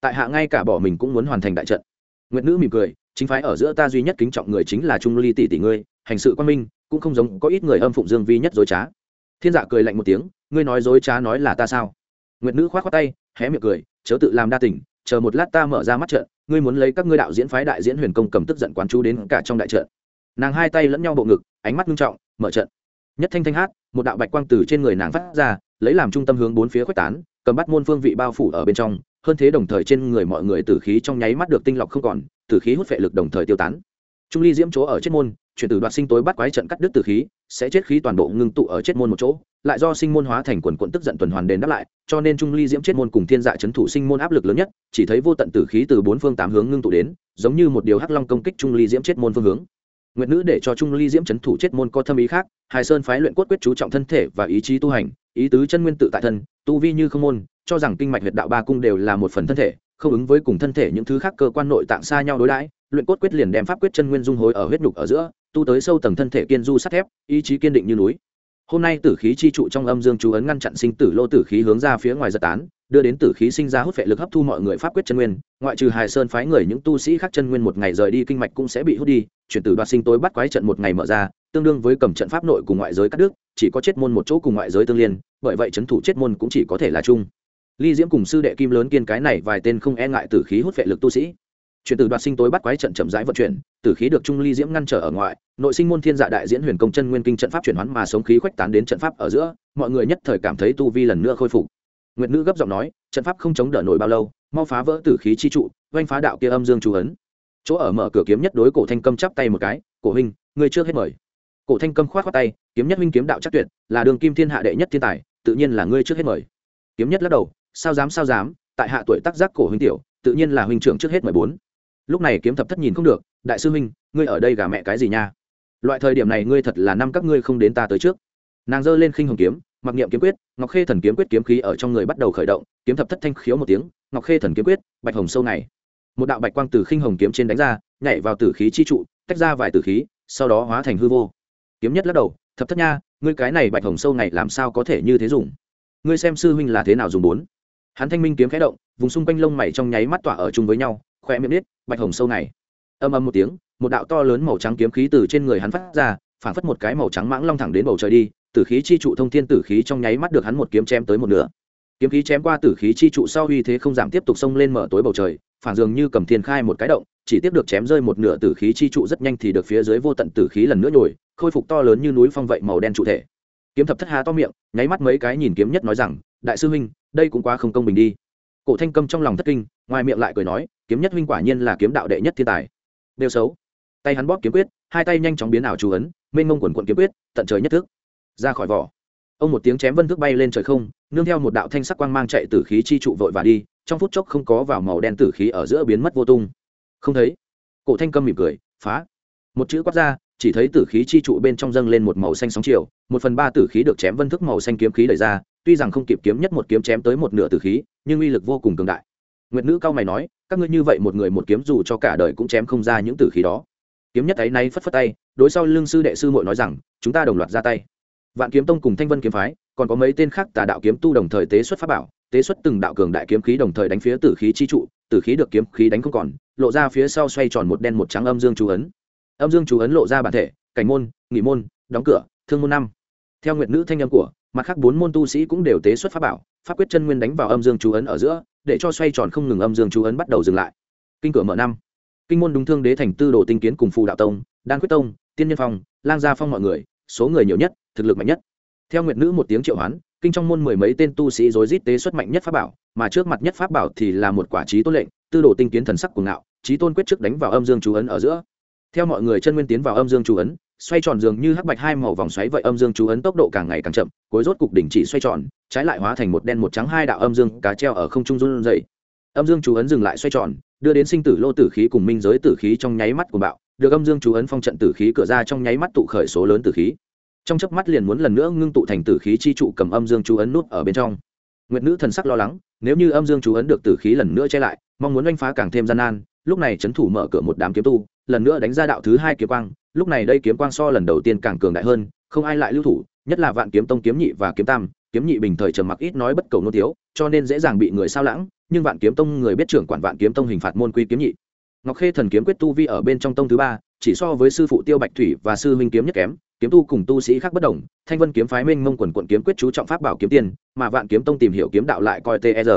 Tại hạ ngay cả bỏ mình cũng muốn hoàn thành đại trận. Nguyệt nữ mỉm cười, chính phái ở giữa ta duy nhất kính trọng người chính là trung ly tỷ tỷ ngươi, hành sự quan minh, cũng không giống có ít người âm phụng dương vi nhất dối trá thiên dạ cười lạnh một tiếng, ngươi nói dối trá nói là ta sao? Nguyệt nữ k h o á t khoác tay, hé miệng cười, chớ tự làm đa tình, chờ một lát ta mở ra mắt trận, ngươi muốn lấy các ngươi đạo diễn phái đại diễn huyền công cầm tức giận quán chú đến cả trong đại trận. Nàng hai tay lẫn nhau bộ ngực, ánh mắt nghiêm trọng, mở trận. Nhất thanh thanh hát, một đạo bạch quang từ trên người nàng phát ra, lấy làm trung tâm hướng bốn phía khuếch tán, cầm bắt môn phương vị bao phủ ở bên trong, hơn thế đồng thời trên người mọi người tử khí trong nháy mắt được tinh lọc không còn, tử khí hút phệ lực đồng thời tiêu tán. Trung ly diễm chỗ ở chết môn chuyển từ đoạt sinh tối bắt quái trận cắt đứt tử khí, sẽ chết khí toàn bộ ngưng tụ ở chết môn một chỗ, lại do sinh môn hóa thành quần quận tức giận tuần hoàn đền đáp lại, cho nên trung ly diễm chết môn cùng thiên dạ chấn thủ sinh môn áp lực lớn nhất, chỉ thấy vô tận tử khí từ bốn phương tám hướng ngưng tụ đến, giống như một điều hắc long công kích trung ly diễm chết môn phương hướng. Nguyệt nữ để cho trung ly diễm chấn thủ chết môn có thâm ý khác, hải sơn phái luyện cốt quyết chú trọng thân thể và ý chí tu hành, ý tứ chân nguyên tự tại thân, tu vi như không môn, cho rằng kinh mạch huyệt đạo ba cung đều là một phần thân thể, không ứng với cùng thân thể những thứ khác cơ quan nội tạng xa nhau đối đãi, luyện cốt quyết liền đem pháp quyết chân nguyên dung hối ở huyết nhục ở giữa tu tới sâu tầng thân thể kiên du sắt thép, ý chí kiên định như núi. Hôm nay tử khí chi trụ trong âm dương chú ấn ngăn chặn sinh tử lô tử khí hướng ra phía ngoài giật tán, đưa đến tử khí sinh ra hút phệ lực hấp thu mọi người pháp quyết chân nguyên, ngoại trừ hài sơn phái người những tu sĩ khác chân nguyên một ngày rời đi kinh mạch cũng sẽ bị hút đi, chuyển tử đoạt sinh tối bắt quái trận một ngày mở ra, tương đương với cầm trận pháp nội cùng ngoại giới cắt đứt, chỉ có chết môn một chỗ cùng ngoại giới tương liên, bởi vậy trấn thủ chết môn cũng chỉ có thể là chung. Ly diễm cùng sư đệ kim lớn kiên cái này vài tên không e ngại tử khí hút phệ lực tu sĩ chuyển từ đoạt sinh tối bắt quái trận chậm rãi vận chuyển, tử khí được trung ly diễm ngăn trở ở ngoài nội sinh môn thiên dạ đại diễn huyền công chân nguyên kinh trận pháp chuyển hoán mà sống khí khuếch tán đến trận pháp ở giữa, mọi người nhất thời cảm thấy tu vi lần nữa khôi phục. Nguyệt nữ gấp giọng nói, trận pháp không chống đỡ nổi bao lâu, mau phá vỡ tử khí chi trụ oanh phá đạo kia âm dương chú ấn. Chỗ ở mở cửa kiếm nhất đối cổ thanh Cầm chắp tay một cái, cổ huynh người trước hết mời. Cổ thanh Cầm khoát khoát tay, kiếm nhất huynh kiếm đạo chắc tuyệt, là đường kim thiên hạ đệ nhất thiên tài, tự nhiên là ngươi trước hết mời. Kiếm nhất lắc đầu, sao dám sao dám, tại hạ tuổi tác giác cổ huynh tiểu, tự nhiên là huynh trưởng trước hết mời bốn lúc này kiếm thập thất nhìn không được, đại sư huynh, ngươi ở đây gà mẹ cái gì nha? Loại thời điểm này ngươi thật là năm các ngươi không đến ta tới trước. Nàng giơ lên khinh hồng kiếm, mặc niệm kiếm quyết, ngọc khê thần kiếm quyết kiếm khí ở trong người bắt đầu khởi động, kiếm thập thất thanh khiếu một tiếng, ngọc khê thần kiếm quyết, bạch hồng sâu này. Một đạo bạch quang từ khinh hồng kiếm trên đánh ra, nhảy vào tử khí chi trụ, tách ra vài tử khí, sau đó hóa thành hư vô. Kiếm nhất lắc đầu, thập thất nha, ngươi cái này bạch hồng sâu này làm sao có thể như thế dùng? Ngươi xem sư huynh là thế nào dùng bốn? Hắn thanh minh kiếm khẽ động, vùng xung quanh lông mày trong nháy mắt tỏa ở chung với nhau khoe miệng biết bạch hồng sâu này. Âm âm một tiếng, một đạo to lớn màu trắng kiếm khí từ trên người hắn phát ra phản phất một cái màu trắng mãng long thẳng đến bầu trời đi, tử khí chi trụ thông thiên tử khí trong nháy mắt được hắn một kiếm chém tới một nửa. Kiếm khí chém qua tử khí chi trụ sau uy thế không giảm tiếp tục xông lên mở tối bầu trời, phản dường như cầm thiên khai một cái động, chỉ tiếp được chém rơi một nửa tử khí chi trụ rất nhanh thì được phía dưới vô tận tử khí lần nữa nhồi, khôi phục to lớn như núi phong vậy màu đen trụ thể. Kiếm thập thất hà to miệng, nháy mắt mấy cái nhìn kiếm nhất nói rằng, đại sư huynh, đây cũng quá không công bình đi cổ thanh câm trong lòng thất kinh, ngoài miệng lại cười nói, kiếm nhất huynh quả nhiên là kiếm đạo đệ nhất thiên tài. Đều xấu. Tay hắn bóp kiếm quyết, hai tay nhanh chóng biến ảo chú ấn, mênh mông quần quận kiếm quyết, tận trời nhất thức. Ra khỏi vỏ. Ông một tiếng chém vân thức bay lên trời không, nương theo một đạo thanh sắc quang mang chạy từ khí chi trụ vội và đi, trong phút chốc không có vào màu đen tử khí ở giữa biến mất vô tung. Không thấy. Cổ thanh câm mỉm cười, phá. Một chữ quát ra, chỉ thấy tử khí chi trụ bên trong dâng lên một màu xanh sóng chiều, một phần ba tử khí được chém vân thức màu xanh kiếm khí đẩy ra tuy rằng không kịp kiếm nhất một kiếm chém tới một nửa tử khí, nhưng uy lực vô cùng cường đại. Nguyệt nữ cao mày nói, các ngươi như vậy một người một kiếm dù cho cả đời cũng chém không ra những tử khí đó. Kiếm nhất ấy nay phất phất tay, đối sau lưng sư đệ sư muội nói rằng, chúng ta đồng loạt ra tay. Vạn kiếm tông cùng thanh vân kiếm phái, còn có mấy tên khác tà đạo kiếm tu đồng thời tế xuất pháp bảo, tế xuất từng đạo cường đại kiếm khí đồng thời đánh phía tử khí chi trụ, tử khí được kiếm khí đánh không còn, lộ ra phía sau xoay tròn một đen một trắng âm dương chú ấn. Âm dương chú ấn lộ ra bản thể, cảnh môn nghỉ môn, đóng cửa, thương môn năm theo nguyệt nữ thanh âm của, mặt khác bốn môn tu sĩ cũng đều tế xuất pháp bảo, pháp quyết chân nguyên đánh vào âm dương chú ấn ở giữa, để cho xoay tròn không ngừng âm dương chú ấn bắt đầu dừng lại. Kinh cửa mở năm. Kinh môn đúng thương đế thành tư đồ tinh kiến cùng phù đạo tông, đan quyết tông, tiên nhân phong, lang gia phong mọi người, số người nhiều nhất, thực lực mạnh nhất. Theo nguyệt nữ một tiếng triệu hoán, kinh trong môn mười mấy tên tu sĩ rối rít tế xuất mạnh nhất pháp bảo, mà trước mặt nhất pháp bảo thì là một quả trí tôn lệnh, tư đồ tinh kiến thần sắc của ngạo, trí tôn quyết trước đánh vào âm dương chú ấn ở giữa. Theo mọi người chân nguyên tiến vào âm dương chú ấn xoay tròn dường như hắc bạch hai màu vòng xoáy vậy âm dương chú ấn tốc độ càng ngày càng chậm, cuối rốt cục đỉnh chỉ xoay tròn, trái lại hóa thành một đen một trắng hai đạo âm dương cá treo ở không trung run dậy âm dương chú ấn dừng lại xoay tròn, đưa đến sinh tử lô tử khí cùng minh giới tử khí trong nháy mắt của bạo, được âm dương chú ấn phong trận tử khí cửa ra trong nháy mắt tụ khởi số lớn tử khí. Trong chớp mắt liền muốn lần nữa ngưng tụ thành tử khí chi trụ cầm âm dương chú ấn nút ở bên trong. Nguyệt nữ thần sắc lo lắng, nếu như âm dương chú ấn được tử khí lần nữa che lại, mong muốn đánh phá càng thêm gian nan, lúc này trấn thủ mở cửa một đám kiếm tu, lần nữa đánh ra đạo thứ hai kiếm quang lúc này đây kiếm quang so lần đầu tiên càng cường đại hơn không ai lại lưu thủ nhất là vạn kiếm tông kiếm nhị và kiếm tam kiếm nhị bình thời trầm mặc ít nói bất cầu nô thiếu, cho nên dễ dàng bị người sao lãng nhưng vạn kiếm tông người biết trưởng quản vạn kiếm tông hình phạt môn quy kiếm nhị. Ngọc khê thần kiếm quyết tu vi ở bên trong tông thứ ba chỉ so với sư phụ tiêu bạch thủy và sư minh kiếm nhất kém kiếm tu cùng tu sĩ khác bất đồng thanh vân kiếm phái minh mông quần quận kiếm quyết chú trọng pháp bảo kiếm tiền mà vạn kiếm tông tìm hiểu kiếm đạo lại coi tr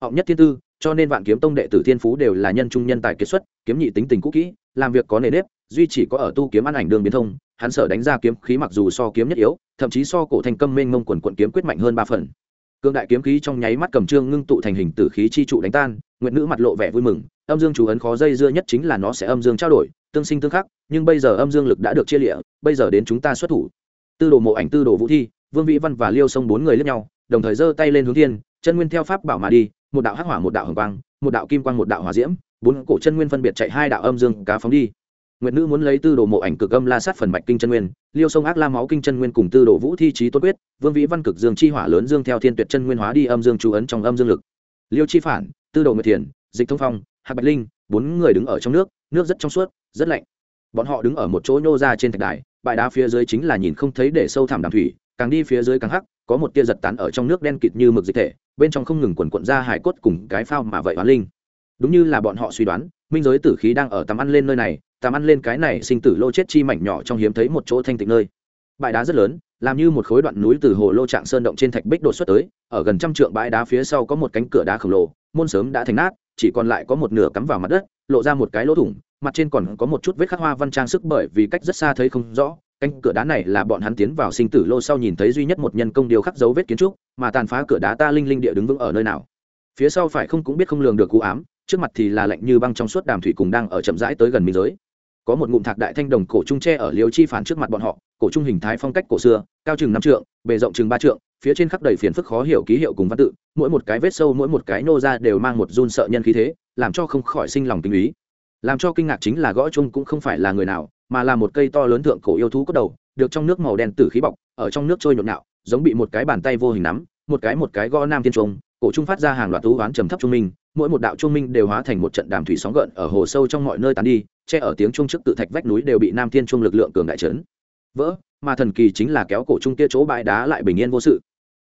họng nhất thiên tư cho nên vạn kiếm tông đệ tử thiên phú đều là nhân trung nhân tài kết xuất kiếm nhị tính tình cũ kỹ làm việc có nề nếp duy chỉ có ở tu kiếm ăn ảnh đường biến thông, hắn sở đánh ra kiếm khí mặc dù so kiếm nhất yếu, thậm chí so cổ thành câm mênh mông quần quận kiếm quyết mạnh hơn ba phần. Cương đại kiếm khí trong nháy mắt cầm trương ngưng tụ thành hình tử khí chi trụ đánh tan nguyện nữ mặt lộ vẻ vui mừng, âm dương chú ấn khó dây dưa nhất chính là nó sẽ âm dương trao đổi, tương sinh tương khắc, nhưng bây giờ âm dương lực đã được chia lịa, bây giờ đến chúng ta xuất thủ. Tư đồ mộ ảnh, tư đồ vũ thi, vương vĩ văn và liêu sông bốn người lướt nhau, đồng thời giơ tay lên hướng thiên, chân nguyên theo pháp bảo mà đi, một đạo hắc hỏa, một đạo hồng quang, một đạo kim quang, một đạo hỏa diễm, bốn cổ chân nguyên phân biệt chạy hai đạo âm dương cá phóng đi nguyệt nữ muốn lấy tư đồ mộ ảnh cực âm la sát phần mạch kinh chân nguyên, liêu sông ác la máu kinh chân nguyên cùng tư đồ vũ thi trí tốt quyết, vương vĩ văn cực dương chi hỏa lớn dương theo thiên tuyệt chân nguyên hóa đi âm dương chú ấn trong âm dương lực. Liêu chi phản, tư đồ nguyệt thiền, dịch thông phong, hạc bạch linh, bốn người đứng ở trong nước nước rất trong suốt, rất lạnh. Bọn họ đứng ở một chỗ nhô ra trên thạch đài, bãi đá phía dưới chính là nhìn không thấy để sâu thẳm đàm thủy, càng đi phía dưới càng hắc, có một tia giật tán ở trong nước đen kịt như mực dịch thể, bên trong không ngừng quần quận ra hải cốt cùng cái phao mà vậy hoán linh. Đúng như là bọn họ suy đoán minh giới tử khí đang ở tắm ăn lên nơi này, tắm ăn lên cái này sinh tử lô chết chi mảnh nhỏ trong hiếm thấy một chỗ thanh tịnh nơi. Bãi đá rất lớn, làm như một khối đoạn núi từ hồ lô trạng sơn động trên thạch bích đột xuất tới, ở gần trăm trượng bãi đá phía sau có một cánh cửa đá khổng lồ, môn sớm đã thành nát, chỉ còn lại có một nửa cắm vào mặt đất, lộ ra một cái lỗ thủng, mặt trên còn có một chút vết khắc hoa văn trang sức bởi vì cách rất xa thấy không rõ. Cánh cửa đá này là bọn hắn tiến vào sinh tử lô sau nhìn thấy duy nhất một nhân công điều khắc dấu vết kiến trúc, mà tàn phá cửa đá ta linh linh địa đứng vững ở nơi nào. Phía sau phải không cũng biết không lường được cú ám trước mặt thì là lạnh như băng trong suốt đàm thủy cùng đang ở chậm rãi tới gần biên giới. Có một ngụm thạc đại thanh đồng cổ trung tre ở liêu chi phản trước mặt bọn họ, cổ trung hình thái phong cách cổ xưa, cao chừng năm trượng, bề rộng chừng ba trượng, phía trên khắp đầy phiền phức khó hiểu ký hiệu cùng văn tự, mỗi một cái vết sâu, mỗi một cái nô ra đều mang một run sợ nhân khí thế, làm cho không khỏi sinh lòng kinh ý. Làm cho kinh ngạc chính là gõ chung cũng không phải là người nào, mà là một cây to lớn thượng cổ yêu thú cốt đầu, được trong nước màu đen tử khí bọc, ở trong nước trôi nhộn nhạo, giống bị một cái bàn tay vô hình nắm, một cái một cái gõ nam tiên trung cổ trung phát ra hàng loạt thú oán trầm thấp trung minh, mỗi một đạo trung minh đều hóa thành một trận đàm thủy sóng gợn ở hồ sâu trong mọi nơi tán đi, che ở tiếng trung trước tự thạch vách núi đều bị nam thiên trung lực lượng cường đại trấn vỡ, mà thần kỳ chính là kéo cổ trung kia chỗ bãi đá lại bình yên vô sự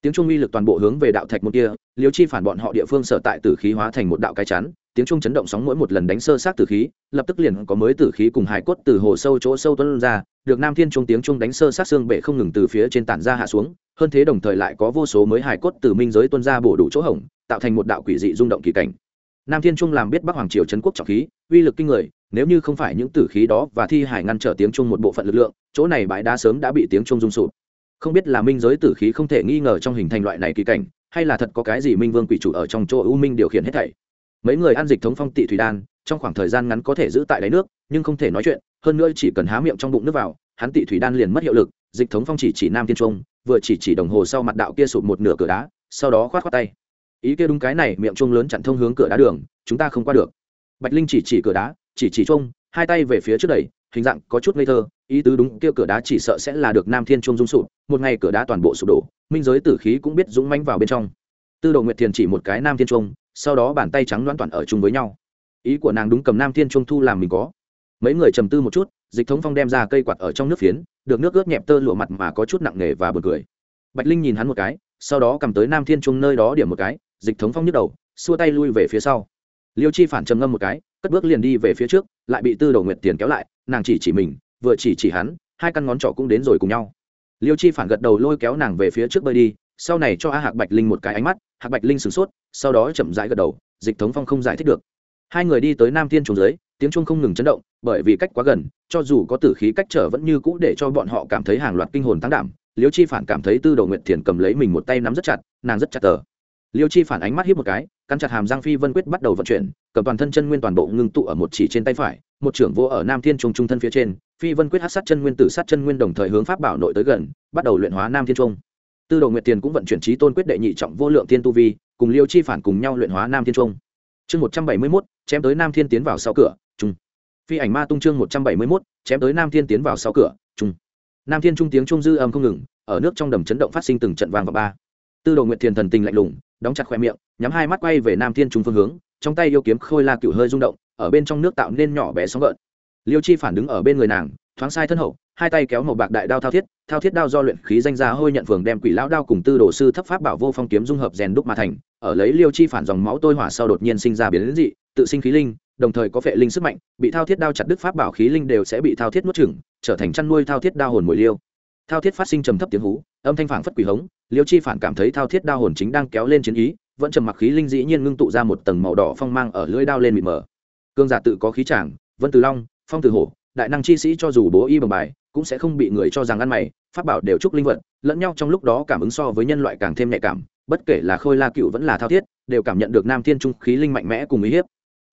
tiếng trung uy lực toàn bộ hướng về đạo thạch một kia, liêu chi phản bọn họ địa phương sở tại tử khí hóa thành một đạo cái chắn, tiếng trung chấn động sóng mỗi một lần đánh sơ sát tử khí, lập tức liền có mới tử khí cùng hải cốt từ hồ sâu chỗ sâu tuân ra, được nam thiên trung tiếng trung đánh sơ sát xương bệ không ngừng từ phía trên tản ra hạ xuống, hơn thế đồng thời lại có vô số mới hải cốt từ minh giới tuân ra bổ đủ chỗ hổng, tạo thành một đạo quỷ dị rung động kỳ cảnh. Nam thiên trung làm biết bắc hoàng triều trấn quốc trọng khí, uy lực kinh người, nếu như không phải những tử khí đó và thi hải ngăn trở tiếng trung một bộ phận lực lượng, chỗ này bãi đá sớm đã bị tiếng trung rung sụp không biết là minh giới tử khí không thể nghi ngờ trong hình thành loại này kỳ cảnh, hay là thật có cái gì minh vương quỷ chủ ở trong chỗ u minh điều khiển hết thảy. Mấy người ăn dịch thống phong tị thủy đan, trong khoảng thời gian ngắn có thể giữ tại đáy nước, nhưng không thể nói chuyện, hơn nữa chỉ cần há miệng trong bụng nước vào, hắn tị thủy đan liền mất hiệu lực, dịch thống phong chỉ chỉ nam thiên trung, vừa chỉ chỉ đồng hồ sau mặt đạo kia sụp một nửa cửa đá, sau đó khoát khoát tay. Ý kia đúng cái này, miệng trung lớn chặn thông hướng cửa đá đường, chúng ta không qua được. Bạch linh chỉ chỉ cửa đá, chỉ chỉ trung, hai tay về phía trước đẩy hình dạng có chút ngây thơ, ý tứ đúng, kia cửa đá chỉ sợ sẽ là được nam thiên trung dung sụp, một ngày cửa đá toàn bộ sụp đổ, minh giới tử khí cũng biết dũng manh vào bên trong. Tư đồ nguyệt thiền chỉ một cái nam thiên trung, sau đó bàn tay trắng loãn toàn ở chung với nhau. Ý của nàng đúng cầm nam thiên trung thu làm mình có. Mấy người trầm tư một chút, dịch thống phong đem ra cây quạt ở trong nước phiến, được nước ướt nhẹp tơ lụa mặt mà có chút nặng nề và bật cười. Bạch linh nhìn hắn một cái, sau đó cầm tới nam thiên trung nơi đó điểm một cái, dịch thống phong nhức đầu, xua tay lui về phía sau. Liêu chi phản trầm ngâm một cái cất bước liền đi về phía trước, lại bị tư đầu nguyệt tiền kéo lại, nàng chỉ chỉ mình, vừa chỉ chỉ hắn, hai căn ngón trỏ cũng đến rồi cùng nhau. Liêu chi phản gật đầu lôi kéo nàng về phía trước bơi đi, sau này cho a hạc bạch linh một cái ánh mắt, hạc bạch linh sửng sốt, sau đó chậm rãi gật đầu, dịch thống phong không giải thích được. Hai người đi tới nam thiên trùng dưới, tiếng chuông không ngừng chấn động, bởi vì cách quá gần, cho dù có tử khí cách trở vẫn như cũ để cho bọn họ cảm thấy hàng loạt kinh hồn tăng đảm, liêu chi phản cảm thấy tư đầu nguyệt thiền cầm lấy mình một tay nắm rất chặt, nàng rất chặt tờ liêu chi phản ánh mắt hiếp một cái, cắn chặt hàm giang phi vân quyết bắt đầu vận chuyển, cầm toàn thân chân nguyên toàn bộ ngưng tụ ở một chỉ trên tay phải, một trưởng vô ở nam thiên trung trung thân phía trên, phi vân quyết hát sát chân nguyên tử sát chân nguyên đồng thời hướng pháp bảo nội tới gần, bắt đầu luyện hóa nam thiên trung. Tư đồ nguyệt tiền cũng vận chuyển trí tôn quyết đệ nhị trọng vô lượng thiên tu vi, cùng liêu chi phản cùng nhau luyện hóa nam thiên trung. Chương một trăm bảy mươi mốt, chém tới nam thiên tiến vào sau cửa trung phi ảnh ma tung chương một trăm bảy mươi mốt, chém tới nam thiên tiến vào sau cửa trung nam thiên trung tiếng trung dư âm không ngừng, ở nước trong đầm chấn động phát sinh từng trận vàng và ba. Tư đồ nguyệt thiền thần tình lạnh lùng đóng chặt khoe miệng, nhắm hai mắt quay về nam thiên trung phương hướng, trong tay yêu kiếm khôi la cựu hơi rung động, ở bên trong nước tạo nên nhỏ bé sóng gợn. Liêu chi phản đứng ở bên người nàng, thoáng sai thân hậu, hai tay kéo một bạc đại đao thao thiết thao thiết đao do luyện khí danh gia hôi nhận phường đem quỷ lão đao cùng tư đồ sư thấp pháp bảo vô phong kiếm dung hợp rèn đúc mà thành, ở lấy liêu chi phản dòng máu tôi hỏa sau đột nhiên sinh ra biến dị, tự sinh khí linh, đồng thời có phệ linh sức mạnh, bị thao thiết đao chặt đứt pháp bảo khí linh đều sẽ bị thao thiết nuốt chửng, trở thành chăn nuôi thao thiết đao hồn mùi liêu. Thao thiết phát sinh trầm thấp tiếng hú âm thanh phản phất quỷ hống, liêu chi phản cảm thấy thao thiết đao hồn chính đang kéo lên chiến ý, vẫn trầm mặc khí linh dĩ nhiên ngưng tụ ra một tầng màu đỏ phong mang ở lưỡi đao lên mịt mờ. Cương giả tự có khí tràng vân từ long, phong từ hổ, đại năng chi sĩ cho dù bố y bằng bài, cũng sẽ không bị người cho rằng ăn mày, pháp bảo đều chúc linh vật, lẫn nhau trong lúc đó cảm ứng so với nhân loại càng thêm nhạy cảm, bất kể là khôi la cựu vẫn là thao thiết, đều cảm nhận được nam thiên trung khí linh mạnh mẽ cùng uy hiếp.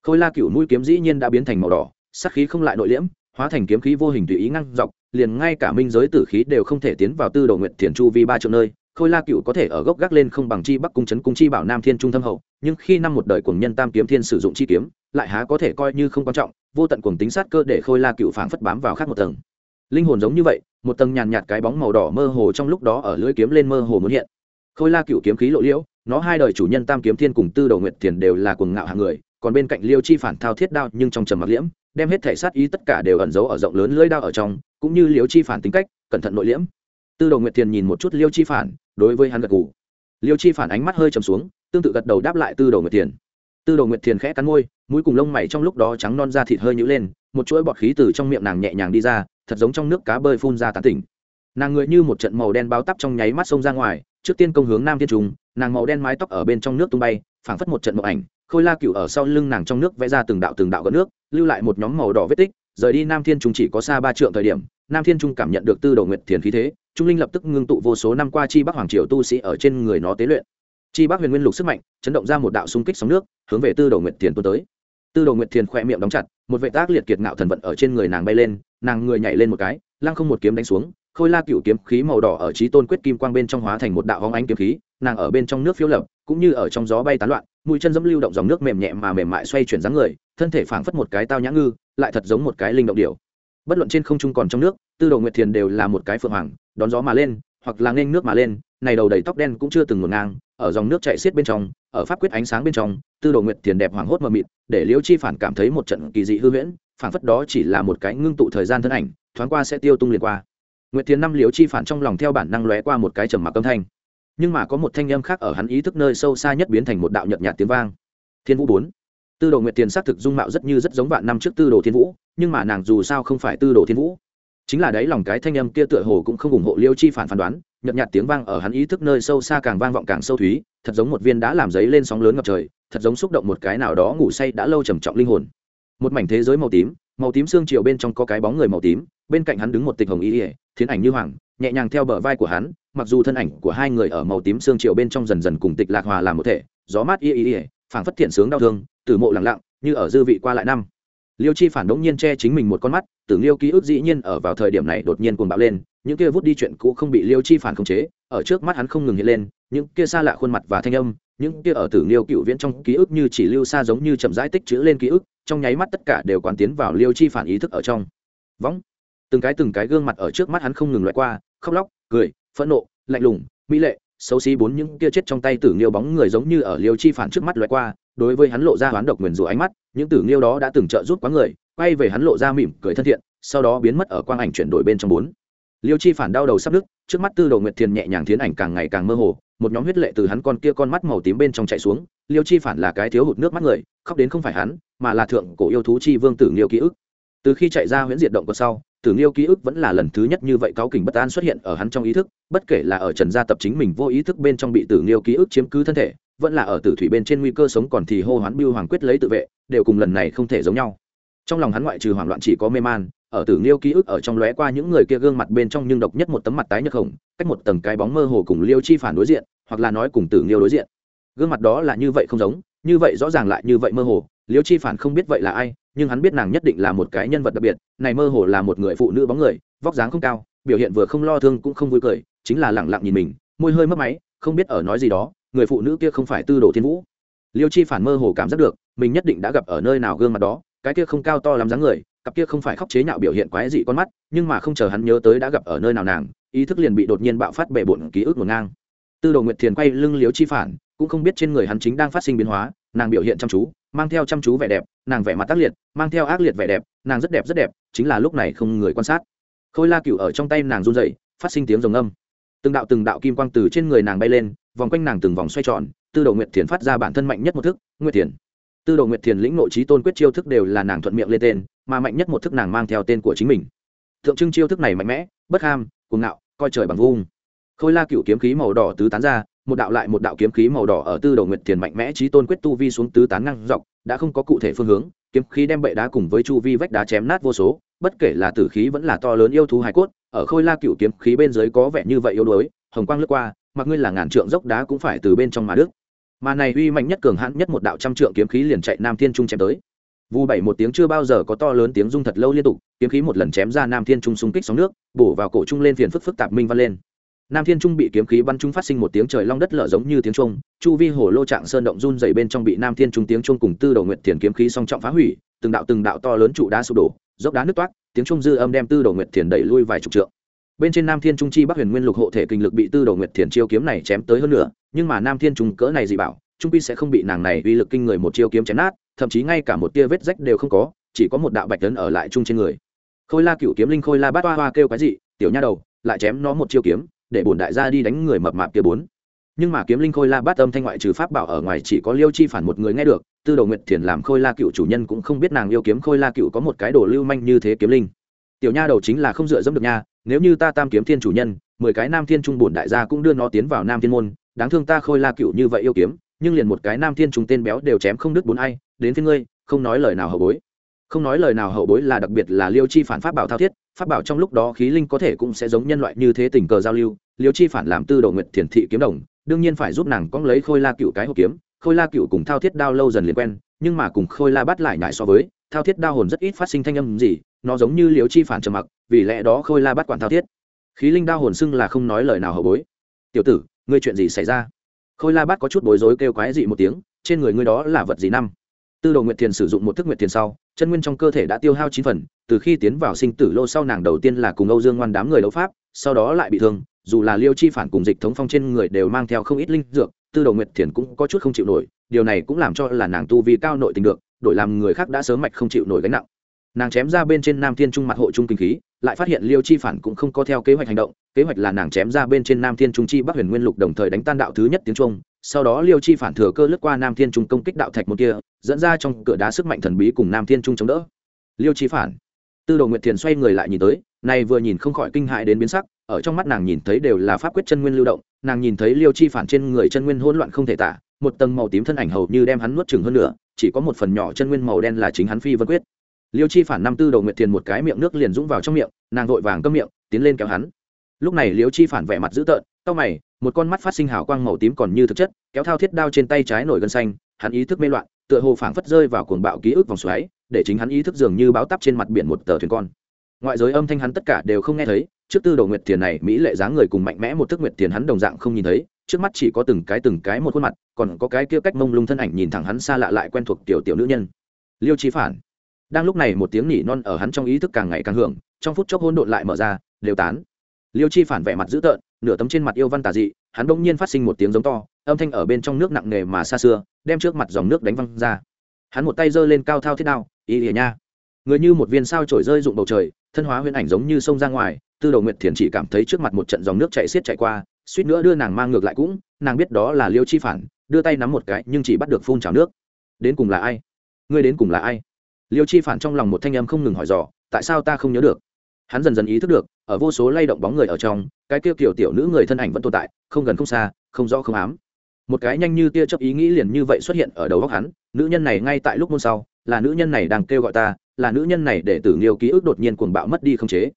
Khôi la cựu mũi kiếm dĩ nhiên đã biến thành màu đỏ sắc khí không lại nội liễm, hóa thành kiếm khí vô hình tùy ý ngăn dọc liền ngay cả minh giới tử khí đều không thể tiến vào tư đồ nguyện thiền chu vi ba triệu nơi, khôi la cựu có thể ở gốc gác lên không bằng chi bắc cung trấn cung chi bảo nam thiên trung thâm hậu, nhưng khi năm một đời cuồng nhân tam kiếm thiên sử dụng chi kiếm, lại há có thể coi như không quan trọng, vô tận cuồng tính sát cơ để khôi la cựu phảng phất bám vào khác một tầng. Linh hồn giống như vậy, một tầng nhàn nhạt cái bóng màu đỏ mơ hồ trong lúc đó ở lưỡi kiếm lên mơ hồ muốn hiện. Khôi la cựu kiếm khí lộ liễu, nó hai đời chủ nhân tam kiếm thiên cùng tư đầu nguyệt thiền đều là cuồng ngạo hạng người, còn bên cạnh liêu chi phản thao thiết đao nhưng trong trầm mặc liễm đem hết thể sát ý tất cả đều ẩn giấu ở rộng lớn lưỡi đao ở trong, cũng như liêu chi phản tính cách, cẩn thận nội liễm. Tư đầu nguyệt thiền nhìn một chút liêu chi phản, đối với hắn gật gù. Liêu chi phản ánh mắt hơi trầm xuống, tương tự gật đầu đáp lại tư đầu nguyệt thiền. Tư đầu nguyệt thiền khẽ cắn môi, mũi cùng lông mày trong lúc đó trắng non da thịt hơi nhũ lên, một chuỗi bọt khí từ trong miệng nàng nhẹ nhàng đi ra, thật giống trong nước cá bơi phun ra tán tỉnh. Nàng người như một trận màu đen báo tắp trong nháy mắt xông ra ngoài, trước tiên công hướng nam thiên trung, nàng màu đen mái tóc ở bên trong nước tung bay, phảng phất một trận mộng ảnh khôi la cựu ở sau lưng nàng trong nước vẽ ra từng đạo từng đạo gợn nước, lưu lại một nhóm màu đỏ vết tích, rời đi nam thiên trung chỉ có xa ba trượng thời điểm, nam thiên trung cảm nhận được tư Đầu nguyệt thiền khí thế, trung linh lập tức ngưng tụ vô số năm qua chi bắc hoàng triều tu sĩ ở trên người nó tế luyện. Chi bắc huyền nguyên lục sức mạnh, chấn động ra một đạo xung kích sóng nước, hướng về tư Đầu nguyệt thiền tuôn tới. Tư Đầu nguyệt thiền khoe miệng đóng chặt, một vệ tác liệt kiệt ngạo thần vận ở trên người nàng bay lên, nàng người nhảy lên một cái, lăng không một kiếm đánh xuống, khôi la cựu kiếm khí màu đỏ ở trí tôn quyết kim quang bên trong hóa thành một đạo hóng ánh kiếm khí, nàng ở bên trong nước phiếu lập, cũng như ở trong gió bay tán loạn mũi chân dẫm lưu động dòng nước mềm nhẹ mà mềm mại xoay chuyển dáng người, thân thể phảng phất một cái tao nhã ngư, lại thật giống một cái linh động điểu. bất luận trên không trung còn trong nước, tư đồ nguyệt thiền đều là một cái phượng hoàng, đón gió mà lên, hoặc là nghênh nước mà lên, này đầu đầy tóc đen cũng chưa từng ngổn ngang, ở dòng nước chảy xiết bên trong, ở pháp quyết ánh sáng bên trong, tư đồ nguyệt thiền đẹp hoàng hốt mờ mịt, để liễu chi phản cảm thấy một trận kỳ dị hư huyễn, phảng phất đó chỉ là một cái ngưng tụ thời gian thân ảnh, thoáng qua sẽ tiêu tung liền qua nguyệt thiền năm liễu chi phản trong lòng theo bản năng lóe qua một cái trầm mặc âm thanh nhưng mà có một thanh âm khác ở hắn ý thức nơi sâu xa nhất biến thành một đạo nhợt nhạt tiếng vang. Thiên vũ bốn. Tư đồ nguyệt tiền xác thực dung mạo rất như rất giống vạn năm trước tư đồ thiên vũ, nhưng mà nàng dù sao không phải tư đồ thiên vũ. Chính là đấy lòng cái thanh âm kia tựa hồ cũng không ủng hộ liêu chi phản phán đoán, nhợt nhạt tiếng vang ở hắn ý thức nơi sâu xa càng vang vọng càng sâu thúy, thật giống một viên đã làm giấy lên sóng lớn ngập trời, thật giống xúc động một cái nào đó ngủ say đã lâu trầm trọng linh hồn. Một mảnh thế giới màu tím màu tím xương chiều bên trong có cái bóng người màu tím, bên cạnh hắn đứng một tịch hồng y ỉa thiến ảnh như hoàng nhẹ nhàng theo bờ vai của hắn, mặc dù thân ảnh của hai người ở màu tím xương chiều bên trong dần dần cùng tịch lạc hòa làm một thể, gió mát y y y, phảng phất thiện sướng đau thương, Tử mộ lặng lặng, như ở dư vị qua lại năm. Liêu chi phản đống nhiên che chính mình một con mắt, tử liêu ký ức dĩ nhiên ở vào thời điểm này đột nhiên cuồng bạo lên, những kia vút đi chuyện cũ không bị liêu chi phản khống chế, ở trước mắt hắn không ngừng hiện lên, những kia xa lạ khuôn mặt và thanh âm, những kia ở tử liêu cựu viễn trong ký ức như chỉ lưu xa giống như chậm rãi tích chữ lên ký ức, trong nháy mắt tất cả đều quán tiến vào liêu chi phản ý thức ở trong. Võng từng cái từng cái gương mặt ở trước mắt hắn không ngừng loại qua khóc lóc, cười, phẫn nộ, lạnh lùng, mỹ lệ, xấu xí bốn những kia chết trong tay tử liêu bóng người giống như ở liêu chi phản trước mắt loại qua, đối với hắn lộ ra hoán độc nguyền rủa ánh mắt, những tử liêu đó đã từng trợ giúp quá người, quay về hắn lộ ra mỉm cười thân thiện, sau đó biến mất ở quang ảnh chuyển đổi bên trong bốn. Liêu chi phản đau đầu sắp đứt trước mắt tư đầu nguyệt thiền nhẹ nhàng thiến ảnh càng ngày càng mơ hồ, một nhóm huyết lệ từ hắn con kia con mắt màu tím bên trong chạy xuống, liêu chi phản là cái thiếu hụt nước mắt người, khóc đến không phải hắn, mà là thượng cổ yêu thú chi vương tử liêu ký ức từ khi chạy ra huyễn diệt động còn sau, tử nghiêu ký ức vẫn là lần thứ nhất như vậy cáo kình bất an xuất hiện ở hắn trong ý thức, bất kể là ở trần gia tập chính mình vô ý thức bên trong bị tử nghiêu ký ức chiếm cứ thân thể, vẫn là ở tử thủy bên trên nguy cơ sống còn thì hô hoán biêu hoàng quyết lấy tự vệ, đều cùng lần này không thể giống nhau. Trong lòng hắn ngoại trừ hoảng loạn chỉ có mê man, ở tử nghiêu ký ức ở trong lóe qua những người kia gương mặt bên trong nhưng độc nhất một tấm mặt tái nhợt hồng, cách một tầng cái bóng mơ hồ cùng liêu chi phản đối diện, hoặc là nói cùng tử nghiêu đối diện. Gương mặt đó là như vậy không giống, như vậy rõ ràng lại như vậy mơ hồ, liêu chi phản không biết vậy là ai nhưng hắn biết nàng nhất định là một cái nhân vật đặc biệt, này mơ hồ là một người phụ nữ bóng người, vóc dáng không cao, biểu hiện vừa không lo thương cũng không vui cười, chính là lẳng lặng nhìn mình, môi hơi mất máy, không biết ở nói gì đó, người phụ nữ kia không phải tư đồ thiên vũ. Liêu chi phản mơ hồ cảm giác được, mình nhất định đã gặp ở nơi nào gương mặt đó, cái kia không cao to lắm dáng người, cặp kia không phải khóc chế nhạo biểu hiện quái dị con mắt, nhưng mà không chờ hắn nhớ tới đã gặp ở nơi nào nàng, ý thức liền bị đột nhiên bạo phát bể bộn ký ức ngổn ngang. Tư đồ nguyệt thiền quay lưng liêu chi phản, cũng không biết trên người hắn chính đang phát sinh biến hóa nàng biểu hiện chăm chú, mang theo chăm chú vẻ đẹp, nàng vẻ mặt tác liệt, mang theo ác liệt vẻ đẹp, nàng rất đẹp rất đẹp, chính là lúc này không người quan sát. Khôi la cựu ở trong tay nàng run dậy phát sinh tiếng rồng âm. Từng đạo từng đạo kim quang từ trên người nàng bay lên, vòng quanh nàng từng vòng xoay tròn, tư đồ nguyệt thiền phát ra bản thân mạnh nhất một thức, nguyệt thiền. Tư đồ nguyệt thiền lĩnh nội trí tôn quyết chiêu thức đều là nàng thuận miệng lên tên, mà mạnh nhất một thức nàng mang theo tên của chính mình. Thượng trưng chiêu thức này mạnh mẽ, bất ham, cuồng ngạo, coi trời bằng vung. Khôi la cựu kiếm khí màu đỏ tứ tán ra một đạo lại một đạo kiếm khí màu đỏ ở tư đầu nguyệt thiền mạnh mẽ trí tôn quyết tu vi xuống tứ tán ngang dọc, đã không có cụ thể phương hướng, kiếm khí đem bệ đá cùng với chu vi vách đá chém nát vô số, bất kể là tử khí vẫn là to lớn yêu thú hải cốt, ở khôi la cựu kiếm khí bên dưới có vẻ như vậy yếu đuối, hồng quang lướt qua, mặc ngươi là ngàn trượng dốc đá cũng phải từ bên trong mà đức mà này uy mạnh nhất cường hãn nhất một đạo trăm trượng kiếm khí liền chạy nam thiên trung chém tới. Vu bảy một tiếng chưa bao giờ có to lớn tiếng rung thật lâu liên tục, kiếm khí một lần chém ra nam thiên trung xung kích sóng nước, bổ vào cổ trung lên phiền phức phức tạp minh văn lên nam thiên trung bị kiếm khí bắn trung phát sinh một tiếng trời long đất lở giống như tiếng trung chu vi hồ lô trạng sơn động run dày bên trong bị nam thiên trung tiếng trung cùng tư đầu nguyện thiền kiếm khí song trọng phá hủy, từng đạo từng đạo to lớn trụ đá sụp đổ, dốc đá nước toát tiếng trung dư âm đem tư đầu nguyện thiền đẩy lui vài chục trượng. Bên trên nam thiên trung chi bắc huyền nguyên lục hộ thể kinh lực bị tư đầu nguyệt thiền chiêu kiếm này chém tới hơn nữa nhưng mà nam thiên trung cỡ này dị bảo, trung pi sẽ không bị nàng này uy lực kinh người một chiêu kiếm chém nát, thậm chí ngay cả một tia vết rách đều không có, chỉ có một đạo bạch tấn ở lại chung trên người. Khôi la cựu kiếm linh khôi la bát hoa hoa kêu cái gì tiểu nha đầu, lại chém nó một chiêu kiếm để bổn đại gia đi đánh người mập mạp kia bốn. Nhưng mà kiếm linh khôi la bát âm thanh ngoại trừ pháp bảo ở ngoài chỉ có liêu chi phản một người nghe được, tư đầu nguyệt thiền làm khôi la cựu chủ nhân cũng không biết nàng yêu kiếm khôi la cựu có một cái đồ lưu manh như thế kiếm linh. Tiểu nha đầu chính là không dựa dẫm được nha, nếu như ta tam kiếm thiên chủ nhân, mười cái nam thiên trung bổn đại gia cũng đưa nó tiến vào nam thiên môn, đáng thương ta khôi la cựu như vậy yêu kiếm, nhưng liền một cái nam thiên trung tên béo đều chém không đứt bốn ai, đến phía ngươi, không nói lời nào hậu bối. Không nói lời nào hậu bối là đặc biệt là liêu chi phản pháp bảo thao thiết pháp bảo trong lúc đó khí linh có thể cũng sẽ giống nhân loại như thế tình cờ giao lưu, liêu chi phản làm tư đầu nguyệt thiền thị kiếm đồng, đương nhiên phải giúp nàng cong lấy khôi la cựu cái hộp kiếm. Khôi la cựu cùng thao thiết đao lâu dần liền quen, nhưng mà cùng khôi la bắt lại nhại so với, thao thiết đao hồn rất ít phát sinh thanh âm gì, nó giống như liêu chi phản trầm mặc, vì lẽ đó khôi la bắt quản thao thiết. Khí linh đao hồn xưng là không nói lời nào hậu bối. Tiểu tử, ngươi chuyện gì xảy ra? Khôi la bắt có chút bối rối kêu quái dị một tiếng, trên người ngươi đó là vật gì năm? Tư đồ nguyệt thiền sử dụng một thức nguyệt thiền sau, chân nguyên trong cơ thể đã tiêu hao chín phần, từ khi tiến vào sinh tử lô sau nàng đầu tiên là cùng âu dương ngoan đám người đấu pháp, sau đó lại bị thương, dù là liêu chi phản cùng dịch thống phong trên người đều mang theo không ít linh dược, tư đồ nguyệt thiền cũng có chút không chịu nổi, điều này cũng làm cho là nàng tu vi cao nội tình được, đổi làm người khác đã sớm mạch không chịu nổi gánh nặng. Nàng chém ra bên trên nam thiên trung mặt hộ trung kinh khí, lại phát hiện liêu chi phản cũng không có theo kế hoạch hành động, kế hoạch là nàng chém ra bên trên nam thiên trung chi bắc huyền nguyên lục đồng thời đánh tan đạo thứ nhất tiếng trung sau đó liêu chi phản thừa cơ lướt qua nam thiên trung công kích đạo thạch một kia, dẫn ra trong cửa đá sức mạnh thần bí cùng nam thiên trung chống đỡ. Liêu chi phản. Tư đồ nguyệt thiền xoay người lại nhìn tới, này vừa nhìn không khỏi kinh hại đến biến sắc, ở trong mắt nàng nhìn thấy đều là pháp quyết chân nguyên lưu động, nàng nhìn thấy liêu chi phản trên người chân nguyên hỗn loạn không thể tả, một tầng màu tím thân ảnh hầu như đem hắn nuốt chừng hơn nữa chỉ có một phần nhỏ chân nguyên màu đen là chính hắn phi vân quyết. Liêu chi phản năm tư đầu nguyệt thiền một cái miệng nước liền dũng vào trong miệng, nàng vội vàng câm miệng, tiến lên kéo hắn. Lúc này liêu chi phản vẻ mặt dữ tợn tao mày, một con mắt phát sinh hào quang màu tím còn như thực chất, kéo thao thiết đao trên tay trái nổi gân xanh, hắn ý thức mê loạn, tựa hồ phảng phất rơi vào cuồng bạo ký ức vòng xoáy, để chính hắn ý thức dường như báo tắp trên mặt biển một tờ thuyền con. Ngoại giới âm thanh hắn tất cả đều không nghe thấy, trước tư đồ nguyệt tiền này, mỹ lệ dáng người cùng mạnh mẽ một thức nguyệt tiền hắn đồng dạng không nhìn thấy, trước mắt chỉ có từng cái từng cái một khuôn mặt, còn có cái kia cách mông lung thân ảnh nhìn thẳng hắn xa lạ lại quen thuộc tiểu tiểu nữ nhân. Liêu chi phản. Đang lúc này một tiếng nỉ non ở hắn trong ý thức càng ngày càng hưởng, trong phút chốc hôn độn lại mở ra, đều tán liêu chi phản vẻ mặt dữ tợn, nửa tấm trên mặt yêu văn tà dị, hắn bỗng nhiên phát sinh một tiếng giống to, âm thanh ở bên trong nước nặng nề mà xa xưa, đem trước mặt dòng nước đánh văng ra. Hắn một tay giơ lên cao thao thiết đao ý ỉa nha. Người như một viên sao trổi rơi rụng bầu trời, thân hóa huyễn ảnh giống như sông ra ngoài, tư đầu nguyệt thiền chỉ cảm thấy trước mặt một trận dòng nước chạy xiết chạy qua, suýt nữa đưa nàng mang ngược lại cũng, nàng biết đó là liêu chi phản, đưa tay nắm một cái, nhưng chỉ bắt được phun trào nước. Đến cùng là ai? Ngươi đến cùng là ai? Liêu chi phản trong lòng một thanh âm không ngừng hỏi dò, tại sao ta không nhớ được? Hắn dần dần ý thức được ở vô số lay động bóng người ở trong, cái kia kiểu tiểu nữ người thân ảnh vẫn tồn tại, không gần không xa, không rõ không ám. Một cái nhanh như tia chớp ý nghĩ liền như vậy xuất hiện ở đầu óc hắn, nữ nhân này ngay tại lúc môn sau, là nữ nhân này đang kêu gọi ta, là nữ nhân này để tử nghiêu ký ức đột nhiên cuồng bạo mất đi không chế.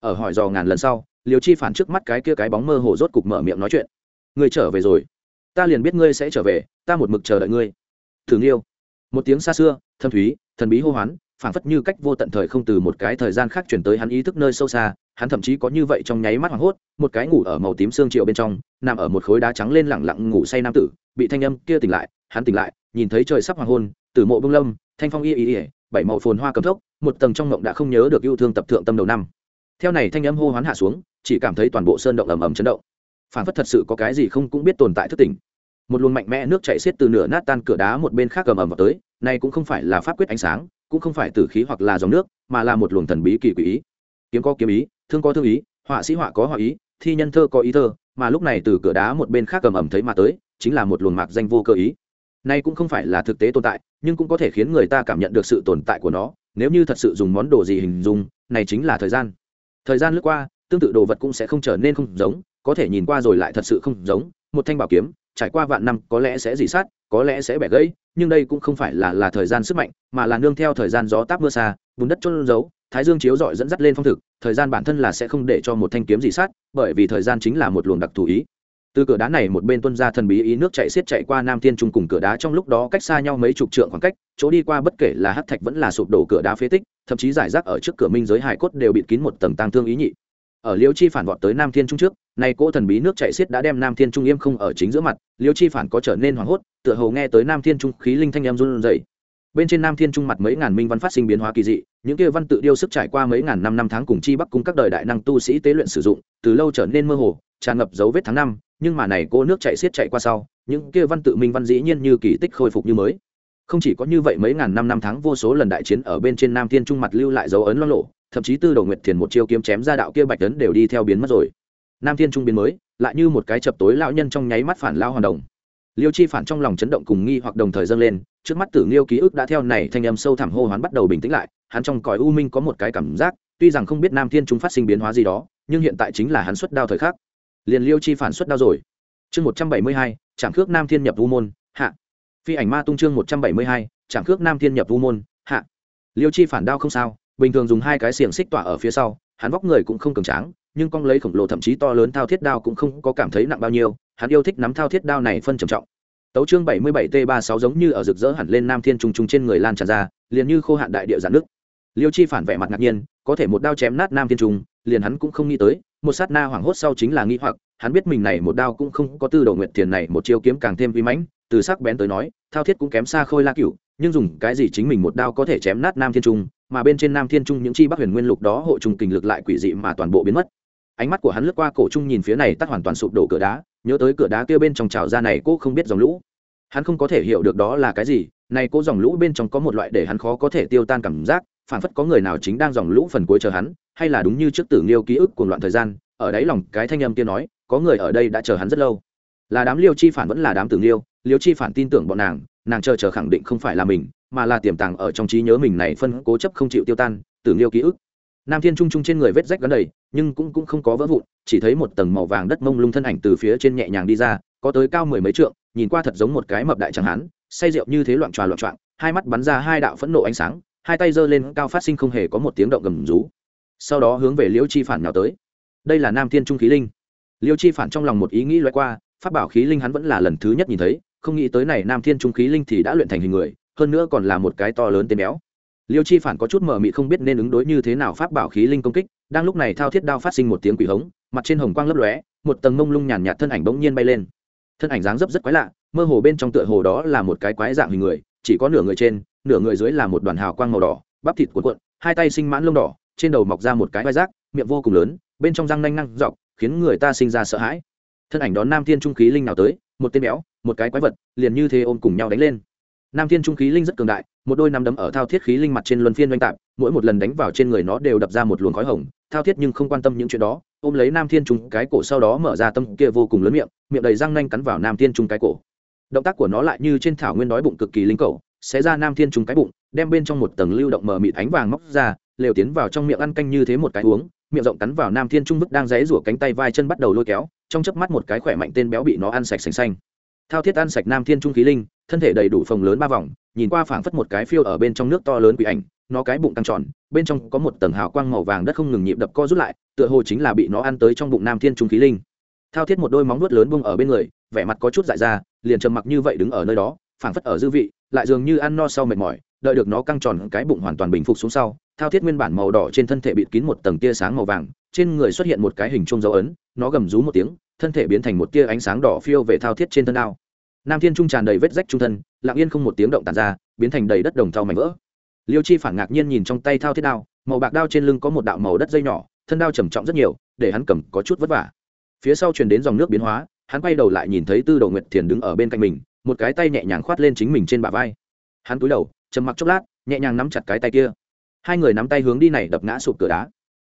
Ở hỏi dò ngàn lần sau, liêu chi phản trước mắt cái kia cái bóng mơ hồ rốt cục mở miệng nói chuyện. Ngươi trở về rồi. Ta liền biết ngươi sẽ trở về, ta một mực chờ đợi ngươi. Tử nghiêu. Một tiếng xa xưa, thâm thúy, thần bí hô hoán phảng phất như cách vô tận thời không từ một cái thời gian khác chuyển tới hắn ý thức nơi sâu xa, hắn thậm chí có như vậy trong nháy mắt hoảng hốt, một cái ngủ ở màu tím xương triệu bên trong, nằm ở một khối đá trắng lên lẳng lặng ngủ say nam tử, bị thanh âm kia tỉnh lại, hắn tỉnh lại, nhìn thấy trời sắp hoàng hôn từ mộ bông lâm, thanh phong y y y, bảy màu phồn hoa cầm thốc, một tầng trong mộng đã không nhớ được yêu thương tập thượng tâm đầu năm. Theo này thanh âm hô hoán hạ xuống, chỉ cảm thấy toàn bộ sơn động ầm ầm chấn động. Phảng phất thật sự có cái gì không cũng biết tồn tại thức tỉnh. Một luồng mạnh mẽ nước chảy xiết từ nửa nát tan cửa đá một bên khác ầm ầm vào tới, này cũng không phải là pháp quyết ánh sáng cũng không phải tử khí hoặc là dòng nước, mà là một luồng thần bí kỳ quỷ ý. Kiếm có kiếm ý, thương có thương ý, họa sĩ họa có họa ý, thi nhân thơ có ý thơ, mà lúc này từ cửa đá một bên khác cầm ẩm thấy mà tới, chính là một luồng mạc danh vô cơ ý. Nay cũng không phải là thực tế tồn tại, nhưng cũng có thể khiến người ta cảm nhận được sự tồn tại của nó, nếu như thật sự dùng món đồ gì hình dung, này chính là thời gian. Thời gian lướt qua, tương tự đồ vật cũng sẽ không trở nên không giống, có thể nhìn qua rồi lại thật sự không giống. Một thanh bảo kiếm, trải qua vạn năm, có lẽ sẽ dỉ sát, có lẽ sẽ bẻ gãy nhưng đây cũng không phải là là thời gian sức mạnh, mà là nương theo thời gian gió táp mưa xa, bùn đất trôn giấu, thái dương chiếu rọi dẫn dắt lên phong thực, thời gian bản thân là sẽ không để cho một thanh kiếm gì sát, bởi vì thời gian chính là một luồng đặc thù ý. Từ cửa đá này một bên tuân ra thần bí ý nước chạy xiết chạy qua nam thiên trung cùng cửa đá trong lúc đó cách xa nhau mấy chục trượng khoảng cách, chỗ đi qua bất kể là hắc thạch vẫn là sụp đổ cửa đá phế tích, thậm chí giải rác ở trước cửa minh giới hải cốt đều bịt kín một tầng tang thương ý nhị ở liêu chi phản vọt tới nam thiên trung trước, nay cỗ thần bí nước chạy xiết đã đem nam thiên trung im không ở chính giữa mặt, liêu chi phản có trở nên hoảng hốt, tựa hồ nghe tới nam thiên trung khí linh thanh em run rẩy. Bên trên nam thiên trung mặt mấy ngàn minh văn phát sinh biến hóa kỳ dị, những kia văn tự điêu sức trải qua mấy ngàn năm năm tháng cùng chi bắc cung các đời đại năng tu sĩ tế luyện sử dụng, từ lâu trở nên mơ hồ, tràn ngập dấu vết tháng năm, nhưng mà này cô nước chạy xiết chạy qua sau, những kia văn tự minh văn dĩ nhiên như kỳ tích khôi phục như mới. Không chỉ có như vậy mấy ngàn năm năm tháng vô số lần đại chiến ở bên trên nam thiên trung mặt lưu lại dấu ấn lo lộ thậm chí tư đầu nguyệt thiền một chiêu kiếm chém ra đạo kia bạch tấn đều đi theo biến mất rồi. Nam thiên trung biến mới, lại như một cái chập tối lão nhân trong nháy mắt phản lao hoàn đồng. Liêu chi phản trong lòng chấn động cùng nghi hoặc đồng thời dâng lên, trước mắt tử nghiêu ký ức đã theo này thanh âm sâu thẳm hô hoán bắt đầu bình tĩnh lại, hắn trong cõi u minh có một cái cảm giác, tuy rằng không biết nam thiên trung phát sinh biến hóa gì đó, nhưng hiện tại chính là hắn xuất đao thời khắc. Liền liêu chi phản xuất đao rồi. Chương một trăm bảy mươi hai trảng khước nam thiên nhập u môn, hạ. Phi ảnh ma tung chương một trăm bảy mươi hai trảng khước nam thiên nhập u môn, hạ. Liêu chi phản đao không sao bình thường dùng hai cái xiềng xích tỏa ở phía sau, hắn vóc người cũng không cường tráng, nhưng con lấy khổng lồ thậm chí to lớn thao thiết đao cũng không có cảm thấy nặng bao nhiêu, hắn yêu thích nắm thao thiết đao này phân trầm trọng. Tấu chương bảy mươi bảy t ba sáu giống như ở rực rỡ hẳn lên nam thiên trùng trùng trên người lan tràn ra, liền như khô hạn đại địa giãn nước liêu chi phản vẻ mặt ngạc nhiên, có thể một đao chém nát nam thiên trùng liền hắn cũng không nghĩ tới, một sát na hoảng hốt sau chính là nghĩ hoặc, hắn biết mình này một đao cũng không có tư đồ nguyện tiền này một chiêu kiếm càng thêm vi mãnh, từ sắc bén tới nói, thao thiết cũng kém xa khôi la cửu, nhưng dùng cái gì chính mình một đao có thể chém nát nam thiên trung mà bên trên nam thiên trung những chi bắc huyền nguyên lục đó hộ trùng kình lực lại quỷ dị mà toàn bộ biến mất. Ánh mắt của hắn lướt qua cổ trung nhìn phía này tắt hoàn toàn sụp đổ cửa đá, nhớ tới cửa đá kia bên trong trào ra này cô không biết dòng lũ. Hắn không có thể hiểu được đó là cái gì, này cô dòng lũ bên trong có một loại để hắn khó có thể tiêu tan cảm giác phản phất có người nào chính đang dòng lũ phần cuối chờ hắn, hay là đúng như trước tử liêu ký ức của loạn thời gian, ở đáy lòng cái thanh âm kia nói, có người ở đây đã chờ hắn rất lâu. Là đám liêu chi phản vẫn là đám tử liêu liêu chi phản tin tưởng bọn nàng nàng chờ chờ khẳng định không phải là mình mà là tiềm tàng ở trong trí nhớ mình này phân cố chấp không chịu tiêu tan tưởng liêu ký ức. Nam thiên trung trung trên người vết rách gắn đầy, nhưng cũng cũng không có vỡ vụn, chỉ thấy một tầng màu vàng đất mông lung thân ảnh từ phía trên nhẹ nhàng đi ra, có tới cao mười mấy trượng, nhìn qua thật giống một cái mập đại chẳng hán, say rượu như thế loạn tròa loạn trọng hai mắt bắn ra hai đạo phẫn nộ ánh sáng, hai tay giơ lên cao phát sinh không hề có một tiếng động gầm rú. Sau đó hướng về liễu chi phản nào tới. Đây là nam thiên trung khí linh. Liễu chi phản trong lòng một ý nghĩ loại qua phát bảo khí linh hắn vẫn là lần thứ nhất nhìn thấy, không nghĩ tới này nam thiên trung khí linh thì đã luyện thành hình người hơn nữa còn là một cái to lớn tên béo. Liêu chi phản có chút mờ mị không biết nên ứng đối như thế nào pháp bảo khí linh công kích, đang lúc này thao thiết đao phát sinh một tiếng quỷ hống, mặt trên hồng quang lấp lóe, một tầng mông lung nhàn nhạt thân ảnh bỗng nhiên bay lên. Thân ảnh dáng dấp rất quái lạ, mơ hồ bên trong tựa hồ đó là một cái quái dạng hình người, chỉ có nửa người trên, nửa người dưới là một đoàn hào quang màu đỏ, bắp thịt cuộn cuộn, hai tay sinh mãn lông đỏ, trên đầu mọc ra một cái vai rác, miệng vô cùng lớn, bên trong răng nanh năng dọc, khiến người ta sinh ra sợ hãi. Thân ảnh đón nam thiên trung khí linh nào tới, một tên béo, một cái quái vật, liền như thế ôm cùng nhau đánh lên nam thiên trung khí linh rất cường đại, một đôi nắm đấm ở thao thiết khí linh mặt trên luân phiên oanh tạp mỗi một lần đánh vào trên người nó đều đập ra một luồng khói hồng, thao thiết nhưng không quan tâm những chuyện đó, ôm lấy nam thiên trung cái cổ sau đó mở ra tâm kia vô cùng lớn miệng miệng đầy răng nanh cắn vào nam thiên trung cái cổ. Động tác của nó lại như trên thảo nguyên đói bụng cực kỳ linh cầu xé ra nam thiên trung cái bụng, đem bên trong một tầng lưu động mờ mịt ánh vàng móc ra, lều tiến vào trong miệng ăn canh như thế một cái uống, miệng rộng cắn vào nam thiên trung bức đang rẽ rủa cánh tay vai chân bắt đầu lôi kéo, trong chớp mắt một cái khỏe mạnh tên béo bị nó ăn sạch sành xanh thao thiết ăn sạch nam thiên trung khí linh, thân thể đầy đủ phồng lớn ba vòng, nhìn qua phảng phất một cái phiêu ở bên trong nước to lớn quỷ ảnh, nó cái bụng căng tròn, bên trong có một tầng hào quang màu vàng đất không ngừng nhịp đập co rút lại, tựa hồ chính là bị nó ăn tới trong bụng nam thiên trung khí linh. Thao thiết một đôi móng nuốt lớn bung ở bên người, vẻ mặt có chút dại ra, liền trầm mặc như vậy đứng ở nơi đó, phảng phất ở dư vị, lại dường như ăn no sau mệt mỏi, đợi được nó căng tròn cái bụng hoàn toàn bình phục xuống sau, thao thiết nguyên bản màu đỏ trên thân thể bịt kín một tầng tia sáng màu vàng, trên người xuất hiện một cái hình chuông dấu ấn, nó gầm rú một tiếng thân thể biến thành một tia ánh sáng đỏ phiêu về thao thiết trên thân đao. Nam thiên trung tràn đầy vết rách trung thân, lặng yên không một tiếng động tàn ra, biến thành đầy đất đồng thau mảnh vỡ. Liêu chi phản ngạc nhiên nhìn trong tay thao thiết đao, màu bạc đao trên lưng có một đạo màu đất dây nhỏ, thân đao trầm trọng rất nhiều, để hắn cầm có chút vất vả. Phía sau truyền đến dòng nước biến hóa, hắn quay đầu lại nhìn thấy tư đầu nguyệt thiền đứng ở bên cạnh mình, một cái tay nhẹ nhàng khoát lên chính mình trên bả vai. Hắn cúi đầu, trầm mặc chốc lát, nhẹ nhàng nắm chặt cái tay kia. Hai người nắm tay hướng đi này đập ngã sụp cửa đá.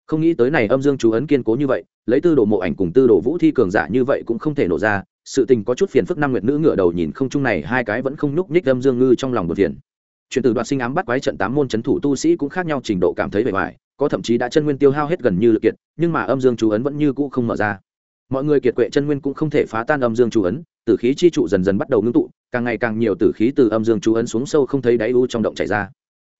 Không nghĩ tới này âm dương chú ấn kiên cố như vậy lấy tư đồ mộ ảnh cùng tư đồ vũ thi cường giả như vậy cũng không thể nổ ra, sự tình có chút phiền phức năm nguyệt nữ ngựa đầu nhìn không chung này, hai cái vẫn không nhúc nhích âm dương ngư trong lòng một phiền. Chuyện từ đoạt sinh ám bắt quái trận tám môn c thủ tu sĩ cũng khác nhau trình độ cảm thấy vẻ vải có thậm chí đã chân nguyên tiêu hao hết gần như lực kiệt, nhưng mà âm dương chú ấn vẫn như cũ không mở ra. Mọi người kiệt quệ chân nguyên cũng không thể phá tan âm dương chú ấn, tử khí chi trụ dần dần bắt đầu ngưng tụ, càng ngày càng nhiều tử khí từ âm dương chú ấn xuống sâu không thấy đáy u trong động chảy ra.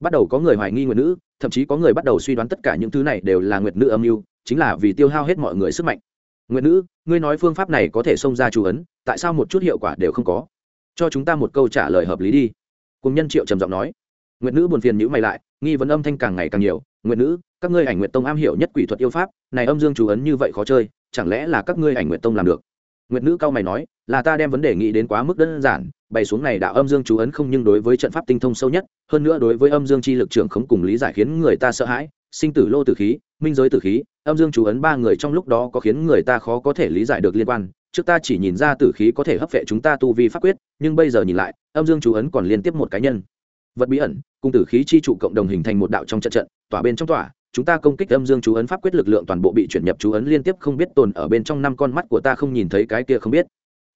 Bắt đầu có người hoài nghi nguyệt nữ, thậm chí có người bắt đầu suy đoán tất cả những thứ này đều là nguyệt nữ âm mưu chính là vì tiêu hao hết mọi người sức mạnh. Nguyệt nữ, ngươi nói phương pháp này có thể xông ra chú ấn, tại sao một chút hiệu quả đều không có? Cho chúng ta một câu trả lời hợp lý đi. Cùng nhân triệu trầm giọng nói. Nguyệt nữ buồn phiền nhữ mày lại, nghi vấn âm thanh càng ngày càng nhiều. Nguyệt nữ, các ngươi ảnh nguyệt tông am hiểu nhất quỷ thuật yêu pháp, này âm dương chú ấn như vậy khó chơi, chẳng lẽ là các ngươi ảnh nguyệt tông làm được? Nguyệt nữ cao mày nói, là ta đem vấn đề nghĩ đến quá mức đơn giản, bày xuống này đạo âm dương chú ấn không nhưng đối với trận pháp tinh thông sâu nhất, hơn nữa đối với âm dương chi lực trưởng không cùng lý giải khiến người ta sợ hãi, sinh tử lô tử khí, minh giới tử khí âm dương chú ấn ba người trong lúc đó có khiến người ta khó có thể lý giải được liên quan. Trước ta chỉ nhìn ra tử khí có thể hấp vệ chúng ta tu vi pháp quyết, nhưng bây giờ nhìn lại, âm dương chú ấn còn liên tiếp một cá nhân. Vật bí ẩn, cùng tử khí chi trụ cộng đồng hình thành một đạo trong trận trận, tỏa bên trong tỏa, chúng ta công kích âm dương chú ấn pháp quyết lực lượng toàn bộ bị chuyển nhập chú ấn liên tiếp không biết tồn ở bên trong năm con mắt của ta không nhìn thấy cái kia không biết.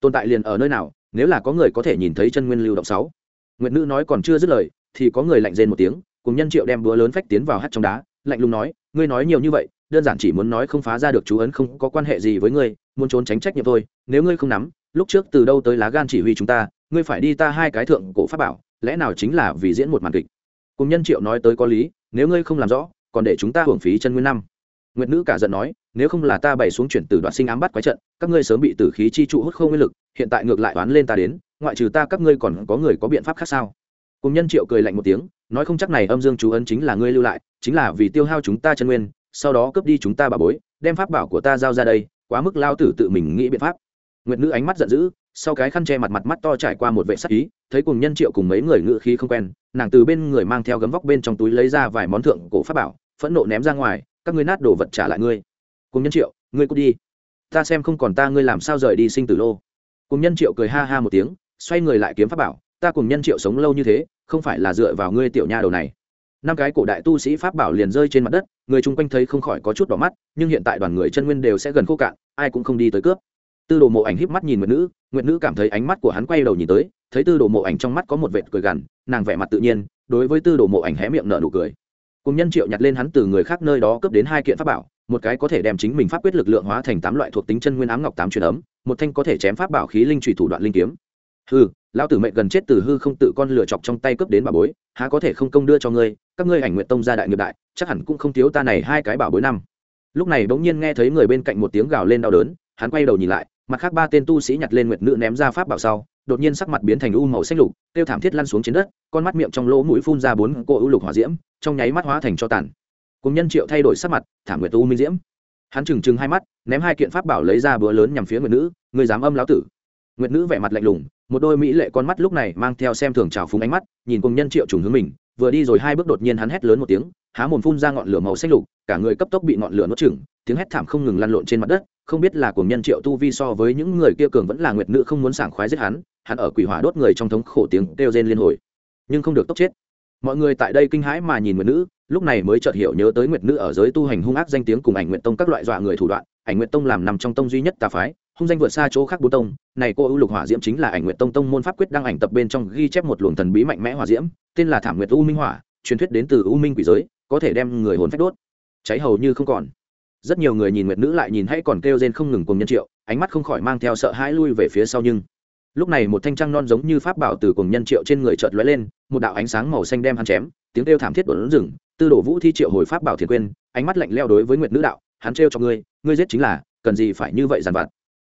Tồn tại liền ở nơi nào, nếu là có người có thể nhìn thấy chân nguyên lưu động sáu. Nguyện nữ nói còn chưa dứt lời, thì có người lạnh rên một tiếng, cùng nhân triệu đem búa lớn phách tiến vào hát trong đá, lạnh lùng nói, ngươi nói nhiều như vậy đơn giản chỉ muốn nói không phá ra được chú ấn không có quan hệ gì với ngươi, muốn trốn tránh trách nhiệm thôi. Nếu ngươi không nắm, lúc trước từ đâu tới lá gan chỉ huy chúng ta, ngươi phải đi ta hai cái thượng cổ pháp bảo, lẽ nào chính là vì diễn một màn kịch? Cùng nhân triệu nói tới có lý, nếu ngươi không làm rõ, còn để chúng ta hưởng phí chân nguyên năm. Nguyệt nữ cả giận nói, nếu không là ta bày xuống chuyển từ đoạn sinh ám bắt quái trận, các ngươi sớm bị tử khí chi trụ hút không nguyên lực, hiện tại ngược lại oán lên ta đến, ngoại trừ ta các ngươi còn có người có biện pháp khác sao? Cùng nhân triệu cười lạnh một tiếng, nói không chắc này âm dương chú ấn chính là ngươi lưu lại, chính là vì tiêu hao chúng ta chân nguyên sau đó cướp đi chúng ta bà bối, đem pháp bảo của ta giao ra đây, quá mức lao tử tự mình nghĩ biện pháp. Nguyệt nữ ánh mắt giận dữ, sau cái khăn che mặt mặt mắt to trải qua một vệ sắc ý, thấy cùng nhân triệu cùng mấy người ngự khí không quen, nàng từ bên người mang theo gấm vóc bên trong túi lấy ra vài món thượng cổ pháp bảo, phẫn nộ ném ra ngoài, các ngươi nát đồ vật trả lại ngươi. Cùng nhân triệu, ngươi cút đi. Ta xem không còn ta ngươi làm sao rời đi sinh tử lô. Cùng nhân triệu cười ha ha một tiếng, xoay người lại kiếm pháp bảo, ta cùng nhân triệu sống lâu như thế, không phải là dựa vào ngươi tiểu nha đầu này năm cái cổ đại tu sĩ pháp bảo liền rơi trên mặt đất, người chung quanh thấy không khỏi có chút đỏ mắt, nhưng hiện tại đoàn người chân nguyên đều sẽ gần khô cạn, ai cũng không đi tới cướp. Tư đồ mộ ảnh híp mắt nhìn nguyệt nữ nguyệt nữ cảm thấy ánh mắt của hắn quay đầu nhìn tới, thấy tư đồ mộ ảnh trong mắt có một vệt cười gằn, nàng vẻ mặt tự nhiên, đối với tư đồ mộ ảnh hé miệng nở nụ cười. Cùng nhân triệu nhặt lên hắn từ người khác nơi đó cướp đến hai kiện pháp bảo, một cái có thể đem chính mình pháp quyết lực lượng hóa thành tám loại thuộc tính chân nguyên ám ngọc tám truyền ấm, một thanh có thể chém pháp bảo khí linh trùy thủ đoạn linh kiếm hư lão tử mệnh gần chết từ hư không tự con lửa chọc trong tay cướp đến bảo bối, há có thể không công đưa cho ngươi, các ngươi ảnh nguyện tông gia đại nghiệp đại, chắc hẳn cũng không thiếu ta này hai cái bảo bối năm. Lúc này bỗng nhiên nghe thấy người bên cạnh một tiếng gào lên đau đớn, hắn quay đầu nhìn lại, mặt khác ba tên tu sĩ nhặt lên nguyệt nữ ném ra pháp bảo sau, đột nhiên sắc mặt biến thành u màu xanh lục tiêu thảm thiết lăn xuống trên đất, con mắt miệng trong lỗ mũi phun ra bốn cô u lục hỏa diễm, trong nháy mắt hóa thành cho tàn. Cùng nhân triệu thay đổi sắc mặt, thảm nguyệt u minh diễm. Hắn trừng trừng hai mắt, ném hai kiện pháp bảo lấy ra bữa lớn nhằm phía nguyệt nữ người dám âm lão tử. Nguyệt nữ vẻ mặt lạnh lùng một đôi mỹ lệ con mắt lúc này mang theo xem thường trào phúng ánh mắt, nhìn cùng nhân triệu trùng hướng mình, vừa đi rồi hai bước đột nhiên hắn hét lớn một tiếng, há mồm phun ra ngọn lửa màu xanh lục, cả người cấp tốc bị ngọn lửa nuốt chửng, tiếng hét thảm không ngừng lăn lộn trên mặt đất, không biết là cùng nhân triệu tu vi so với những người kia cường vẫn là nguyệt nữ không muốn sảng khoái giết hắn hắn ở quỷ hỏa đốt người trong thống khổ tiếng kêu rên liên hồi, nhưng không được tốc chết. Mọi người tại đây kinh hãi mà nhìn nguyệt nữ, lúc này mới chợt hiểu nhớ tới nguyệt nữ ở giới tu hành hung ác danh tiếng cùng ảnh nguyệt tông các loại dọa người thủ đoạn, ảnh nguyệt tông làm nằm trong tông duy nhất tà phái hung danh vượt xa chỗ khác bốn tông, này cô ưu lục hỏa diễm chính là ảnh nguyệt tông tông môn pháp quyết đăng ảnh tập bên trong ghi chép một luồng thần bí mạnh mẽ hỏa diễm, tên là thảm nguyệt u minh hỏa, truyền thuyết đến từ u minh quỷ giới, có thể đem người hồn phách đốt. Cháy hầu như không còn. Rất nhiều người nhìn nguyệt nữ lại nhìn hãy còn kêu rên không ngừng cùng nhân triệu, ánh mắt không khỏi mang theo sợ hãi lui về phía sau nhưng lúc này một thanh trăng non giống như pháp bảo từ cùng nhân triệu trên người chợt lóe lên, một đạo ánh sáng màu xanh đem hắn chém, tiếng kêu thảm thiết đổ rừng tư đổ vũ thi triệu hồi pháp bảo thiền quên, ánh mắt lạnh leo đối với nguyệt nữ đạo, hắn trêu cho ngươi ngươi giết chính là, cần gì phải như vậy dàn vặt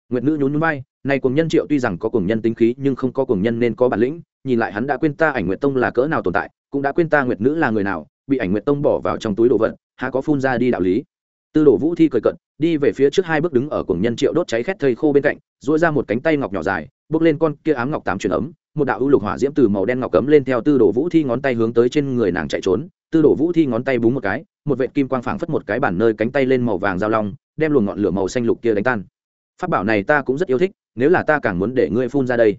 nguyệt nữ nhún nhún vai, này cùng nhân triệu tuy rằng có cùng nhân tính khí nhưng không có cùng nhân nên có bản lĩnh, nhìn lại hắn đã quên ta ảnh nguyệt tông là cỡ nào tồn tại, cũng đã quên ta nguyệt nữ là người nào, bị ảnh nguyệt tông bỏ vào trong túi đồ vật, há có phun ra đi đạo lý. Tư đồ vũ thi cười cận đi về phía trước hai bước đứng ở cùng nhân triệu đốt cháy khét thây khô bên cạnh dỗi ra một cánh tay ngọc nhỏ dài, bước lên con kia ám ngọc tám truyền ấm, một đạo ưu lục hỏa diễm từ màu đen ngọc cấm lên theo tư đồ vũ thi ngón tay hướng tới trên người nàng chạy trốn, tư đồ vũ thi ngón tay búng một cái, một vệt kim quang phảng phất một cái bản nơi cánh tay lên màu vàng giao long, đem luồng ngọn lửa màu xanh lục kia đánh tan pháp bảo này ta cũng rất yêu thích, nếu là ta càng muốn để ngươi phun ra đây.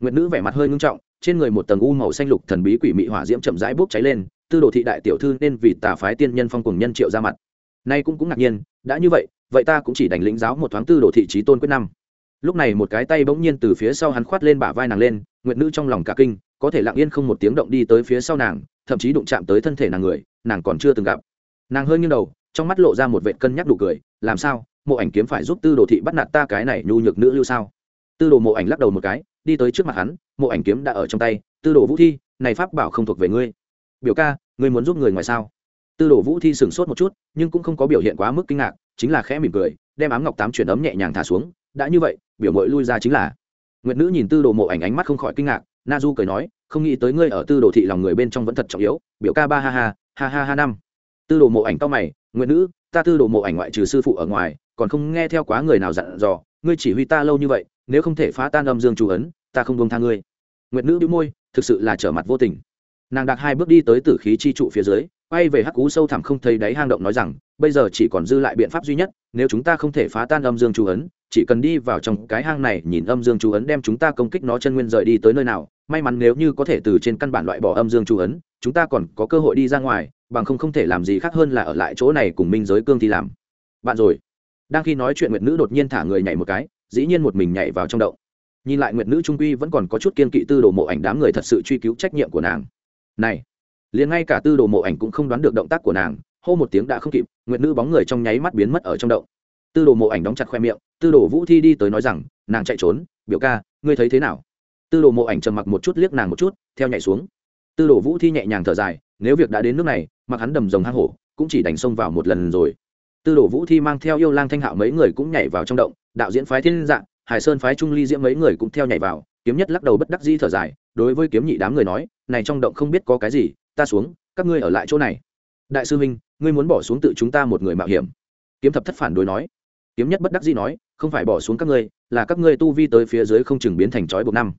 Nguyệt nữ vẻ mặt hơi ngưng trọng, trên người một tầng u màu xanh lục thần bí quỷ mị hỏa diễm chậm rãi bốc cháy lên, tư đồ thị đại tiểu thư nên vì tà phái tiên nhân phong cùng nhân triệu ra mặt. Nay cũng cũng ngạc nhiên, đã như vậy vậy ta cũng chỉ đành lĩnh giáo một thoáng tư đồ thị trí tôn quyết năm. Lúc này một cái tay bỗng nhiên từ phía sau hắn khoát lên bả vai nàng lên, nguyệt nữ trong lòng cả kinh, có thể lặng yên không một tiếng động đi tới phía sau nàng, thậm chí đụng chạm tới thân thể nàng người, nàng còn chưa từng gặp. Nàng hơi nghiêng đầu, trong mắt lộ ra một vệ cân nhắc đủ cười, làm sao mộ ảnh kiếm phải giúp tư đồ thị bắt nạt ta cái này nhu nhược nữ lưu sao? Tư đồ mộ ảnh lắc đầu một cái, đi tới trước mặt hắn, mộ ảnh kiếm đã ở trong tay, tư đồ vũ thi, này pháp bảo không thuộc về ngươi. Biểu ca, ngươi muốn giúp người ngoài sao? Tư đồ vũ thi sửng sốt một chút, nhưng cũng không có biểu hiện quá mức kinh ngạc, chính là khẽ mỉm cười, đem ám ngọc tám chuyển ấm nhẹ nhàng thả xuống, đã như vậy, biểu mội lui ra chính là. Nguyệt nữ nhìn tư đồ mộ ảnh ánh mắt không khỏi kinh ngạc na du cười nói, không nghĩ tới ngươi ở tư đồ thị lòng người bên trong vẫn thật trọng yếu, biểu ca ba ha ha ha ha ha năm. Tư đồ mộ ảnh to mày, nguyệt nữ, ta tư đồ mộ ảnh ngoại trừ sư phụ ở ngoài còn không nghe theo quá người nào dặn dò, ngươi chỉ huy ta lâu như vậy, nếu không thể phá tan âm dương chủ ấn, ta không buông tha ngươi. Nguyệt nữ bĩu môi, thực sự là trở mặt vô tình. Nàng đặt hai bước đi tới tử khí chi trụ phía dưới, quay về hắc cú sâu thẳm không thấy đáy hang động nói rằng, bây giờ chỉ còn dư lại biện pháp duy nhất, nếu chúng ta không thể phá tan âm dương chú ấn, chỉ cần đi vào trong cái hang này nhìn âm dương chú ấn đem chúng ta công kích nó chân nguyên rời đi tới nơi nào, may mắn nếu như có thể từ trên căn bản loại bỏ âm dương chú ấn, chúng ta còn có cơ hội đi ra ngoài, bằng không không thể làm gì khác hơn là ở lại chỗ này cùng minh giới cương thi làm. Bạn rồi đang khi nói chuyện nguyệt nữ đột nhiên thả người nhảy một cái, dĩ nhiên một mình nhảy vào trong động. Nhìn lại nguyệt nữ trung quy vẫn còn có chút kiên kỵ tư đồ mộ ảnh đám người thật sự truy cứu trách nhiệm của nàng. Này, liền ngay cả tư đồ mộ ảnh cũng không đoán được động tác của nàng, hô một tiếng đã không kịp, nguyệt nữ bóng người trong nháy mắt biến mất ở trong động. Tư đồ mộ ảnh đóng chặt khoe miệng, tư đồ vũ thi đi tới nói rằng, nàng chạy trốn, biểu ca, ngươi thấy thế nào? Tư đồ mộ ảnh trầm mặc một chút liếc nàng một chút, theo nhảy xuống. Tư đồ vũ thi nhẹ nhàng thở dài, nếu việc đã đến nước này, mặc hắn đầm rồng hang hổ, cũng chỉ đánh xông vào một lần rồi tư đồ vũ thi mang theo yêu lang thanh hạo mấy người cũng nhảy vào trong động, đạo diễn phái thiên dạng hải sơn phái trung ly diễm mấy người cũng theo nhảy vào, kiếm nhất lắc đầu bất đắc di thở dài, đối với kiếm nhị đám người nói, này trong động không biết có cái gì, ta xuống, các ngươi ở lại chỗ này. Đại sư huynh, ngươi muốn bỏ xuống tự chúng ta một người mạo hiểm. Kiếm thập thất phản đối nói. Kiếm nhất bất đắc dĩ nói, không phải bỏ xuống các ngươi, là các ngươi tu vi tới phía dưới không chừng biến thành trói buộc năm.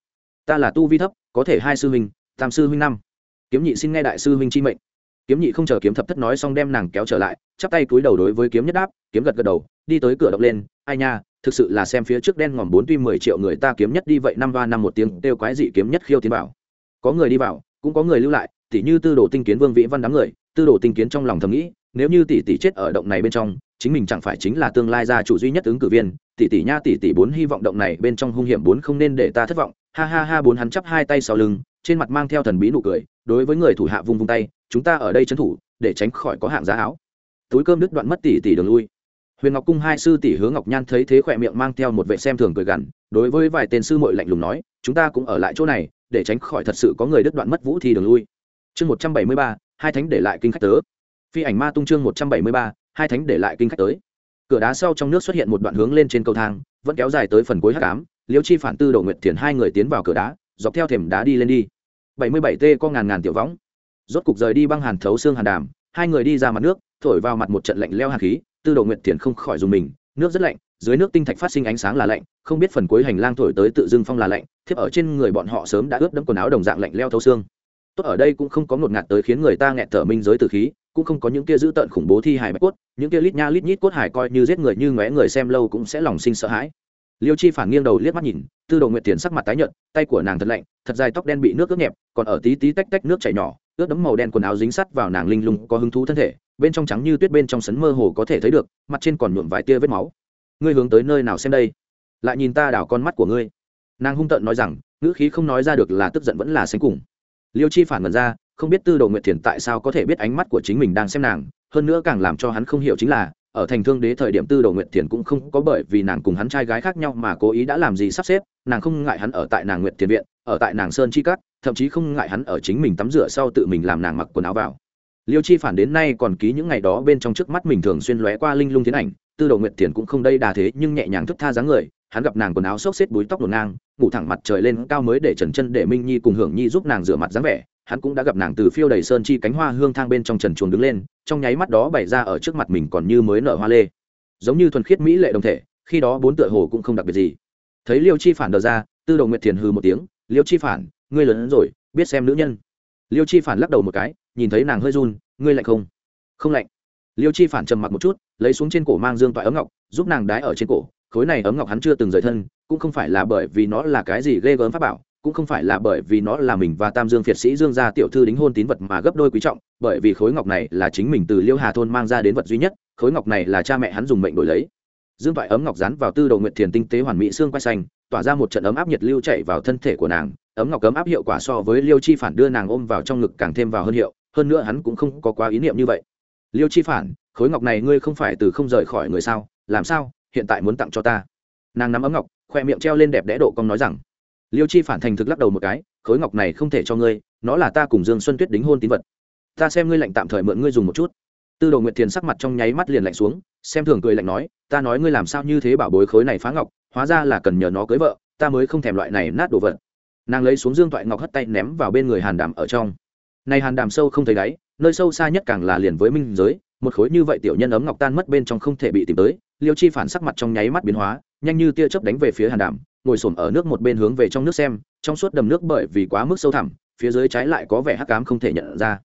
Ta là tu vi thấp, có thể hai sư huynh, tam sư huynh năm. Kiếm nhị xin nghe đại sư huynh chi mệnh kiếm nhị không chờ kiếm thập thất nói xong đem nàng kéo trở lại, chắp tay cúi đầu đối với kiếm nhất đáp, kiếm gật gật đầu, đi tới cửa động lên, ai nha, thực sự là xem phía trước đen ngòm bốn tuy mười triệu người ta kiếm nhất đi vậy năm ba năm một tiếng đều quái dị kiếm nhất khiêu tiến vào. Có người đi vào, cũng có người lưu lại, tỉ như tư đồ tinh kiến vương vĩ văn đám người, tư đồ tinh kiến trong lòng thầm nghĩ, nếu như tỷ tỷ chết ở động này bên trong, chính mình chẳng phải chính là tương lai gia chủ duy nhất ứng cử viên, tỷ tỷ nha, tỷ tỷ bốn hy vọng động này bên trong hung hiểm bốn không nên để ta thất vọng. Ha ha ha, bốn hắn chắp hai tay sau lưng trên mặt mang theo thần bí nụ cười, đối với người thủ hạ vung vung tay, chúng ta ở đây trấn thủ, để tránh khỏi có hạng giá áo. Túi cơm đứt đoạn mất tỷ tỷ đường lui. Huyền ngọc cung hai sư tỷ hướng ngọc nhan thấy thế khỏe miệng mang theo một vệ xem thường cười gằn, đối với vài tên sư mội lạnh lùng nói, chúng ta cũng ở lại chỗ này, để tránh khỏi thật sự có người đứt đoạn mất vũ thì đường lui. Chương một trăm bảy mươi ba, hai thánh để lại kinh khách tớ. Phi ảnh ma tung chương một trăm bảy mươi ba, hai thánh để lại kinh khách tới cửa đá sau trong nước xuất hiện một đoạn hướng lên trên cầu thang, vẫn kéo dài tới phần cuối hát cám liêu chi phản tư đổ nguyện thiền hai người tiến vào cửa đá dọc theo thềm đá đi lên đi. Bảy mươi bảy t có ngàn ngàn tiểu võng. Rốt cục rời đi băng hàn thấu xương hàn đàm, hai người đi ra mặt nước, thổi vào mặt một trận lạnh leo hàn khí, tư đồ nguyệt thiền không khỏi dùng mình, nước rất lạnh, dưới nước tinh thạch phát sinh ánh sáng là lạnh, không biết phần cuối hành lang thổi tới tự dưng phong là lạnh, thiếp ở trên người bọn họ sớm đã ướt đẫm quần áo đồng dạng lạnh leo thấu xương. Tốt ở đây cũng không có ngột ngạt tới khiến người ta nghẹt thở minh giới từ khí, cũng không có những kia dữ tợn khủng bố thi hài bạch cốt, những kia lít nha lít nhít cốt hải coi như giết người như ngóe người xem lâu cũng sẽ lòng sinh sợ hãi liêu chi phản nghiêng đầu liếc mắt nhìn, tư đồ nguyệt tiền sắc mặt tái nhợt, tay của nàng thật lạnh, thật dài tóc đen bị nước ướt nhẹp, còn ở tí tí tách tách nước chảy nhỏ, ướt đấm màu đen quần áo dính sắt vào nàng linh lung có hứng thú thân thể, bên trong trắng như tuyết bên trong sấn mơ hồ có thể thấy được, mặt trên còn nhuộm vài tia vết máu. Ngươi hướng tới nơi nào xem đây? Lại nhìn ta đảo con mắt của ngươi. Nàng hung tợn nói rằng, ngữ khí không nói ra được là tức giận vẫn là sánh cùng. Liêu chi phản ngần ra, không biết tư đồ nguyệt thiền tại sao có thể biết ánh mắt của chính mình đang xem nàng, hơn nữa càng làm cho hắn không hiểu chính là ở thành thương đế thời điểm tư đồ nguyệt thiền cũng không có bởi vì nàng cùng hắn trai gái khác nhau mà cố ý đã làm gì sắp xếp, nàng không ngại hắn ở tại nàng nguyệt thiền viện, ở tại nàng sơn chi cát, thậm chí không ngại hắn ở chính mình tắm rửa sau tự mình làm nàng mặc quần áo vào. Liêu chi phản đến nay còn ký những ngày đó bên trong trước mắt mình thường xuyên lóe qua linh lung tiến ảnh, tư đồ nguyệt thiền cũng không đây đà thế nhưng nhẹ nhàng thức tha dáng người, hắn gặp nàng quần áo xốc xếp búi tóc ngổn ngang, ngủ thẳng mặt trời lên cao mới để trần chân để minh nhi cùng hưởng nhi giúp nàng rửa mặt dáng vẻ hắn cũng đã gặp nàng từ phiêu đầy sơn chi cánh hoa hương thang bên trong trần chuồng đứng lên, trong nháy mắt đó bày ra ở trước mặt mình còn như mới nở hoa lê. Giống như thuần khiết mỹ lệ đồng thể, khi đó bốn tựa hồ cũng không đặc biệt gì. Thấy liêu chi phản đờ ra, tư đầu nguyệt thiền hư một tiếng, liêu chi phản, ngươi lớn hơn rồi, biết xem nữ nhân. Liêu chi phản lắc đầu một cái, nhìn thấy nàng hơi run, ngươi lạnh không? Không lạnh. Liêu chi phản trầm mặc một chút, lấy xuống trên cổ mang dương toại ấm ngọc, giúp nàng đái ở trên cổ, khối này ấm ngọc hắn chưa từng rời thân, cũng không phải là bởi vì nó là cái gì ghê gớm pháp bảo cũng không phải là bởi vì nó là mình và tam dương phiệt sĩ dương gia tiểu thư đính hôn tín vật mà gấp đôi quý trọng, bởi vì khối ngọc này là chính mình từ liêu hà thôn mang ra đến vật duy nhất, khối ngọc này là cha mẹ hắn dùng mệnh đổi lấy. Dương toại ấm ngọc rán vào tư đầu nguyện thiền tinh tế hoàn mỹ xương quay xanh, tỏa ra một trận ấm áp nhiệt lưu chạy vào thân thể của nàng, ấm ngọc ấm áp hiệu quả so với liêu chi phản đưa nàng ôm vào trong ngực càng thêm vào hơn hiệu, hơn nữa hắn cũng không có quá ý niệm như vậy. Liêu chi phản, khối ngọc này ngươi không phải từ không rời khỏi người sao, làm sao, hiện tại muốn tặng cho ta. Nàng nắm ấm ngọc, khoe miệng treo lên đẹp đẽ độ cong nói rằng liêu chi phản thành thực lắc đầu một cái, khối ngọc này không thể cho ngươi, nó là ta cùng dương xuân tuyết đính hôn tín vật. Ta xem ngươi lạnh tạm thời mượn ngươi dùng một chút. Tư đồ nguyệt thiền sắc mặt trong nháy mắt liền lạnh xuống, xem thường cười lạnh nói, ta nói ngươi làm sao như thế bảo bối khối này phá ngọc, hóa ra là cần nhờ nó cưới vợ, ta mới không thèm loại này nát đồ vật. Nàng lấy xuống dương toại ngọc hất tay ném vào bên người hàn đàm ở trong. Này hàn đàm sâu không thấy đáy, nơi sâu xa nhất càng là liền với minh giới, một khối như vậy tiểu nhân ấm ngọc tan mất bên trong không thể bị tìm tới, liêu chi phản sắc mặt trong nháy mắt biến hóa, nhanh như tia chớp đánh về phía hàn đàm ngồi xổm ở nước một bên hướng về trong nước xem, trong suốt đầm nước bởi vì quá mức sâu thẳm, phía dưới trái lại có vẻ hắc ám không thể nhận ra.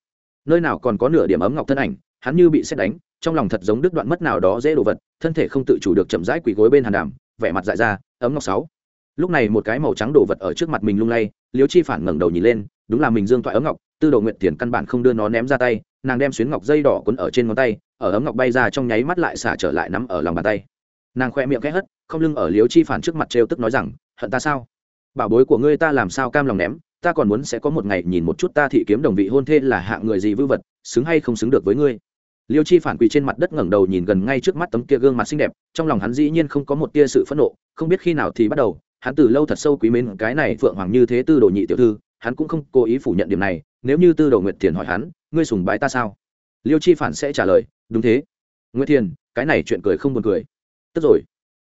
Nơi nào còn có nửa điểm ấm ngọc thân ảnh, hắn như bị xét đánh, trong lòng thật giống đứt đoạn mất nào đó dễ đồ vật, thân thể không tự chủ được chậm rãi quỳ gối bên hàn đàm, vẻ mặt dại ra, ấm ngọc sáu. Lúc này một cái màu trắng đồ vật ở trước mặt mình lung lay liếu chi phản ngẩng đầu nhìn lên, đúng là mình dương thoại ấm ngọc, tư đồ nguyện tiền căn bản không đưa nó ném ra tay, nàng đem xuyến ngọc dây đỏ quấn ở trên ngón tay, ở ấm ngọc bay ra trong nháy mắt lại xả trở lại nắm ở lòng bàn tay nàng khoe miệng khẽ hất, không lưng ở liếu chi phản trước mặt trêu tức nói rằng, hận ta sao? Bảo bối của ngươi ta làm sao cam lòng ném? Ta còn muốn sẽ có một ngày nhìn một chút ta thị kiếm đồng vị hôn thê là hạng người gì vư vật, xứng hay không xứng được với ngươi? Liêu chi phản quỳ trên mặt đất ngẩng đầu nhìn gần ngay trước mắt tấm kia gương mặt xinh đẹp, trong lòng hắn dĩ nhiên không có một tia sự phẫn nộ, không biết khi nào thì bắt đầu, hắn từ lâu thật sâu quý mến cái này phượng hoàng như thế tư đồ nhị tiểu thư, hắn cũng không cố ý phủ nhận điểm này, nếu như tư đồ nguyệt thiền hỏi hắn, ngươi sùng bái ta sao? Liêu chi phản sẽ trả lời, đúng thế. Nguyệt thiền, cái này chuyện cười không buồn cười tức rồi.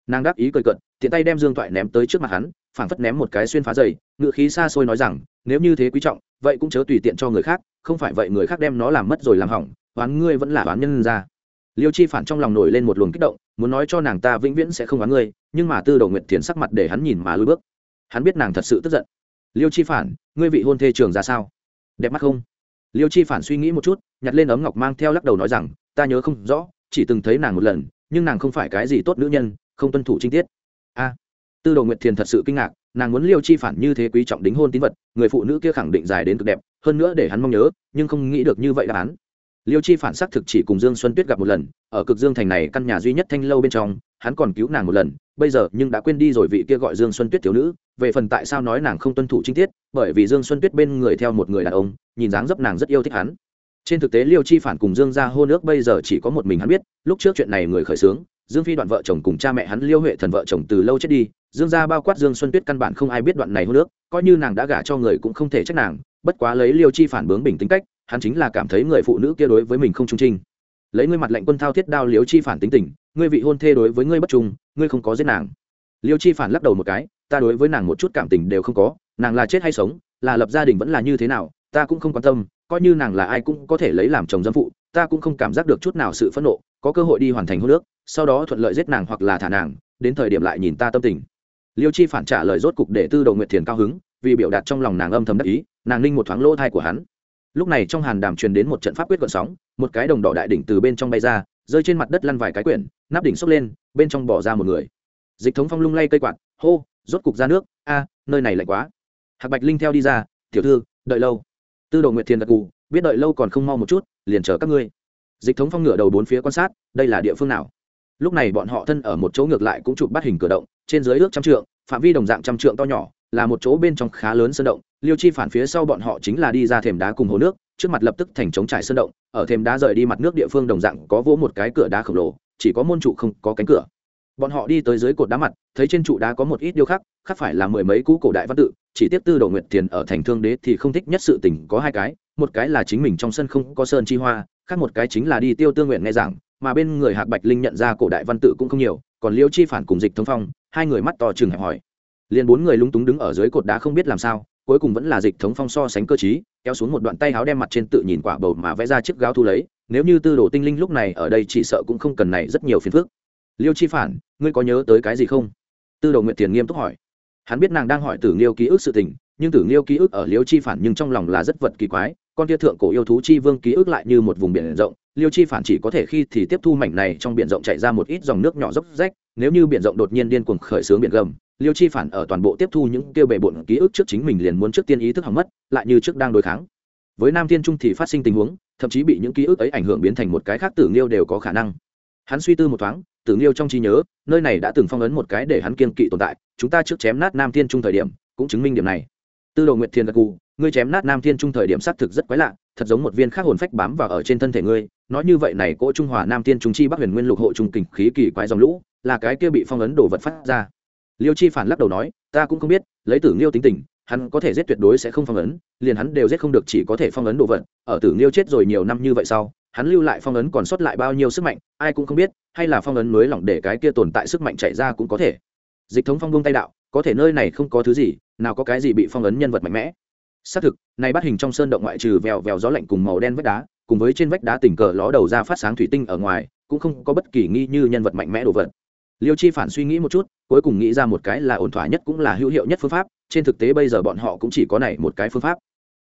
Nàng đáp ý cười cận tiện tay đem dương toại ném tới trước mặt hắn, phảng phất ném một cái xuyên phá dày, ngựa khí xa xôi nói rằng, nếu như thế quý trọng, vậy cũng chớ tùy tiện cho người khác, không phải vậy người khác đem nó làm mất rồi làm hỏng, oán ngươi vẫn là oán nhân ra. Liêu chi phản trong lòng nổi lên một luồng kích động, muốn nói cho nàng ta vĩnh viễn sẽ không oán ngươi, nhưng mà tư đầu nguyện thiền sắc mặt để hắn nhìn mà lùi bước. Hắn biết nàng thật sự tức giận. Liêu chi phản, ngươi vị hôn thê trường ra sao? Đẹp mắt không? Liêu chi phản suy nghĩ một chút, nhặt lên ấm ngọc mang theo lắc đầu nói rằng, ta nhớ không rõ, chỉ từng thấy nàng một lần nhưng nàng không phải cái gì tốt nữ nhân, không tuân thủ trinh tiết. A. Tư đồ nguyệt thiền thật sự kinh ngạc, nàng muốn liêu chi phản như thế quý trọng đính hôn tín vật, người phụ nữ kia khẳng định dài đến cực đẹp, hơn nữa để hắn mong nhớ, nhưng không nghĩ được như vậy đáp án. Liêu chi phản xác thực chỉ cùng dương xuân tuyết gặp một lần, ở cực dương thành này căn nhà duy nhất thanh lâu bên trong, hắn còn cứu nàng một lần, bây giờ nhưng đã quên đi rồi vị kia gọi dương xuân tuyết thiếu nữ, về phần tại sao nói nàng không tuân thủ trinh tiết, bởi vì dương xuân tuyết bên người theo một người đàn ông, nhìn dáng dấp nàng rất yêu thích hắn trên thực tế liêu chi phản cùng dương ra hôn nước bây giờ chỉ có một mình hắn biết, lúc trước chuyện này người khởi xướng, dương phi đoạn vợ chồng cùng cha mẹ hắn liêu huệ thần vợ chồng từ lâu chết đi, dương gia bao quát dương xuân tuyết căn bản không ai biết đoạn này hôn nước, coi như nàng đã gả cho người cũng không thể trách nàng, bất quá lấy liêu chi phản bướng bình tính cách, hắn chính là cảm thấy người phụ nữ kia đối với mình không trung trinh. Lấy ngươi mặt lệnh quân thao thiết đao liêu chi phản tính tình, ngươi vị hôn thê đối với ngươi bất trung, ngươi không có giết nàng. Liêu chi phản lắc đầu một cái, ta đối với nàng một chút cảm tình đều không có, nàng là chết hay sống, là lập gia đình vẫn là như thế nào, ta cũng không quan tâm coi như nàng là ai cũng có thể lấy làm chồng dâm phụ, ta cũng không cảm giác được chút nào sự phẫn nộ, có cơ hội đi hoàn thành hô nước sau đó thuận lợi giết nàng hoặc là thả nàng, đến thời điểm lại nhìn ta tâm tình. Liêu chi phản trả lời rốt cục để tư đầu nguyệt thiền cao hứng, vì biểu đạt trong lòng nàng âm thầm đắc ý, nàng ninh một thoáng lỗ thai của hắn. Lúc này trong hàn đàm truyền đến một trận pháp quyết gọn sóng, một cái đồng đỏ đại đỉnh từ bên trong bay ra, rơi trên mặt đất lăn vài cái quyển, nắp đỉnh xốc lên, bên trong bỏ ra một người. Dịch thống phong lung lay cây quạt, hô, rốt cục ra nước, a, nơi này lạnh quá. Hạc bạch linh theo đi ra, tiểu thư, đợi lâu tư đồ nguyệt thiền gật gù, biết đợi lâu còn không mau một chút, liền chờ các ngươi. Dịch thống phong ngửa đầu bốn phía quan sát, đây là địa phương nào? Lúc này bọn họ thân ở một chỗ ngược lại cũng chụp bắt hình cửa động, trên dưới ước trăm trượng, phạm vi đồng dạng trăm trượng to nhỏ, là một chỗ bên trong khá lớn sơn động. Liêu chi phản phía sau bọn họ chính là đi ra thềm đá cùng hồ nước, trước mặt lập tức thành trống trải sơn động, ở thềm đá rời đi mặt nước địa phương đồng dạng có vỗ một cái cửa đá khổng lồ, chỉ có môn trụ không có cánh cửa bọn họ đi tới dưới cột đá mặt, thấy trên trụ đá có một ít điêu khắc khắc phải là mười mấy cũ cổ đại văn tự, chỉ tiếp tư đồ nguyệt tiền ở thành thương đế thì không thích nhất sự tình có hai cái, một cái là chính mình trong sân không có sơn chi hoa, khác một cái chính là đi tiêu tương nguyện nghe giảng, mà bên người hạc bạch linh nhận ra cổ đại văn tự cũng không nhiều, còn liêu chi phản cùng dịch thông phong, hai người mắt to chừng hẹp hỏi liền bốn người lúng túng đứng ở dưới cột đá không biết làm sao, cuối cùng vẫn là dịch thống phong so sánh cơ chí kéo xuống một đoạn tay háo đem mặt trên tự nhìn quả bầu mà vẽ ra chiếc gáo thu lấy, nếu như tư đồ tinh linh lúc này ở đây chỉ sợ cũng không cần này rất nhiều phiền phức liêu chi phản, ngươi có nhớ tới cái gì không? Tư đồ nguyện tiền nghiêm túc hỏi. Hắn biết nàng đang hỏi tử nghiêu ký ức sự tình, nhưng tử nghiêu ký ức ở liêu chi phản nhưng trong lòng là rất vật kỳ quái, con kia thượng cổ yêu thú chi vương ký ức lại như một vùng biển rộng, liêu chi phản chỉ có thể khi thì tiếp thu mảnh này trong biển rộng chạy ra một ít dòng nước nhỏ dốc rách, nếu như biển rộng đột nhiên điên cuồng khởi xướng biển gầm, liêu chi phản ở toàn bộ tiếp thu những kêu bề bộn ký ức trước chính mình liền muốn trước tiên ý thức hỏng mất, lại như trước đang đối kháng. Với nam thiên trung thì phát sinh tình huống, thậm chí bị những ký ức ấy ảnh hưởng biến thành một cái khác tử nghiêu đều có khả năng. Hắn suy tư một thoáng tử nghiêu trong trí nhớ, nơi này đã từng phong ấn một cái để hắn kiên kỵ tồn tại, chúng ta trước chém nát nam thiên trung thời điểm, cũng chứng minh điểm này. Tư đồ nguyệt thiên gật cù ngươi chém nát nam thiên trung thời điểm xác thực rất quái lạ, thật giống một viên khác hồn phách bám vào ở trên thân thể ngươi, nói như vậy này cỗ trung hòa nam thiên trung chi bắc huyền nguyên lục hộ trung kình khí kỳ quái dòng lũ, là cái kia bị phong ấn đồ vật phát ra. Liêu chi phản lắc đầu nói, ta cũng không biết, lấy tử nghiêu tính tình, hắn có thể giết tuyệt đối sẽ không phong ấn, liền hắn đều giết không được chỉ có thể phong ấn đồ vật, ở tử nghiêu chết rồi nhiều năm như vậy sau hắn lưu lại phong ấn còn sót lại bao nhiêu sức mạnh, ai cũng không biết, hay là phong ấn mới lỏng để cái kia tồn tại sức mạnh chạy ra cũng có thể. Dịch thống phong bông tay đạo, có thể nơi này không có thứ gì, nào có cái gì bị phong ấn nhân vật mạnh mẽ. Xác thực, này bắt hình trong sơn động ngoại trừ vèo vèo gió lạnh cùng màu đen vách đá, cùng với trên vách đá tình cờ ló đầu ra phát sáng thủy tinh ở ngoài, cũng không có bất kỳ nghi như nhân vật mạnh mẽ đồ vật. Liêu chi phản suy nghĩ một chút, cuối cùng nghĩ ra một cái là ổn thỏa nhất cũng là hữu hiệu nhất phương pháp, trên thực tế bây giờ bọn họ cũng chỉ có này một cái phương pháp.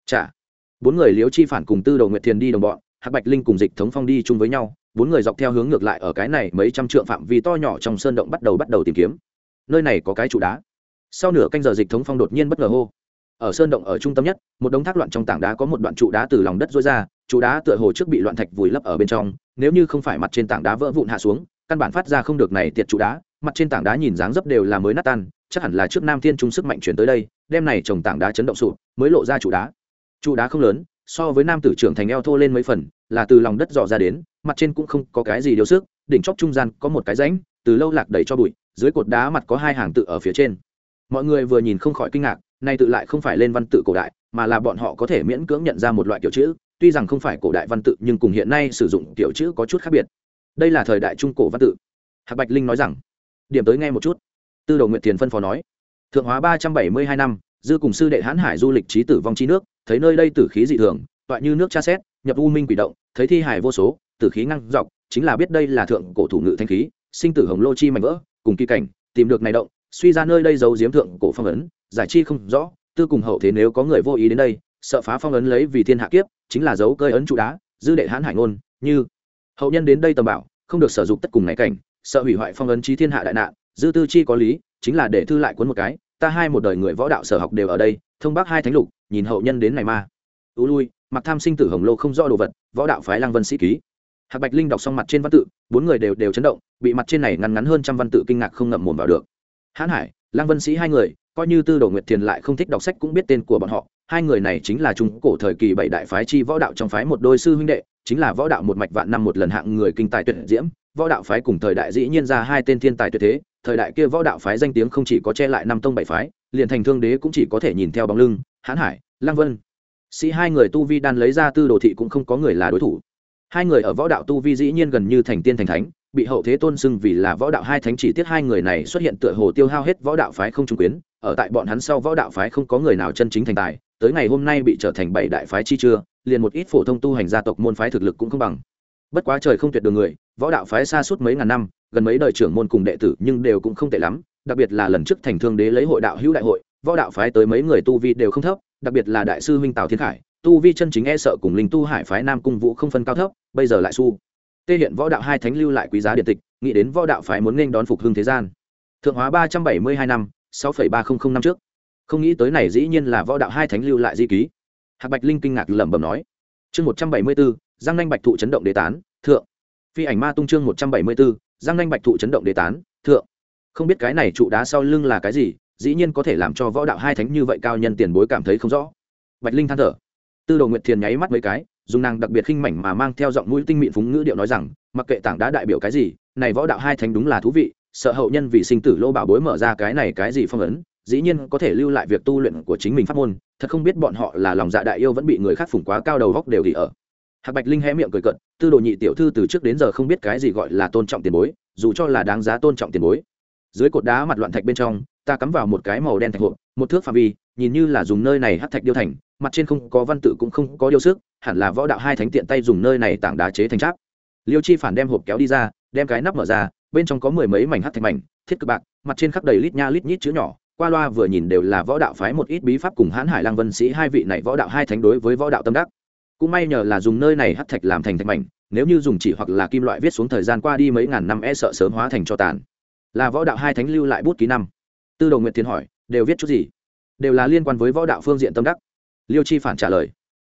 Chả bốn người liêu chi phản cùng tư đầu nguyệt thiền đi đồng bọn hạc bạch linh cùng dịch thống phong đi chung với nhau, bốn người dọc theo hướng ngược lại ở cái này mấy trăm trượng phạm vi to nhỏ trong sơn động bắt đầu bắt đầu tìm kiếm. Nơi này có cái trụ đá. Sau nửa canh giờ dịch thống phong đột nhiên bất ngờ hô. Ở sơn động ở trung tâm nhất, một đống thác loạn trong tảng đá có một đoạn trụ đá từ lòng đất rối ra, trụ đá tựa hồ trước bị loạn thạch vùi lấp ở bên trong, nếu như không phải mặt trên tảng đá vỡ vụn hạ xuống, căn bản phát ra không được này tiệt trụ đá, mặt trên tảng đá nhìn dáng dấp đều là mới nát tan, chắc hẳn là trước nam thiên trung sức mạnh chuyển tới đây đem này trồng tảng đá chấn động sụp, mới lộ ra trụ đá. Trụ đá không lớn, so với nam tử trưởng thành eo thô lên mấy phần là từ lòng đất dò ra đến, mặt trên cũng không có cái gì điều sức, đỉnh chóp trung gian có một cái rãnh, từ lâu lạc đầy cho bụi, dưới cột đá mặt có hai hàng tự ở phía trên. Mọi người vừa nhìn không khỏi kinh ngạc, nay tự lại không phải lên văn tự cổ đại, mà là bọn họ có thể miễn cưỡng nhận ra một loại kiểu chữ, tuy rằng không phải cổ đại văn tự, nhưng cùng hiện nay sử dụng kiểu chữ có chút khác biệt. Đây là thời đại trung cổ văn tự. Hạc bạch linh nói rằng, điểm tới nghe một chút. Tư Đầu nguyện tiền phân phó nói, thượng hóa ba trăm bảy mươi hai năm, dư cùng sư đệ hãn hải du lịch trí tử vong trí nước, thấy nơi đây tử khí dị thường toại như nước cha xét, nhập u minh quỷ động, thấy thi hải vô số, tử khí ngăn dọc, chính là biết đây là thượng cổ thủ ngự thanh khí, sinh tử hồng lô chi mạnh vỡ, cùng kỳ cảnh, tìm được này động, suy ra nơi đây giấu diếm thượng cổ phong ấn, giải chi không rõ, tư cùng hậu thế nếu có người vô ý đến đây, sợ phá phong ấn lấy vì thiên hạ kiếp, chính là dấu cơi ấn trụ đá, dư đệ hãn hải ngôn, như hậu nhân đến đây tầm bảo, không được sử dụng tất cùng ngày cảnh, sợ hủy hoại phong ấn chi thiên hạ đại nạn, dư tư chi có lý, chính là để thư lại cuốn một cái, ta hai một đời người võ đạo sở học đều ở đây, thông bác hai thánh lục, nhìn hậu nhân đến này ma tú lui mặc tham sinh tử hồng lô không rõ đồ vật, võ đạo phái lăng vân sĩ ký. Hạc bạch linh đọc xong mặt trên văn tự, bốn người đều đều chấn động, bị mặt trên này ngắn ngắn hơn trăm văn tự kinh ngạc không ngậm mồm vào được. Hãn hải, lăng vân sĩ hai người, coi như tư đồ nguyệt thiền lại không thích đọc sách cũng biết tên của bọn họ, hai người này chính là trung cổ thời kỳ bảy đại phái chi võ đạo trong phái một đôi sư huynh đệ, chính là võ đạo một mạch vạn năm một lần hạng người kinh tài tuyệt diễm, võ đạo phái cùng thời đại dĩ nhiên ra hai tên thiên tài tuyệt thế, thời đại kia võ đạo phái danh tiếng không chỉ có che lại năm tông bảy phái, liền thành thương đế cũng chỉ có thể nhìn theo bóng lưng, hãn hải, lăng vân sĩ hai người tu vi đan lấy ra tư đồ thị cũng không có người là đối thủ. Hai người ở võ đạo tu vi dĩ nhiên gần như thành tiên thành thánh, bị hậu thế tôn xưng vì là võ đạo hai thánh chỉ tiết hai người này xuất hiện tựa hồ tiêu hao hết võ đạo phái không trung quyến, ở tại bọn hắn sau võ đạo phái không có người nào chân chính thành tài, tới ngày hôm nay bị trở thành bảy đại phái chi chưa, liền một ít phổ thông tu hành gia tộc môn phái thực lực cũng không bằng. Bất quá trời không tuyệt đường người, võ đạo phái xa suốt mấy ngàn năm, gần mấy đời trưởng môn cùng đệ tử nhưng đều cũng không tệ lắm, đặc biệt là lần trước thành thương đế lấy hội đạo hữu đại hội, võ đạo phái tới mấy người tu vi đều không thấp đặc biệt là đại sư huynh tào thiên khải, tu vi chân chính e sợ cùng linh tu hải phái nam cung vũ không phân cao thấp, bây giờ lại su. Tê hiện võ đạo hai thánh lưu lại quý giá điện tịch, nghĩ đến võ đạo phái muốn nên đón phục hưng thế gian. Thượng hóa ba trăm bảy mươi hai năm, sáu phẩy ba không không năm trước. Không nghĩ tới này dĩ nhiên là võ đạo hai thánh lưu lại di ký. Hạc bạch linh kinh ngạc lẩm bẩm nói. Chương một trăm bảy mươi bốn giang nanh bạch thụ chấn động đế tán, thượng. Phi ảnh ma tung chương một trăm bảy mươi bốn giang nanh bạch thụ chấn động đế tán, thượng. Không biết cái này trụ đá sau lưng là cái gì dĩ nhiên có thể làm cho võ đạo hai thánh như vậy cao nhân tiền bối cảm thấy không rõ. Bạch linh than thở. Tư đồ nguyệt thiền nháy mắt mấy cái, dùng nàng đặc biệt khinh mảnh mà mang theo giọng mũi tinh mịn phúng ngữ điệu nói rằng, mặc kệ tảng đá đại biểu cái gì, này võ đạo hai thánh đúng là thú vị, sợ hậu nhân vì sinh tử lô bảo bối mở ra cái này cái gì phong ấn, dĩ nhiên có thể lưu lại việc tu luyện của chính mình pháp môn, thật không biết bọn họ là lòng dạ đại yêu vẫn bị người khác phủng quá cao đầu góc đều thì ở. Hạc bạch linh hé miệng cười cận tư đồ nhị tiểu thư từ trước đến giờ không biết cái gì gọi là tôn trọng tiền bối, dù cho là đáng giá tôn trọng tiền bối. Dưới cột đá mặt loạn thạch bên trong ta cắm vào một cái màu đen thạch hộp, một thước phạm vi, nhìn như là dùng nơi này hát thạch điêu thành, mặt trên không có văn tự cũng không có điêu sức, hẳn là võ đạo hai thánh tiện tay dùng nơi này tảng đá chế thành tráp. Liêu chi phản đem hộp kéo đi ra, đem cái nắp mở ra, bên trong có mười mấy mảnh hát thạch mảnh, thiết cực bạc, mặt trên khắp đầy lít nha lít nhít chữ nhỏ, qua loa vừa nhìn đều là võ đạo phái một ít bí pháp cùng hãn hải lang vân sĩ hai vị này võ đạo hai thánh đối với võ đạo tâm đắc. Cũng may nhờ là dùng nơi này hắc thạch làm thành thạch mảnh, nếu như dùng chỉ hoặc là kim loại viết xuống thời gian qua đi mấy ngàn năm e sợ sớm hóa thành cho tàn. Là võ đạo hai thánh lưu lại bút ký năm tư đồ nguyệt thiền hỏi, đều viết chút gì? Đều là liên quan với võ đạo phương diện tâm đắc. Liêu chi phản trả lời.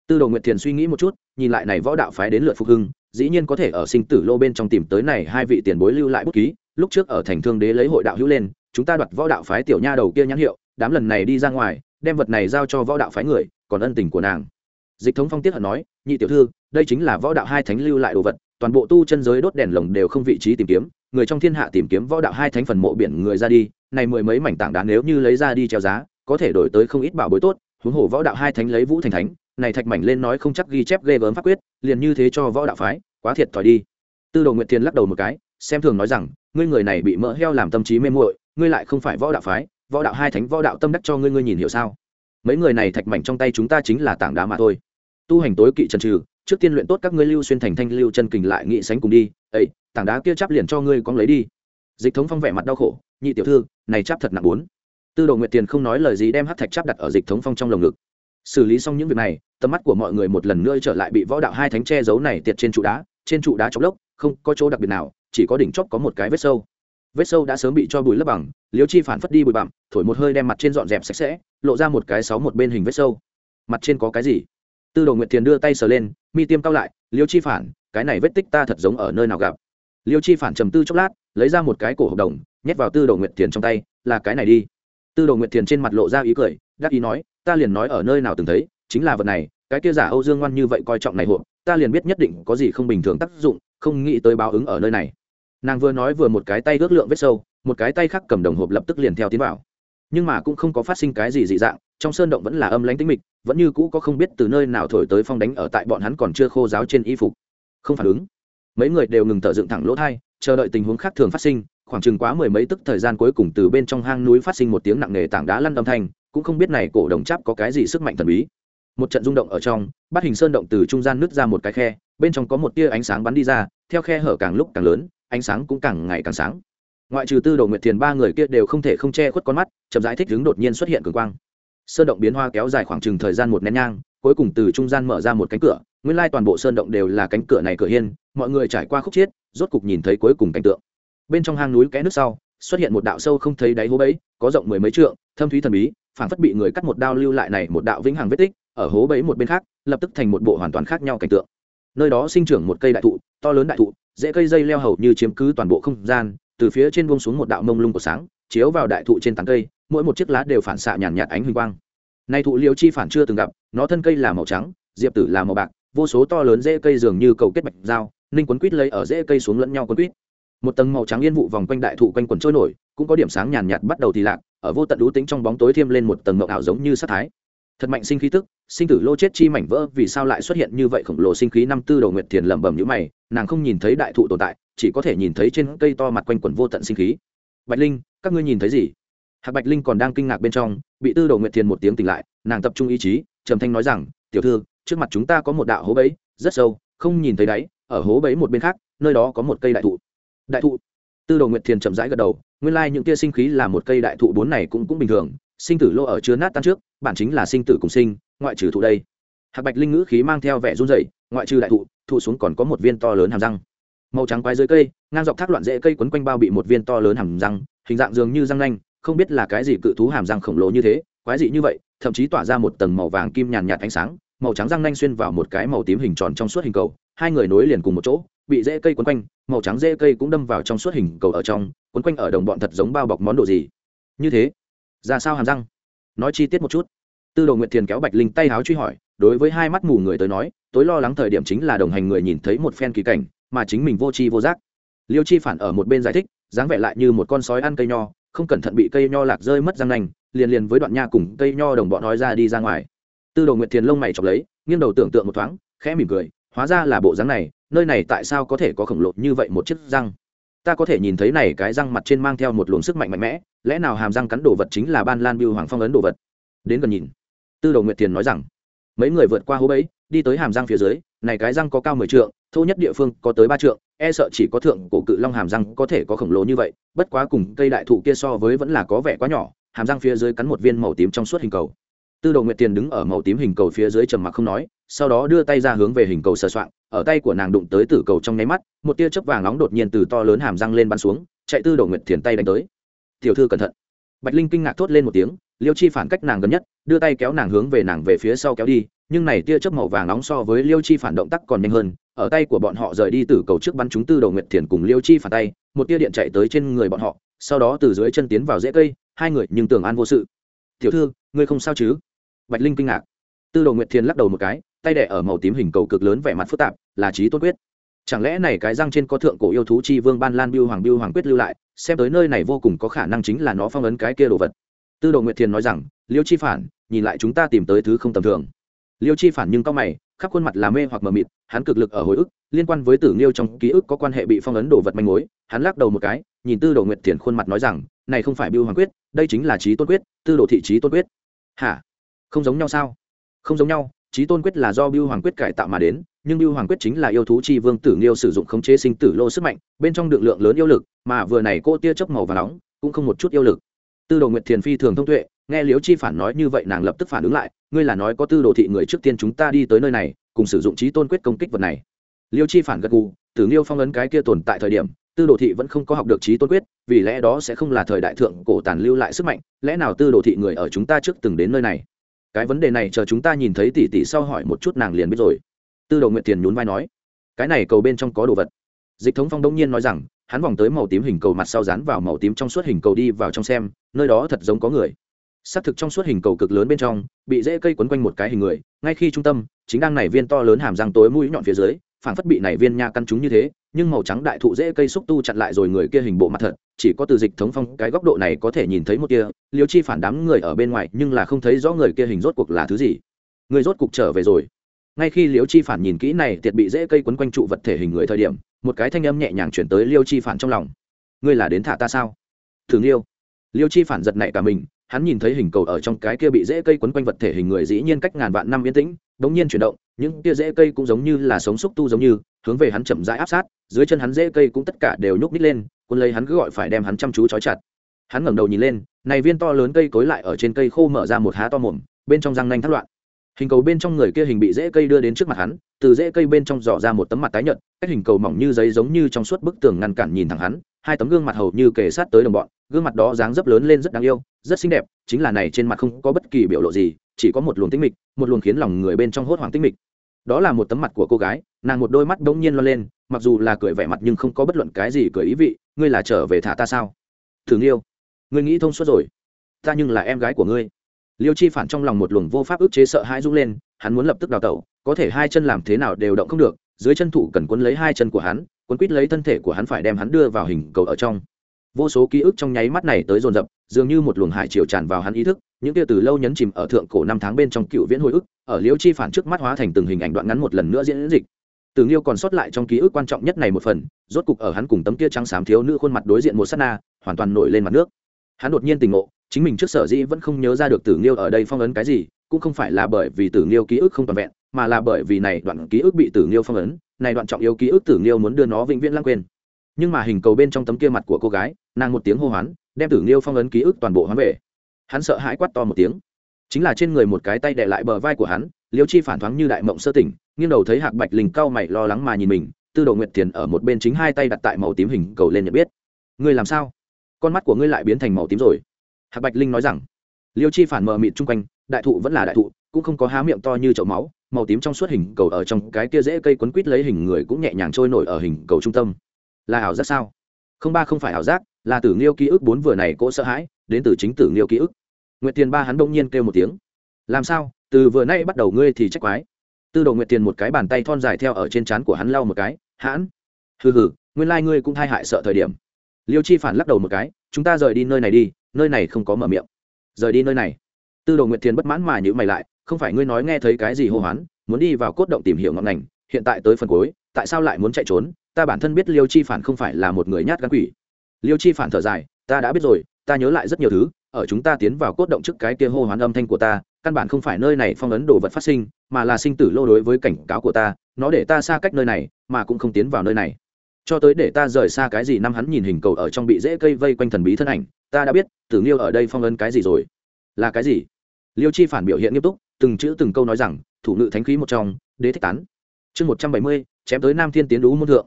Tư đồ nguyệt thiền suy nghĩ một chút, nhìn lại này võ đạo phái đến lượt phục hưng, dĩ nhiên có thể ở sinh tử lô bên trong tìm tới này hai vị tiền bối lưu lại bút ký, lúc trước ở thành thương đế lấy hội đạo hữu lên, chúng ta đoạt võ đạo phái tiểu nha đầu kia nhãn hiệu, đám lần này đi ra ngoài, đem vật này giao cho võ đạo phái người, còn ân tình của nàng. Dịch thống phong tiết hận nói, nhị tiểu thư, đây chính là võ đạo hai thánh lưu lại đồ vật, toàn bộ tu chân giới đốt đèn lồng đều không vị trí tìm kiếm, người trong thiên hạ tìm kiếm võ đạo hai thánh phần mộ biển người ra đi này mười mấy mảnh tảng đá nếu như lấy ra đi treo giá, có thể đổi tới không ít bảo bối tốt, huống hồ võ đạo hai thánh lấy vũ thành thánh, này thạch mảnh lên nói không chắc ghi chép ghê gớm pháp quyết, liền như thế cho võ đạo phái, quá thiệt thòi đi. Tư đồ nguyệt tiền lắc đầu một cái, xem thường nói rằng, ngươi người này bị mỡ heo làm tâm trí mê muội, ngươi lại không phải võ đạo phái, võ đạo hai thánh võ đạo tâm đắc cho ngươi ngươi nhìn hiểu sao? Mấy người này thạch mảnh trong tay chúng ta chính là tảng đá mà thôi. Tu hành tối kỵ trần trừ, trước tiên luyện tốt các ngươi lưu xuyên thành thanh lưu chân kình lại nghị sánh cùng đi ấy tảng đá kia chắp liền cho ngươi con lấy đi. Dịch thống phong vẻ mặt đau khổ nhị tiểu thư, này chắp thật nặng bốn. Tư đồ nguyệt tiền không nói lời gì đem hát thạch chắp đặt ở dịch thống phong trong lồng ngực. Xử lý xong những việc này, tầm mắt của mọi người một lần nữa trở lại bị võ đạo hai thánh che giấu này tiệt trên trụ đá, trên trụ đá trong lốc, không có chỗ đặc biệt nào, chỉ có đỉnh chóp có một cái vết sâu. Vết sâu đã sớm bị cho bùi lấp bằng liêu chi phản phất đi bụi bặm, thổi một hơi đem mặt trên dọn dẹp sạch sẽ, lộ ra một cái sáu một bên hình vết sâu. Mặt trên có cái gì? Tư đồ nguyệt thiền đưa tay sờ lên, mi tiêm cao lại liêu chi phản, cái này vết tích ta thật giống ở nơi nào gặp. Liêu chi phản trầm tư chốc lát, lấy ra một cái cổ hợp đồng nhét vào tư đồ nguyệt thiền trong tay, là cái này đi. Tư đồ nguyệt thiền trên mặt lộ ra ý cười, đắc ý nói, ta liền nói ở nơi nào từng thấy, chính là vật này, cái kia giả âu dương ngoan như vậy coi trọng này hộp, ta liền biết nhất định có gì không bình thường tác dụng, không nghĩ tới báo ứng ở nơi này. Nàng vừa nói vừa một cái tay ước lượng vết sâu, một cái tay khác cầm đồng hộp lập tức liền theo tiến vào. Nhưng mà cũng không có phát sinh cái gì dị dạng, trong sơn động vẫn là âm lãnh tĩnh mịch, vẫn như cũ có không biết từ nơi nào thổi tới phong đánh ở tại bọn hắn còn chưa khô giáo trên y phục. Không phản ứng. Mấy người đều ngừng thở dựng thẳng lỗ thai, chờ đợi tình huống khác thường phát sinh khoảng chừng quá mười mấy tức thời gian cuối cùng từ bên trong hang núi phát sinh một tiếng nặng nề tảng đá lăn âm thanh, cũng không biết này cổ đồng chắp có cái gì sức mạnh thần bí. Một trận rung động ở trong bắt hình sơn động từ trung gian nứt ra một cái khe, bên trong có một tia ánh sáng bắn đi ra, theo khe hở càng lúc càng lớn, ánh sáng cũng càng ngày càng sáng. Ngoại trừ tư đồ nguyệt thiền ba người kia đều không thể không che khuất con mắt, chậm rãi thích đứng đột nhiên xuất hiện cường quang. Sơn động biến hoa kéo dài khoảng chừng thời gian một nén nhang, cuối cùng từ trung gian mở ra một cánh cửa, nguyên lai toàn bộ sơn động đều là cánh cửa này cửa hiên, mọi người trải qua khúc chiết, rốt cục nhìn thấy cuối cùng cảnh tượng bên trong hang núi kẽ nước sau, xuất hiện một đạo sâu không thấy đáy hố bẫy có rộng mười mấy trượng, thâm thúy thần bí, phảng phất bị người cắt một đao lưu lại này một đạo vĩnh hằng vết tích, ở hố bẫy một bên khác, lập tức thành một bộ hoàn toàn khác nhau cảnh tượng. Nơi đó sinh trưởng một cây đại thụ, to lớn đại thụ, dễ cây dây leo hầu như chiếm cứ toàn bộ không gian, từ phía trên buông xuống một đạo mông lung của sáng, chiếu vào đại thụ trên tán cây, mỗi một chiếc lá đều phản xạ nhàn nhạt ánh huỳnh quang. Nay thụ liêu chi phản chưa từng gặp, nó thân cây là màu trắng, diệp tử là màu bạc, vô số to lớn dễ cây dường như cầu kết bạch dao ninh quấn quýt lấy ở dễ cây xuống lẫn nhau quấn quýt một tầng màu trắng yên vụ vòng quanh đại thụ quanh quần trôi nổi, cũng có điểm sáng nhàn nhạt bắt đầu thì lạc, ở vô tận đú tính trong bóng tối thêm lên một tầng mộng ảo giống như sát thái. Thật mạnh sinh khí tức, sinh tử lô chết chi mảnh vỡ, vì sao lại xuất hiện như vậy khổng lồ sinh khí năm tư đầu nguyệt thiền lẩm bẩm như mày, nàng không nhìn thấy đại thụ tồn tại, chỉ có thể nhìn thấy trên cây to mặt quanh quần vô tận sinh khí. Bạch linh, các ngươi nhìn thấy gì? Hạc bạch linh còn đang kinh ngạc bên trong, bị tư đầu nguyệt thiền một tiếng tỉnh lại, nàng tập trung ý chí, trầm thanh nói rằng, tiểu thư, trước mặt chúng ta có một đạo hố bẫy, rất sâu, không nhìn thấy đáy, ở hố bẫy một bên khác, nơi đó có một cây đại thụ đại thụ. Tư đồ nguyệt thiền chậm rãi gật đầu, nguyên lai những tia sinh khí là một cây đại thụ bốn này cũng cũng bình thường, sinh tử lô ở chứa nát tan trước, bản chính là sinh tử cùng sinh, ngoại trừ thụ đây. Hạc bạch linh ngữ khí mang theo vẻ run rẩy, ngoại trừ đại thụ thụ xuống còn có một viên to lớn hàm răng. Màu trắng quái dưới cây, ngang dọc thác loạn rễ cây quấn quanh bao bị một viên to lớn hàm răng, hình dạng dường như răng nanh, không biết là cái gì cự thú hàm răng khổng lồ như thế, quái dị như vậy, thậm chí tỏa ra một tầng màu vàng kim nhàn nhạt ánh sáng, màu trắng răng nanh xuyên vào một cái màu tím hình tròn trong suốt hình cầu, hai người nối liền cùng một chỗ bị rễ cây quấn quanh, màu trắng rễ cây cũng đâm vào trong suốt hình cầu ở trong, quấn quanh ở đồng bọn thật giống bao bọc món đồ gì. Như thế, ra sao hàm răng? Nói chi tiết một chút. Tư đồ nguyệt thiền kéo bạch linh tay háo truy hỏi, đối với hai mắt mù người tới nói, tối lo lắng thời điểm chính là đồng hành người nhìn thấy một phen kỳ cảnh, mà chính mình vô tri vô giác. Liêu chi phản ở một bên giải thích, dáng vẻ lại như một con sói ăn cây nho, không cẩn thận bị cây nho lạc rơi mất răng nành liền liền với đoạn nha cùng cây nho đồng bọn nói ra đi ra ngoài. Tư đồ nguyệt thiền lông mày chọc lấy, nghiêng đầu tưởng tượng một thoáng, khẽ mỉm cười, hóa ra là bộ dáng này nơi này tại sao có thể có khổng lồ như vậy một chiếc răng? Ta có thể nhìn thấy này cái răng mặt trên mang theo một luồng sức mạnh mạnh mẽ, lẽ nào hàm răng cắn đồ vật chính là ban lan biêu hoàng phong ấn đồ vật? Đến gần nhìn. Tư đồ nguyệt Tiền nói rằng, mấy người vượt qua hố bẫy, đi tới hàm răng phía dưới, này cái răng có cao mười trượng, thô nhất địa phương có tới ba trượng e sợ chỉ có thượng cổ cự long hàm răng có thể có khổng lồ như vậy, bất quá cùng cây đại thụ kia so với vẫn là có vẻ quá nhỏ, hàm răng phía dưới cắn một viên màu tím trong suốt hình cầu tư đồ nguyệt tiền đứng ở màu tím hình cầu phía dưới trầm mặc không nói, sau đó đưa tay ra hướng về hình cầu sờ soạn ở tay của nàng đụng tới tử cầu trong nháy mắt, một tia chớp vàng nóng đột nhiên từ to lớn hàm răng lên bắn xuống, chạy tư đồ nguyệt thiền tay đánh tới. Tiểu thư cẩn thận. Bạch linh kinh ngạc thốt lên một tiếng, liêu chi phản cách nàng gần nhất, đưa tay kéo nàng hướng về nàng về phía sau kéo đi, nhưng này tia chớp màu vàng nóng so với liêu chi phản động tác còn nhanh hơn, ở tay của bọn họ rời đi từ cầu trước bắn chúng tư đầu nguyệt thiền cùng liêu chi phản tay, một tia điện chạy tới trên người bọn họ, sau đó từ dưới chân tiến vào rễ cây, hai người nhưng tưởng an vô sự. Tiểu thư, ngươi không sao chứ? Bạch linh kinh ngạc. Tư Đồ nguyệt thiền lắc đầu một cái, tay đẻ ở màu tím hình cầu cực lớn vẻ mặt phức tạp, là trí tốt quyết. Chẳng lẽ này cái răng trên có thượng cổ yêu thú chi vương ban lan biêu hoàng biêu hoàng quyết lưu lại, xem tới nơi này vô cùng có khả năng chính là nó phong ấn cái kia đồ vật. Tư đồ nguyệt thiền nói rằng, liêu chi phản, nhìn lại chúng ta tìm tới thứ không tầm thường. Liêu chi phản nhưng cao mày, khắp khuôn mặt là mê hoặc mờ mịt, hắn cực lực ở hồi ức, liên quan với tử nghiêu trong ký ức có quan hệ bị phong ấn đồ vật manh mối, hắn lắc đầu một cái, nhìn tư đồ nguyệt thiền khuôn mặt nói rằng, này không phải biêu hoàng quyết, đây chính là trí tôn quyết, tư đồ thị trí tôn quyết. Hả? Không giống nhau sao? Không giống nhau trí tôn quyết là do biêu hoàng quyết cải tạo mà đến, nhưng biêu hoàng quyết chính là yêu thú chi vương tử nghiêu sử dụng khống chế sinh tử lô sức mạnh, bên trong lượng lượng lớn yêu lực, mà vừa này cô tia chớp màu và nóng, cũng không một chút yêu lực. Tư đồ nguyệt thiền phi thường thông tuệ, nghe liếu chi phản nói như vậy nàng lập tức phản ứng lại, ngươi là nói có tư đồ thị người trước tiên chúng ta đi tới nơi này, cùng sử dụng trí tôn quyết công kích vật này. Liêu chi phản gật gù, tử nghiêu phong ấn cái kia tồn tại thời điểm, tư đồ thị vẫn không có học được trí tôn quyết, vì lẽ đó sẽ không là thời đại thượng cổ tàn lưu lại sức mạnh, lẽ nào tư đồ thị người ở chúng ta trước từng đến nơi này? Cái vấn đề này chờ chúng ta nhìn thấy tỷ tỷ sau hỏi một chút nàng liền biết rồi. Tư đồ nguyện tiền nhún vai nói, cái này cầu bên trong có đồ vật. Dịch thống phong đông nhiên nói rằng, hắn vòng tới màu tím hình cầu mặt sau dán vào màu tím trong suốt hình cầu đi vào trong xem, nơi đó thật giống có người. Xác thực trong suốt hình cầu cực lớn bên trong, bị dễ cây quấn quanh một cái hình người, ngay khi trung tâm, chính đang nảy viên to lớn hàm răng tối mũi nhọn phía dưới phảng phất bị này viên nha căn chúng như thế, nhưng màu trắng đại thụ dễ cây xúc tu chặn lại rồi người kia hình bộ mặt thật, chỉ có từ dịch thống phong cái góc độ này có thể nhìn thấy một kia liêu chi phản đám người ở bên ngoài nhưng là không thấy rõ người kia hình rốt cuộc là thứ gì. Người rốt cuộc trở về rồi. Ngay khi liêu chi phản nhìn kỹ này tiệt bị dễ cây quấn quanh trụ vật thể hình người thời điểm, một cái thanh âm nhẹ nhàng chuyển tới liêu chi phản trong lòng. Ngươi là đến thả ta sao? Thường liêu liêu chi phản giật nảy cả mình, hắn nhìn thấy hình cầu ở trong cái kia bị dễ cây quấn quanh vật thể hình người dĩ nhiên cách ngàn vạn năm yên tĩnh, đống nhiên chuyển động những tia rễ cây cũng giống như là sống xúc tu giống như, hướng về hắn chậm rãi áp sát, dưới chân hắn rễ cây cũng tất cả đều nhúc nít lên quân lấy hắn cứ gọi phải đem hắn chăm chú trói chặt. Hắn ngẩng đầu nhìn lên, này viên to lớn cây cối lại ở trên cây khô mở ra một há to mồm, bên trong răng nanh thắt loạn. Hình cầu bên trong người kia hình bị rễ cây đưa đến trước mặt hắn, từ rễ cây bên trong dò ra một tấm mặt tái nhợt, cách hình cầu mỏng như giấy giống như trong suốt bức tường ngăn cản nhìn thẳng hắn, hai tấm gương mặt hầu như kề sát tới đồng bọn, gương mặt đó dáng dấp lớn lên rất đáng yêu, rất xinh đẹp, chính là này trên mặt không có bất kỳ biểu lộ gì, chỉ có một luồng tinh mịch, một luồng khiến lòng người bên trong hốt hoảng tinh mịch đó là một tấm mặt của cô gái, nàng một đôi mắt bỗng nhiên lo lên, mặc dù là cười vẻ mặt nhưng không có bất luận cái gì cười ý vị, ngươi là trở về thả ta sao? Thường yêu ngươi nghĩ thông suốt rồi. Ta nhưng là em gái của ngươi. Liêu chi phản trong lòng một luồng vô pháp ức chế sợ hãi rung lên, hắn muốn lập tức đào tẩu, có thể hai chân làm thế nào đều động không được, dưới chân thủ cần quấn lấy hai chân của hắn, quấn quít lấy thân thể của hắn phải đem hắn đưa vào hình cầu ở trong. Vô số ký ức trong nháy mắt này tới dồn dập, dường như một luồng hải chiều tràn vào hắn ý thức, những kia từ lâu nhấn chìm ở thượng cổ năm tháng bên trong cựu viễn hồi ức ở liễu chi phản trước mắt hóa thành từng hình ảnh đoạn ngắn một lần nữa diễn dịch. Từ liêu còn sót lại trong ký ức quan trọng nhất này một phần, rốt cục ở hắn cùng tấm kia trắng xám thiếu nữ khuôn mặt đối diện một sát na, hoàn toàn nổi lên mặt nước. Hắn đột nhiên tình ngộ, chính mình trước sở dĩ vẫn không nhớ ra được tử nghiêu ở đây phong ấn cái gì, cũng không phải là bởi vì tử nghiêu ký ức không toàn vẹn, mà là bởi vì này đoạn ký ức bị tử nghiêu phong ấn, này đoạn trọng yếu ký ức tử nghiêu muốn đưa nó vĩnh viễn lãng quên. Nhưng mà hình cầu bên trong tấm kia mặt của cô gái, nàng một tiếng hô hoán, đem tử nghiêu phong ấn ký ức toàn bộ hoán về. Hắn sợ hãi quát to một tiếng chính là trên người một cái tay đè lại bờ vai của hắn, liêu chi phản thoáng như đại mộng sơ tỉnh, nghiêng đầu thấy hạc bạch linh cau mày lo lắng mà nhìn mình, tư đồ nguyệt tiền ở một bên chính hai tay đặt tại màu tím hình cầu lên nhận biết. Ngươi làm sao? Con mắt của ngươi lại biến thành màu tím rồi. Hạc bạch linh nói rằng. Liêu chi phản mờ mịt chung quanh, đại thụ vẫn là đại thụ, cũng không có há miệng to như chậu máu, màu tím trong suốt hình cầu ở trong cái kia dễ cây quấn quít lấy hình người cũng nhẹ nhàng trôi nổi ở hình cầu trung tâm. Là ảo giác sao? Không ba không phải ảo giác, là tử nghiêu ký ức bốn vừa này cỗ sợ hãi, đến từ chính tử nghiêu ký ức nguyệt tiền ba hắn đông nhiên kêu một tiếng. Làm sao? Từ vừa nay bắt đầu ngươi thì trách quái. Tư đồ nguyệt tiền một cái bàn tay thon dài theo ở trên trán của hắn lau một cái, hãn, hừ hừ, nguyên lai、like、ngươi cũng thay hại sợ thời điểm. Liêu chi phản lắc đầu một cái, chúng ta rời đi nơi này đi, nơi này không có mở miệng. Rời đi nơi này? Tư đồ nguyệt tiền bất mãn mà nhữ mày lại, không phải ngươi nói nghe thấy cái gì hô hoán, muốn đi vào cốt động tìm hiểu ngọn ngành, hiện tại tới phần cuối, tại sao lại muốn chạy trốn? Ta bản thân biết liêu chi phản không phải là một người nhát gan quỷ. Liêu chi phản thở dài, ta đã biết rồi, ta nhớ lại rất nhiều thứ ở chúng ta tiến vào cốt động trước cái kia hô hoán âm thanh của ta, căn bản không phải nơi này phong ấn đồ vật phát sinh, mà là sinh tử lô đối với cảnh cáo của ta, nó để ta xa cách nơi này, mà cũng không tiến vào nơi này. Cho tới để ta rời xa cái gì năm hắn nhìn hình cầu ở trong bị dễ cây vây quanh thần bí thân ảnh, ta đã biết, tử nghiêu ở đây phong ấn cái gì rồi. Là cái gì? Liêu chi phản biểu hiện nghiêm túc, từng chữ từng câu nói rằng, thủ ngự thánh khí một trong, đế thích tán. Chương một trăm bảy mươi, chém tới nam thiên tiến đú môn thượng.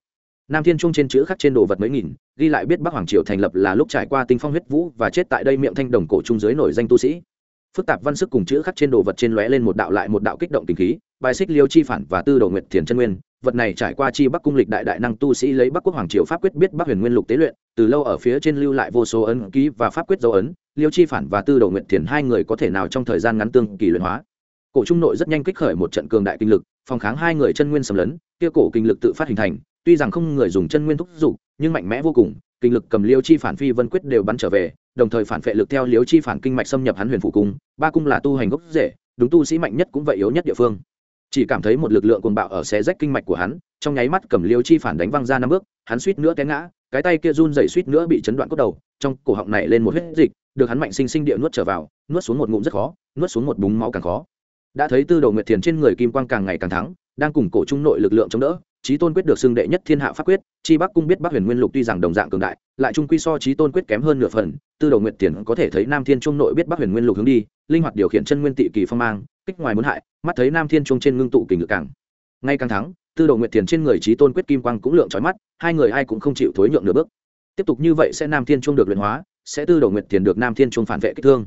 Nam thiên trung trên chữ khắc trên đồ vật mấy nghìn ghi lại biết bắc hoàng triều thành lập là lúc trải qua tinh phong huyết vũ và chết tại đây miệng thanh đồng cổ trung dưới nổi danh tu sĩ. Phức tạp văn sức cùng chữ khắc trên đồ vật trên lóe lên một đạo lại một đạo kích động tình khí, bài xích liêu chi phản và tư đồ nguyệt thiền chân nguyên. Vật này trải qua chi bắc cung lịch đại đại năng tu sĩ lấy bắc quốc hoàng triều pháp quyết biết bắc huyền nguyên lục tế luyện, từ lâu ở phía trên lưu lại vô số ấn ký và pháp quyết dấu ấn, liêu chi phản và tư đồ nguyệt thiền hai người có thể nào trong thời gian ngắn tương kỳ luyện hóa. Cổ trung nội rất nhanh kích khởi một trận cường đại kinh lực, phòng kháng hai người chân nguyên sầm lấn, kia cổ kinh lực tự phát hình thành, tuy rằng không người dùng chân nguyên thúc giục nhưng mạnh mẽ vô cùng, kinh lực cầm liêu chi phản phi vân quyết đều bắn trở về, đồng thời phản vệ lực theo liêu chi phản kinh mạch xâm nhập hắn huyền phủ cung, ba cung là tu hành gốc rễ, đúng tu sĩ mạnh nhất cũng vậy yếu nhất địa phương. Chỉ cảm thấy một lực lượng cuồng bạo ở xé rách kinh mạch của hắn, trong nháy mắt cầm liêu chi phản đánh văng ra năm bước, hắn suýt nữa té ngã, cái tay kia run dày suýt nữa bị chấn đoạn cốt đầu, trong cổ họng này lên một huyết dịch, được hắn mạnh sinh sinh địa nuốt trở vào, nuốt xuống một ngụm rất khó, nuốt xuống một búng máu càng khó. Đã thấy tư đầu nguyệt thiền trên người kim quang càng ngày càng thắng, đang cùng cổ trung nội lực lượng chống đỡ trí tôn quyết được xưng đệ nhất thiên hạ pháp quyết, chi bắc cung biết bắc huyền nguyên lục tuy rằng đồng dạng cường đại, lại trung quy so trí tôn quyết kém hơn nửa phần, tư đầu nguyệt Tiền có thể thấy nam thiên trung nội biết bắc huyền nguyên lục hướng đi, linh hoạt điều khiển chân nguyên tị kỳ phong mang, kích ngoài muốn hại, mắt thấy nam thiên trung trên ngưng tụ kình lực càng. Ngay càng thắng, tư đầu nguyệt Tiền trên người trí tôn quyết kim quang cũng lượng trói mắt, hai người ai cũng không chịu thối nhượng nửa bước. Tiếp tục như vậy sẽ nam thiên trung được luyện hóa, sẽ tư đầu nguyệt Tiền được nam thiên trung phản vệ kích thương.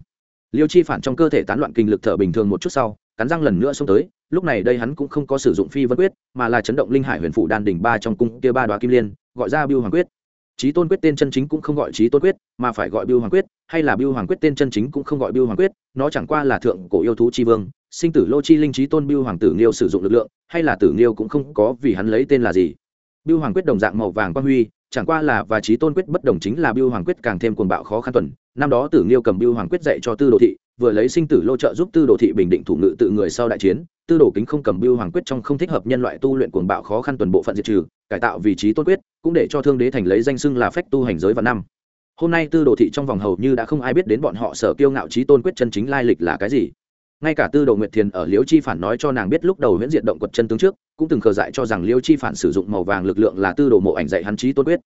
Liêu chi phản trong cơ thể tán loạn kinh lực thở bình thường một chút sau, cắn răng lần nữa xông tới lúc này đây hắn cũng không có sử dụng phi vân quyết, mà là chấn động linh hải huyền phủ đan đỉnh ba trong cung kia ba đoá kim liên, gọi ra biêu hoàng quyết. Trí tôn quyết tên chân chính cũng không gọi trí tôn quyết, mà phải gọi biêu hoàng quyết, hay là biêu hoàng quyết tên chân chính cũng không gọi biêu hoàng quyết, nó chẳng qua là thượng cổ yêu thú chi vương, sinh tử lô chi linh trí tôn biêu hoàng tử nghiêu sử dụng lực lượng, hay là tử nghiêu cũng không có vì hắn lấy tên là gì. Biêu hoàng quyết đồng dạng màu vàng quang huy chẳng qua là và trí tôn quyết bất đồng chính là biêu hoàng quyết càng thêm cuồng bạo khó khăn tuần. Năm đó tử nghiêu cầm biêu hoàng quyết dạy cho tư đồ thị, vừa lấy sinh tử lô trợ giúp tư đồ thị bình định thủ ngự tự người sau đại chiến, tư đồ kính không cầm biêu hoàng quyết trong không thích hợp nhân loại tu luyện cuồng bạo khó khăn tuần bộ phận diệt trừ, cải tạo vị trí tôn quyết, cũng để cho thương đế thành lấy danh xưng là phách tu hành giới và năm. Hôm nay tư đồ thị trong vòng hầu như đã không ai biết đến bọn họ sở kiêu ngạo trí tôn quyết chân chính lai lịch là cái gì. Ngay cả tư đồ nguyệt thiền ở liễu chi phản nói cho nàng biết lúc đầu huyễn diện động quật chân tướng trước cũng từng khờ dại cho rằng liêu chi phản sử dụng màu vàng lực lượng là tư đồ mộ ảnh dạy hắn trí tôn quyết.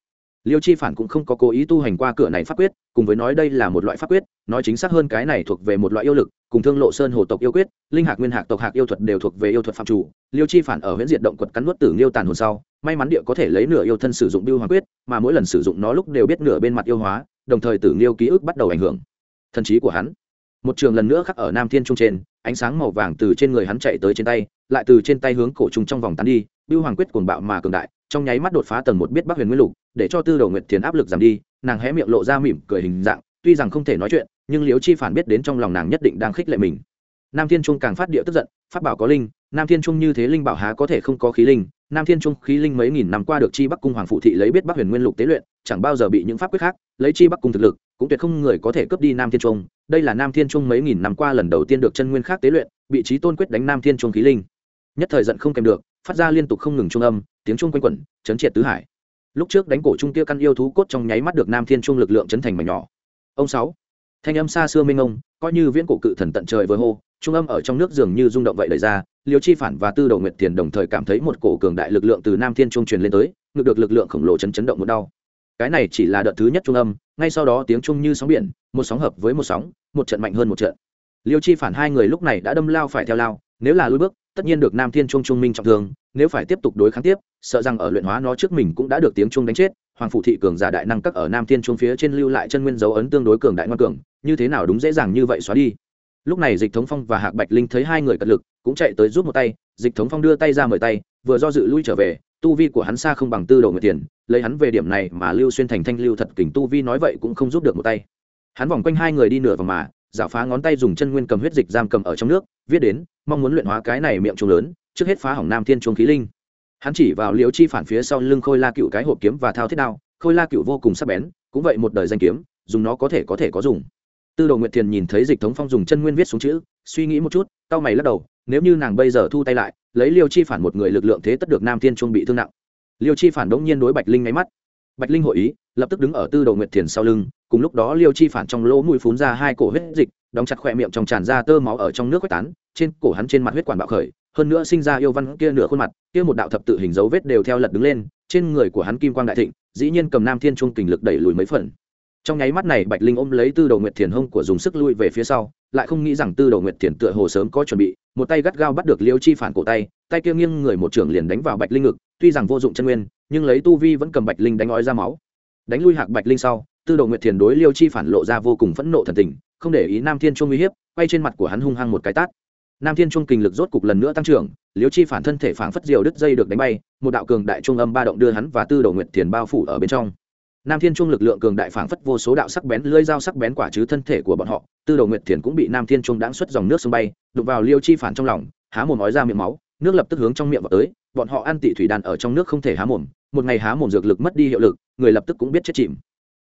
Liêu chi phản cũng không có cố ý tu hành qua cửa này pháp quyết, cùng với nói đây là một loại pháp quyết, nói chính xác hơn cái này thuộc về một loại yêu lực, cùng thương lộ sơn hồ tộc yêu quyết, linh hạc nguyên hạc tộc hạc yêu thuật đều thuộc về yêu thuật phạm chủ. Liêu chi phản ở huyện diện động quật cắn nuốt tử liêu tàn hồn sau, may mắn địa có thể lấy nửa yêu thân sử dụng biêu hoàng quyết, mà mỗi lần sử dụng nó lúc đều biết nửa bên mặt yêu hóa, đồng thời tử liêu ký ức bắt đầu ảnh hưởng. Thần trí của hắn một trường lần nữa khắc ở nam thiên trung trên, ánh sáng màu vàng từ trên người hắn chạy tới trên tay, lại từ trên tay hướng cổ trùng trong vòng tán đi biêu hoàng quyết cuồng bạo mà cường đại, trong nháy mắt đột phá tầng một biết bắc huyền nguyên lục, để cho tư đầu nguyệt thiền áp lực giảm đi, nàng hé miệng lộ ra mỉm cười hình dạng, tuy rằng không thể nói chuyện, nhưng liếu chi phản biết đến trong lòng nàng nhất định đang khích lệ mình. Nam thiên trung càng phát điệu tức giận phát bảo có linh, nam thiên trung như thế linh bảo há có thể không có khí linh, nam thiên trung khí linh mấy nghìn năm qua được chi bắc cung hoàng phụ thị lấy biết bắc huyền nguyên lục tế luyện, chẳng bao giờ bị những pháp quyết khác, lấy chi bắc cung thực lực cũng tuyệt không người có thể cướp đi nam thiên trung. Đây là nam thiên trung mấy nghìn năm qua lần đầu tiên được chân nguyên khác tế luyện bị trí tôn quyết đánh nam thiên trung khí linh. Nhất thời giận không kèm được, phát ra liên tục không ngừng trung âm, tiếng trung quanh quẩn, chấn triệt tứ hải. Lúc trước đánh cổ trung kia căn yêu thú cốt trong nháy mắt được nam thiên trung lực lượng chấn thành mảnh nhỏ. Ông sáu, thanh âm xa xưa minh ông coi như viễn cổ cự thần tận trời với hô, trung âm ở trong nước dường như rung động vậy đẩy ra, liêu chi phản và tư đầu nguyệt tiền đồng thời cảm thấy một cổ cường đại lực lượng từ nam thiên trung truyền lên tới ngực được lực lượng khổng lồ chấn chấn động một đau. Cái này chỉ là đợt thứ nhất trung âm ngay sau đó tiếng trung như sóng biển, một sóng hợp với một sóng, một trận mạnh hơn một trận. Liêu chi phản hai người lúc này đã đâm lao phải theo lao, nếu là lui bước, tất nhiên được nam thiên trung trung minh trọng thương, nếu phải tiếp tục đối kháng tiếp, sợ rằng ở luyện hóa nó trước mình cũng đã được tiếng trung đánh chết, hoàng phủ thị cường giả đại năng các ở nam thiên trung phía trên lưu lại chân nguyên dấu ấn tương đối cường đại ngoan cường, như thế nào đúng dễ dàng như vậy xóa đi. Lúc này dịch thống phong và hạc bạch linh thấy hai người cật lực, cũng chạy tới giúp một tay, dịch thống phong đưa tay ra mời tay, vừa do dự lui trở về, tu vi của hắn xa không bằng tư đầu người tiền lấy hắn về điểm này mà lưu xuyên thành thanh lưu thật kình tu vi nói vậy cũng không giúp được một tay. Hắn vòng quanh hai người đi nửa vòng mà, giả phá ngón tay dùng chân nguyên cầm huyết dịch giam cầm ở trong nước, viết đến, mong muốn luyện hóa cái này miệng trùng lớn, trước hết phá hỏng nam thiên chuông khí linh. Hắn chỉ vào liễu chi phản phía sau lưng khôi la cựu cái hộp kiếm và thao thiết đao, khôi la cựu vô cùng sắc bén, cũng vậy một đời danh kiếm, dùng nó có thể có thể có dùng. Tư đồ nguyệt thiền nhìn thấy dịch thống phong dùng chân nguyên viết xuống chữ, suy nghĩ một chút tao mày lắc đầu, nếu như nàng bây giờ thu tay lại, lấy liêu chi phản một người lực lượng thế tất được nam thiên trung bị thương nặng liêu chi phản đống nhiên đối bạch linh ngáy mắt. Bạch linh hội ý, lập tức đứng ở tư đồ nguyệt thiền sau lưng, cùng lúc đó liêu chi phản trong lỗ mũi phún ra hai cổ huyết dịch, đóng chặt khỏe miệng trong tràn ra tơ máu ở trong nước quét tán, trên cổ hắn trên mặt huyết quản bạo khởi, hơn nữa sinh ra yêu văn kia nửa khuôn mặt, kia một đạo thập tự hình dấu vết đều theo lật đứng lên, trên người của hắn kim quang đại thịnh, dĩ nhiên cầm nam thiên trung kình lực đẩy lùi mấy phần. Trong nháy mắt này, bạch linh ôm lấy tư đầu nguyệt thiền hông của dùng sức lui về phía sau, lại không nghĩ rằng tư đầu nguyệt thiền tựa hồ sớm có chuẩn bị, một tay gắt gao bắt được liêu chi phản cổ tay tay kia nghiêng người một trưởng liền đánh vào bạch linh ngực tuy rằng vô dụng chân nguyên, nhưng lấy tu vi vẫn cầm bạch linh đánh ói ra máu. Đánh lui hạc bạch linh sau, tư Đồ nguyệt thiền đối liêu chi phản lộ ra vô cùng phẫn nộ thần tình, không để ý nam thiên trung uy hiếp, quay trên mặt của hắn hung hăng một cái tát. Nam thiên trung kình lực rốt cục lần nữa tăng trưởng, liêu chi phản thân thể phảng phất diều đứt dây được đánh bay, một đạo cường đại trung âm ba động đưa hắn và tư Đồ nguyệt thiền bao phủ ở bên trong. Nam thiên trung lực lượng cường đại phảng phất vô số đạo sắc bén, lưỡi dao sắc bén quả chứ thân thể của bọn họ, tư Đồ nguyệt thiền cũng bị nam thiên trung đáng xuất dòng nước sông bay đục vào liêu chi phản trong lòng, há mồm ói ra miệng máu nước lập tức hướng trong miệng vào tới, bọn họ ăn tị thủy đàn ở trong nước không thể há mồm, một ngày há mồm dược lực mất đi hiệu lực, người lập tức cũng biết chết chìm.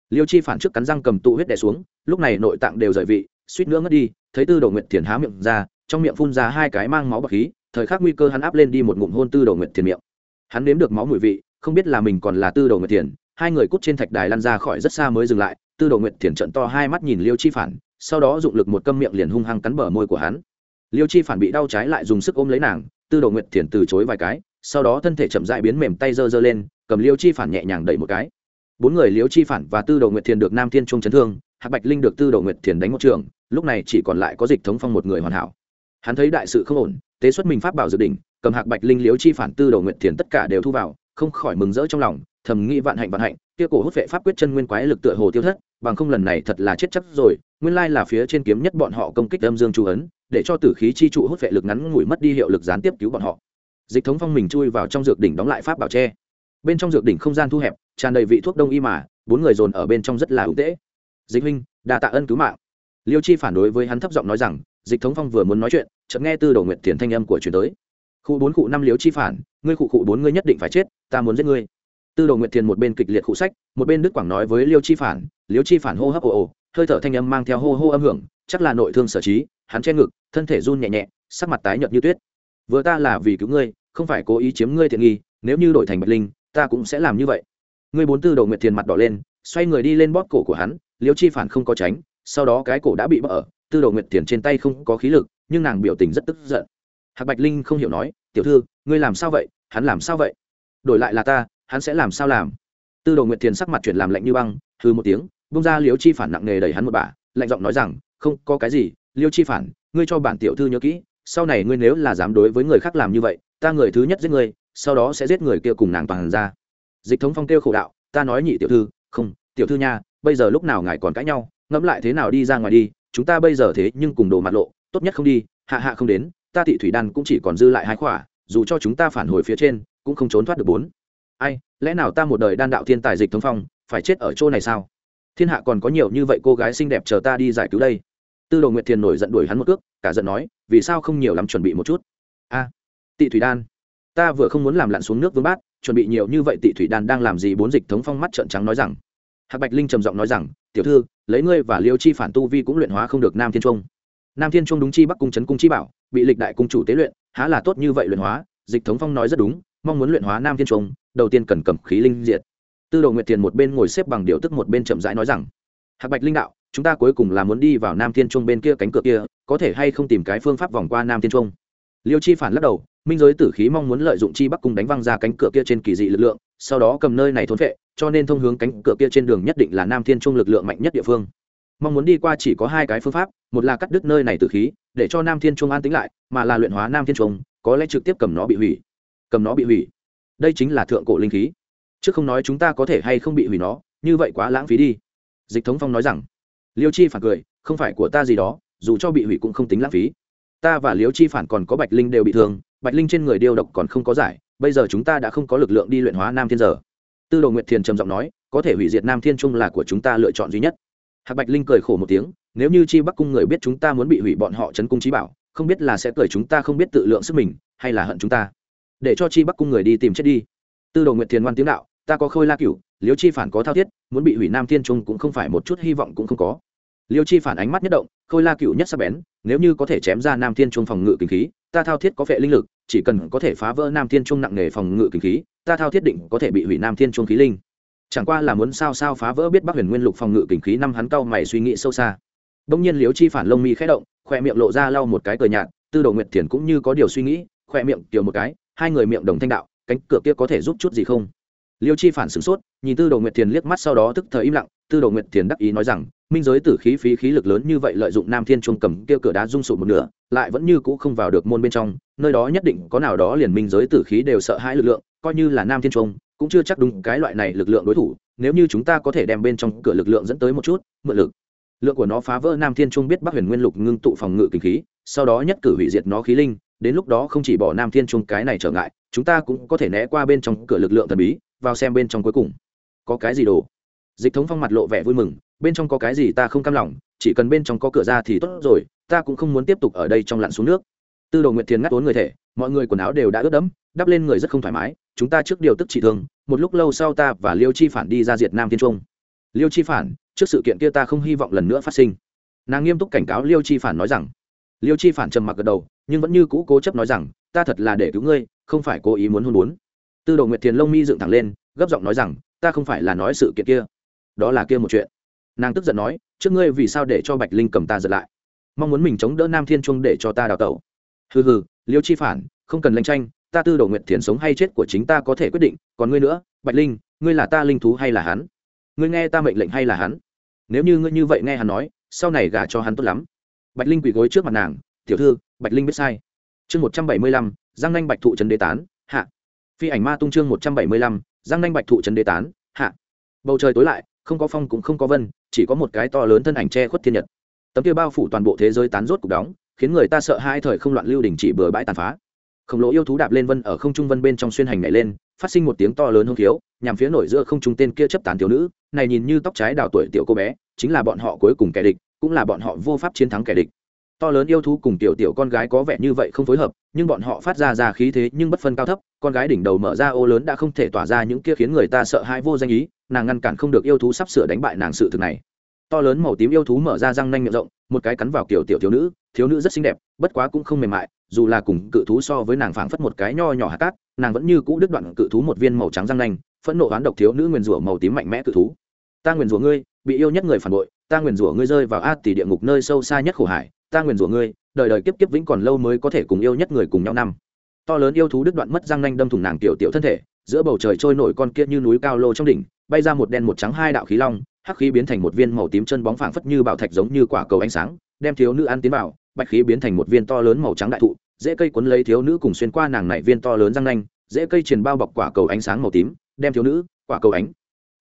Liêu chi phản trước cắn răng cầm tụ huyết đè xuống, lúc này nội tạng đều rời vị, suýt nữa ngất đi, thấy tư đồ Nguyện thiền há miệng ra, trong miệng phun ra hai cái mang máu bọc khí, thời khắc nguy cơ hắn áp lên đi một ngụm hôn tư đồ Nguyện thiền miệng. Hắn nếm được máu mùi vị, không biết là mình còn là tư đồ Nguyện thiền, hai người cút trên thạch đài lăn ra khỏi rất xa mới dừng lại, tư đồ Nguyện thiền trận to hai mắt nhìn liêu chi phản, sau đó dụng lực một câm miệng liền hung hăng cắn bờ môi của hắn. Liêu chi phản bị đau trái lại dùng sức ôm lấy nàng tư đồ nguyệt thiền từ chối vài cái, sau đó thân thể chậm dại biến mềm tay giơ giơ lên, cầm liêu chi phản nhẹ nhàng đẩy một cái. Bốn người liêu chi phản và tư đồ nguyệt thiền được nam thiên trung chấn thương, hạc bạch linh được tư đồ nguyệt thiền đánh một trường, lúc này chỉ còn lại có dịch thống phong một người hoàn hảo. Hắn thấy đại sự không ổn, tế xuất mình pháp bảo dự định, cầm hạc bạch linh, liêu chi phản, tư đồ nguyệt thiền tất cả đều thu vào, không khỏi mừng rỡ trong lòng thầm nghĩ vạn hạnh vạn hạnh, kia cổ hút vệ pháp quyết chân nguyên quái lực tựa hồ tiêu thất, bằng không lần này thật là chết chắc rồi, nguyên lai là phía trên kiếm nhất bọn họ công kích âm dương chu ấn, để cho tử khí chi trụ hút vệ lực ngắn ngủi mất đi hiệu lực gián tiếp cứu bọn họ. Dịch thống phong mình chui vào trong dược đỉnh đóng lại pháp bảo tre bên trong dược đỉnh không gian thu hẹp, tràn đầy vị thuốc đông y mà, bốn người dồn ở bên trong rất là ưu tễ. Dịch huynh, đa tạ ân cứu mạng. Liêu chi phản đối với hắn thấp giọng nói rằng, dịch thống phong vừa muốn nói chuyện, chợt nghe tư đồ nguyện tiền thanh âm của truyền tới. Khu bốn cụ năm liêu chi phản, ngươi cụ cụ bốn ngươi nhất định phải chết, ta muốn giết ngươi tư đồ nguyện thiền một bên kịch liệt khu sách, một bên đức quảng nói với liêu chi phản, liêu chi phản hô hấp ồ ồ, hơi thở thanh âm mang theo hô hô âm hưởng, chắc là nội thương sở trí, hắn che ngực, thân thể run nhẹ nhẹ, sắc mặt tái nhợt như tuyết. Vừa ta là vì cứu ngươi, không phải cố ý chiếm ngươi thiện nghi, nếu như đổi thành bạch linh, ta cũng sẽ làm như vậy. Ngươi bốn tư đồ nguyệt thiền mặt đỏ lên, xoay người đi lên bóp cổ của hắn, liêu chi phản không có tránh, sau đó cái cổ đã bị bỡ tư đồ nguyệt thiền trên tay không có khí lực, nhưng nàng biểu tình rất tức giận. Hạc bạch linh không hiểu nói, tiểu thư, ngươi làm sao vậy? Hắn làm sao vậy? Đổi lại là ta hắn sẽ làm sao làm? Tư đồ nguyệt thiền sắc mặt chuyển làm lạnh như băng hư một tiếng bung ra liêu chi phản nặng nề đẩy hắn một bà lạnh giọng nói rằng, không, có cái gì, liêu chi phản, ngươi cho bản tiểu thư nhớ kỹ, sau này ngươi nếu là dám đối với người khác làm như vậy, ta người thứ nhất giết ngươi, sau đó sẽ giết người kia cùng nàng toàn ra. Dịch thống phong kêu khổ đạo, ta nói nhị tiểu thư, không, tiểu thư nha, bây giờ lúc nào ngài còn cãi nhau, ngẫm lại thế nào đi ra ngoài đi, chúng ta bây giờ thế nhưng cùng đồ mặt lộ, tốt nhất không đi, hạ hạ không đến, ta thị thủy đan cũng chỉ còn dư lại hai khỏa, dù cho chúng ta phản hồi phía trên, cũng không trốn thoát được bốn ai, lẽ nào ta một đời đan đạo thiên tài dịch thống phong, phải chết ở chỗ này sao? Thiên hạ còn có nhiều như vậy cô gái xinh đẹp chờ ta đi giải cứu đây. Tư đồ nguyệt thiền nổi giận đuổi hắn một cước, cả giận nói, vì sao không nhiều lắm chuẩn bị một chút? A, tị thủy đan. Ta vừa không muốn làm lặn xuống nước vương bát, chuẩn bị nhiều như vậy tị thủy đan đang làm gì bốn dịch thống phong mắt trợn trắng nói rằng. Hạc bạch linh trầm giọng nói rằng, tiểu thư, lấy ngươi và liêu chi phản tu vi cũng luyện hóa không được nam thiên trung. Nam thiên trung đúng chi bắc cung trấn cung chi bảo, bị lịch đại cung chủ tế luyện, há là tốt như vậy luyện hóa, dịch thống phong nói rất đúng mong muốn luyện hóa nam thiên trung, đầu tiên cần cầm khí linh diệt. Tư đồ nguyệt thiền một bên ngồi xếp bằng điều tức một bên chậm rãi nói rằng, hạc bạch linh đạo, chúng ta cuối cùng là muốn đi vào nam thiên trung bên kia cánh cửa kia, có thể hay không tìm cái phương pháp vòng qua nam thiên trung? Liêu chi phản lắc đầu, minh giới tử khí mong muốn lợi dụng chi bắc cung đánh văng ra cánh cửa kia trên kỳ dị lực lượng, sau đó cầm nơi này thốn vệ, cho nên thông hướng cánh cửa kia trên đường nhất định là nam thiên trung lực lượng mạnh nhất địa phương. Mong muốn đi qua chỉ có hai cái phương pháp, một là cắt đứt nơi này tử khí, để cho nam thiên trung an tính lại, mà là luyện hóa nam thiên trung, có lẽ trực tiếp cầm nó bị hủy cầm nó bị hủy. Đây chính là thượng cổ linh khí. Chứ không nói chúng ta có thể hay không bị hủy nó, như vậy quá lãng phí đi. Dịch thống phong nói rằng. Liêu chi phản cười, không phải của ta gì đó, dù cho bị hủy cũng không tính lãng phí. Ta và liêu chi phản còn có bạch linh đều bị thương, bạch linh trên người điêu độc còn không có giải, bây giờ chúng ta đã không có lực lượng đi luyện hóa nam thiên giờ. Tư đồ nguyệt thiền trầm giọng nói, có thể hủy diệt nam thiên trung là của chúng ta lựa chọn duy nhất. Hạc bạch linh cười khổ một tiếng, nếu như chi bắc cung người biết chúng ta muốn bị hủy bọn họ chấn cung trí bảo, không biết là sẽ cười chúng ta không biết tự lượng sức mình, hay là hận chúng ta để cho chi bắc cung người đi tìm chết đi. Tư đồ nguyệt thiền ngoan tiếng đạo, ta có khôi la cửu liêu chi phản có thao thiết, muốn bị hủy nam thiên trung cũng không phải một chút hy vọng cũng không có. Liêu chi phản ánh mắt nhất động, khôi la cựu nhất sắp bén, nếu như có thể chém ra nam thiên trung phòng ngự kinh khí, ta thao thiết có vệ linh lực, chỉ cần có thể phá vỡ nam thiên trung nặng nề phòng ngự kinh khí, ta thao thiết định có thể bị hủy nam thiên trung khí linh. Chẳng qua là muốn sao sao phá vỡ biết bắc huyền nguyên lục phòng ngự kinh khí năm hắn cau mày suy nghĩ sâu xa. Bỗng nhiên liêu chi phản lông mi khẽ động, khoe miệng lộ ra lau một cái cờ nhạt, tư đồ nguyệt thiền cũng như có điều suy nghĩ, khoe miệng kiều một cái hai người miệng đồng thanh đạo, cánh cửa kia có thể giúp chút gì không? Liêu chi phản sửng sốt, nhìn tư đồ nguyệt thiền liếc mắt sau đó tức thời im lặng. Tư đồ nguyệt thiền đắc ý nói rằng, minh giới tử khí, phí khí lực lớn như vậy lợi dụng nam thiên trung cầm kia cửa đá rung sụp một nửa, lại vẫn như cũ không vào được môn bên trong, nơi đó nhất định có nào đó liền minh giới tử khí đều sợ hãi lực lượng, coi như là nam thiên trung, cũng chưa chắc đúng cái loại này lực lượng đối thủ, nếu như chúng ta có thể đem bên trong cửa lực lượng dẫn tới một chút, mượn lực. Lượng của nó phá vỡ nam thiên trung biết bắc huyền nguyên lục ngưng tụ phòng ngự kinh khí, sau đó nhất cử hủy diệt nó khí linh đến lúc đó không chỉ bỏ nam thiên trung cái này trở ngại, chúng ta cũng có thể né qua bên trong cửa lực lượng thần bí, vào xem bên trong cuối cùng. Có cái gì đồ? Dịch thống phong mặt lộ vẻ vui mừng, bên trong có cái gì ta không cam lòng, chỉ cần bên trong có cửa ra thì tốt rồi, ta cũng không muốn tiếp tục ở đây trong lặn xuống nước. Tư đồ nguyệt thiền ngắt tốn người thể, mọi người quần áo đều đã ướt đẫm, đắp lên người rất không thoải mái, chúng ta trước điều tức trị thương, một lúc lâu sau ta và liêu chi phản đi ra diệt nam thiên trung. Liêu chi phản, trước sự kiện kia ta không hy vọng lần nữa phát sinh. Nàng nghiêm túc cảnh cáo liêu chi phản nói rằng liêu chi phản trầm mặc gật đầu, nhưng vẫn như cũ cố chấp nói rằng, ta thật là để cứu ngươi, không phải cố ý muốn hôn muốn tư đồ nguyệt thiền lông mi dựng thẳng lên, gấp giọng nói rằng, ta không phải là nói sự kiện kia, đó là kia một chuyện. Nàng tức giận nói, trước ngươi vì sao để cho bạch linh cầm ta giật lại? Mong muốn mình chống đỡ nam thiên trung để cho ta đào tẩu. Hừ hừ, liêu chi phản, không cần lanh tranh, ta tư đồ nguyệt thiền sống hay chết của chính ta có thể quyết định, còn ngươi nữa, bạch linh, ngươi là ta linh thú hay là hắn? Ngươi nghe ta mệnh lệnh hay là hắn? Nếu như ngươi như vậy nghe hắn nói, sau này gả cho hắn tốt lắm bạch linh quỳ gối trước mặt nàng, tiểu thư, bạch linh biết sai. Chương một trăm bảy mươi lăm, giang nanh bạch thụ Trần đế tán, hạ. Phi ảnh ma tung chương một trăm bảy mươi lăm, giang nanh bạch thụ Trần đế tán, hạ. Bầu trời tối lại, không có phong cũng không có vân, chỉ có một cái to lớn thân ảnh che khuất thiên nhật. Tấm kia bao phủ toàn bộ thế giới tán rốt cục đóng, khiến người ta sợ hai thời không loạn lưu đình chỉ bừa bãi tàn phá. Khổng lồ yêu thú đạp lên vân ở không trung vân bên trong xuyên hành nhảy lên, phát sinh một tiếng to lớn hông thiếu nhằm phía nổi giữa không trung tên kia chấp tán thiếu nữ, này nhìn như tóc trái đào tuổi tiểu cô bé, chính là bọn họ cuối cùng kẻ địch cũng là bọn họ vô pháp chiến thắng kẻ địch. To lớn yêu thú cùng tiểu tiểu con gái có vẻ như vậy không phối hợp, nhưng bọn họ phát ra ra khí thế nhưng bất phân cao thấp, con gái đỉnh đầu mở ra ô lớn đã không thể tỏa ra những kia khiến người ta sợ hãi vô danh ý, nàng ngăn cản không được yêu thú sắp sửa đánh bại nàng sự thực này. To lớn màu tím yêu thú mở ra răng nanh miệng rộng, một cái cắn vào kiểu tiểu thiếu nữ thiếu nữ rất xinh đẹp, bất quá cũng không mềm mại, dù là cùng cự thú so với nàng phảng phất một cái nho nhỏ hạt cát, nàng vẫn như cũ đứt đoạn cự thú một viên màu trắng răng nanh, phẫn nộ oán độc thiếu nữ nguyền rủa màu tím mạnh mẽ cự thú ta nguyền rủa ngươi, bị yêu nhất người phản bội, ta nguyền rủa ngươi rơi vào a tỷ địa ngục nơi sâu xa nhất khổ hải, ta nguyền rủa ngươi, đời đời kiếp kiếp vĩnh còn lâu mới có thể cùng yêu nhất người cùng nhau năm. To lớn yêu thú đứt đoạn mất răng nanh đâm thủng nàng tiểu tiểu thân thể, giữa bầu trời trôi nổi con kia như núi cao lô trong đỉnh, bay ra một đen một trắng hai đạo khí long, hắc khí biến thành một viên màu tím chân bóng phảng phất như bảo thạch giống như quả cầu ánh sáng, đem thiếu nữ ăn tiến vào, bạch khí biến thành một viên to lớn màu trắng đại thụ, dễ cây cuốn lấy thiếu nữ cùng xuyên qua nàng này viên to lớn răng nanh, dễ cây truyền bao bọc quả cầu ánh sáng màu tím, đem thiếu nữ, quả cầu ánh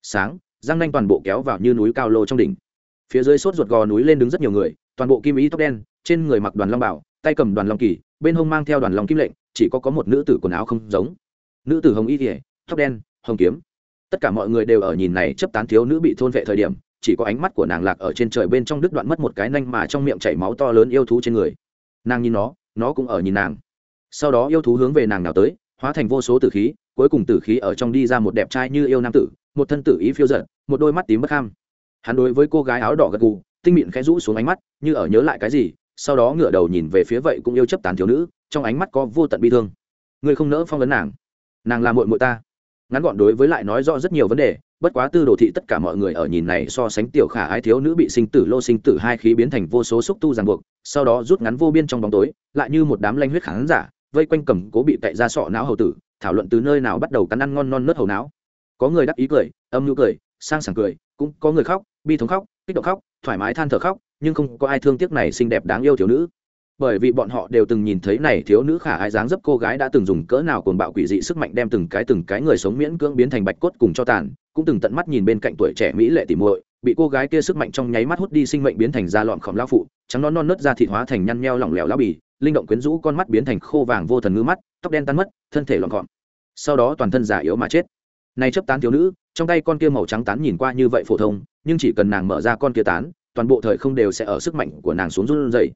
sáng răng nanh toàn bộ kéo vào như núi cao lô trong đỉnh. Phía dưới sốt ruột gò núi lên đứng rất nhiều người, toàn bộ kim ý tóc đen, trên người mặc đoàn long bảo, tay cầm đoàn long kỳ, bên hông mang theo đoàn long kim lệnh, chỉ có có một nữ tử quần áo không giống. Nữ tử hồng y thỉa tóc đen, hồng kiếm. Tất cả mọi người đều ở nhìn này chấp tán thiếu nữ bị thôn vệ thời điểm, chỉ có ánh mắt của nàng lạc ở trên trời bên trong đứt đoạn mất một cái nanh mà trong miệng chảy máu to lớn yêu thú trên người. Nàng nhìn nó nó cũng ở nhìn nàng. Sau đó yêu thú hướng về nàng nào tới, hóa thành vô số tử khí, cuối cùng tử khí ở trong đi ra một đẹp trai như yêu nam tử một thân tử ý phiêu giận một đôi mắt tím bất ham hắn đối với cô gái áo đỏ gật gù, tinh mịn khẽ rũ xuống ánh mắt, như ở nhớ lại cái gì, sau đó ngửa đầu nhìn về phía vậy cũng yêu chấp tán thiếu nữ, trong ánh mắt có vô tận bi thương. Người không nỡ phong vấn nàng. Nàng là muội muội ta. Ngắn gọn đối với lại nói rõ rất nhiều vấn đề, bất quá tư đồ thị tất cả mọi người ở nhìn này so sánh tiểu khả ái thiếu nữ bị sinh tử lô sinh tử hai khí biến thành vô số xúc tu ràng buộc, sau đó rút ngắn vô biên trong bóng tối, lại như một đám lanh huyết khán giả, vây quanh cầm cố bị cậy ra sọ não hầu tử, thảo luận từ nơi nào bắt đầu cắn ăn ngon non nớt hầu não có người đắc ý cười, âm nhu cười, sang sảng cười, cũng có người khóc, bi thống khóc, kích động khóc, thoải mái than thở khóc, nhưng không có ai thương tiếc này xinh đẹp đáng yêu thiếu nữ. Bởi vì bọn họ đều từng nhìn thấy này thiếu nữ khả ái dáng dấp cô gái đã từng dùng cỡ nào cuồng bạo quỷ dị sức mạnh đem từng cái từng cái người sống miễn cưỡng biến thành bạch cốt cùng cho tàn, cũng từng tận mắt nhìn bên cạnh tuổi trẻ mỹ lệ tỉ muội, bị cô gái kia sức mạnh trong nháy mắt hút đi sinh mệnh biến thành da lọn khổng lao phụ, trắng non non nớt da thịt hóa thành nhăn nheo lỏng lẻo lao bì, linh động quyến rũ con mắt biến thành khô vàng vô thần ngư mắt, tóc đen tan mất, thân thể lọn gọn sau đó toàn thân giả yếu mà chết nay chấp tán thiếu nữ, trong tay con kia màu trắng tán nhìn qua như vậy phổ thông, nhưng chỉ cần nàng mở ra con kia tán, toàn bộ thời không đều sẽ ở sức mạnh của nàng xuống run dày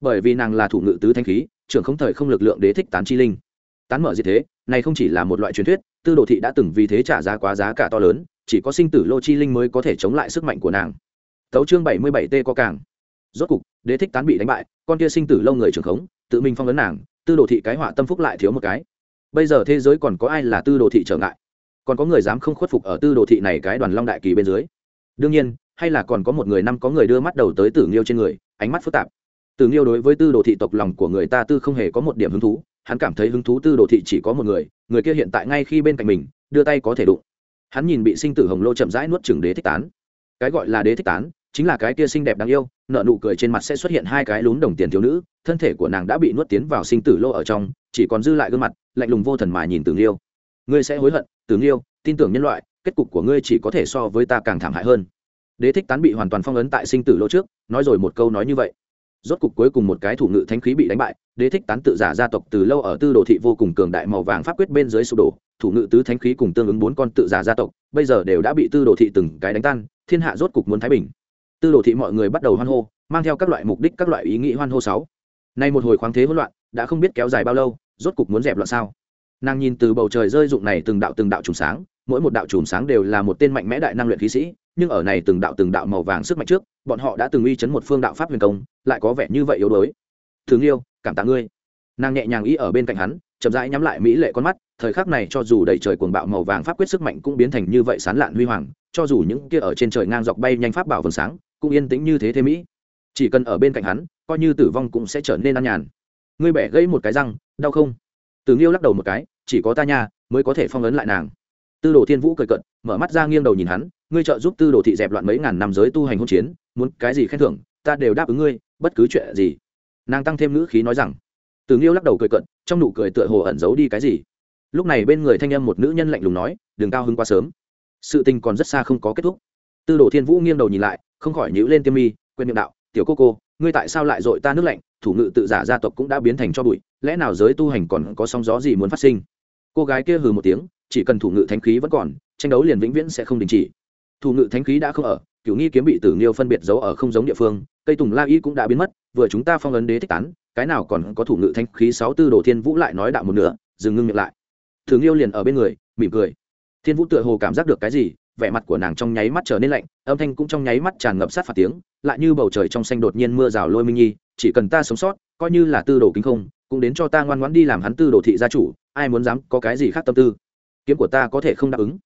bởi vì nàng là thủ ngự tứ thanh khí, trưởng không thời không lực lượng đế thích tán chi linh. Tán mở gì thế, này không chỉ là một loại truyền thuyết, tư đồ thị đã từng vì thế trả giá quá giá cả to lớn, chỉ có sinh tử lô chi linh mới có thể chống lại sức mạnh của nàng. Tấu chương bảy mươi bảy t có càng. Rốt cục, đế thích tán bị đánh bại, con kia sinh tử lâu người trưởng khống, tự mình phong vấn nàng, tư đồ thị cái họa tâm phúc lại thiếu một cái. Bây giờ thế giới còn có ai là tư đồ thị trở ngại? Còn có người dám không khuất phục ở tư đồ thị này cái đoàn long đại kỳ bên dưới. Đương nhiên, hay là còn có một người năm có người đưa mắt đầu tới tử nghiêu trên người, ánh mắt phức tạp. Tử nghiêu đối với tư đồ thị tộc lòng của người ta tư không hề có một điểm hứng thú, hắn cảm thấy hứng thú tư đồ thị chỉ có một người người kia hiện tại ngay khi bên cạnh mình, đưa tay có thể đụng. Hắn nhìn bị sinh tử hồng lô chậm rãi nuốt chừng đế thích tán. Cái gọi là đế thích tán, chính là cái kia xinh đẹp đáng yêu nợ nụ cười trên mặt sẽ xuất hiện hai cái lún đồng tiền thiếu nữ, thân thể của nàng đã bị nuốt tiến vào sinh tử lô ở trong, chỉ còn dư lại gương mặt, lạnh lùng vô thần mà nhìn tử nghiêu. Ngươi sẽ hối hận tử nghiêu, tin tưởng nhân loại, kết cục của ngươi chỉ có thể so với ta càng thảm hại hơn. Đế thích tán bị hoàn toàn phong ấn tại sinh tử lỗ trước, nói rồi một câu nói như vậy. Rốt cục cuối cùng một cái thủ ngự thánh khí bị đánh bại, đế thích tán tự giả gia tộc từ lâu ở tư đồ thị vô cùng cường đại màu vàng pháp quyết bên dưới sụp đổ, thủ ngự tứ thánh khí cùng tương ứng bốn con tự giả gia tộc, bây giờ đều đã bị tư đồ thị từng cái đánh tan, thiên hạ rốt cục muốn thái bình. Tư đồ thị mọi người bắt đầu hoan hô, mang theo các loại mục đích, các loại ý nghĩ hoan hô sáu. Nay một hồi khoáng thế hỗn loạn, đã không biết kéo dài bao lâu, rốt cục muốn dẹp loạn sao? Nàng nhìn từ bầu trời rơi dụng này từng đạo từng đạo chùm sáng, mỗi một đạo chùm sáng đều là một tên mạnh mẽ đại năng luyện khí sĩ, nhưng ở này từng đạo từng đạo màu vàng sức mạnh trước, bọn họ đã từng uy chấn một phương đạo pháp huyền công, lại có vẻ như vậy yếu đuối. Thương yêu, cảm tạ ngươi. Nàng nhẹ nhàng ý ở bên cạnh hắn, chậm rãi nhắm lại mỹ lệ con mắt, thời khắc này cho dù đầy trời cuồng bạo màu vàng pháp quyết sức mạnh cũng biến thành như vậy sán lạn huy hoàng, cho dù những kia ở trên trời ngang dọc bay nhanh pháp bảo vầng sáng, cũng yên tĩnh như thế thế mỹ. Chỉ cần ở bên cạnh hắn, coi như tử vong cũng sẽ trở nên an nhàn. Ngươi bẻ gãy một cái răng, đau không? Tử nghiêu lắc đầu một cái, chỉ có ta nha, mới có thể phong ấn lại nàng. Tư đồ thiên vũ cười cận mở mắt ra nghiêng đầu nhìn hắn, ngươi trợ giúp tư đồ thị dẹp loạn mấy ngàn năm giới tu hành hỗn chiến, muốn cái gì khen thưởng, ta đều đáp ứng ngươi, bất cứ chuyện gì. Nàng tăng thêm ngữ khí nói rằng tử nghiêu lắc đầu cười cận trong nụ cười tựa hồ ẩn giấu đi cái gì. Lúc này bên người thanh âm một nữ nhân lạnh lùng nói, đừng cao hứng quá sớm. Sự tình còn rất xa không có kết thúc. Tư đồ thiên vũ nghiêng đầu nhìn lại, không khỏi nhíu lên tiêm mi, quên miệng đạo, tiểu cô cô ngươi tại sao lại dội ta nước lạnh, thủ ngự tự giả gia tộc cũng đã biến thành cho bụi, lẽ nào giới tu hành còn có sóng gió gì muốn phát sinh? Cô gái kia hừ một tiếng, chỉ cần thủ ngự thánh khí vẫn còn, tranh đấu liền vĩnh viễn sẽ không đình chỉ. Thủ ngự thánh khí đã không ở, cửu nghi kiếm bị tử nghiêu phân biệt giấu ở không giống địa phương, cây tùng la y cũng đã biến mất, vừa chúng ta phong ấn đế thích tán, cái nào còn có thủ ngự thánh khí sáu tư đồ thiên vũ lại nói đạo một nửa, dừng ngưng miệng lại. Tử nghiêu liền ở bên người, mỉm cười. Thiên vũ tựa hồ cảm giác được cái gì vẻ mặt của nàng trong nháy mắt trở nên lạnh, âm thanh cũng trong nháy mắt tràn ngập sát phạt tiếng, lại như bầu trời trong xanh đột nhiên mưa rào lôi minh nhi, chỉ cần ta sống sót, coi như là tư đồ kính không, cũng đến cho ta ngoan ngoãn đi làm hắn tư đồ thị gia chủ, ai muốn dám có cái gì khác tâm tư? Kiếm của ta có thể không đáp ứng.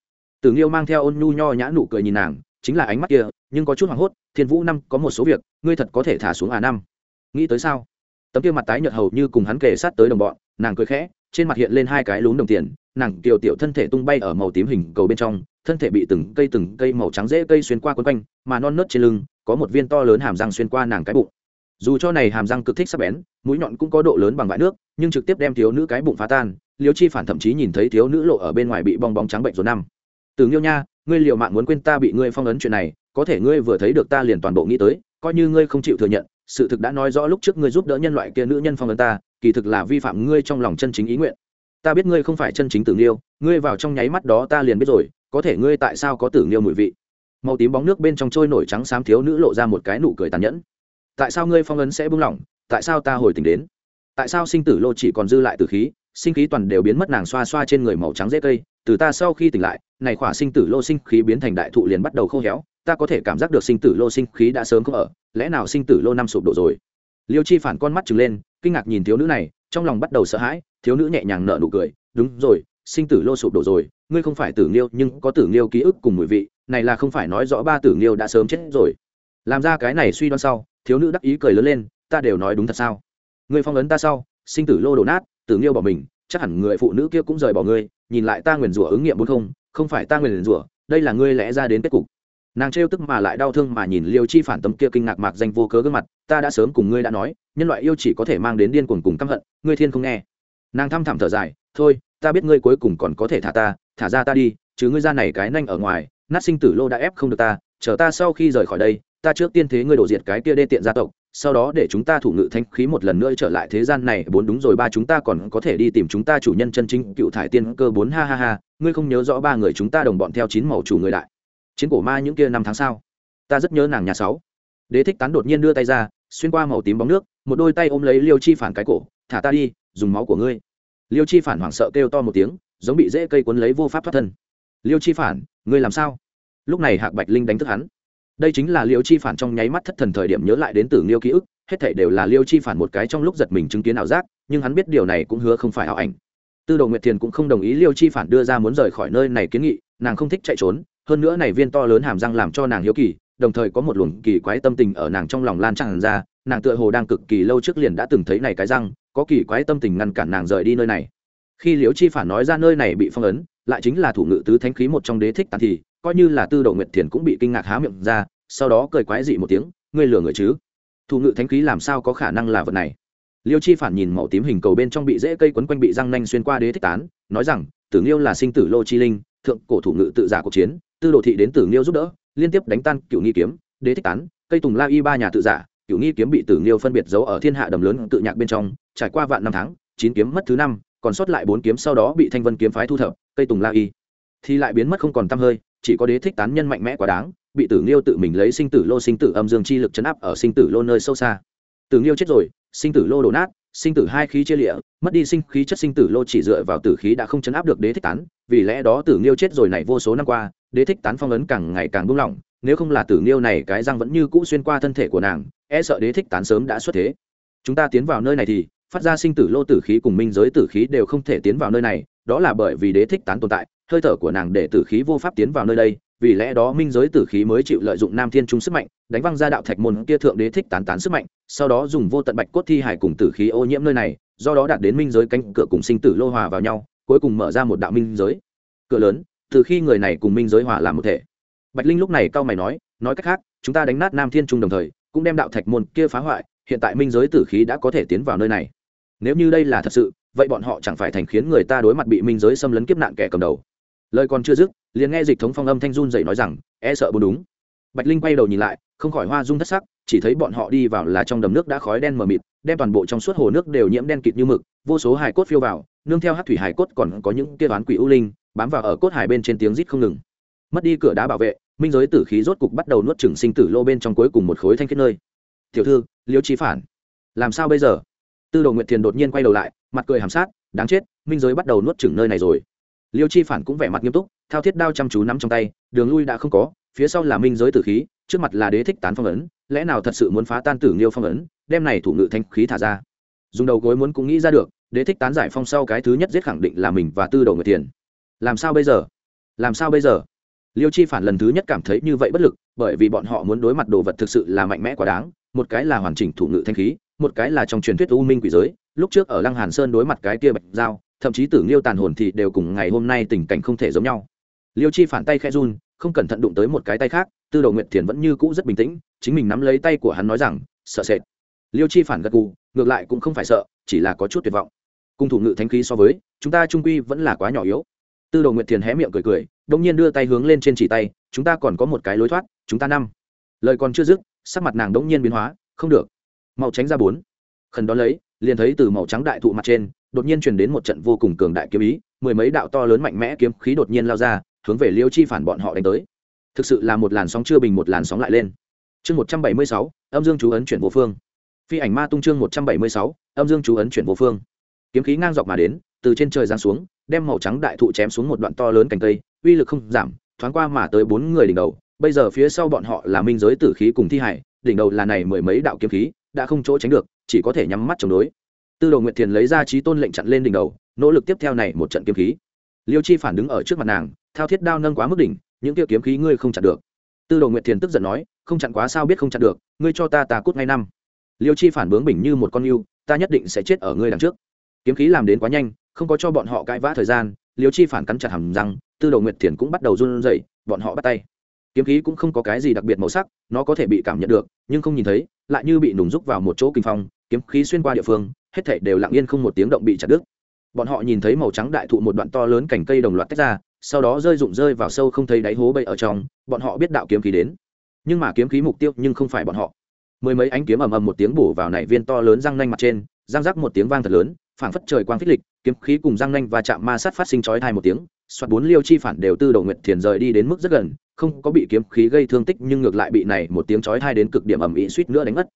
Tử nghiêu mang theo ôn nhu nho nhã nụ cười nhìn nàng, chính là ánh mắt kia, nhưng có chút hoảng hốt, thiên vũ năm, có một số việc, ngươi thật có thể thả xuống à năm. Nghĩ tới sao? Tấm kia mặt tái nhợt hầu như cùng hắn kề sát tới đồng bọn, nàng cười khẽ, trên mặt hiện lên hai cái lún đồng tiền nàng kiều tiểu thân thể tung bay ở màu tím hình cầu bên trong, thân thể bị từng cây từng cây màu trắng dễ cây xuyên qua quấn quanh, mà non nớt trên lưng, có một viên to lớn hàm răng xuyên qua nàng cái bụng. Dù cho này hàm răng cực thích sắc bén, mũi nhọn cũng có độ lớn bằng vải nước, nhưng trực tiếp đem thiếu nữ cái bụng phá tan, liêu chi phản thậm chí nhìn thấy thiếu nữ lộ ở bên ngoài bị bong bóng trắng bệnh rồi năm. Từ nghiêu nha, ngươi liều mạng muốn quên ta bị ngươi phong ấn chuyện này, có thể ngươi vừa thấy được ta liền toàn bộ nghĩ tới, coi như ngươi không chịu thừa nhận, sự thực đã nói rõ lúc trước ngươi giúp đỡ nhân loại kia nữ nhân phong ấn ta, kỳ thực là vi phạm ngươi trong lòng chân chính ý nguyện ta biết ngươi không phải chân chính tử nghiêu, ngươi vào trong nháy mắt đó ta liền biết rồi, có thể ngươi tại sao có tử nghiêu mùi vị? Màu tím bóng nước bên trong trôi nổi trắng xám thiếu nữ lộ ra một cái nụ cười tàn nhẫn. Tại sao ngươi phong ấn sẽ buông lỏng? Tại sao ta hồi tỉnh đến? Tại sao sinh tử lô chỉ còn dư lại tử khí, sinh khí toàn đều biến mất nàng xoa xoa trên người màu trắng dễ cây, từ ta sau khi tỉnh lại, này khỏa sinh tử lô sinh khí biến thành đại thụ liền bắt đầu khô héo, ta có thể cảm giác được sinh tử lô sinh khí đã sớm không ở, lẽ nào sinh tử lô năm sụp đổ rồi? Liêu chi phản con mắt trừng lên, kinh ngạc nhìn thiếu nữ này trong lòng bắt đầu sợ hãi, thiếu nữ nhẹ nhàng nở nụ cười, đúng rồi, sinh tử lô sụp đổ rồi, ngươi không phải tử nghiêu, nhưng có tử nghiêu ký ức cùng mùi vị, này là không phải nói rõ ba tử nghiêu đã sớm chết rồi. Làm ra cái này suy đoán sau, thiếu nữ đắc ý cười lớn lên, ta đều nói đúng thật sao? Ngươi phong ấn ta sau, sinh tử lô đổ nát, tử nghiêu bỏ mình, chắc hẳn người phụ nữ kia cũng rời bỏ ngươi, nhìn lại ta nguyền rủa ứng nghiệm bốn không không phải ta nguyền rủa, đây là ngươi lẽ ra đến kết cục nàng trêu tức mà lại đau thương mà nhìn liêu chi phản tâm kia kinh ngạc mạc danh vô cớ gương mặt, ta đã sớm cùng ngươi đã nói, nhân loại yêu chỉ có thể mang đến điên cuồng cùng căm hận, ngươi thiên không nghe. Nàng thăm thẳm thở dài, thôi, ta biết ngươi cuối cùng còn có thể thả ta, thả ra ta đi, chứ ngươi ra này cái nanh ở ngoài, nát sinh tử lô đã ép không được ta, chờ ta sau khi rời khỏi đây, ta trước tiên thế ngươi đổ diệt cái kia đê tiện gia tộc, sau đó để chúng ta thủ ngự thanh khí một lần nữa trở lại thế gian này, bốn đúng rồi ba chúng ta còn có thể đi tìm chúng ta chủ nhân chân chính, cựu thải tiên cơ bốn, ha ha ha, ngươi không nhớ rõ ba người chúng ta đồng bọn theo chín màu chủ người đại chiến cổ ma những kia năm tháng sau ta rất nhớ nàng nhà sáu. Đế thích tán đột nhiên đưa tay ra, xuyên qua màu tím bóng nước, một đôi tay ôm lấy liêu chi phản cái cổ, thả ta đi, dùng máu của ngươi. Liêu chi phản hoảng sợ kêu to một tiếng, giống bị dễ cây cuốn lấy vô pháp thoát thân. Liêu chi phản, ngươi làm sao? Lúc này hạc bạch linh đánh thức hắn. Đây chính là liêu chi phản trong nháy mắt thất thần thời điểm nhớ lại đến tử liêu ký ức, hết thảy đều là liêu chi phản một cái trong lúc giật mình chứng kiến ảo giác, nhưng hắn biết điều này cũng hứa không phải ảo ảnh. Tư đồ nguyệt thiền cũng không đồng ý liêu chi phản đưa ra muốn rời khỏi nơi này kiến nghị, nàng không thích chạy trốn hơn nữa này viên to lớn hàm răng làm cho nàng hiếu kỳ, đồng thời có một luồng kỳ quái tâm tình ở nàng trong lòng lan tràn ra, nàng tựa hồ đang cực kỳ lâu trước liền đã từng thấy này cái răng, có kỳ quái tâm tình ngăn cản nàng rời đi nơi này. Khi liễu chi phản nói ra nơi này bị phong ấn, lại chính là thủ ngự tứ thánh khí một trong đế thích tàn thì, coi như là tư độ nguyệt thiền cũng bị kinh ngạc há miệng ra, sau đó cười quái dị một tiếng, ngươi lừa người chứ? Thủ ngự thánh khí làm sao có khả năng là vật này? Liêu chi phản nhìn màu tím hình cầu bên trong bị rễ cây quấn quanh bị răng nanh xuyên qua đế thích tán, nói rằng, tử nghiêu là sinh tử lô chi linh, thượng cổ thủ ngự tự giả cuộc chiến tư đồ thị đến tử nghiêu giúp đỡ, liên tiếp đánh tan cựu nghi kiếm, đế thích tán, cây tùng la y ba nhà tự giả cựu nghi kiếm bị tử nghiêu phân biệt giấu ở thiên hạ đầm lớn tự nhạc bên trong, trải qua vạn năm tháng, chín kiếm mất thứ năm, còn sót lại bốn kiếm sau đó bị thanh vân kiếm phái thu thập, cây tùng la y. Thì lại biến mất không còn t hơi, chỉ có đế thích tán nhân mạnh mẽ quá đáng, bị tử nghiêu tự mình lấy sinh tử lô sinh tử âm dương chi lực chấn áp ở sinh tử lô nơi sâu xa. Tử nghiêu chết rồi, sinh tử lô đổ nát, sinh tử hai khí chia lịa, mất đi sinh khí chất sinh tử lô chỉ dựa vào tử khí đã không chấn áp được đế thích tán, vì lẽ đó tử nghiêu chết rồi này vô số năm qua đế thích tán phong ấn càng ngày càng buông lỏng, nếu không là tử nghiêu này cái răng vẫn như cũ xuyên qua thân thể của nàng e sợ đế thích tán sớm đã xuất thế. Chúng ta tiến vào nơi này thì, phát ra sinh tử lô tử khí cùng minh giới tử khí đều không thể tiến vào nơi này, đó là bởi vì đế thích tán tồn tại, hơi thở của nàng để tử khí vô pháp tiến vào nơi đây, vì lẽ đó minh giới tử khí mới chịu lợi dụng nam thiên trung sức mạnh, đánh văng ra đạo thạch môn kia thượng đế thích tán tán sức mạnh, sau đó dùng vô tận bạch cốt thi hải cùng tử khí ô nhiễm nơi này, do đó đạt đến minh giới cánh cửa cùng sinh tử lô hòa vào nhau, cuối cùng mở ra một đạo minh giới. Cửa lớn từ khi người này cùng minh giới hòa làm một thể. Bạch linh lúc này cao mày nói nói cách khác, chúng ta đánh nát nam thiên trung đồng thời, cũng đem đạo thạch môn kia phá hoại, hiện tại minh giới tử khí đã có thể tiến vào nơi này. Nếu như đây là thật sự, vậy bọn họ chẳng phải thành khiến người ta đối mặt bị minh giới xâm lấn kiếp nạn kẻ cầm đầu. Lời còn chưa dứt, liền nghe dịch thống phong âm thanh run dậy nói rằng e sợ bố đúng. Bạch linh quay đầu nhìn lại, không khỏi hoa rung thất sắc, chỉ thấy bọn họ đi vào là trong đầm nước đã khói đen mờ mịt, đem toàn bộ trong suốt hồ nước đều nhiễm đen kịt như mực, vô số hài cốt phiêu vào, nương theo hát thủy hài cốt còn có những kia toán quỷ u linh bám vào ở cốt hải bên trên tiếng rít không ngừng. Mất đi cửa đá bảo vệ, minh giới tử khí rốt cục bắt đầu nuốt chừng sinh tử lô bên trong cuối cùng một khối thanh kết nơi. Tiểu thư, liêu trí phản. Làm sao bây giờ? Tư đồ nguyệt thiền đột nhiên quay đầu lại, mặt cười hàm sát, đáng chết, minh giới bắt đầu nuốt chừng nơi này rồi. Liêu chi phản cũng vẻ mặt nghiêm túc, thao thiết đao chăm chú nắm trong tay, đường lui đã không có, phía sau là minh giới tử khí, trước mặt là đế thích tán phong ấn, lẽ nào thật sự muốn phá tan tử nghiêu phong ấn, đem này thủ ngự thanh khí thả ra. Dùng đầu gối muốn cũng nghĩ ra được, đế thích tán giải phong sau cái thứ nhất giết khẳng định là mình và tư đồ người tiền làm sao bây giờ? Làm sao bây giờ? Liêu chi phản lần thứ nhất cảm thấy như vậy bất lực, bởi vì bọn họ muốn đối mặt đồ vật thực sự là mạnh mẽ quá đáng, một cái là hoàn chỉnh thủ ngự thanh khí, một cái là trong truyền thuyết u minh quỷ giới. Lúc trước ở lăng hàn sơn đối mặt cái kia bạch dao thậm chí tử liêu tàn hồn thì đều cùng ngày hôm nay tình cảnh không thể giống nhau. Liêu chi phản tay khẽ run, không cẩn thận đụng tới một cái tay khác, tư đồ nguyệt thiền vẫn như cũ rất bình tĩnh, chính mình nắm lấy tay của hắn nói rằng, sợ sệt. Liêu chi phản gật gù, ngược lại cũng không phải sợ, chỉ là có chút tuyệt vọng. Cung thủ ngự thanh khí so với, chúng ta trung quy vẫn là quá nhỏ yếu tư đồ nguyệt thiền hé miệng cười cười đông nhiên đưa tay hướng lên trên chỉ tay, chúng ta còn có một cái lối thoát, chúng ta năm. Lời còn chưa dứt, sắc mặt nàng đông nhiên biến hóa, không được màu tránh ra bốn. Khẩn đó lấy, liền thấy từ màu trắng đại thụ mặt trên, đột nhiên truyền đến một trận vô cùng cường đại kiếm ý, mười mấy đạo to lớn mạnh mẽ kiếm khí đột nhiên lao ra, hướng về liêu chi phản bọn họ đánh tới. Thực sự là một làn sóng chưa bình một làn sóng lại lên. Chương một trăm bảy mươi sáu, âm dương chú ấn chuyển vô phương. Phi ảnh ma tung chương một trăm bảy mươi sáu, âm dương chú ấn chuyển vô phương. Kiếm khí ngang dọc mà đến, từ trên trời giáng xuống đem màu trắng đại thụ chém xuống một đoạn to lớn cành cây, uy lực không giảm, thoáng qua mà tới bốn người đỉnh đầu. Bây giờ phía sau bọn họ là minh giới tử khí cùng thi hải, đỉnh đầu là này mười mấy đạo kiếm khí, đã không chỗ tránh được, chỉ có thể nhắm mắt chống đối. Tư đồ nguyệt thiền lấy ra trí tôn lệnh chặn lên đỉnh đầu, nỗ lực tiếp theo này một trận kiếm khí. Liêu chi phản đứng ở trước mặt nàng, thao thiết đao nâng quá mức đỉnh, những kia kiếm khí ngươi không chặn được. Tư đồ nguyệt thiền tức giận nói, không chặn quá sao biết không chặn được, ngươi cho ta ta cút ngay năm. Liêu chi phản bướng bình như một con yêu, ta nhất định sẽ chết ở ngươi đằng trước. Kiếm khí làm đến quá nhanh không có cho bọn họ cãi vã thời gian, liêu chi phản cắn chặt hầm răng, tư đồ nguyệt thiền cũng bắt đầu run rẩy, bọn họ bắt tay. Kiếm khí cũng không có cái gì đặc biệt màu sắc, nó có thể bị cảm nhận được, nhưng không nhìn thấy, lại như bị nùng rúc vào một chỗ kinh phong, kiếm khí xuyên qua địa phương, hết thảy đều lặng yên không một tiếng động bị chặt đứt. Bọn họ nhìn thấy màu trắng đại thụ một đoạn to lớn cành cây đồng loạt tách ra, sau đó rơi rụng rơi vào sâu không thấy đáy hố bậy ở trong, bọn họ biết đạo kiếm khí đến. Nhưng mà kiếm khí mục tiêu nhưng không phải bọn họ. Mười mấy ánh kiếm ầm ầm một tiếng bổ vào nảy viên to lớn răng nanh mặt trên, răng rắc một tiếng vang thật lớn phảng phất trời quang phích lịch, kiếm khí cùng răng nanh và chạm ma sát phát sinh chói thai một tiếng, soạt bốn liêu chi phản đều tư đầu nguyệt thiền rời đi đến mức rất gần, không có bị kiếm khí gây thương tích nhưng ngược lại bị này một tiếng chói thai đến cực điểm ầm ĩ suýt nữa đánh mất.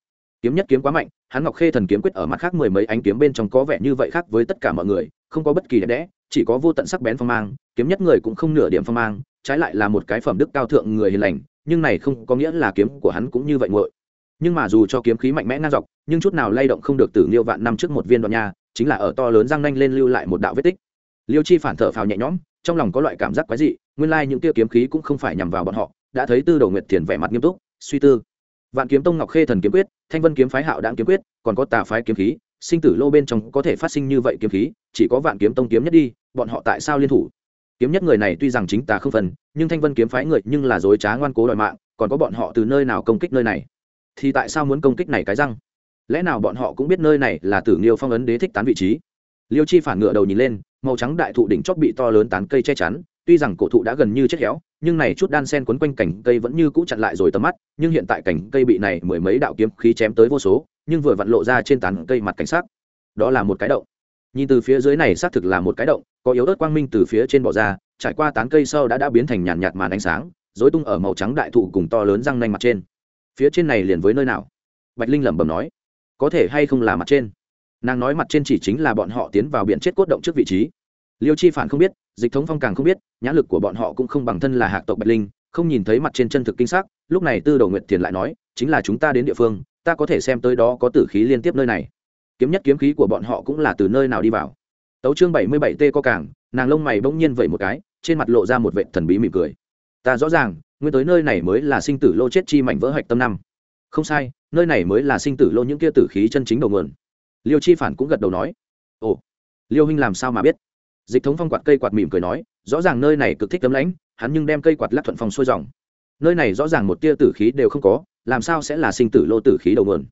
Kiếm nhất kiếm quá mạnh, hắn ngọc khê thần kiếm quyết ở mặt khác mười mấy ánh kiếm bên trong có vẻ như vậy khác với tất cả mọi người, không có bất kỳ đẹp đẽ, chỉ có vô tận sắc bén phong mang, kiếm nhất người cũng không nửa điểm phong mang, trái lại là một cái phẩm đức cao thượng người hiền lành, nhưng này không có nghĩa là kiếm của hắn cũng như vậy ngội nhưng mà dù cho kiếm khí mạnh mẽ ngang dọc, nhưng chút nào lay động không được tử liêu vạn năm trước một viên đoạn nha chính là ở to lớn răng nanh lên lưu lại một đạo vết tích. Liêu chi phản thở phào nhẹ nhõm, trong lòng có loại cảm giác quái dị, nguyên lai những kia kiếm khí cũng không phải nhằm vào bọn họ, đã thấy tư đầu nguyệt thiền vẻ mặt nghiêm túc, suy tư. Vạn kiếm tông ngọc khê thần kiếm quyết, thanh vân kiếm phái hạo đạn kiếm quyết, còn có tà phái kiếm khí, sinh tử lô bên trong có thể phát sinh như vậy kiếm khí, chỉ có vạn kiếm tông kiếm nhất đi, bọn họ tại sao liên thủ? Kiếm nhất người này tuy rằng chính tà không phần, nhưng thanh vân kiếm phái người nhưng là dối trá ngoan cố đòi mạng, còn có bọn họ từ nơi nào công kích nơi này? Thì tại sao muốn công kích này cái răng? Lẽ nào bọn họ cũng biết nơi này là tử nghiêu phong ấn đế thích tán vị trí? Liêu chi phản ngựa đầu nhìn lên, màu trắng đại thụ đỉnh chót bị to lớn tán cây che chắn, tuy rằng cổ thụ đã gần như chết héo, nhưng này chút đan sen quấn quanh cảnh cây vẫn như cũ chặn lại rồi tầm mắt, nhưng hiện tại cảnh cây bị này mười mấy đạo kiếm khí chém tới vô số, nhưng vừa vặn lộ ra trên tán cây mặt cảnh sắc. Đó là một cái động. Nhìn từ phía dưới này xác thực là một cái động, có yếu ớt quang minh từ phía trên bỏ ra, trải qua tán cây sau đã đã biến thành nhàn nhạt màn ánh sáng dối tung ở màu trắng đại thụ cùng to lớn răng nanh mặt trên. Phía trên này liền với nơi nào? Bạch linh lẩm bẩm nói có thể hay không là mặt trên? Nàng nói mặt trên chỉ chính là bọn họ tiến vào biển chết cốt động trước vị trí. Liêu chi phản không biết, dịch thống phong càng không biết nhãn lực của bọn họ cũng không bằng thân là hạc tộc bạch linh, không nhìn thấy mặt trên chân thực kinh xác lúc này tư đầu nguyệt thiền lại nói, chính là chúng ta đến địa phương, ta có thể xem tới đó có tử khí liên tiếp nơi này. Kiếm nhất kiếm khí của bọn họ cũng là từ nơi nào đi vào. Tấu chương bảy mươi bảy t có càng, nàng lông mày bỗng nhiên vẩy một cái, trên mặt lộ ra một vệ thần bí mỉm cười. Ta rõ ràng nguyên tới nơi này mới là sinh tử lô chết chi mảnh vỡ hạch tâm năm. Không sai nơi này mới là sinh tử lô những kia tử khí chân chính đầu nguồn. Liêu chi phản cũng gật đầu nói, ồ, liêu huynh làm sao mà biết? Dịch thống phong quạt cây quạt mỉm cười nói, rõ ràng nơi này cực thích tấm lãnh, hắn nhưng đem cây quạt lắc thuận phong xuôi dòng. Nơi này rõ ràng một tia tử khí đều không có, làm sao sẽ là sinh tử lô tử khí đầu nguồn?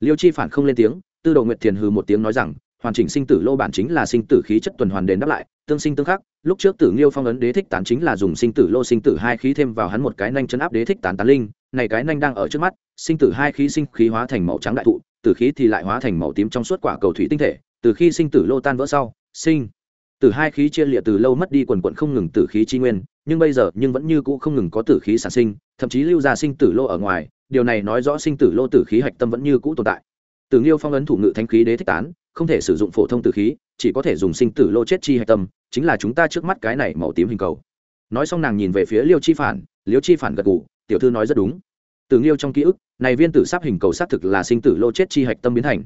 Liêu chi phản không lên tiếng, tư đồ nguyệt thiền hừ một tiếng nói rằng hoàn chỉnh sinh tử lô bản chính là sinh tử khí chất tuần hoàn đền đáp lại, tương sinh tương khắc. Lúc trước tử nghiêu phong ấn đế thích tán chính là dùng sinh tử lô sinh tử hai khí thêm vào hắn một cái nanh chấn áp đế thích tán tán linh. Này cái nanh đang ở trước mắt, sinh tử hai khí sinh khí hóa thành màu trắng đại thụ, tử khí thì lại hóa thành màu tím trong suốt quả cầu thủy tinh thể. Từ khi sinh tử lô tan vỡ sau, sinh tử hai khí chia liệt từ lâu mất đi quần quận không ngừng tử khí chi nguyên, nhưng bây giờ nhưng vẫn như cũ không ngừng có tử khí sản sinh, thậm chí lưu ra sinh tử lô ở ngoài. Điều này nói rõ sinh tử lô tử khí hạch tâm vẫn như cũ tồn tại. Tử nghiêu phong ấn thủ ngự thánh khí đế thích tán không thể sử dụng phổ thông tử khí, chỉ có thể dùng sinh tử lô chết chi hạch tâm, chính là chúng ta trước mắt cái này màu tím hình cầu. Nói xong nàng nhìn về phía liêu chi phản, liêu chi phản gật gù, tiểu thư nói rất đúng. Từ nghiêu trong ký ức, này viên tử sắp hình cầu xác thực là sinh tử lô chết chi hạch tâm biến thành.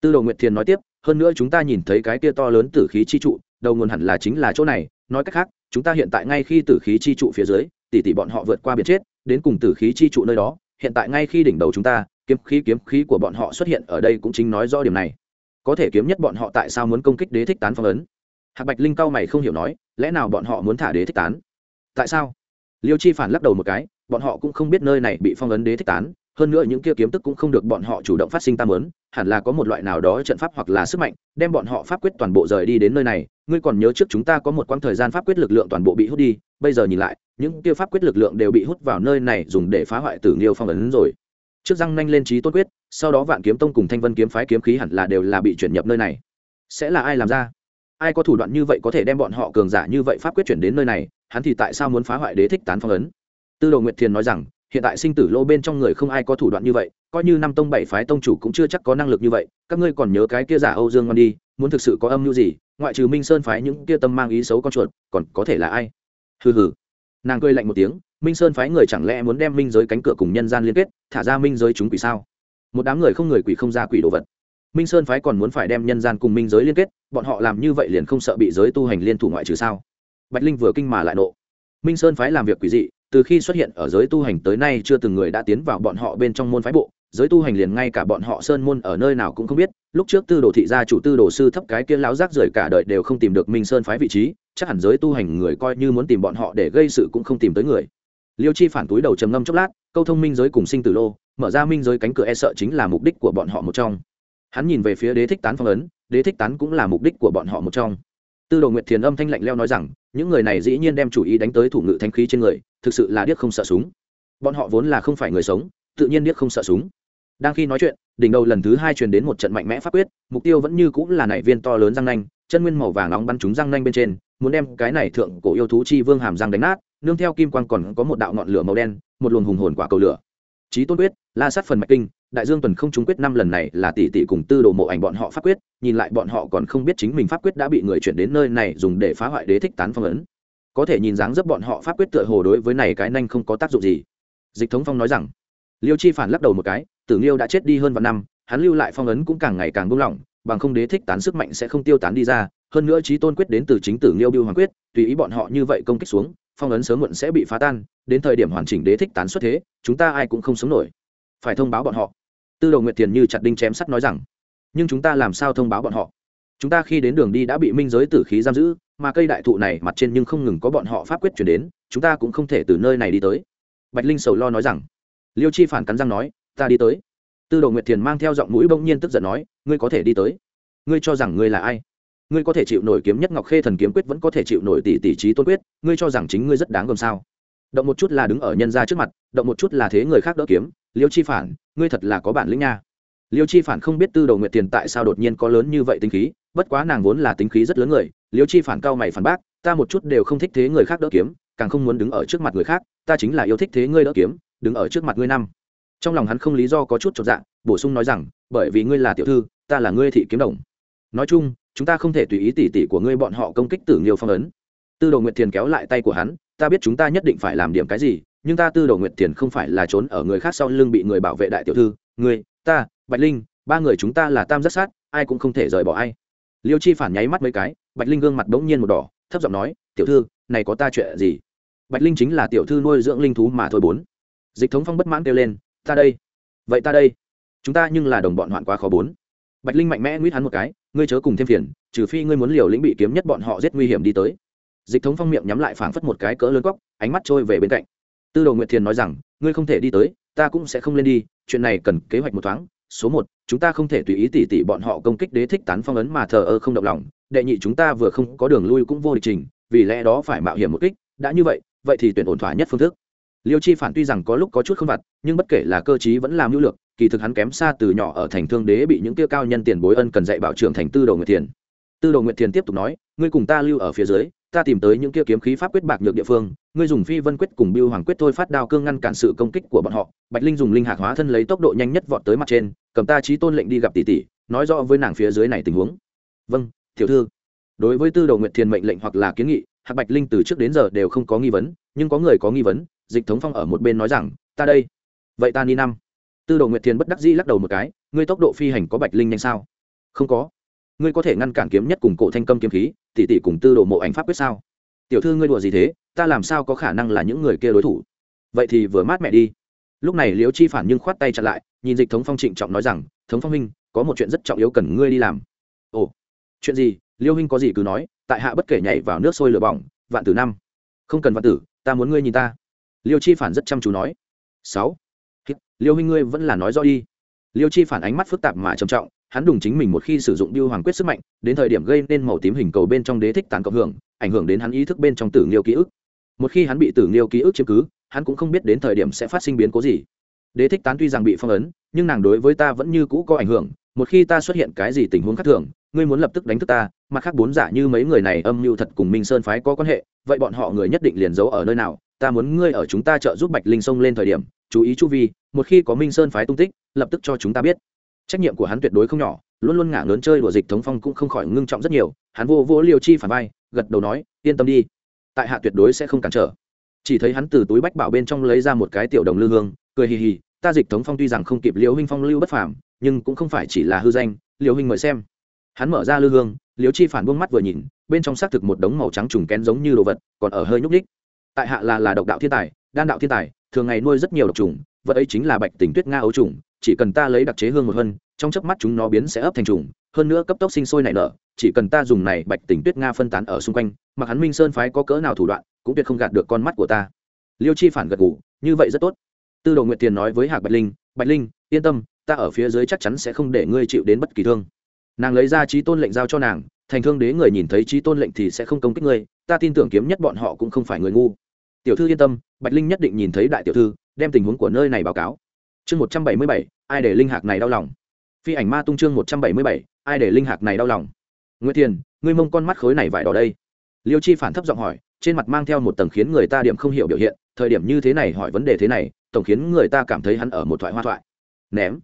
Tư đồ nguyệt thiền nói tiếp, hơn nữa chúng ta nhìn thấy cái kia to lớn tử khí chi trụ, đầu nguồn hẳn là chính là chỗ này, nói cách khác, chúng ta hiện tại ngay khi tử khí chi trụ phía dưới, tỷ tỷ bọn họ vượt qua biển chết, đến cùng tử khí chi trụ nơi đó, hiện tại ngay khi đỉnh đầu chúng ta, kiếm khí kiếm khí của bọn họ xuất hiện ở đây cũng chính nói rõ điểm này có thể kiếm nhất bọn họ tại sao muốn công kích đế thích tán phong ấn? Hạc bạch linh cao mày không hiểu nói, lẽ nào bọn họ muốn thả đế thích tán? Tại sao? Liêu chi phản lắc đầu một cái, bọn họ cũng không biết nơi này bị phong ấn đế thích tán, hơn nữa những kia kiếm tức cũng không được bọn họ chủ động phát sinh tam ấn, hẳn là có một loại nào đó trận pháp hoặc là sức mạnh, đem bọn họ pháp quyết toàn bộ rời đi đến nơi này. Ngươi còn nhớ trước chúng ta có một quãng thời gian pháp quyết lực lượng toàn bộ bị hút đi, bây giờ nhìn lại, những kia pháp quyết lực lượng đều bị hút vào nơi này dùng để phá hoại tử nghiêu phong ấn rồi trước răng nanh lên trí tôn quyết, sau đó vạn kiếm tông cùng thanh vân kiếm phái kiếm khí hẳn là đều là bị chuyển nhập nơi này. Sẽ là ai làm ra? Ai có thủ đoạn như vậy có thể đem bọn họ cường giả như vậy pháp quyết chuyển đến nơi này? Hắn thì tại sao muốn phá hoại đế thích tán phong ấn? Tư đồ nguyệt thiền nói rằng, hiện tại sinh tử lô bên trong người không ai có thủ đoạn như vậy, coi như năm tông bảy phái tông chủ cũng chưa chắc có năng lực như vậy. Các ngươi còn nhớ cái kia giả âu dương ngon đi, muốn thực sự có âm mưu gì? Ngoại trừ minh sơn phái những kia tâm mang ý xấu con chuột, còn có thể là ai? Hừ hừ. Nàng cười lạnh một tiếng minh sơn phái người chẳng lẽ muốn đem minh giới cánh cửa cùng nhân gian liên kết, thả ra minh giới chúng quỷ sao? Một đám người không người quỷ không ra quỷ đồ vật. Minh sơn phái còn muốn phải đem nhân gian cùng minh giới liên kết, bọn họ làm như vậy liền không sợ bị giới tu hành liên thủ ngoại trừ sao? Bạch linh vừa kinh mà lại nộ. Minh sơn phái làm việc quỷ dị, từ khi xuất hiện ở giới tu hành tới nay chưa từng người đã tiến vào bọn họ bên trong môn phái bộ, giới tu hành liền ngay cả bọn họ sơn môn ở nơi nào cũng không biết, lúc trước tư đồ thị gia chủ, tư đồ sư thấp cái kia láo rác rời cả đời đều không tìm được minh sơn phái vị trí, chắc hẳn giới tu hành người coi như muốn tìm bọn họ để gây sự cũng không tìm tới người liêu chi phản túi đầu trầm ngâm chốc lát, câu thông minh giới cùng sinh tử lô, mở ra minh giới cánh cửa e sợ chính là mục đích của bọn họ một trong. Hắn nhìn về phía đế thích tán phong ấn, đế thích tán cũng là mục đích của bọn họ một trong. Tư đồ nguyệt thiền âm thanh lạnh leo nói rằng, những người này dĩ nhiên đem chủ ý đánh tới thủ ngự thanh khí trên người, thực sự là điếc không sợ súng. Bọn họ vốn là không phải người sống, tự nhiên điếc không sợ súng. Đang khi nói chuyện, đỉnh đầu lần thứ hai truyền đến một trận mạnh mẽ pháp quyết, mục tiêu vẫn như cũng là nảy viên to lớn răng nanh, chân nguyên màu vàng nóng bắn trúng răng nanh bên trên, muốn đem cái này thượng cổ yêu thú chi vương hàm răng đánh nát nương theo kim quang còn có một đạo ngọn lửa màu đen, một luồng hùng hồn quả cầu lửa. Trí tôn quyết, la sát phần mạch kinh, đại dương tuần không trúng quyết năm lần này là tỷ tỷ cùng tư đồ mộ ảnh bọn họ pháp quyết, nhìn lại bọn họ còn không biết chính mình pháp quyết đã bị người chuyển đến nơi này dùng để phá hoại đế thích tán phong ấn. Có thể nhìn dáng dấp bọn họ pháp quyết tựa hồ đối với này cái nhanh không có tác dụng gì. Dịch thống phong nói rằng, liêu chi phản lắc đầu một cái, tử nghiêu đã chết đi hơn vạn năm, hắn lưu lại phong ấn cũng càng ngày càng buông lỏng, bằng không đế thích tán sức mạnh sẽ không tiêu tán đi ra, hơn nữa trí tôn quyết đến từ chính tử nghiêu biêu hoàng quyết, tùy ý bọn họ như vậy công kích xuống phong ấn sớm muộn sẽ bị phá tan, đến thời điểm hoàn chỉnh đế thích tán xuất thế, chúng ta ai cũng không sống nổi. Phải thông báo bọn họ. Tư đồ nguyệt tiền như chặt đinh chém sắt nói rằng. Nhưng chúng ta làm sao thông báo bọn họ? Chúng ta khi đến đường đi đã bị minh giới tử khí giam giữ, mà cây đại thụ này mặt trên nhưng không ngừng có bọn họ pháp quyết chuyển đến, chúng ta cũng không thể từ nơi này đi tới. Bạch linh sầu lo nói rằng. Liêu chi phản cắn răng nói, ta đi tới. Tư đồ nguyệt thiền mang theo giọng mũi bỗng nhiên tức giận nói, ngươi có thể đi tới. Ngươi cho rằng ngươi là ai? Ngươi có thể chịu nổi kiếm nhất ngọc khê thần kiếm quyết vẫn có thể chịu nổi tỷ tỷ trí tôn quyết, ngươi cho rằng chính ngươi rất đáng gồm sao? Động một chút là đứng ở nhân ra trước mặt, động một chút là thế người khác đỡ kiếm, liêu chi phản, ngươi thật là có bản lĩnh nha. Liêu chi phản không biết tư đồ nguyện tiền tại sao đột nhiên có lớn như vậy tính khí, bất quá nàng vốn là tính khí rất lớn người, liêu chi phản cao mày phản bác, ta một chút đều không thích thế người khác đỡ kiếm, càng không muốn đứng ở trước mặt người khác, ta chính là yêu thích thế ngươi đỡ kiếm, đứng ở trước mặt ngươi năm. Trong lòng hắn không lý do có chút chột dạng bổ sung nói rằng, bởi vì ngươi là tiểu thư, ta là ngươi thị kiếm đồng. Nói chung chúng ta không thể tùy ý tỉ tỉ của ngươi bọn họ công kích tử nghiêu phong ấn. Tư đồ nguyệt thiền kéo lại tay của hắn, ta biết chúng ta nhất định phải làm điểm cái gì, nhưng ta tư đồ nguyệt thiền không phải là trốn ở người khác sau lưng bị người bảo vệ đại tiểu thư. Người ta, bạch linh, ba người chúng ta là tam giác sát, ai cũng không thể rời bỏ ai. Liêu chi phản nháy mắt mấy cái, bạch linh gương mặt đ ố n g nhiên một đỏ, thấp giọng nói, tiểu thư, này có ta chuyện gì? Bạch linh chính là tiểu thư nuôi dưỡng linh thú mà thôi bốn. Dịch thống phong bất mãn kêu lên, ta đây, vậy ta đây, chúng ta nhưng là đồng bọn hoạn quá khó bốn. Bạch linh mạnh mẽ nguyết hắn một cái ngươi chớ cùng thêm phiền, trừ phi ngươi muốn liều lĩnh bị kiếm nhất bọn họ giết nguy hiểm đi tới. Dịch thống phong miệng nhắm lại phảng phất một cái cỡ lớn góc, ánh mắt trôi về bên cạnh. Tư đồ nguyệt thiền nói rằng, ngươi không thể đi tới, ta cũng sẽ không lên đi, chuyện này cần kế hoạch một thoáng. Số một, chúng ta không thể tùy ý tỉ tỉ bọn họ công kích đế thích tán phong ấn mà thờ ơ không động lòng. Đệ nhị chúng ta vừa không có đường lui cũng vô địch trình, vì lẽ đó phải mạo hiểm một kích. Đã như vậy vậy thì tuyển ổn thỏa nhất phương thức liêu chi phản tuy rằng có lúc có chút không vặt, nhưng bất kể là cơ chí vẫn làm hữu lược, kỳ thực hắn kém xa từ nhỏ ở thành thương đế bị những tiêu cao nhân tiền bối ân cần dạy bảo trưởng thành tư đồ nguyệt thiền. Tư đồ nguyệt thiền tiếp tục nói, ngươi cùng ta lưu ở phía dưới, ta tìm tới những kia kiếm khí pháp quyết bạc nhược địa phương, ngươi dùng phi vân quyết cùng biêu hoàng quyết thôi phát đao cương ngăn cản sự công kích của bọn họ, bạch linh dùng linh hạc hóa thân lấy tốc độ nhanh nhất vọt tới mặt trên, cầm ta trí tôn lệnh đi gặp tỷ tỷ, nói rõ với nàng phía dưới này tình huống. Vâng tiểu thư. Đối với tư Đồ nguyện thiền mệnh lệnh hoặc là kiến nghị, hạc bạch linh từ trước đến giờ đều không có nghi vấn, nhưng có người có nghi vấn dịch thống phong ở một bên nói rằng, ta đây. Vậy ta đi năm. Tư đồ nguyệt thiền bất đắc dĩ lắc đầu một cái, ngươi tốc độ phi hành có bạch linh nhanh sao? Không có. Ngươi có thể ngăn cản kiếm nhất cùng cổ thanh cầm kiếm khí, tỷ tỷ cùng tư đồ mộ ảnh pháp quyết sao? Tiểu thư ngươi đùa gì thế, ta làm sao có khả năng là những người kia đối thủ? Vậy thì vừa mát mẹ đi. Lúc này liễu chi phản nhưng khoát tay chặn lại, nhìn dịch thống phong trịnh trọng nói rằng, thống phong huynh, có một chuyện rất trọng yếu cần ngươi đi làm. Ồ, chuyện gì? Liêu huynh có gì cứ nói, tại hạ bất kể nhảy vào nước sôi lửa bỏng, vạn tử năm. Không cần vạn tử, ta muốn ngươi nhìn ta liêu chi phản rất chăm chú nói. Sáu. Liêu huynh ngươi vẫn là nói rõ đi. Liêu chi phản ánh mắt phức tạp mà trầm trọng, hắn đùng chính mình một khi sử dụng biêu hoàng quyết sức mạnh, đến thời điểm gây nên màu tím hình cầu bên trong đế thích tán cộng hưởng, ảnh hưởng đến hắn ý thức bên trong tử nghiêu ký ức. Một khi hắn bị tử nghiêu ký ức chiếm cứ, hắn cũng không biết đến thời điểm sẽ phát sinh biến cố gì. Đế thích tán tuy rằng bị phong ấn, nhưng nàng đối với ta vẫn như cũ có ảnh hưởng. Một khi ta xuất hiện cái gì tình huống khác thường, ngươi muốn lập tức đánh thức ta, mặt khác bốn giả như mấy người này âm mưu thật cùng minh sơn phái có quan hệ, vậy bọn họ người nhất định liền giấu ở nơi nào ta muốn ngươi ở chúng ta trợ giúp bạch linh sông lên thời điểm, chú ý chu vi, một khi có minh sơn phái tung tích, lập tức cho chúng ta biết. Trách nhiệm của hắn tuyệt đối không nhỏ, luôn luôn ngả lớn chơi đùa dịch thống phong cũng không khỏi ngưng trọng rất nhiều, hắn vô vô liêu chi phản vai, gật đầu nói, yên tâm đi, tại hạ tuyệt đối sẽ không cản trở. Chỉ thấy hắn từ túi bách bảo bên trong lấy ra một cái tiểu đồng lư hương, cười hì hì, ta dịch thống phong tuy rằng không kịp liêu huynh phong lưu bất phàm, nhưng cũng không phải chỉ là hư danh, liêu huynh mời xem. Hắn mở ra lư hương, liêu chi phản buông mắt vừa nhìn, bên trong xác thực một đống màu trắng trùng kén giống như đồ vật, còn ở hơi nhúc ních tại hạ là là độc đạo thiên tài, đan đạo thiên tài, thường ngày nuôi rất nhiều độc trùng vật ấy chính là bạch tình tuyết nga ấu trùng chỉ cần ta lấy đặc chế hương một hơn trong chớp mắt chúng nó biến sẽ ấp thành trùng hơn nữa cấp tốc sinh sôi nảy nở, chỉ cần ta dùng này bạch tình tuyết nga phân tán ở xung quanh, mặc hắn minh sơn phái có cỡ nào thủ đoạn, cũng tuyệt không gạt được con mắt của ta. Liêu chi phản gật gù, như vậy rất tốt. Tư đồ nguyệt tiền nói với hạc bạch linh bạch linh, yên tâm, ta ở phía dưới chắc chắn sẽ không để ngươi chịu đến bất kỳ thương. Nàng lấy ra trí tôn lệnh giao cho nàng, thành thương đế người nhìn thấy trí tôn lệnh thì sẽ không công kích ngươi ta tin tưởng kiếm nhất bọn họ cũng không phải người ngu. Tiểu thư yên tâm, bạch linh nhất định nhìn thấy đại tiểu thư, đem tình huống của nơi này báo cáo. Chương một trăm bảy mươi bảy, ai để linh hạc này đau lòng? Phi ảnh ma tung chương một trăm bảy mươi bảy, ai để linh hạc này đau lòng? Nguyễn thiền, ngươi mông con mắt khối này vải đỏ đây. Liêu chi phản thấp giọng hỏi, trên mặt mang theo một tầng khiến người ta điểm không hiểu biểu hiện, thời điểm như thế này hỏi vấn đề thế này, tổng khiến người ta cảm thấy hắn ở một thoại hoa thoại. Ném.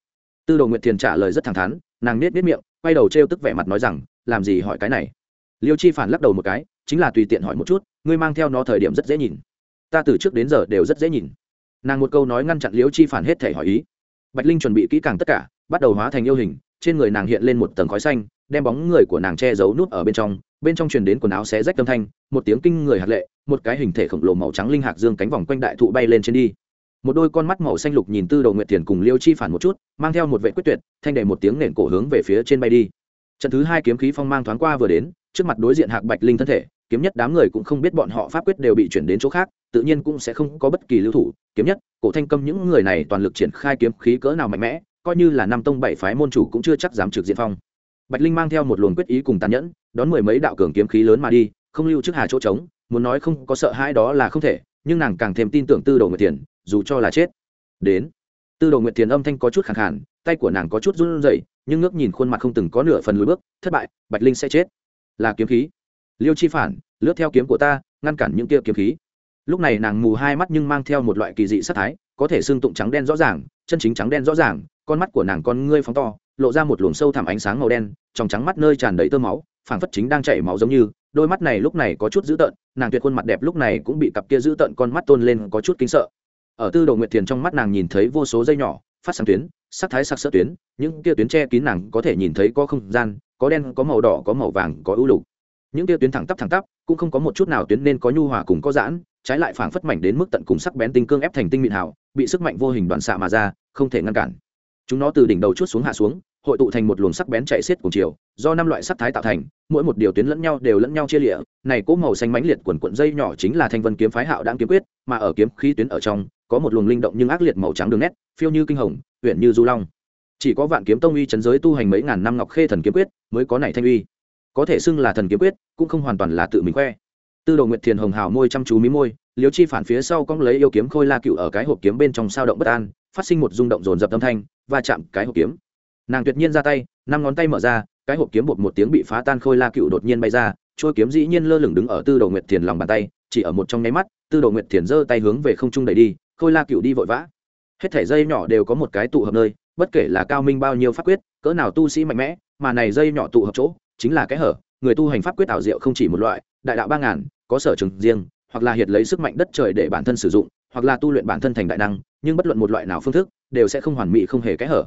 Tư đồ nguyệt thiền trả lời rất thẳng thắn, nàng nết nết miệng, quay đầu t tức vẻ mặt nói rằng, làm gì hỏi cái này? Liêu chi phản lắc đầu một cái chính là tùy tiện hỏi một chút, ngươi mang theo nó thời điểm rất dễ nhìn. Ta từ trước đến giờ đều rất dễ nhìn. Nàng một câu nói ngăn chặn liêu chi phản hết thể hỏi ý. Bạch linh chuẩn bị kỹ càng tất cả, bắt đầu hóa thành yêu hình, trên người nàng hiện lên một tầng khói xanh, đem bóng người của nàng che giấu nút ở bên trong bên trong truyền đến quần áo xé rách âm thanh, một tiếng kinh người hạt lệ, một cái hình thể khổng lồ màu trắng linh hạc dương cánh vòng quanh đại thụ bay lên trên đi. Một đôi con mắt màu xanh lục nhìn tư đầu nguyệt tiền cùng liêu chi phản một chút, mang theo một vệ quyết tuyệt, thanh đầy một tiếng nền cổ hướng về phía trên bay đi. Trận thứ hai kiếm khí phong mang thoáng qua vừa đến, trước mặt đối diện hạc bạch linh thân thể kiếm nhất đám người cũng không biết bọn họ pháp quyết đều bị chuyển đến chỗ khác, tự nhiên cũng sẽ không có bất kỳ lưu thủ. Kiếm nhất, cổ thanh câm những người này toàn lực triển khai kiếm khí cỡ nào mạnh mẽ, coi như là năm tông bảy phái môn chủ cũng chưa chắc dám trực diện phong. Bạch linh mang theo một luồng quyết ý cùng tàn nhẫn, đón mười mấy đạo cường kiếm khí lớn mà đi, không lưu trước hà chỗ trống, muốn nói không có sợ hãi đó là không thể, nhưng nàng càng thêm tin tưởng tư đồ nguyệt tiền dù cho là chết. Đến. Tư đồ nguyệt tiền âm thanh có chút khẳng khản tay của nàng có chút run rẩy, nhưng ngước nhìn khuôn mặt không từng có nửa phần lùi bước, thất bại, bạch linh sẽ chết. Là kiếm khí liêu chi phản, lướt theo kiếm của ta, ngăn cản những kia kiếm khí. Lúc này nàng mù hai mắt nhưng mang theo một loại kỳ dị sắc thái, có thể xương tụng trắng đen rõ ràng, chân chính trắng đen rõ ràng, con mắt của nàng con ngươi phóng to, lộ ra một luồng sâu thẳm ánh sáng màu đen, trong trắng mắt nơi tràn đầy tơ máu, phảng phất chính đang chảy máu giống như, đôi mắt này lúc này có chút dữ tợn, nàng tuyệt khuôn mặt đẹp lúc này cũng bị cặp kia dữ tợn con mắt tôn lên có chút kính sợ. Ở tư đồ nguyệt thiền trong mắt nàng nhìn thấy vô số dây nhỏ, phát sáng tuyến, sắc thái sắc sỡ tuyến, những kia tuyến che kín nàng có thể nhìn thấy có không gian, có đen, có màu đỏ, có màu vàng, có ưu lục những tiêu tuyến thẳng tắp thẳng tắp, cũng không có một chút nào tuyến nên có nhu hòa cùng có giãn, trái lại phảng phất mảnh đến mức tận cùng sắc bén tinh cương ép thành tinh mịn hảo bị sức mạnh vô hình đoàn xạ mà ra, không thể ngăn cản. Chúng nó từ đỉnh đầu chút xuống hạ xuống, hội tụ thành một luồng sắc bén chạy xiết cùng chiều, do năm loại sắc thái tạo thành, mỗi một điều tuyến lẫn nhau đều lẫn nhau chia lịa, này cố màu xanh mãnh liệt quần cuộn dây nhỏ chính là thanh vân kiếm phái hạo đang kiếm quyết, mà ở kiếm khí tuyến ở trong, có một luồng linh động nhưng ác liệt màu trắng đường nét, phiêu như kinh hồng huyện như du long. Chỉ có vạn kiếm tông uy chấn giới tu hành mấy ngàn năm ngọc khê thần kiếm quyết, mới có này thanh uy có thể xưng là thần kiếm quyết, cũng không hoàn toàn là tự mình khoe. Tư đồ nguyệt thiền hồng hào môi chăm chú mí môi liếu chi phản phía sau cong lấy yêu kiếm khôi la cựu ở cái hộp kiếm bên trong sao động bất an, phát sinh một rung động rồn rập âm thanh và chạm cái hộp kiếm. Nàng tuyệt nhiên ra tay, năm ngón tay mở ra, cái hộp kiếm bột một tiếng bị phá tan khôi la cựu đột nhiên bay ra trôi kiếm dĩ nhiên lơ lửng đứng ở tư đồ nguyệt thiền lòng bàn tay, chỉ ở một trong nháy mắt, tư đồ nguyệt thiền giơ tay hướng về không trung đẩy đi, khôi la cựu đi vội vã. Hết thảy dây nhỏ đều có một cái tụ hợp nơi, bất kể là cao minh bao nhiêu pháp quyết, cỡ nào tu sĩ mạnh mẽ, mà này dây nhỏ tụ hợp chỗ chính là cái hở, người tu hành pháp quyết ảo diệu không chỉ một loại, đại đạo ba ngàn, có sở trường riêng, hoặc là hiệt lấy sức mạnh đất trời để bản thân sử dụng, hoặc là tu luyện bản thân thành đại năng, nhưng bất luận một loại nào phương thức, đều sẽ không hoàn mỹ không hề cái hở.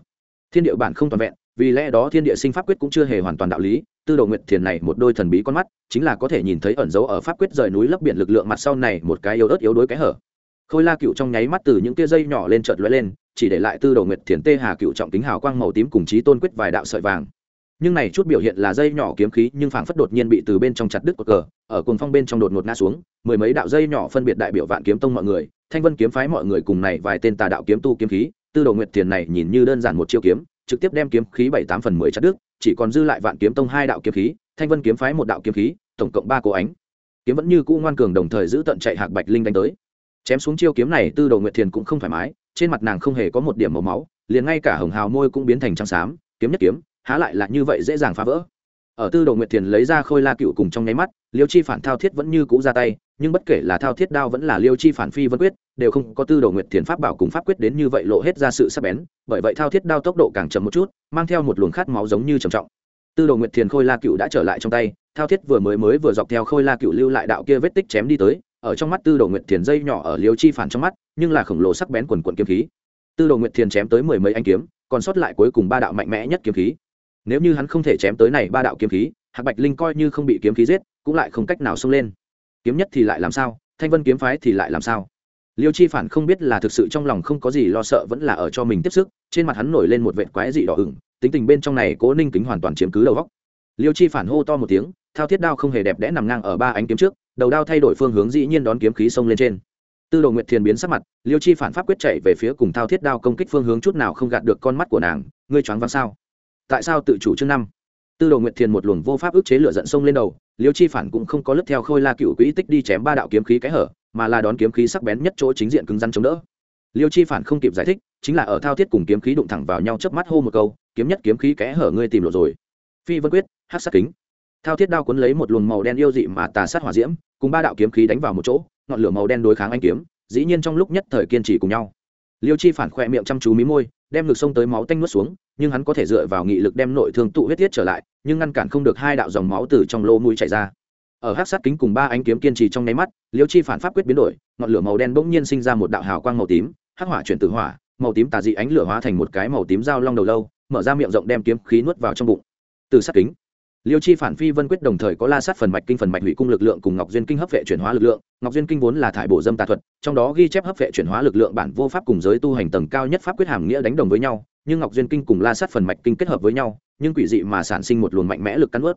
Thiên địa bản không toàn vẹn, vì lẽ đó thiên địa sinh pháp quyết cũng chưa hề hoàn toàn đạo lý, tư đồ nguyện thiền này một đôi thần bí con mắt, chính là có thể nhìn thấy ẩn dấu ở pháp quyết rời núi lấp biển lực lượng mặt sau này một cái yếu ớt yếu đuối cái hở. Khôi la cựu trong nháy mắt từ những tia dây nhỏ lên chợt lóe lên, chỉ để lại tư đồ nguyệt thiền tê hà cựu trọng kính hào quang màu tím cùng trí tôn quyết vài đạo sợi vàng nhưng này chút biểu hiện là dây nhỏ kiếm khí, nhưng phảng phất đột nhiên bị từ bên trong chặt đứt cột cờ, ở cồn phong bên trong đột ngột ngã xuống, mười mấy đạo dây nhỏ phân biệt đại biểu vạn kiếm tông mọi người, thanh vân kiếm phái mọi người cùng này vài tên tà đạo kiếm tu kiếm khí, tư đồ nguyệt thiền này nhìn như đơn giản một chiêu kiếm, trực tiếp đem kiếm khí bảy tám phần mười chặt đứt, chỉ còn dư lại vạn kiếm tông hai đạo kiếm khí, thanh vân kiếm phái một đạo kiếm khí, tổng cộng ba cố ánh. Kiếm vẫn như cũ ngoan cường đồng thời giữ tận chạy hạc bạch linh đánh tới. Chém xuống chiêu kiếm này, tư đồ nguyệt thiền cũng không thoải mái, trên mặt nàng không hề có một điểm màu máu, liền ngay cả hồng hào môi cũng biến thành trắng xám, kiếm nhất kiếm há lại là như vậy dễ dàng phá vỡ. Ở tư đồ nguyệt thiền lấy ra khôi la cựu cùng trong nháy mắt, liêu chi phản thao thiết vẫn như cũ ra tay, nhưng bất kể là thao thiết đao vẫn là liêu chi phản phi vân quyết, đều không có tư đồ nguyệt thiền pháp bảo cùng pháp quyết đến như vậy lộ hết ra sự sắc bén, bởi vậy thao thiết đao tốc độ càng chậm một chút, mang theo một luồng khát máu giống như trầm trọng. Tư đồ nguyệt thiền khôi la cựu đã trở lại trong tay, thao thiết vừa mới mới vừa dọc theo khôi la cựu lưu lại đạo kia vết tích chém đi tới, ở trong mắt tư đồ nguyệt thiền dây nhỏ ở liêu chi phản trong mắt, nhưng là khổng lồ sắc bén quần quần kiếm khí. Tư đồ nguyệt thiền chém tới mười mấy anh kiếm, còn sót lại cuối cùng ba đạo mạnh mẽ nhất kiếm khí nếu như hắn không thể chém tới này ba đạo kiếm khí, hạc bạch linh coi như không bị kiếm khí giết, cũng lại không cách nào xông lên. Kiếm nhất thì lại làm sao? Thanh vân kiếm phái thì lại làm sao? Liêu chi phản không biết là thực sự trong lòng không có gì lo sợ vẫn là ở cho mình tiếp sức, trên mặt hắn nổi lên một vệt quái dị đỏ ửng, tính tình bên trong này cố ninh kính hoàn toàn chiếm cứ đầu góc liêu chi phản hô to một tiếng, thao thiết đao không hề đẹp đẽ nằm ngang ở ba ánh kiếm trước, đầu đao thay đổi phương hướng dĩ nhiên đón kiếm khí xông lên trên. Tư đồ nguyệt thiền biến sắc mặt, liêu chi phản pháp quyết chạy về phía cùng thao thiết đao công kích phương hướng chút nào không gạt được con mắt của nàng, ngươi choáng váng sao? Tại sao tự chủ chương năm? Tư đồ nguyệt thiền một luồng vô pháp ức chế lửa giận sông lên đầu, liêu chi phản cũng không có lướt theo khôi la cựu quỹ tích đi chém ba đạo kiếm khí cái hở, mà là đón kiếm khí sắc bén nhất chỗ chính diện cứng rắn chống đỡ. Liêu chi phản không kịp giải thích, chính là ở thao thiết cùng kiếm khí đụng thẳng vào nhau chớp mắt hô một câu, kiếm nhất kiếm khí kẽ hở ngươi tìm lộ rồi. Phi vân quyết hát sát kính. Thao thiết đao cuốn lấy một luồng màu đen yêu dị mà tà sát hỏa diễm, cùng ba đạo kiếm khí đánh vào một chỗ, ngọn lửa màu đen đối kháng anh kiếm, dĩ nhiên trong lúc nhất thời kiên trì cùng nhau. Liêu chi phản khoe miệng chăm chú mí môi đem ngực sông tới máu tanh nuốt xuống, nhưng hắn có thể dựa vào nghị lực đem nội thương tụ huyết tiết trở lại, nhưng ngăn cản không được hai đạo dòng máu từ trong lô mũi chảy ra. Ở hát sát kính cùng ba ánh kiếm kiên trì trong nháy mắt, liêu chi phản pháp quyết biến đổi, ngọn lửa màu đen bỗng nhiên sinh ra một đạo hào quang màu tím, hắc hỏa chuyển từ hỏa, màu tím tà dị ánh lửa hóa thành một cái màu tím dao long đầu lâu, mở ra miệng rộng đem kiếm khí nuốt vào trong bụng. Từ sát kính liêu chi phản phi vân quyết đồng thời có la sát phần mạch kinh phần mạch hủy cung lực lượng cùng ngọc duyên kinh hấp vệ chuyển hóa lực lượng. Ngọc duyên kinh vốn là thải bổ dâm tà thuật, trong đó ghi chép hấp vệ chuyển hóa lực lượng bản vô pháp cùng giới tu hành tầng cao nhất pháp quyết hàm nghĩa đánh đồng với nhau, nhưng ngọc duyên kinh cùng la sát phần mạch kinh kết hợp với nhau, nhưng quỷ dị mà sản sinh một luồng mạnh mẽ lực cắn ướt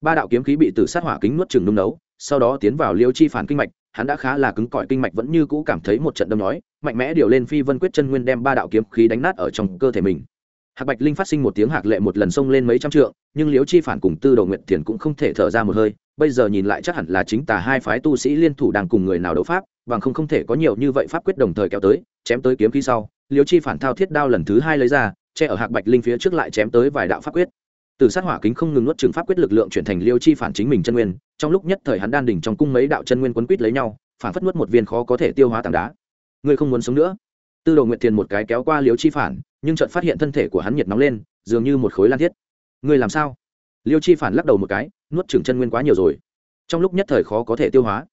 ba đạo kiếm khí bị tử sát hỏa kính nuốt chừng nung nấu, sau đó tiến vào liêu chi phản kinh mạch, hắn đã khá là cứng cỏi kinh mạch vẫn như cũ cảm thấy một trận đâm nói mạnh mẽ điều lên phi vân quyết chân nguyên đem ba đạo kiếm khí đánh nát ở trong cơ thể mình hạc bạch linh phát sinh một tiếng hạc lệ một lần xông lên mấy trăm trượng, nhưng liễu chi phản cùng tư đầu nguyện thiền cũng không thể thở ra một hơi, bây giờ nhìn lại chắc hẳn là chính tà hai phái tu sĩ liên thủ đang cùng người nào đấu pháp, bằng không không thể có nhiều như vậy pháp quyết đồng thời kéo tới, chém tới kiếm khí sau, liễu chi phản thao thiết đao lần thứ hai lấy ra, che ở hạc bạch linh phía trước lại chém tới vài đạo pháp quyết. Từ sát hỏa kính không ngừng nuốt trừng pháp quyết lực lượng chuyển thành liêu chi phản chính mình chân nguyên, trong lúc nhất thời hắn đan đỉnh trong cung mấy đạo chân nguyên quấn quýt lấy nhau, phản phất nuốt một viên khó có thể tiêu hóa tảng đá. Ngươi không muốn sống nữa? Tư đồ nguyệt thiền một cái kéo qua liêu chi phản nhưng chợt phát hiện thân thể của hắn nhiệt nóng lên, dường như một khối lan thiết. Ngươi làm sao? Liêu chi phản lắc đầu một cái, nuốt trừng chân nguyên quá nhiều rồi. Trong lúc nhất thời khó có thể tiêu hóa.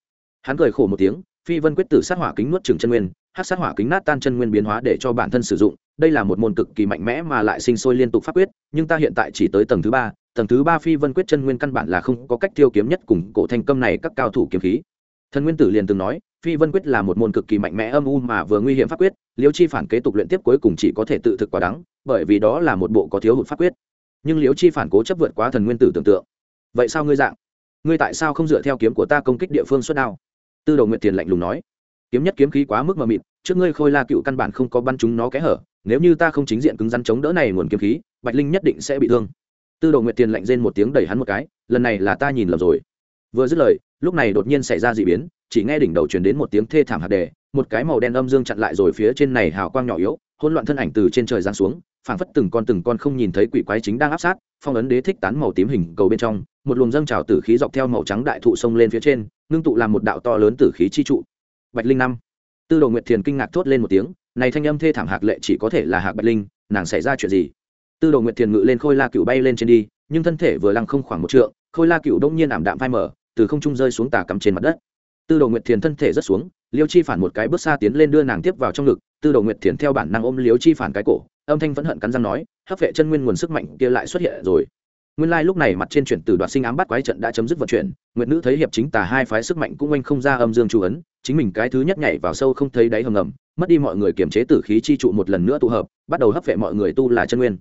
Hắn cười khổ một tiếng, phi vân quyết tử sát hỏa kính nuốt trừng chân nguyên, hát sát hỏa kính nát tan chân nguyên biến hóa để cho bản thân sử dụng. Đây là một môn cực kỳ mạnh mẽ mà lại sinh sôi liên tục pháp quyết, nhưng ta hiện tại chỉ tới tầng thứ ba. Tầng thứ ba phi vân quyết chân nguyên căn bản là không có cách tiêu kiếm nhất cùng cổ thanh câm này các cao thủ kiếm khí. Thần nguyên tử liền từng nói phi vân quyết là một môn cực kỳ mạnh mẽ âm u mà vừa nguy hiểm pháp quyết, liêu chi phản kế tục luyện tiếp cuối cùng chỉ có thể tự thực quả đắng, bởi vì đó là một bộ có thiếu hụt pháp quyết. Nhưng liêu chi phản cố chấp vượt quá thần nguyên tử tưởng tượng. Vậy sao ngươi dạng? Ngươi tại sao không dựa theo kiếm của ta công kích địa phương xuất đao? Tư đồ nguyện tiền lạnh lùng nói. Kiếm nhất kiếm khí quá mức mờ mịt, trước ngươi khôi la cựu căn bản không có bắn chúng nó kẽ hở, nếu như ta không chính diện cứng rắn chống đỡ này nguồn kiếm khí, bạch linh nhất định sẽ bị thương. Tư đồ nguyện tiền lạnh rên một tiếng đẩy hắn một cái, lần này là ta nhìn lầm rồi. Vừa dứt lời lúc này đột nhiên xảy ra d ị biến, chỉ nghe đỉnh đầu truyền đến một tiếng thê thảm hạt đề, một cái màu đen âm dương chặn lại rồi phía trên này hào quang nhỏ yếu hôn loạn thân ảnh từ trên trời giáng xuống, phảng phất từng con từng con không nhìn thấy quỷ quái chính đang áp sát, phong ấn đế thích tán màu tím hình cầu bên trong, một luồng dâng trào tử khí dọc theo màu trắng đại thụ sông lên phía trên, ngưng tụ làm một đạo to lớn tử khí chi trụ. Bạch linh năm. Tư đồ nguyệt thiền kinh ngạc thốt lên một tiếng, này thanh âm thê thảm hạc lệ chỉ có thể là hạc bạch linh, nàng xảy ra chuyện gì? Tư đồ nguyệt thiền ngự lên khôi la cựu bay lên trên đi, nhưng thân thể vừa lăng không khoảng một trượng, khôi la cựu đông nhiên ảm đạm phai mở từ không trung rơi xuống tà cắm trên mặt đất. Tư đồ nguyệt thiền thân thể rất xuống, liêu chi phản một cái bước xa tiến lên đưa nàng tiếp vào trong ngực, tư đồ nguyệt thiền theo bản năng ôm liêu chi phản cái cổ, âm thanh vẫn hận cắn răng nói, hấp vệ chân nguyên nguồn sức mạnh kia lại xuất hiện rồi. Nguyên lai lúc này mặt trên chuyển từ đoạt sinh ám bắt quái trận đã chấm dứt vận chuyển, nguyệt nữ thấy hiệp chính tà hai phái sức mạnh cũng oanh không ra âm dương chu ấn, chính mình cái thứ nhất nhảy vào sâu không thấy đáy hầm ngầm, mất đi mọi người kiềm chế tử khí chi trụ một lần nữa tụ hợp, bắt đầu hấp vệ mọi người tu là chân nguyên.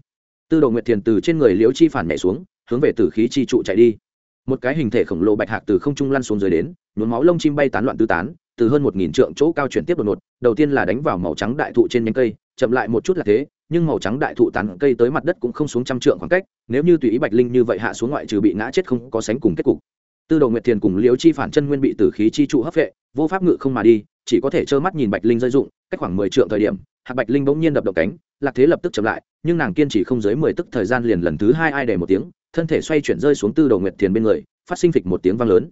Tư đồ nguyệt thiền từ trên người liễu chi phản nhảy xuống, hướng về tử khí chi trụ chạy đi một cái hình thể khổng lồ bạch hạc từ không trung lăn xuống dưới đến, nhuốm máu lông chim bay tán loạn tứ tán, từ hơn một nghìn trượng chỗ cao chuyển tiếp đột ngột, đầu tiên là đánh vào màu trắng đại thụ trên nhánh cây, chậm lại một chút là thế, nhưng màu trắng đại thụ tán cây tới mặt đất cũng không xuống trăm trượng khoảng cách, nếu như tùy ý bạch linh như vậy hạ xuống ngoại trừ bị ngã chết không có sánh cùng kết cục. Tư đồ nguyệt thiền cùng liễu chi phản chân nguyên bị tử khí chi trụ hấp vệ vô pháp ngự không mà đi, chỉ có thể trơ mắt nhìn bạch linh rơi dụng cách khoảng mười trượng thời điểm, hạc bạch linh bỗng nhiên đập động cánh, lạc thế lập tức chậm lại, nhưng nàng kiên trì không dưới mười tức thời gian liền lần thứ hai ai để một tiếng thân thể xoay chuyển rơi xuống tư đồ nguyệt thiền bên người, phát sinh phịch một tiếng vang lớn.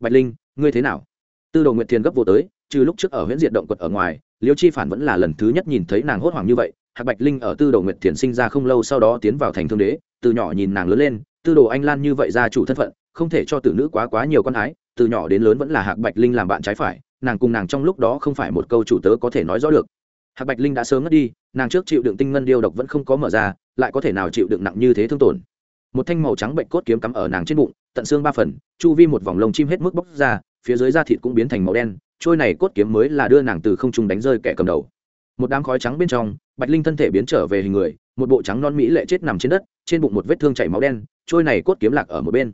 Bạch linh, ngươi thế nào? Tư đồ nguyệt thiền gấp vô tới, trừ lúc trước ở huyện diện động quật ở ngoài, liêu chi phản vẫn là lần thứ nhất nhìn thấy nàng hốt hoảng như vậy, hạc bạch linh ở tư đồ nguyệt thiền sinh ra không lâu sau đó tiến vào thành thương đế, từ nhỏ nhìn nàng lớn lên, tư đồ anh lan như vậy ra chủ thân phận, không thể cho tử nữ quá quá nhiều con ái, từ nhỏ đến lớn vẫn là hạc bạch linh làm bạn trái phải, nàng cùng nàng trong lúc đó không phải một câu chủ tớ có thể nói rõ được. Hạc bạch linh đã sớm ngất đi, nàng trước chịu đựng tinh ngân điêu độc vẫn không có mở ra, lại có thể nào chịu đựng nặng như thế thương tổn? Một thanh màu trắng bệnh cốt kiếm cắm ở nàng trên bụng, tận xương ba phần, chu vi một vòng lông chim hết mức bốc ra, phía dưới da thịt cũng biến thành màu đen, trôi này cốt kiếm mới là đưa nàng từ không trung đánh rơi kẻ cầm đầu. Một đám khói trắng bên trong, bạch linh thân thể biến trở về hình người, một bộ trắng non mỹ lệ chết nằm trên đất, trên bụng một vết thương chảy máu đen, trôi này cốt kiếm lạc ở một bên.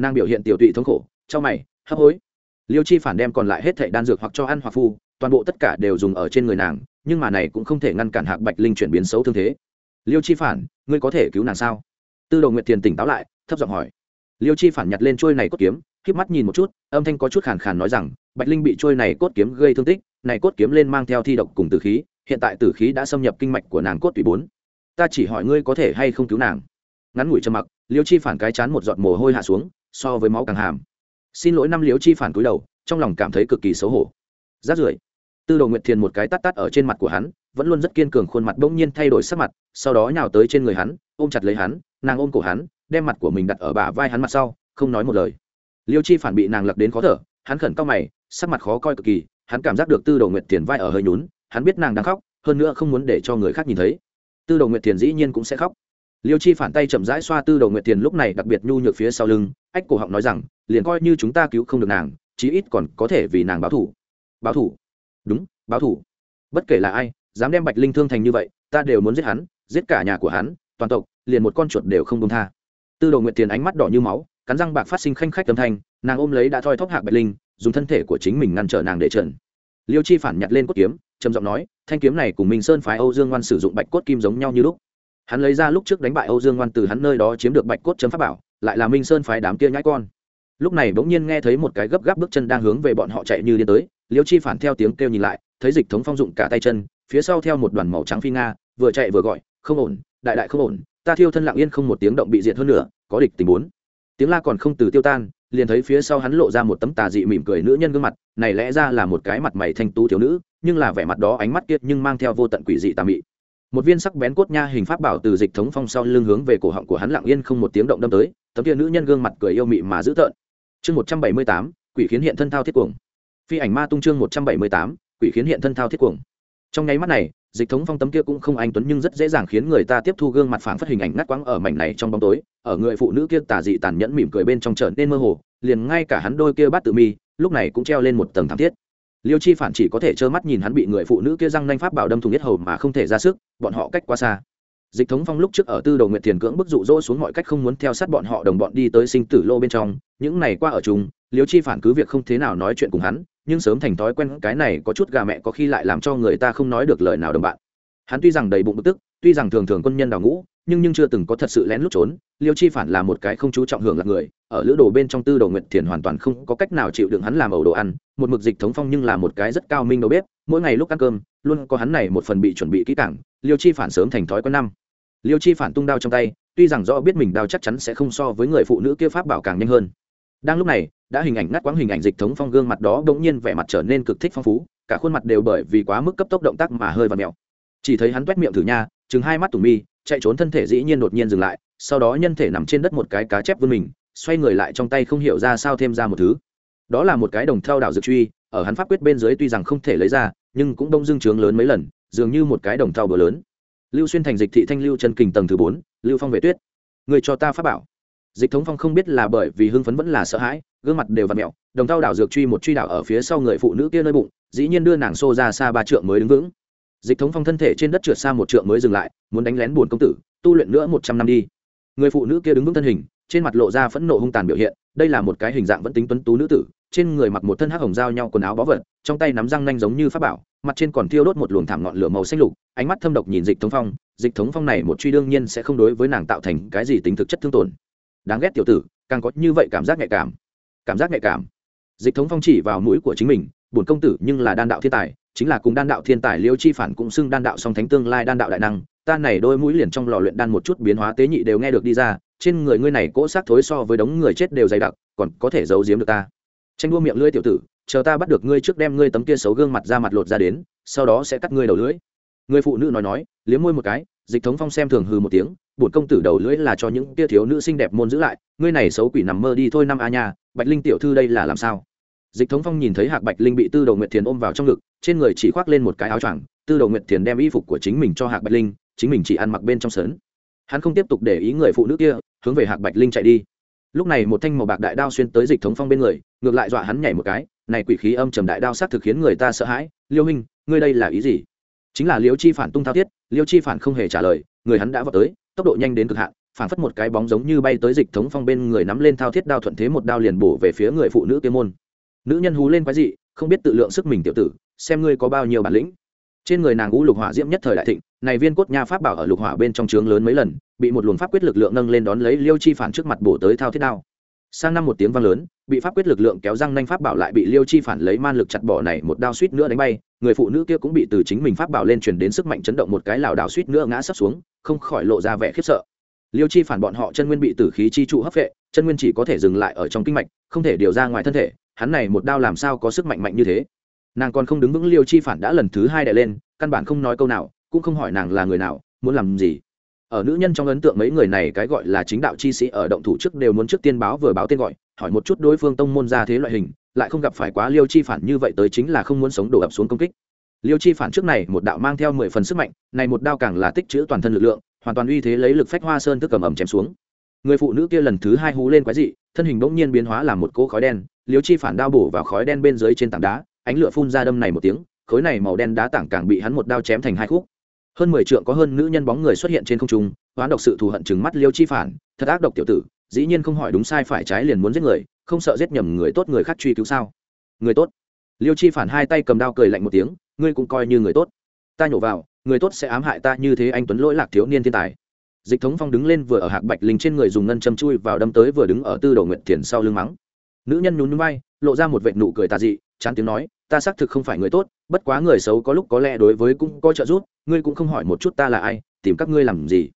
Nàng biểu hiện tiểu tụy thống khổ trong mày, hấp hối. Liêu chi phản đem còn lại hết thảy đan dược hoặc cho ăn hoặc phu, toàn bộ tất cả đều dùng ở trên người nàng, nhưng mà này cũng không thể ngăn cản hạc bạch linh chuyển biến xấu thương thế. Liêu chi phản, ngươi có thể cứu nàng sao? Tư đồ nguyệt thiền tỉnh táo lại, thấp giọng hỏi. Liêu chi phản nhặt lên trôi này cốt kiếm k mắt nhìn một chút, âm thanh có chút khàn khàn nói rằng, bạch linh bị trôi này cốt kiếm gây thương tích, này cốt kiếm lên mang theo thi độc cùng tử khí, hiện tại tử khí đã xâm nhập kinh mạch của nàng cốt tủy bốn. Ta chỉ hỏi ngươi có thể hay không cứu nàng. Ngắn ngủi trầm mặc, liêu chi phản cái chán một giọt mồ hôi hạ xuống, so với máu càng hàm. Xin lỗi năm liêu chi phản cúi đầu, trong lòng cảm thấy cực kỳ xấu hổ. Rát rưởi, tư đồ nguyệt thiền một cái tắt tắt ở trên mặt của hắn vẫn luôn rất kiên cường khuôn mặt bỗng nhiên thay đổi sắc mặt, sau đó nhào tới trên người hắn, ôm chặt lấy hắn, nàng ôm cổ hắn, đem mặt của mình đặt ở bả vai hắn mặt sau, không nói một lời. Liêu chi phản bị nàng lật đến khó thở, hắn khẩn cao mày, sắc mặt khó coi cực kỳ, hắn cảm giác được tư đồ nguyệt tiền vai ở hơi nhún, hắn biết nàng đang khóc, hơn nữa không muốn để cho người khác nhìn thấy. Tư đồ nguyệt tiền dĩ nhiên cũng sẽ khóc. Liêu chi phản tay chậm rãi xoa tư đồ nguyệt tiền lúc này đặc biệt nhu nhược phía sau lưng, ách cổ họng nói rằng, liền coi như chúng ta cứu không được nàng, chí ít còn có thể vì nàng báo thủ báo thủ đúng, báo thủ bất kể là ai dám đem bạch linh thương thành như vậy, ta đều muốn giết hắn, giết cả nhà của hắn, toàn tộc, liền một con chuột đều không công tha. Tư đồ nguyện tiền ánh mắt đỏ như máu, cắn răng bạc phát sinh khanh khách âm thanh, nàng ôm lấy đã thoi thóp hạc bạch linh, dùng thân thể của chính mình ngăn trở nàng để trần. Liêu chi phản nhặt lên cốt kiếm, trầm giọng nói, thanh kiếm này cùng minh sơn phái âu dương ngoan sử dụng bạch cốt kim giống nhau như lúc. Hắn lấy ra lúc trước đánh bại âu dương ngoan từ hắn nơi đó chiếm được bạch cốt chấm pháp bảo, lại là minh sơn phái đám kia nhãi con. Lúc này bỗng nhiên nghe thấy một cái gấp gáp bước chân đang hướng về bọn họ chạy như điên tới, liêu chi phản theo tiếng kêu nhìn lại, thấy dịch thống phong dụng cả tay chân phía sau theo một đoàn màu trắng phi nga, vừa chạy vừa gọi, không ổn, đại đại không ổn, ta thiêu thân lặng yên không một tiếng động bị diệt hơn nữa có địch tình bốn. Tiếng la còn không từ tiêu tan, liền thấy phía sau hắn lộ ra một tấm tà dị mỉm cười nữ nhân gương mặt, này lẽ ra là một cái mặt mày thanh tú thiếu nữ, nhưng là vẻ mặt đó ánh mắt kiệt nhưng mang theo vô tận quỷ dị tà mị. Một viên sắc bén cốt nha hình pháp bảo từ dịch thống phong sau lưng hướng về cổ họng của hắn lặng yên không một tiếng động đâm tới, tấm kia nữ nhân gương mặt cười yêu mị mà dữ tợn. Chương một trăm bảy mươi tám, quỷ khiến hiện thân thao thiết cuồng. Phi ảnh ma tung chương một trăm bảy mươi tám, quỷ khiến hiện thân thao thiết cuồng trong nháy mắt này, dịch thống phong tấm kia cũng không anh tuấn nhưng rất dễ dàng khiến người ta tiếp thu gương mặt phảng phất hình ảnh ngắt quãng ở mảnh này trong bóng tối. Ở người phụ nữ kia tà dị tàn nhẫn mỉm cười bên trong trở nên mơ hồ, liền ngay cả hắn đôi kia bắt tự mi, lúc này cũng treo lên một tầng thảm thiết. Liêu chi phản chỉ có thể trơ mắt nhìn hắn bị người phụ nữ kia răng nanh pháp bảo đâm thùng nhất hầu mà không thể ra sức, bọn họ cách quá xa. Dịch thống phong lúc trước ở tư đầu nguyện thiền cưỡng bức dụ dỗ xuống mọi cách không muốn theo sát bọn họ đồng bọn đi tới sinh tử lô bên trong, những này qua ở chung, liêu chi phản cứ việc không thế nào nói chuyện cùng hắn nhưng sớm thành thói quen cái này có chút gà mẹ có khi lại làm cho người ta không nói được lời nào đồng bạn. Hắn tuy rằng đầy bụng bực tức, tuy rằng thường thường quân nhân đào ngũ, nhưng nhưng chưa từng có thật sự lén lút trốn, liêu chi phản là một cái không chú trọng hưởng lạc người, ở lữ đồ bên trong tư đồ nguyện thiền hoàn toàn không có cách nào chịu đựng hắn làm ẩu đồ ăn, một mực dịch thống phong nhưng là một cái rất cao minh đầu bếp, mỗi ngày lúc ăn cơm, luôn có hắn này một phần bị chuẩn bị kỹ càng, liêu chi phản sớm thành thói quen năm. Liêu chi phản tung đao trong tay, tuy rằng rõ biết mình đao chắc chắn sẽ không so với người phụ nữ kia pháp bảo càng nhanh hơn. Đang lúc này đã hình ảnh ngắt quãng hình ảnh dịch thống phong gương mặt đó bỗng nhiên vẻ mặt trở nên cực thích phong phú, cả khuôn mặt đều bởi vì quá mức cấp tốc động tác mà hơi và mèo chỉ thấy hắn t miệng thử nha, chừng hai mắt tủ mi, chạy trốn thân thể dĩ nhiên đột nhiên dừng lại, sau đó nhân thể nằm trên đất một cái cá chép vươn mình, xoay người lại trong tay không hiểu ra sao thêm ra một thứ. Đó là một cái đồng theo đảo dược truy, ở hắn pháp quyết bên dưới tuy rằng không thể lấy ra, nhưng cũng đông dương trướng lớn mấy lần, dường như một cái đồng thau bờ lớn. Lưu xuyên thành dịch thị thanh lưu chân kình tầng thứ bốn, lưu phong vệ tuyết. Người cho ta pháp bảo. Dịch thống phong không biết là bởi vì hưng phấn vẫn là sợ hãi gương mặt đều vặn mẹo, đồng thao đảo dược truy một truy đảo ở phía sau người phụ nữ kia nơi bụng, dĩ nhiên đưa nàng xô ra xa ba trượng mới đứng vững. Dịch thống phong thân thể trên đất trượt xa một trượng mới dừng lại, muốn đánh lén buồn công tử, tu luyện nữa một trăm năm đi. Người phụ nữ kia đứng vững thân hình, trên mặt lộ ra phẫn nộ hung tàn biểu hiện, đây là một cái hình dạng vẫn tính tuấn tú nữ tử, trên người mặc một thân hắc hồng giao nhau quần áo bó vật, trong tay nắm răng nanh giống như pháp bảo, mặt trên còn thiêu đốt một luồng thảm ngọn lửa màu xanh lục, ánh mắt thâm độc nhìn dịch thống phong, dịch thống phong này một truy đương nhiên sẽ không đối với nàng tạo thành cái gì tính thực chất thương tổn. Đáng ghét tiểu tử, càng có như vậy cảm giác nhạy cảm cảm giác nhạy cảm. Dịch thống phong chỉ vào mũi của chính mình, bổn công tử, nhưng là đan đạo thiên tài, chính là cùng đan đạo thiên tài liêu chi phản cũng xưng đan đạo song thánh tương lai đan đạo đại năng, ta này đôi mũi liền trong lò luyện đan một chút biến hóa tế nhị đều nghe được đi ra, trên người ngươi này cỗ xác thối so với đống người chết đều dày đặc, còn có thể giấu giếm được ta. Tranh đua miệng lưỡi tiểu tử, chờ ta bắt được ngươi trước đem ngươi tấm kia xấu gương mặt ra mặt lột ra đến, sau đó sẽ cắt ngươi đầu lưỡi. Người phụ nữ nói nói, liếm môi một cái, dịch thống phong xem thường hừ một tiếng, bổn công tử đầu lưỡi là cho những tia thiếu nữ xinh đẹp môn giữ lại, ngươi này xấu quỷ nằm mơ đi thôi năm a nha bạch linh tiểu thư đây là làm sao? Dịch thống phong nhìn thấy hạc bạch linh bị tư đầu nguyệt thiền ôm vào trong ngực, trên người chỉ khoác lên một cái áo choàng, tư đầu nguyệt thiền đem y phục của chính mình cho hạc bạch linh, chính mình chỉ ăn mặc bên trong sớn. Hắn không tiếp tục để ý người phụ nữ kia, hướng về hạc bạch linh chạy đi. Lúc này một thanh màu bạc đại đao xuyên tới dịch thống phong bên người, ngược lại dọa hắn nhảy một cái, này quỷ khí âm trầm đại đao s á c thực khiến người ta sợ hãi, liêu hình ngươi đây là ý gì? Chính là liêu chi phản tung thao tiết. liêu chi phản không hề trả lời, người hắn đã vào tới, tốc độ nhanh đến cực hạn phản phất một cái bóng giống như bay tới dịch thống phong bên người nắm lên thao thiết đao thuận thế một đao liền bổ về phía người phụ nữ kia môn. Nữ nhân hú lên quái dị, không biết tự lượng sức mình tiểu tử, xem ngươi có bao nhiêu bản lĩnh. Trên người nàng ngũ lục hỏa diễm nhất thời đại thịnh, này viên cốt nha pháp bảo ở lục hỏa bên trong trướng lớn mấy lần, bị một luồng pháp quyết lực lượng nâng lên đón lấy liêu chi phản trước mặt bổ tới thao thiết đao. Sang năm một tiếng vang lớn, bị pháp quyết lực lượng kéo răng nanh pháp bảo lại bị liêu chi phản lấy man lực chặt bỏ này một đao suýt nữa đánh bay, người phụ nữ kia cũng bị từ chính mình pháp bảo lên truyền đến sức mạnh chấn động một cái lảo đảo suýt nữa ngã sấp xuống, không khỏi lộ ra vẻ khiếp sợ liêu chi phản bọn họ chân nguyên bị tử khí chi trụ hấp vệ chân nguyên chỉ có thể dừng lại ở trong kinh mạch, không thể điều ra ngoài thân thể, hắn này một đao làm sao có sức mạnh mạnh như thế? Nàng còn không đứng vững liêu chi phản đã lần thứ hai đè lên, căn bản không nói câu nào, cũng không hỏi nàng là người nào, muốn làm gì? Ở nữ nhân trong ấn tượng mấy người này cái gọi là chính đạo chi sĩ ở động thủ trước đều muốn trước tiên báo vừa báo tên gọi, hỏi một chút đối phương tông môn ra thế loại hình, lại không gặp phải quá liêu chi phản như vậy tới chính là không muốn sống đổ ập xuống công kích. Liêu chi phản trước này một đạo mang theo mười phần sức mạnh, này một đao càng là tích chữ toàn thân lực lượng hoàn toàn uy thế lấy lực phách hoa sơn thức cầm ẩm chém xuống. Người phụ nữ kia lần thứ hai hú lên quái dị, thân hình bỗng nhiên biến hóa làm một cỗ khói đen, liêu chi phản đao bổ vào khói đen bên dưới trên tảng đá, ánh lửa phun ra đâm này một tiếng, khối này màu đen đá tảng càng bị hắn một đao chém thành hai khúc. Hơn mười trượng có hơn nữ nhân bóng người xuất hiện trên không trung, hoán độc sự thù hận chừng mắt liêu chi phản, thật ác độc tiểu tử, dĩ nhiên không hỏi đúng sai phải trái liền muốn giết người, không sợ giết nhầm người tốt người khác truy cứu sao? Người tốt. Liêu chi phản hai tay cầm đao cười lạnh một tiếng, ngươi cũng coi như người tốt. Ta nhổ vào người tốt sẽ ám hại ta như thế anh tuấn lỗi lạc thiếu niên thiên tài. Dịch thống phong đứng lên vừa ở hạc bạch linh trên người dùng ngân châm chui vào đâm tới vừa đứng ở tư đầu nguyện thiền sau lưng mắng. Nữ nhân nhún bay lộ ra một vệ nụ cười tà dị, chán tiếng nói, ta xác thực không phải người tốt, bất quá người xấu có lúc có lẽ đối với cũng có trợ giúp, ngươi cũng không hỏi một chút ta là ai, tìm các ngươi làm gì.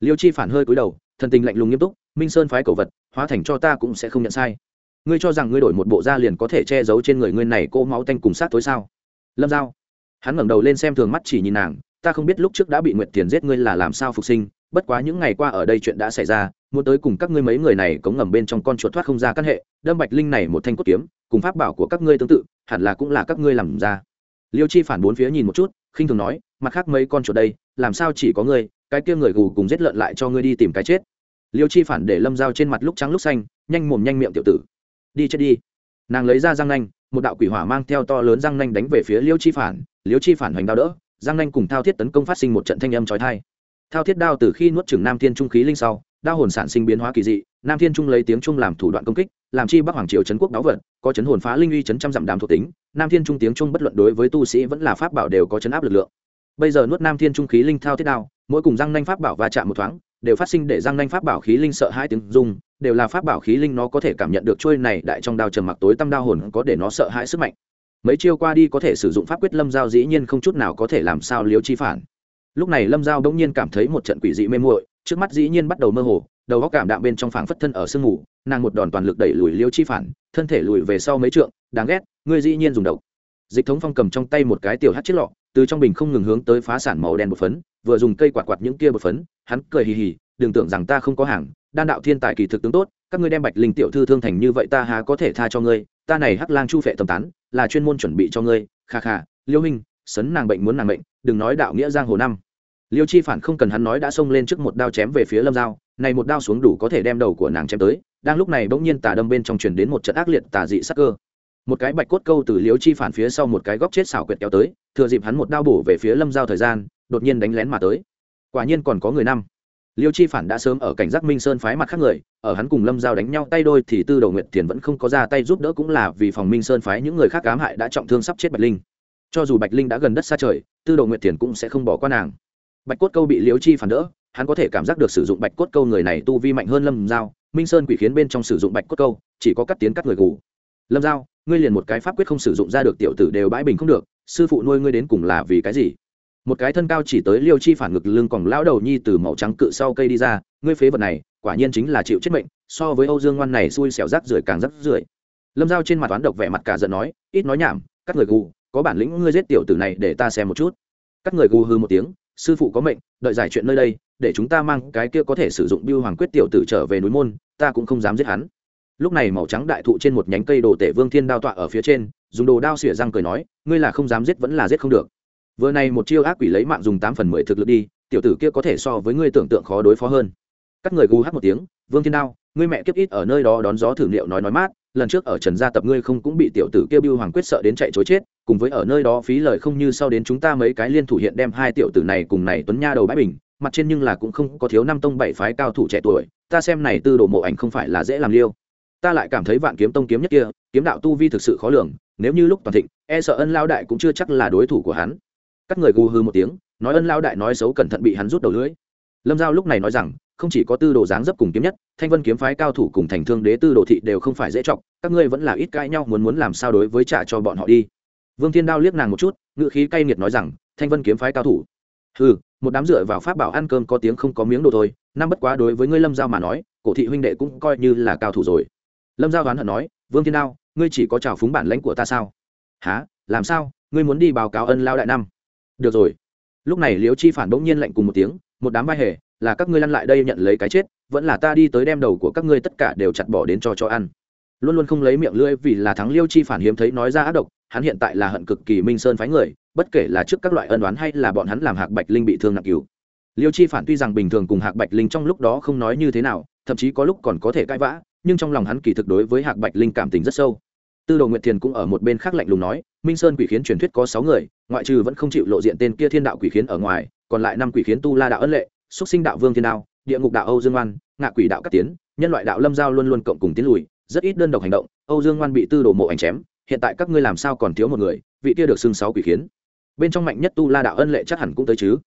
Liêu chi phản hơi cúi đầu, thần tình lạnh lùng nghiêm túc, minh sơn phái cổ vật, hóa thành cho ta cũng sẽ không nhận sai. Ngươi cho rằng ngươi đổi một bộ da liền có thể che giấu trên người ngươi này cô máu tanh cùng sát tối sao? Lâm giao. Hắn ngẩng đầu lên xem thường mắt chỉ nhìn nàng ta không biết lúc trước đã bị nguyệt Tiền giết ngươi là làm sao phục sinh, bất quá những ngày qua ở đây chuyện đã xảy ra, muốn tới cùng các ngươi mấy người này cống ngầm bên trong con chuột thoát không ra căn hệ, đâm bạch linh này một thanh cốt kiếm, cùng pháp bảo của các ngươi tương tự, hẳn là cũng là các ngươi làm ra. Liêu chi phản bốn phía nhìn một chút, khinh thường nói, mặt khác mấy con chuột đây, làm sao chỉ có ngươi, cái kia người gù cùng giết lợn lại cho ngươi đi tìm cái chết. Liêu chi phản để lâm dao trên mặt lúc trắng lúc xanh, nhanh mồm nhanh miệng tiểu tử. Đi chết đi. Nàng lấy ra răng nanh, một đạo quỷ hỏa mang theo to lớn răng nanh đánh về phía liêu chi phản, liêu chi phản hoành đao đỡ. Giang nanh cùng thao thiết tấn công phát sinh một trận thanh âm trói thai. Thao thiết đao từ khi nuốt trừng nam thiên trung khí linh sau, đao hồn sản sinh biến hóa kỳ dị, nam thiên trung lấy tiếng trung làm thủ đoạn công kích, làm chi bắc hoàng triều trấn quốc đáo vật, có chấn hồn phá linh uy chấn trăm dặm đàm thuộc tính, nam thiên trung tiếng trung bất luận đối với tu sĩ vẫn là pháp bảo đều có chấn áp lực lượng. Bây giờ nuốt nam thiên trung khí linh thao thiết đao, mỗi cùng răng nanh pháp bảo va chạm một thoáng, đều phát sinh để răng nanh pháp bảo khí linh sợ hai tiếng dung đều là pháp bảo khí linh nó có thể cảm nhận được trôi này đại trong đao trầm mặc tối tâm đao hồn có để nó sợ hãi sức mạnh mấy chiêu qua đi có thể sử dụng pháp quyết lâm giao dĩ nhiên không chút nào có thể làm sao liếu chi phản. Lúc này lâm giao đông nhiên cảm thấy một trận quỷ dị mê muội, trước mắt dĩ nhiên bắt đầu mơ hồ, đầu góc cảm đạm bên trong phảng phất thân ở sương mù, nàng một đòn toàn lực đẩy lùi liêu chi phản, thân thể lùi về sau mấy trượng, đáng ghét, ngươi dĩ nhiên dùng độc. Dịch thống phong cầm trong tay một cái tiểu hát chiếc lọ, từ trong bình không ngừng hướng tới phá sản màu đen bột phấn, vừa dùng cây quạt quạt những kia bột phấn, hắn cười hì hì, đừng tưởng rằng ta không có hàng, đan đạo thiên tài kỳ thực tướng tốt, các ngươi đem bạch linh tiểu thư thương thành như vậy ta há có thể tha cho ngươi ta này hắc lang chu phệ tầm tán, là chuyên môn chuẩn bị cho ngươi, kha kha, liêu minh sấn nàng bệnh muốn nàng bệnh đừng nói đạo nghĩa giang hồ năm. Liêu chi phản không cần hắn nói đã xông lên trước một đao chém về phía lâm dao này một đao xuống đủ có thể đem đầu của nàng chém tới, đang lúc này bỗng nhiên tà đâm bên trong truyền đến một trận ác liệt tà dị sắc cơ. Một cái bạch cốt câu từ liêu chi phản phía sau một cái góc chết xảo quyệt kéo tới, thừa dịp hắn một đao bổ về phía lâm dao thời gian, đột nhiên đánh lén mà tới. Quả nhiên còn có người năm liêu chi phản đã sớm ở cảnh giác minh sơn phái mặt khác người, ở hắn cùng lâm giao đánh nhau tay đôi thì tư đầu nguyệt Tiền vẫn không có ra tay giúp đỡ cũng là vì phòng minh sơn phái những người khác ám hại đã trọng thương sắp chết bạch linh. Cho dù bạch linh đã gần đất xa trời, tư đầu nguyệt Tiền cũng sẽ không bỏ qua nàng. Bạch cốt câu bị liêu chi phản đỡ, hắn có thể cảm giác được sử dụng bạch cốt câu người này tu vi mạnh hơn lâm giao, minh sơn quỷ khiến bên trong sử dụng bạch cốt câu, chỉ có cắt tiến cắt người gù. Lâm giao, ngươi liền một cái pháp quyết không sử dụng ra được tiểu tử đều bãi bình không được, sư phụ nuôi ngươi đến cùng là vì cái gì? Một cái thân cao chỉ tới liêu chi phản ngực lưng còn lão đầu nhi từ màu trắng cự sau cây đi ra, ngươi phế vật này, quả nhiên chính là chịu chết mệnh, so với âu dương ngoan này xui xẻo rác rưởi càng rác rưởi. Lâm dao trên mặt toán độc vẻ mặt cả giận nói, ít nói nhảm, các người gù, có bản lĩnh ngươi giết tiểu tử này để ta xem một chút. Các người gù hư một tiếng, sư phụ có mệnh, đợi giải chuyện nơi đây, để chúng ta mang cái kia có thể sử dụng biêu hoàng quyết tiểu tử trở về núi môn, ta cũng không dám giết hắn. Lúc này màu trắng đại thụ trên một nhánh cây đồ tể vương thiên đao tọa ở phía trên, dùng đồ đao xỉa răng cười nói, ngươi là không dám giết vẫn là giết không được vừa này một chiêu ác quỷ lấy mạng dùng tám phần mười thực lực đi, tiểu tử kia có thể so với ngươi tưởng tượng khó đối phó hơn. Các người gu hát một tiếng, vương thiên đao, ngươi mẹ kiếp ít ở nơi đó đón gió thử liệu nói nói mát, lần trước ở trần gia tập ngươi không cũng bị tiểu tử kia bưu hoàng quyết sợ đến chạy chối chết, cùng với ở nơi đó phí lời không như sau đến chúng ta mấy cái liên thủ hiện đem hai tiểu tử này cùng này tuấn nha đầu bãi bình, mặt trên nhưng là cũng không có thiếu năm tông bảy phái cao thủ trẻ tuổi, ta xem này tư đồ mộ ảnh không phải là dễ làm liêu. Ta lại cảm thấy vạn kiếm tông kiếm nhất kia, kiếm đạo tu vi thực sự khó lường, nếu như lúc toàn thịnh e sợ ân lao đại cũng chưa chắc là đối thủ của hắn các người gù hư một tiếng, nói ân lao đại nói xấu cẩn thận bị hắn rút đầu lưỡi. Lâm giao lúc này nói rằng, không chỉ có tư đồ dáng dấp cùng kiếm nhất, thanh vân kiếm phái cao thủ cùng thành thương đế tư đồ thị đều không phải dễ chọc, các ngươi vẫn là ít cãi nhau muốn muốn làm sao đối với trả cho bọn họ đi. Vương thiên đao liếc nàng một chút ngự khí cay nghiệt nói rằng, thanh vân kiếm phái cao thủ. Ừ một đám dựa vào pháp bảo ăn cơm có tiếng không có miếng đồ thôi, năm bất quá đối với ngươi lâm giao mà nói, cổ thị huynh đệ cũng coi như là cao thủ rồi. Lâm giao đoán hận nói, vương thiên đao, ngươi chỉ có trào phúng bản lãnh của ta sao? Há làm sao? Ngươi muốn đi báo cáo ân lao đại năm? Được rồi. Lúc này liễu chi phản bỗng nhiên lạnh cùng một tiếng, một đám vai hề, là các ngươi lăn lại đây nhận lấy cái chết, vẫn là ta đi tới đem đầu của các ngươi tất cả đều chặt bỏ đến cho cho ăn. Luôn luôn không lấy miệng lưỡi vì là thắng liêu chi phản hiếm thấy nói ra ác độc, hắn hiện tại là hận cực kỳ minh sơn phái người, bất kể là trước các loại ân đoán hay là bọn hắn làm hạc bạch linh bị thương nặng cứu. Liêu chi phản tuy rằng bình thường cùng hạc bạch linh trong lúc đó không nói như thế nào, thậm chí có lúc còn có thể cãi vã, nhưng trong lòng hắn kỳ thực đối với hạc bạch linh cảm tình rất sâu tư đồ nguyệt thiền cũng ở một bên khác lạnh lùng nói, minh sơn quỷ khiến truyền thuyết có sáu người, ngoại trừ vẫn không chịu lộ diện tên kia thiên đạo quỷ khiến ở ngoài, còn lại năm quỷ khiến tu la đạo ân lệ xúc sinh đạo vương thiên đạo địa ngục đạo âu dương oan, ngạ quỷ đạo các tiến, nhân loại đạo lâm giao luôn luôn cộng cùng tiến lùi, rất ít đơn độc hành động, âu dương oan bị tư đồ mộ ảnh chém, hiện tại các ngươi làm sao còn thiếu một người, vị kia được xưng sáu quỷ khiến. Bên trong mạnh nhất tu la đạo ân lệ chắc hẳn cũng tới chứ.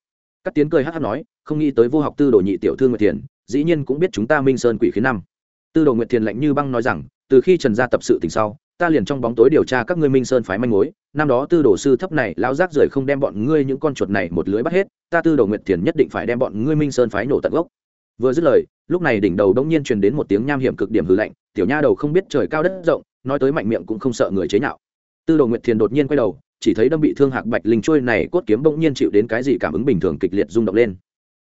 Các tiến cười hát hát nói, không nghĩ tới vô học tư đồ nhị tiểu thư nguyệt thiền, dĩ nhiên cũng biết chúng ta minh sơn quỷ khiến năm. Tư đồ nguyệt thiền lạnh như băng nói rằng, từ khi trần gia tập sự tình sau ta liền trong bóng tối điều tra các ngươi minh sơn phái manh mối, năm đó tư đồ sư thấp này lão rác rưởi không đem bọn ngươi những con chuột này một lưới bắt hết, ta tư đồ nguyệt thiền nhất định phải đem bọn ngươi minh sơn phái nổ tận gốc. Vừa dứt lời, lúc này đỉnh đầu đống nhiên truyền đến một tiếng nham hiểm cực điểm hư lạnh, tiểu nha đầu không biết trời cao đất rộng, nói tới mạnh miệng cũng không sợ người chế nhạo. Tư đồ nguyệt thiền đột nhiên quay đầu, chỉ thấy đâm bị thương hạc bạch linh trôi này cốt kiếm bỗng nhiên chịu đến cái gì cảm ứng bình thường kịch liệt rung động lên.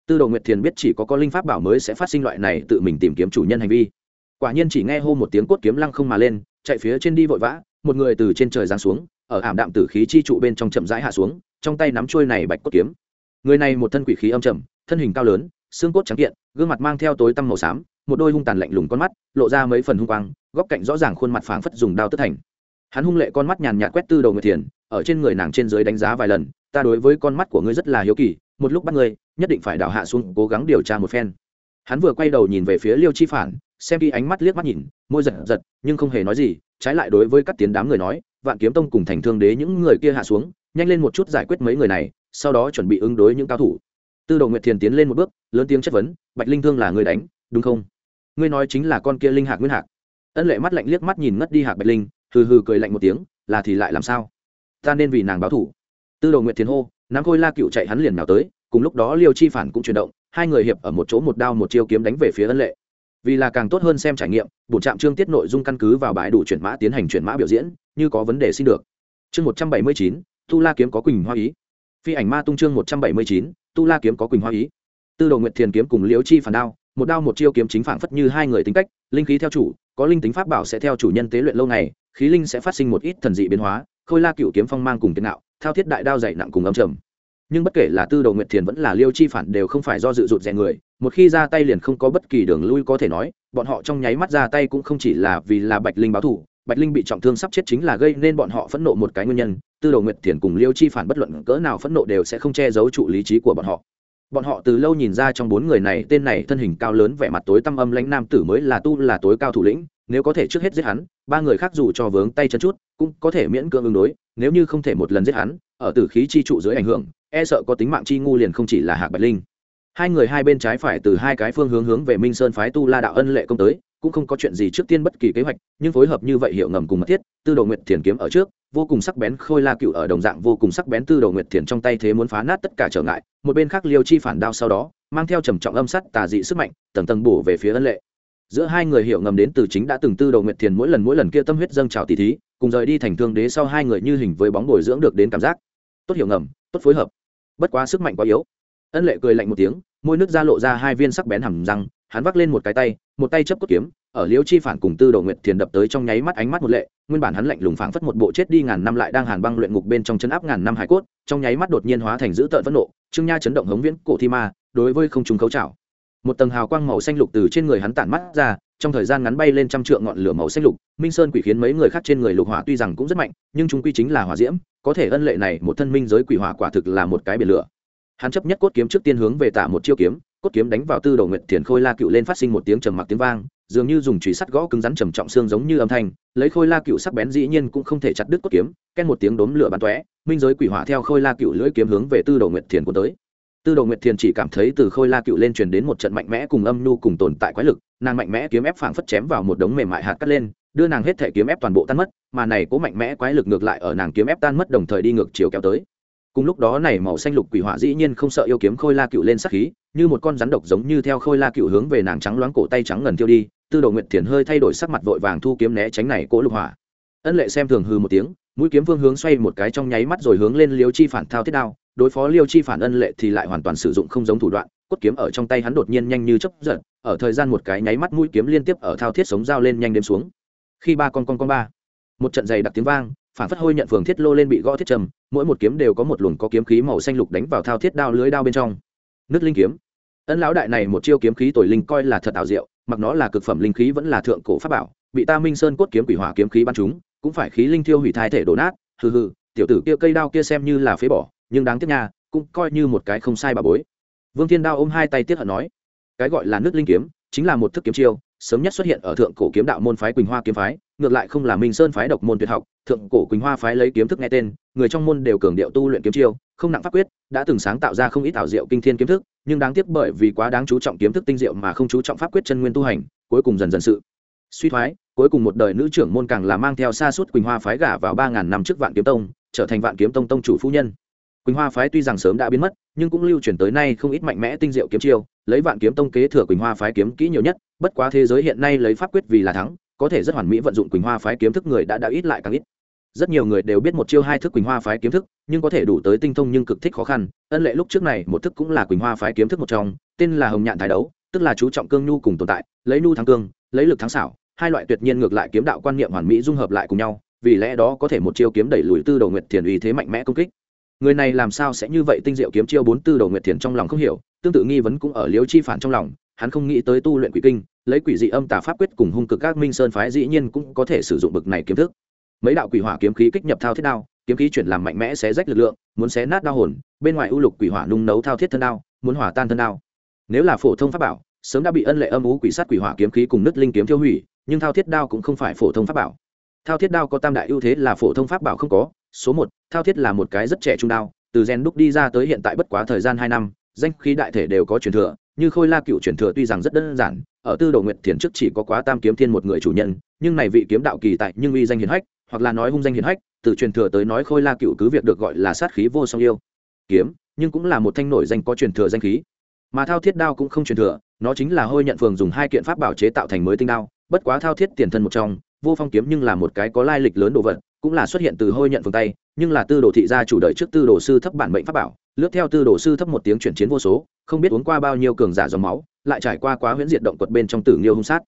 Tư đồ nguyệt thiền biết chỉ có có linh pháp bảo mới sẽ phát sinh loại này tự mình tìm kiếm chủ nhân hành vi. Quả nhiên chỉ nghe hô một tiếng cốt kiếm lăng không mà lên chạy phía trên đi vội vã, một người từ trên trời giáng xuống, ở ảm đạm tử khí chi trụ bên trong chậm rãi hạ xuống, trong tay nắm trôi này bạch cốt kiếm. Người này một thân quỷ khí âm trầm, thân hình cao lớn, xương cốt trắng kiện, gương mặt mang theo tối tăm màu xám, một đôi hung tàn lạnh lùng con mắt, lộ ra mấy phần hung quang, góc cạnh rõ ràng khuôn mặt phảng phất dùng đao tất thành. Hắn hung lệ con mắt nhàn nhạt quét tư đầu người thiền, ở trên người nàng trên dưới đánh giá vài lần, ta đối với con mắt của ngươi rất là hiếu kỳ, một lúc bắt ngươi, nhất định phải đào hạ xuống, cố gắng điều tra một phen hắn vừa quay đầu nhìn về phía liêu chi phản, xem khi ánh mắt liếc mắt nhìn, môi giật giật, nhưng không hề nói gì, trái lại đối với các tiến đám người nói, vạn kiếm tông cùng thành thương đế những người kia hạ xuống, nhanh lên một chút giải quyết mấy người này, sau đó chuẩn bị ứng đối những cao thủ. Tư đồ nguyệt thiền tiến lên một bước, lớn tiếng chất vấn, bạch linh thương là người đánh, đúng không? Ngươi nói chính là con kia linh hạc nguyên hạc. Ân lệ mắt lạnh liếc mắt nhìn ngất đi hạc bạch linh, hừ hừ cười lạnh một tiếng, là thì lại làm sao? Ta nên vì nàng báo thủ. Tư đồ nguyệt thiền hô, nắm khôi la cựu chạy hắn liền nào tới, cùng lúc đó liêu chi phản cũng chuyển động hai người hiệp ở một chỗ một đao một chiêu kiếm đánh về phía ân lệ. Vì là càng tốt hơn xem trải nghiệm bổn trạm trương tiết nội dung căn cứ vào bãi đủ chuyển mã tiến hành chuyển mã biểu diễn, như có vấn đề xin được. Chương một trăm bảy mươi chín tu la kiếm có quỳnh hoa ý. Phi ảnh ma tung chương một trăm bảy mươi chín tu la kiếm có quỳnh hoa ý. Tư đồ nguyệt thiền kiếm cùng liễu chi phản đao, một đao một chiêu kiếm chính phản phất như hai người tính cách, linh khí theo chủ, có linh tính pháp bảo sẽ theo chủ nhân tế luyện lâu ngày, khí linh sẽ phát sinh một ít thần dị biến hóa, khôi la cựu kiếm phong mang cùng tiền nạo, thao thiết đại đao dày nặng cùng âm trầm nhưng bất kể là tư Đầu nguyệt thiền vẫn là liêu chi phản đều không phải do dự rụt rè người, một khi ra tay liền không có bất kỳ đường lui có thể nói, bọn họ trong nháy mắt ra tay cũng không chỉ là vì là bạch linh báo thù, bạch linh bị trọng thương sắp chết chính là gây nên bọn họ phẫn nộ một cái nguyên nhân, tư Đầu nguyệt thiền cùng liêu chi phản bất luận cỡ nào phẫn nộ đều sẽ không che giấu trụ lý trí của bọn họ. Bọn họ từ lâu nhìn ra trong bốn người này tên này thân hình cao lớn vẻ mặt tối tăm âm lãnh nam tử mới là tu là tối cao thủ lĩnh, nếu có thể trước hết giết hắn, ba người khác dù cho vướng tay chân chút, cũng có thể miễn cưỡng ứng đối nếu như không thể một lần giết hắn, ở tử khí chi trụ dưới ảnh hưởng e sợ có tính mạng chi ngu liền không chỉ là hạc bạch linh. Hai người hai bên trái phải từ hai cái phương hướng hướng về minh sơn phái tu la đạo ân lệ công tới, cũng không có chuyện gì trước tiên bất kỳ kế hoạch, nhưng phối hợp như vậy hiệu ngầm cùng mật thiết, tư đồ nguyệt thiền kiếm ở trước, vô cùng sắc bén khôi la cựu ở đồng dạng vô cùng sắc bén tư đồ nguyệt thiền trong tay thế muốn phá nát tất cả trở ngại, một bên khác liêu chi phản đao sau đó, mang theo trầm trọng âm sắt tà dị sức mạnh, tầng tầng bổ về phía ân lệ giữa hai người hiệu ngầm đến từ chính đã từng tư đầu nguyệt thiền mỗi lần mỗi lần kia tâm huyết dâng trào tỷ thí, cùng rời đi thành thương đế sau hai người như hình với bóng bồi dưỡng được đến cảm giác. Tốt hiệu ngầm, tốt phối hợp. Bất quá sức mạnh quá yếu. Ân lệ cười lạnh một tiếng, môi nước ra lộ ra hai viên sắc bén hầm răng, hắn vác lên một cái tay, một tay chấp cốt kiếm, ở liễu chi phản cùng tư đầu nguyệt thiền đập tới trong nháy mắt ánh mắt một lệ, nguyên bản hắn lạnh lùng phảng phất một bộ chết đi ngàn năm lại đang hàn băng luyện ngục bên trong chân áp ngàn năm hải cốt, trong nháy mắt đột nhiên hóa thành dữ tợn phẫn nộ, trương nha chấn động hống viễn cổ thi ma, đối với không trùng cấu chảo một tầng hào quang màu xanh lục từ trên người hắn tản mắt ra, trong thời gian ngắn bay lên trăm trượng ngọn lửa màu xanh lục. Minh sơn quỷ khiến mấy người khác trên người lục hỏa tuy rằng cũng rất mạnh, nhưng chúng quy chính là hỏa diễm, có thể ân lệ này một thân minh giới quỷ hỏa quả thực là một cái biển lửa. Hắn chấp nhất cốt kiếm trước tiên hướng về tả một chiêu kiếm, cốt kiếm đánh vào tư đầu nguyệt thiền khôi la cựu lên phát sinh một tiếng trầm mặc tiếng vang, dường như dùng chùy sắt gõ cứng rắn trầm trọng xương giống như âm thanh, lấy khôi la cựu sắc bén dĩ nhiên cũng không thể chặt đứt cốt kiếm, ken một tiếng đốm lửa bắn tóe, minh giới quỷ hỏa theo khôi la cựu lưỡi kiếm hướng về tư đầu nguyệt thiền của tới tư Đồ nguyệt thiền chỉ cảm thấy từ khôi la cựu lên truyền đến một trận mạnh mẽ cùng âm nhu cùng tồn tại quái lực, nàng mạnh mẽ kiếm ép phảng phất chém vào một đống mềm mại hạt cắt lên, đưa nàng hết thể kiếm ép toàn bộ tan mất, mà này cố mạnh mẽ quái lực ngược lại ở nàng kiếm ép tan mất đồng thời đi ngược chiều kéo tới. Cùng lúc đó này màu xanh lục quỷ hỏa dĩ nhiên không sợ yêu kiếm khôi la cựu lên sắc khí, như một con rắn độc giống như theo khôi la cựu hướng về nàng trắng loáng cổ tay trắng ngần tiêu đi, tư đồ nguyệt thiền hơi thay đổi sắc mặt vội vàng thu kiếm né tránh này cỗ lục hỏa. Ân lệ xem thường hư một tiếng mũi kiếm vương hướng xoay một cái trong nháy mắt rồi hướng lên liêu chi phản thao thiết đao, đối phó liêu chi phản ân lệ thì lại hoàn toàn sử dụng không giống thủ đoạn, cốt kiếm ở trong tay hắn đột nhiên nhanh như chấp giật, ở thời gian một cái nháy mắt mũi kiếm liên tiếp ở thao thiết sống dao lên nhanh đêm xuống. Khi ba con con con ba, một trận dày đặc tiếng vang, phản phất hôi nhận phường thiết lô lên bị gõ thiết trầm, mỗi một kiếm đều có một luồng có kiếm khí màu xanh lục đánh vào thao thiết đao lưới đao bên trong. Nước linh kiếm. Ân lão đại này một chiêu kiếm khí tồi linh coi là thật ảo diệu, mặc nó là cực phẩm linh khí vẫn là thượng cổ pháp bảo, bị ta minh sơn cốt kiếm quỷ hỏa kiếm khí bắn chúng cũng phải khí linh thiêu hủy thai thể đổ nát, hừ hừ, tiểu tử kia cây đao kia xem như là phế bỏ, nhưng đáng tiếc nha, cũng coi như một cái không sai bà bối. Vương thiên đao ôm hai tay tiết hận nói, cái gọi là nước linh kiếm, chính là một thức kiếm chiêu, sớm nhất xuất hiện ở thượng cổ kiếm đạo môn phái quỳnh hoa kiếm phái, ngược lại không là minh sơn phái độc môn tuyệt học, thượng cổ quỳnh hoa phái lấy kiếm thức nghe tên, người trong môn đều cường điệu tu luyện kiếm chiêu, không nặng pháp quyết, đã từng sáng tạo ra không ít ảo diệu kinh thiên kiếm thức, nhưng đáng tiếc bởi vì quá đáng chú trọng kiếm thức tinh diệu mà không chú trọng pháp quyết chân nguyên tu hành, cuối cùng dần dần sự suy thoái cuối cùng một đời nữ trưởng môn càng là mang theo xa suốt quỳnh hoa phái gả vào ba ngàn năm trước vạn kiếm tông, trở thành vạn kiếm tông tông chủ phu nhân. Quỳnh hoa phái tuy rằng sớm đã biến mất, nhưng cũng lưu truyền tới nay không ít mạnh mẽ tinh diệu kiếm chiêu, lấy vạn kiếm tông kế thừa quỳnh hoa phái kiếm kỹ nhiều nhất, bất quá thế giới hiện nay lấy pháp quyết vì là thắng, có thể rất hoàn mỹ vận dụng quỳnh hoa phái kiếm thức người đã đã ít lại càng ít. Rất nhiều người đều biết một chiêu hai thức quỳnh hoa phái kiếm thức, nhưng có thể đủ tới tinh thông nhưng cực thích khó khăn. Ân lệ lúc trước này một thức cũng là quỳnh hoa phái kiếm thức một trong, tên là hồng nhạn thái đấu, tức là chú trọng cương nhu cùng tồn tại, lấy nhu thắng cương, lấy lực thắng xảo hai loại tuyệt nhiên ngược lại kiếm đạo quan niệm hoàn mỹ dung hợp lại cùng nhau, vì lẽ đó có thể một chiêu kiếm đẩy lùi tư đầu nguyệt thiền uy thế mạnh mẽ công kích. Người này làm sao sẽ như vậy tinh diệu kiếm chiêu bốn tư đầu nguyệt thiền trong lòng không hiểu, tương tự nghi vấn cũng ở liếu chi phản trong lòng, hắn không nghĩ tới tu luyện quỷ kinh, lấy quỷ dị âm tà pháp quyết cùng hung cực các minh sơn phái dĩ nhiên cũng có thể sử dụng bực này kiếm thức. Mấy đạo quỷ hỏa kiếm khí kích nhập thao thiết đao, kiếm khí chuyển làm mạnh mẽ xé rách lực lượng, muốn xé nát đao hồn, bên ngoài ưu lục quỷ hỏa nung nấu thao thiết thân đao, muốn hỏa tan thân đao. Nếu là phổ thông pháp bảo, sớm đã bị ân lệ âm ú quỷ sát quỷ hỏa kiếm khí cùng nứt linh kiếm tiêu hủy nhưng thao thiết đao cũng không phải phổ thông pháp bảo. Thao thiết đao có tam đại ưu thế là phổ thông pháp bảo không có, số một, thao thiết là một cái rất trẻ trung đao, từ gen đúc đi ra tới hiện tại bất quá thời gian hai năm, danh khí đại thể đều có truyền thừa, như khôi la cựu truyền thừa tuy rằng rất đơn giản, ở tư đồ nguyệt thiền trước chỉ có quá tam kiếm thiên một người chủ nhân, nhưng này vị kiếm đạo kỳ tại nhưng uy danh hiền hách, hoặc là nói hung danh hiền hách, từ truyền thừa tới nói khôi la cựu cứ việc được gọi là sát khí vô song yêu. Kiếm, nhưng cũng là một thanh nổi danh có truyền thừa danh khí. Mà thao thiết đao cũng không truyền thừa, nó chính là hôi nhận phường dùng hai kiện pháp bảo chế tạo thành mới tinh đao bất quá thao thiết tiền thân một trong, vô phong kiếm nhưng là một cái có lai lịch lớn đồ vật, cũng là xuất hiện từ hôi nhận phương tay, nhưng là tư đồ thị gia chủ đợi trước tư đồ sư thấp bản mệnh pháp bảo, lướt theo tư đồ sư thấp một tiếng chuyển chiến vô số, không biết uống qua bao nhiêu cường giả dòng máu, lại trải qua quá huyễn diệt động quật bên trong tử nghiêu hung sát.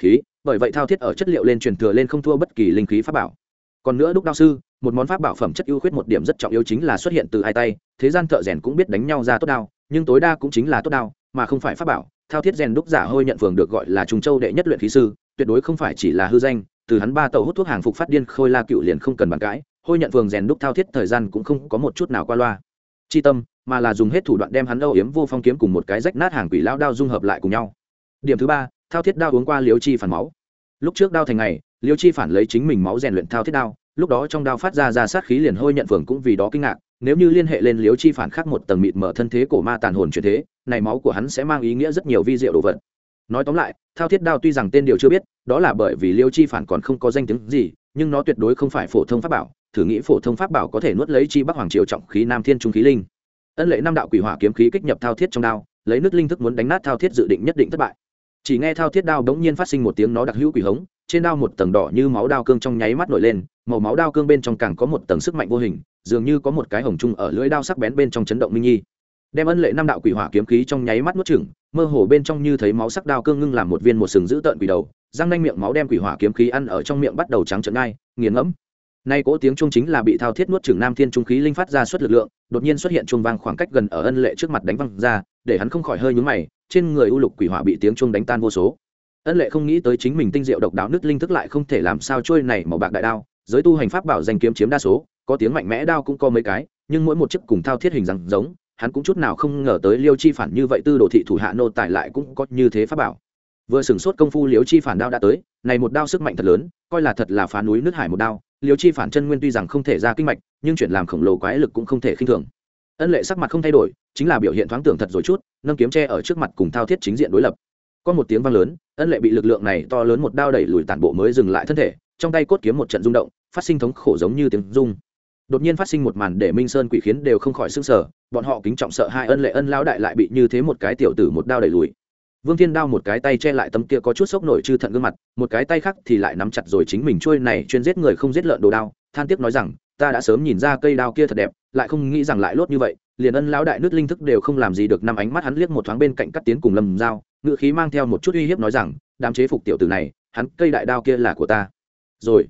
Khí, bởi vậy thao thiết ở chất liệu lên truyền thừa lên không thua bất kỳ linh khí pháp bảo. Còn nữa đúc đao sư, một món pháp bảo phẩm chất ưu khuyết một điểm rất trọng yếu chính là xuất hiện từ hai tay, thế gian thợ rèn cũng biết đánh nhau ra tốt đao, nhưng tối đa cũng chính là tốt đao, mà không phải pháp bảo thao thiết rèn đúc giả hôi nhận phường được gọi là trung châu đệ nhất luyện khí sư, tuyệt đối không phải chỉ là hư danh, từ hắn ba tàu hút thuốc hàng phục phát điên khôi la cựu liền không cần bàn cãi, hôi nhận phường rèn đúc thao thiết thời gian cũng không có một chút nào qua loa. Chi tâm, mà là dùng hết thủ đoạn đem hắn âu yếm vô phong kiếm cùng một cái rách nát hàng quỷ lao đao dung hợp lại cùng nhau. Điểm thứ ba, thao thiết đao uống qua liếu chi phản máu. Lúc trước đao thành ngày, liêu chi phản lấy chính mình máu rèn luyện thao thiết đao lúc đó trong đao phát ra ra sát khí liền hôi nhận phường cũng vì đó kinh ngạc, nếu như liên hệ lên liếu chi phản khác một tầng mịt mở thân thế cổ ma tàn hồn chuyển thế, này máu của hắn sẽ mang ý nghĩa rất nhiều vi diệu đồ vật. Nói tóm lại, thao thiết đao tuy rằng tên điều chưa biết, đó là bởi vì liêu chi phản còn không có danh tiếng gì, nhưng nó tuyệt đối không phải phổ thông pháp bảo, thử nghĩ phổ thông pháp bảo có thể nuốt lấy chi bắc hoàng triều trọng khí nam thiên trung khí linh. Ân lệ năm đạo quỷ hỏa kiếm khí kích nhập thao thiết trong đao, lấy nước linh thức muốn đánh nát thao thiết dự định nhất định thất bại. Chỉ nghe thao thiết đao đống nhiên phát sinh một tiếng nó đặc hữu quỷ hống trên đao một tầng đỏ như máu đao cương trong nháy mắt nổi lên, màu máu đao cương bên trong càng có một tầng sức mạnh vô hình, dường như có một cái hồng trung ở lưỡi đao sắc bén bên trong chấn động minh nhi. Đem ân lệ năm đạo quỷ hỏa kiếm khí trong nháy mắt nuốt chửng, mơ hồ bên trong như thấy máu sắc đao cương ngưng làm một viên một sừng giữ tợn quỷ đầu, răng nanh miệng máu đem quỷ hỏa kiếm khí ăn ở trong miệng bắt đầu trắng trợn ngay nghiền ngẫm. Nay cỗ tiếng trung chính là bị thao thiết nuốt chửng nam thiên trung khí linh phát ra suất lực lượng, đột nhiên xuất hiện trung vang khoảng cách gần ở ân lệ trước mặt đánh văng ra, để hắn không khỏi hơi nhúng mày, trên người u lục quỷ hỏa bị tiếng trung đánh tan vô số ân lệ không nghĩ tới chính mình tinh diệu độc đáo nứt linh thức lại không thể làm sao trôi này màu bạc đại đao. Giới tu hành pháp bảo danh kiếm chiếm đa số, có tiếng mạnh mẽ đao cũng có mấy cái, nhưng mỗi một chiếc cùng thao thiết hình rằng giống, hắn cũng chút nào không ngờ tới liêu chi phản như vậy tư đồ thị thủ hạ nô tài lại cũng có như thế pháp bảo. Vừa sửng sốt công phu liêu chi phản đao đã tới, này một đao sức mạnh thật lớn, coi là thật là phá núi nước hải một đao. Liêu chi phản chân nguyên tuy rằng không thể ra kinh mạch, nhưng chuyển làm khổng lồ quái lực cũng không thể khinh thường. Ân lệ sắc mặt không thay đổi, chính là biểu hiện thoáng tưởng thật rồi chút, nâng kiếm tre ở trước mặt cùng thao thiết chính diện đối lập. Có một tiếng vang lớn ân lệ bị lực lượng này to lớn một đao đẩy lùi tản bộ mới dừng lại thân thể, trong tay cốt kiếm một trận rung động, phát sinh thống khổ giống như tiếng rung. Đột nhiên phát sinh một màn để minh sơn quỷ khiến đều không khỏi s ư n g sở bọn họ kính trọng sợ hai ân lệ ân lão đại lại bị như thế một cái tiểu tử một đao đẩy lùi. Vương thiên đao một cái tay che lại tấm kia có chút sốc nổi chư thận gương mặt, một cái tay khác thì lại nắm chặt rồi chính mình trôi này chuyên giết người không giết lợn đồ đao, than tiếc nói rằng, ta đã sớm nhìn ra cây đao kia thật đẹp, lại không nghĩ rằng lại lốt như vậy liền ân lão đại nước linh thức đều không làm gì được năm ánh mắt hắn liếc một thoáng bên cạnh cắt tiến cùng lâm dao ngự khí mang theo một chút uy hiếp nói rằng, đám chế phục tiểu tử này, hắn cây đại đao kia là của ta. Rồi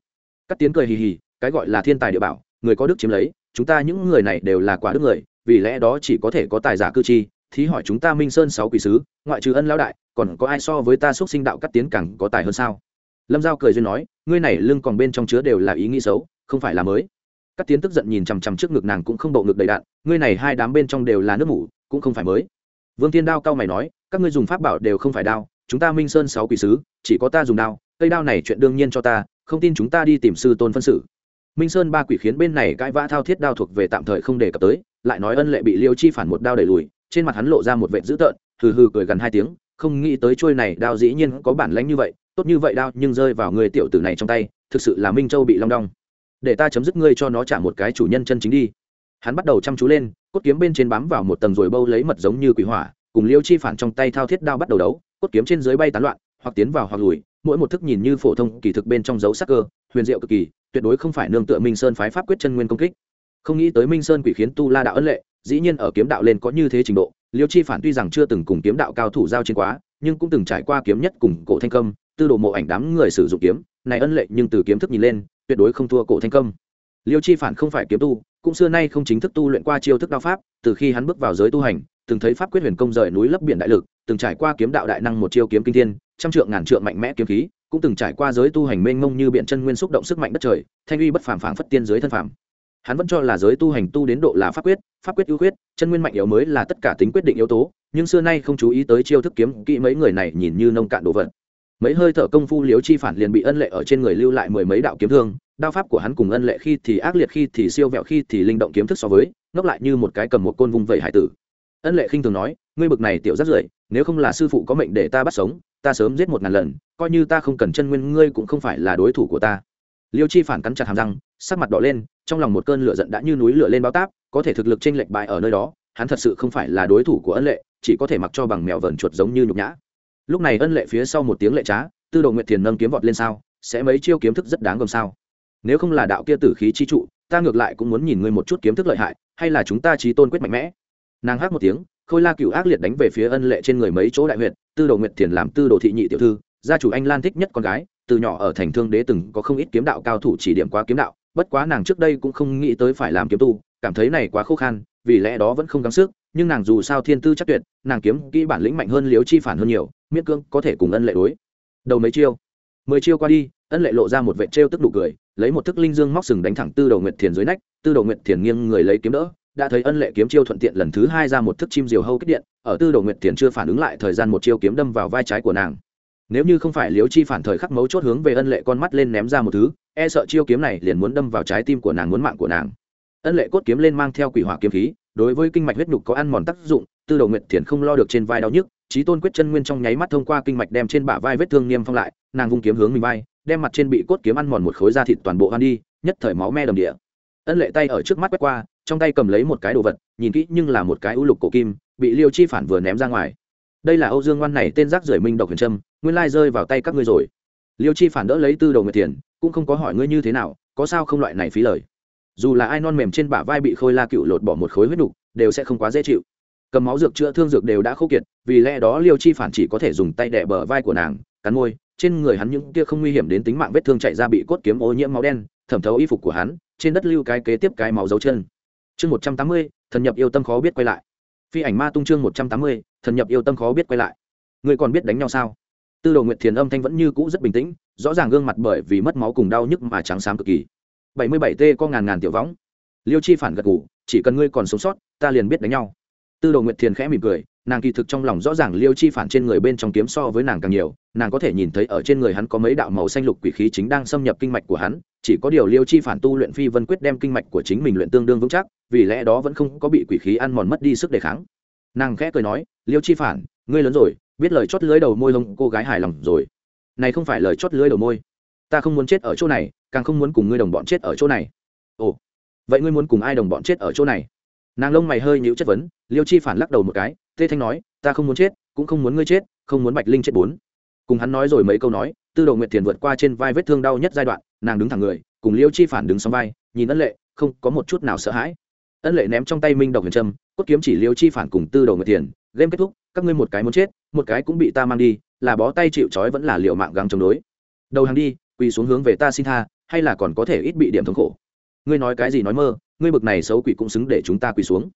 cắt tiến cười hì hì, cái gọi là thiên tài địa bảo, người có đức chiếm lấy, chúng ta những người này đều là quả đức người, vì lẽ đó chỉ có thể có tài giả cư chi, thí hỏi chúng ta minh sơn sáu quỷ sứ, ngoại trừ ân lão đại, còn có ai so với ta xuất sinh đạo cắt tiến càng có tài hơn sao? Lâm giao cười duyên nói, ngươi này lưng còn bên trong chứa đều là ý nghĩ xấu, không phải là mới. Cát tiến tức giận nhìn chằm chằm trước ngực nàng cũng không bộ ngực đầy đạn, ngươi này hai đám bên trong đều là nước mủ, cũng không phải mới. Vương tiên đao cao mày nói, các ngươi dùng pháp bảo đều không phải đao, chúng ta minh sơn sáu quỷ sứ, chỉ có ta dùng đao, cây đao này chuyện đương nhiên cho ta, không tin chúng ta đi tìm sư tôn phân xử. Minh sơn ba quỷ khiến bên này cãi vã thao thiết đao thuộc về tạm thời không đề cập tới, lại nói ân lệ bị liêu chi phản một đao đẩy lùi, trên mặt hắn lộ ra một vệt dữ tợn, hừ hừ cười gần hai tiếng, không nghĩ tới trôi này, đao dĩ nhiên có bản lãnh như vậy, tốt như vậy đao, nhưng rơi vào người tiểu tử này trong tay, thực sự là minh châu bị long đong để ta chấm dứt ngươi cho nó trả một cái chủ nhân chân chính đi. Hắn bắt đầu chăm chú lên, cốt kiếm bên trên bám vào một tầng rồi bâu lấy mật giống như quỷ hỏa, cùng liêu chi phản trong tay thao thiết đao bắt đầu đấu, cốt kiếm trên dưới bay tán loạn, hoặc tiến vào hoặc lùi, mỗi một thức nhìn như phổ thông, kỳ thực bên trong dấu sắc cơ, huyền diệu cực kỳ, tuyệt đối không phải nương tựa minh sơn phái pháp quyết chân nguyên công kích. Không nghĩ tới minh sơn quỷ khiến tu la đạo ân lệ, dĩ nhiên ở kiếm đạo lên có như thế trình độ, liêu chi phản tuy rằng chưa từng cùng kiếm đạo cao thủ giao chiến quá, nhưng cũng từng trải qua kiếm nhất cùng cổ thanh công, tư đồ mộ ảnh đám người sử dụng kiếm, này ân lệ nhưng từ kiếm thức nhìn lên tuyệt đối không thua cổ thanh công. Liêu chi phản không phải kiếm tu, cũng xưa nay không chính thức tu luyện qua chiêu thức đao pháp, từ khi hắn bước vào giới tu hành, từng thấy pháp quyết huyền công rời núi lấp biển đại lực, từng trải qua kiếm đạo đại năng một chiêu kiếm kinh thiên, trăm trượng ngàn trượng mạnh mẽ kiếm khí, cũng từng trải qua giới tu hành mênh mông như biện chân nguyên xúc động sức mạnh đất trời, thanh uy bất phàm phảng phất tiên giới thân phàm. Hắn vẫn cho là giới tu hành tu đến độ là pháp quyết pháp quyết ưu quyết chân nguyên mạnh yếu mới là tất cả tính quyết định yếu tố, nhưng xưa nay không chú ý tới chiêu thức kiếm kỹ mấy người này nhìn như nông cạn đồ vật mấy hơi thở công phu liếu chi phản liền bị ân lệ ở trên người lưu lại mười mấy đạo kiếm thương, đao pháp của hắn cùng ân lệ khi thì ác liệt, khi thì siêu vẹo, khi thì linh động kiếm thức so với, ngốc lại như một cái cầm một côn vung vẩy hải tử. Ân lệ khinh thường nói, ngươi bực này tiểu rất rưởi, nếu không là sư phụ có mệnh để ta bắt sống, ta sớm giết một ngàn lần, coi như ta không cần chân nguyên, ngươi cũng không phải là đối thủ của ta. Liêu chi phản cắn chặt hàm răng, sắc mặt đỏ lên, trong lòng một cơn lửa giận đã như núi lửa lên bao táp, có thể thực lực trên lệch bại ở nơi đó, hắn thật sự không phải là đối thủ của ân lệ, chỉ có thể mặc cho bằng mèo vờn chuột giống như nhục nhã lúc này ân lệ phía sau một tiếng lệ trá, tư đồ nguyệt thiền nâng kiếm vọt lên sao, sẽ mấy chiêu kiếm thức rất đáng gồm sao. Nếu không là đạo kia tử khí chi trụ, ta ngược lại cũng muốn nhìn ngươi một chút kiếm thức lợi hại, hay là chúng ta trí tôn quyết mạnh mẽ. Nàng hát một tiếng, khôi la cựu ác liệt đánh về phía ân lệ trên người mấy chỗ đại huyện tư đồ nguyệt thiền làm tư đồ thị nhị tiểu thư, gia chủ anh lan thích nhất con gái, từ nhỏ ở thành thương đế từng có không ít kiếm đạo cao thủ chỉ điểm qua kiếm đạo, bất quá nàng trước đây cũng không nghĩ tới phải làm kiếm tu, cảm thấy này quá khô khan, vì lẽ đó vẫn không gắng sức nhưng nàng dù sao thiên tư chắc tuyệt, nàng kiếm kỹ bản lĩnh mạnh hơn liếu chi phản hơn nhiều, miễn cương có thể cùng ân lệ đối. Đầu mấy chiêu? Mười chiêu qua đi, ân lệ lộ ra một vệ trêu tức đủ cười, lấy một thức linh dương móc sừng đánh thẳng tư đầu nguyệt thiền dưới nách, tư đầu nguyệt thiền nghiêng người lấy kiếm đỡ, đã thấy ân lệ kiếm chiêu thuận tiện lần thứ hai ra một thức chim diều hâu kích điện, ở tư đầu nguyệt thiền chưa phản ứng lại thời gian một chiêu kiếm đâm vào vai trái của nàng. Nếu như không phải liếu chi phản thời khắc mấu chốt hướng về ân lệ con mắt lên ném ra một thứ e sợ chiêu kiếm này liền muốn đâm vào trái tim của nàng muốn mạng của nàng. Ân lệ cốt kiếm lên mang theo quỷ hỏa kiếm khí đối với kinh mạch huyết nhục có ăn mòn tác dụng, tư đầu nguyệt thiền không lo được trên vai đau nhức trí tôn quyết chân nguyên trong nháy mắt thông qua kinh mạch đem trên bả vai vết thương niêm phong lại, nàng vung kiếm hướng mình vai, đem mặt trên bị cốt kiếm ăn mòn một khối da thịt toàn bộ hoan đi, nhất thời máu me đầm địa. Ân lệ tay ở trước mắt quét qua, trong tay cầm lấy một cái đồ vật, nhìn kỹ nhưng là một cái ưu lục cổ kim, bị liêu chi phản vừa ném ra ngoài. Đây là âu dương ngoan này tên rác rưởi minh độc huyền trâm, nguyên lai rơi vào tay các ngươi rồi. Liêu chi phản đỡ lấy tư đầu người tiền cũng không có hỏi ngươi như thế nào, có sao không loại này phí lời dù là ai non mềm trên bả vai bị khôi la cựu lột bỏ một khối huyết đục, đều sẽ không quá dễ chịu. Cầm máu dược chữa thương dược đều đã khô kiệt, vì lẽ đó liêu chi phản chỉ có thể dùng tay đẻ bờ vai của nàng, cắn môi, trên người hắn những kia không nguy hiểm đến tính mạng vết thương chạy ra bị cốt kiếm ô nhiễm máu đen, thẩm thấu y phục của hắn, trên đất lưu cái kế tiếp cái máu dấu chân. Chương một trăm tám mươi, thần nhập yêu tâm khó biết quay lại. Phi ảnh ma tung chương một trăm tám mươi, thần nhập yêu tâm khó biết quay lại. Người còn biết đánh nhau sao? Tư đồ nguyệt thiền âm thanh vẫn như cũ rất bình tĩnh, rõ ràng gương mặt bởi vì mất máu cùng đau nhức mà trắng xám cực kỳ bảy mươi bảy t có ngàn ngàn tiểu võng. Liêu chi phản gật gù, chỉ cần ngươi còn sống sót, ta liền biết đánh nhau. Tư đồ nguyệt thiền khẽ mỉm cười, nàng kỳ thực trong lòng rõ ràng liêu chi phản trên người bên trong kiếm so với nàng càng nhiều, nàng có thể nhìn thấy ở trên người hắn có mấy đạo màu xanh lục quỷ khí chính đang xâm nhập kinh mạch của hắn, chỉ có điều liêu chi phản tu luyện phi vân quyết đem kinh mạch của chính mình luyện tương đương vững chắc, vì lẽ đó vẫn không có bị quỷ khí ăn mòn mất đi sức đề kháng. Nàng khẽ cười nói, liêu chi phản, ngươi lớn rồi, biết lời chót lưới đầu môi hông, cô gái hài lòng rồi. Này không phải lời chót lưới đầu môi ta không muốn chết ở chỗ này, càng không muốn cùng ngươi đồng bọn chết ở chỗ này. Ồ, vậy ngươi muốn cùng ai đồng bọn chết ở chỗ này? Nàng lông mày hơi nhíu chất vấn, liêu chi phản lắc đầu một cái, tê thanh nói, ta không muốn chết, cũng không muốn ngươi chết, không muốn bạch linh chết bốn. Cùng hắn nói rồi mấy câu nói, tư đồ nguyệt thiền vượt qua trên vai vết thương đau nhất giai đoạn, nàng đứng thẳng người, cùng liêu chi phản đứng song vai, nhìn ân lệ, không có một chút nào sợ hãi. Ân lệ ném trong tay minh độc huyền trâm, cốt kiếm chỉ liêu chi phản cùng tư đồ nguyệt thiền, game kết thúc, các ngươi một cái muốn chết, một cái cũng bị ta mang đi, là bó tay chịu trói vẫn là liệu mạng găng chống đối. Đầu hàng đi quỳ xuống hướng về ta xin tha, hay là còn có thể ít bị điểm thống khổ? Ngươi nói cái gì nói mơ, ngươi bực này xấu quỷ cũng xứng để chúng ta quỳ xuống.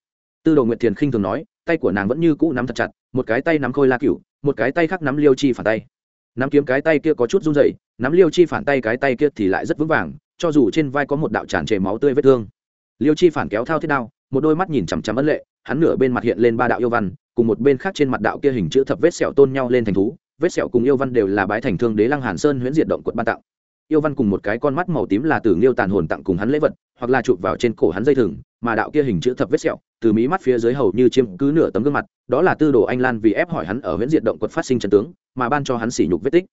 Tư đồ nguyệt thiền khinh thường nói, tay của nàng vẫn như cũ nắm thật chặt, một cái tay nắm khôi la cửu, một cái tay khác nắm liêu chi phản tay. Nắm kiếm cái tay kia có chút run rẩy, nắm liêu chi phản tay cái tay kia thì lại rất vững vàng, cho dù trên vai có một đạo tràn trề máu tươi vết thương. Liêu chi phản kéo thao thiết đao, một đôi mắt nhìn chằm chằm ân lệ, hắn nửa bên mặt hiện lên ba đạo yêu văn, cùng một bên khác trên mặt đạo kia hình chữ thập vết sẹo tôn nhau lên thành thú, vết sẹo cùng yêu văn đều là bái thành thương đế lăng hàn sơn huyễn diệt động quật ban tặng yêu văn cùng một cái con mắt màu tím là tử nghiêu tàn hồn tặng cùng hắn lễ vật, hoặc là chụp vào trên cổ hắn dây thừng, mà đạo kia hình chữ thập vết sẹo, từ mí mắt phía dưới hầu như chiếm cứ nửa tấm gương mặt, đó là tư đồ anh lan vì ép hỏi hắn ở huyễn Diện động quật phát sinh trần tướng, mà ban cho hắn sỉ nhục vết tích.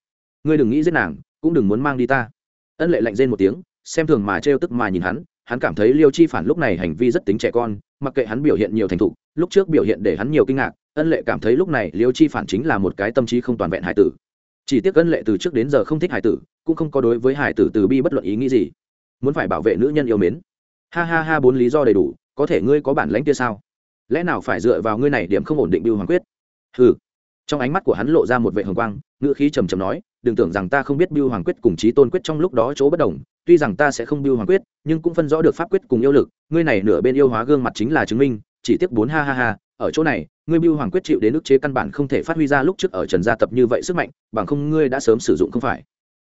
Ngươi đừng nghĩ giết nàng, cũng đừng muốn mang đi ta. Ân lệ lạnh rên một tiếng, xem thường mà trêu tức mà nhìn hắn hắn cảm thấy liêu chi phản lúc này hành vi rất tính trẻ con, mặc kệ hắn biểu hiện nhiều thành thục, lúc trước biểu hiện để hắn nhiều kinh ngạc, ân lệ cảm thấy lúc này liêu chi phản chính là một cái tâm trí không toàn vẹn hải tử chỉ tiếc ân lệ từ trước đến giờ không thích hải tử, cũng không có đối với hải tử từ bi bất luận ý nghĩ gì. Muốn phải bảo vệ nữ nhân yêu mến. Ha ha ha, bốn lý do đầy đủ, có thể ngươi có bản lãnh kia sao? Lẽ nào phải dựa vào ngươi này điểm không ổn định biêu hoàng quyết? Ừ trong ánh mắt của hắn lộ ra một vệ hồng quang, ngữ khí trầm trầm nói, đừng tưởng rằng ta không biết biêu hoàng quyết cùng trí tôn quyết trong lúc đó chỗ bất đồng, tuy rằng ta sẽ không biêu hoàng quyết, nhưng cũng phân rõ được pháp quyết cùng yêu lực, ngươi này nửa bên yêu hóa gương mặt chính là chứng minh, chỉ tiếc bốn ha ha ha, ở chỗ này ngươi Bưu hoàng quyết chịu đến ức chế căn bản không thể phát huy ra lúc trước ở trần gia tập như vậy sức mạnh, bằng không ngươi đã sớm sử dụng không phải.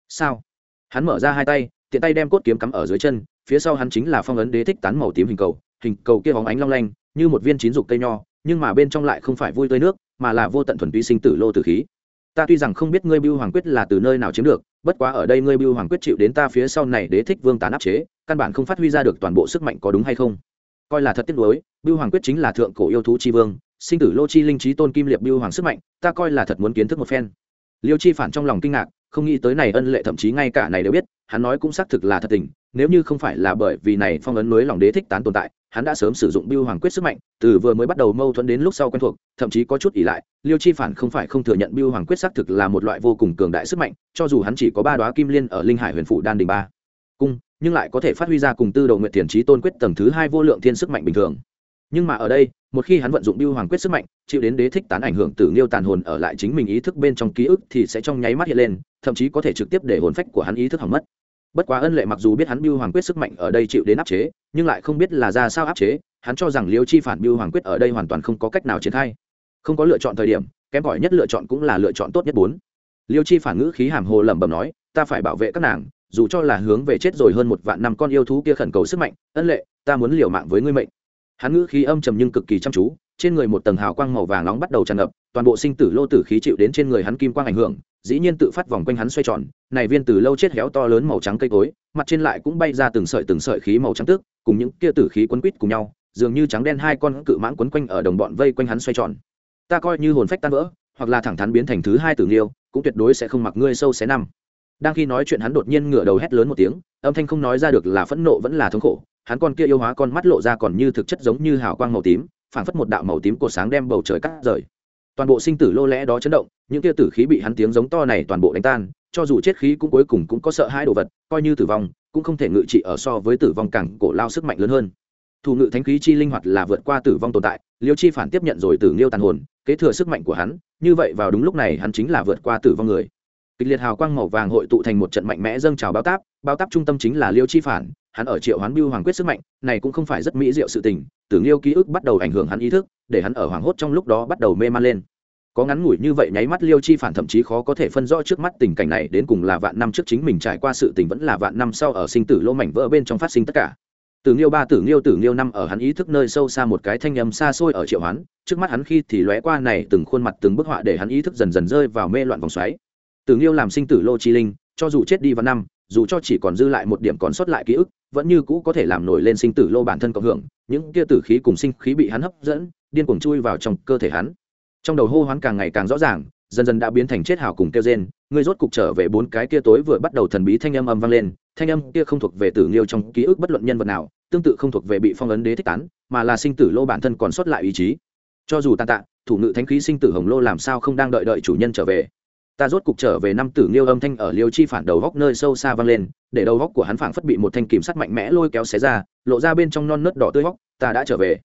Sao? Hắn mở ra hai tay, tiện tay đem cốt kiếm cắm ở dưới chân, phía sau hắn chính là phong ấn đế thích tán màu tím hình cầu hình cầu kia bóng ánh long lanh, như một viên chín dục cây nho, nhưng mà bên trong lại không phải vui tươi nước, mà là vô tận thuần túy sinh tử lô tử khí. Ta tuy rằng không biết ngươi bưu hoàng quyết là từ nơi nào chiếm được, bất quá ở đây ngươi bưu hoàng quyết chịu đến ta phía sau này đế thích vương tán áp chế, căn bản không phát huy ra được toàn bộ sức mạnh có đúng hay không? Coi là thật tiếc nuối, bưu hoàng quyết chính là thượng cổ yêu thú chi vương sinh tử lô chi linh trí tôn kim liệp bưu hoàng sức mạnh, ta coi là thật muốn kiến thức một phen. Liêu chi phản trong lòng kinh ngạc, không nghĩ tới này ân lệ thậm chí ngay cả này đều biết, hắn nói cũng xác thực là thật tình, nếu như không phải là bởi vì này phong ấn núi lòng đế thích tán tồn tại, hắn đã sớm sử dụng biêu hoàng quyết sức mạnh, từ vừa mới bắt đầu mâu thuẫn đến lúc sau quen thuộc, thậm chí có chút ỉ lại, liêu chi phản không phải không thừa nhận biêu hoàng quyết xác thực là một loại vô cùng cường đại sức mạnh, cho dù hắn chỉ có ba đoá kim liên ở linh hải huyền phủ đan đình ba cung, nhưng lại có thể phát huy ra cùng tư đầu nguyện tiền trí tôn quyết tầng thứ hai vô lượng thiên sức mạnh bình thường. Nhưng mà ở đây một khi hắn vận dụng biêu hoàng quyết sức mạnh, chịu đến đế thích tán ảnh hưởng từ nghiêu tàn hồn ở lại chính mình ý thức bên trong ký ức thì sẽ trong nháy mắt hiện lên, thậm chí có thể trực tiếp để hồn phách của hắn ý thức hỏng mất. Bất quá ân lệ mặc dù biết hắn biêu hoàng quyết sức mạnh ở đây chịu đến áp chế, nhưng lại không biết là ra sao áp chế, hắn cho rằng liêu chi phản biêu hoàng quyết ở đây hoàn toàn không có cách nào triển khai. Không có lựa chọn thời điểm, kém cỏi nhất lựa chọn cũng là lựa chọn tốt nhất bốn. Liêu chi phản ngữ khí hàm hồ lẩm bẩm nói, ta phải bảo vệ các nàng, dù cho là hướng về chết rồi hơn một vạn năm con yêu thú kia khẩn cầu sức mạnh, ân lệ, ta muốn liều mạng với ngươi mệnh hắn ngữ khí âm trầm nhưng cực kỳ chăm chú, trên người một tầng hào quang màu vàng nóng bắt đầu tràn ngập, toàn bộ sinh tử lô tử khí chịu đến trên người hắn kim quang ảnh hưởng, dĩ nhiên tự phát vòng quanh hắn xoay tròn, này viên từ lâu chết héo to lớn màu trắng cây cối, mặt trên lại cũng bay ra từng sợi từng sợi khí màu trắng tức cùng những kia tử khí quấn quít cùng nhau, dường như trắng đen hai con cự mãng quấn quanh ở đồng bọn vây quanh hắn xoay tròn. Ta coi như hồn phách tan vỡ, hoặc là thẳng thắn biến thành thứ hai tử nghiêu, cũng tuyệt đối sẽ không mặc ngươi sâu xé năm. Đang khi nói chuyện hắn đột nhiên ngửa đầu hét lớn một tiếng, âm thanh không nói ra được là phẫn nộ vẫn là thống khổ hắn con kia yêu hóa con mắt lộ ra còn như thực chất giống như hào quang màu tím, phảng phất một đạo màu tím của sáng đem bầu trời cắt rời. Toàn bộ sinh tử lô lẽ đó chấn động, những kia tử khí bị hắn tiếng giống to này toàn bộ đánh tan, cho dù chết khí cũng cuối cùng cũng có sợ hai đồ vật, coi như tử vong, cũng không thể ngự trị ở so với tử vong cẳng cổ lao sức mạnh lớn hơn. Thủ ngự thánh khí chi linh hoạt là vượt qua tử vong tồn tại, liêu chi phản tiếp nhận rồi tử nghiêu tàn hồn, kế thừa sức mạnh của hắn, như vậy vào đúng lúc này hắn chính là vượt qua tử vong người kịch liệt hào quang màu vàng hội tụ thành một trận mạnh mẽ dâng trào báo táp báo táp trung tâm chính là liêu chi phản, hắn ở triệu hoán biêu hoàng quyết sức mạnh, này cũng không phải rất mỹ diệu sự tình tưởng liêu ký ức bắt đầu ảnh hưởng hắn ý thức, để hắn ở hoàng hốt trong lúc đó bắt đầu mê man lên. Có ngắn ngủi như vậy nháy mắt liêu chi phản thậm chí khó có thể phân rõ trước mắt tình cảnh này, đến cùng là vạn năm trước chính mình trải qua sự tình vẫn là vạn năm sau ở sinh tử lô mảnh vỡ bên trong phát sinh tất cả. Tử nghiêu ba tử nghiêu tử nghiêu năm ở hắn ý thức nơi sâu xa một cái thanh âm xa xôi ở triệu hoán, trước mắt hắn khi thì lóe qua này từng khuôn mặt, từng bức họa để hắn ý thức dần dần rơi vào mê loạn vòng xoáy tử nghiêu làm sinh tử lô chi linh, cho dù chết đi vào năm, dù cho chỉ còn dư lại một điểm còn sót lại ký ức, vẫn như cũ có thể làm nổi lên sinh tử lô bản thân cộng hưởng, những kia tử khí cùng sinh khí bị hắn hấp dẫn, điên cuồng chui vào trong cơ thể hắn. Trong đầu hô hoán càng ngày càng rõ ràng, dần dần đã biến thành chết hào cùng kêu rên, ngươi rốt cục trở về bốn cái kia tối vừa bắt đầu thần bí thanh âm âm vang lên, thanh âm kia không thuộc về tử nghiêu trong ký ức bất luận nhân vật nào, tương tự không thuộc về bị phong ấn đế thích tán, mà là sinh tử lô bản thân còn sót lại ý chí. Cho dù tàn tạ, thủ ngự thánh khí sinh tử hồng lô làm sao không đang đợi đợi chủ nhân trở về? Ta rốt cục trở về năm tử nghiêu âm thanh ở liêu chi phản đầu góc nơi sâu xa vang lên, để đầu góc của hắn phảng phất bị một thanh kìm sắt mạnh mẽ lôi kéo xé ra, lộ ra bên trong non nớt đỏ tươi góc, ta đã trở về.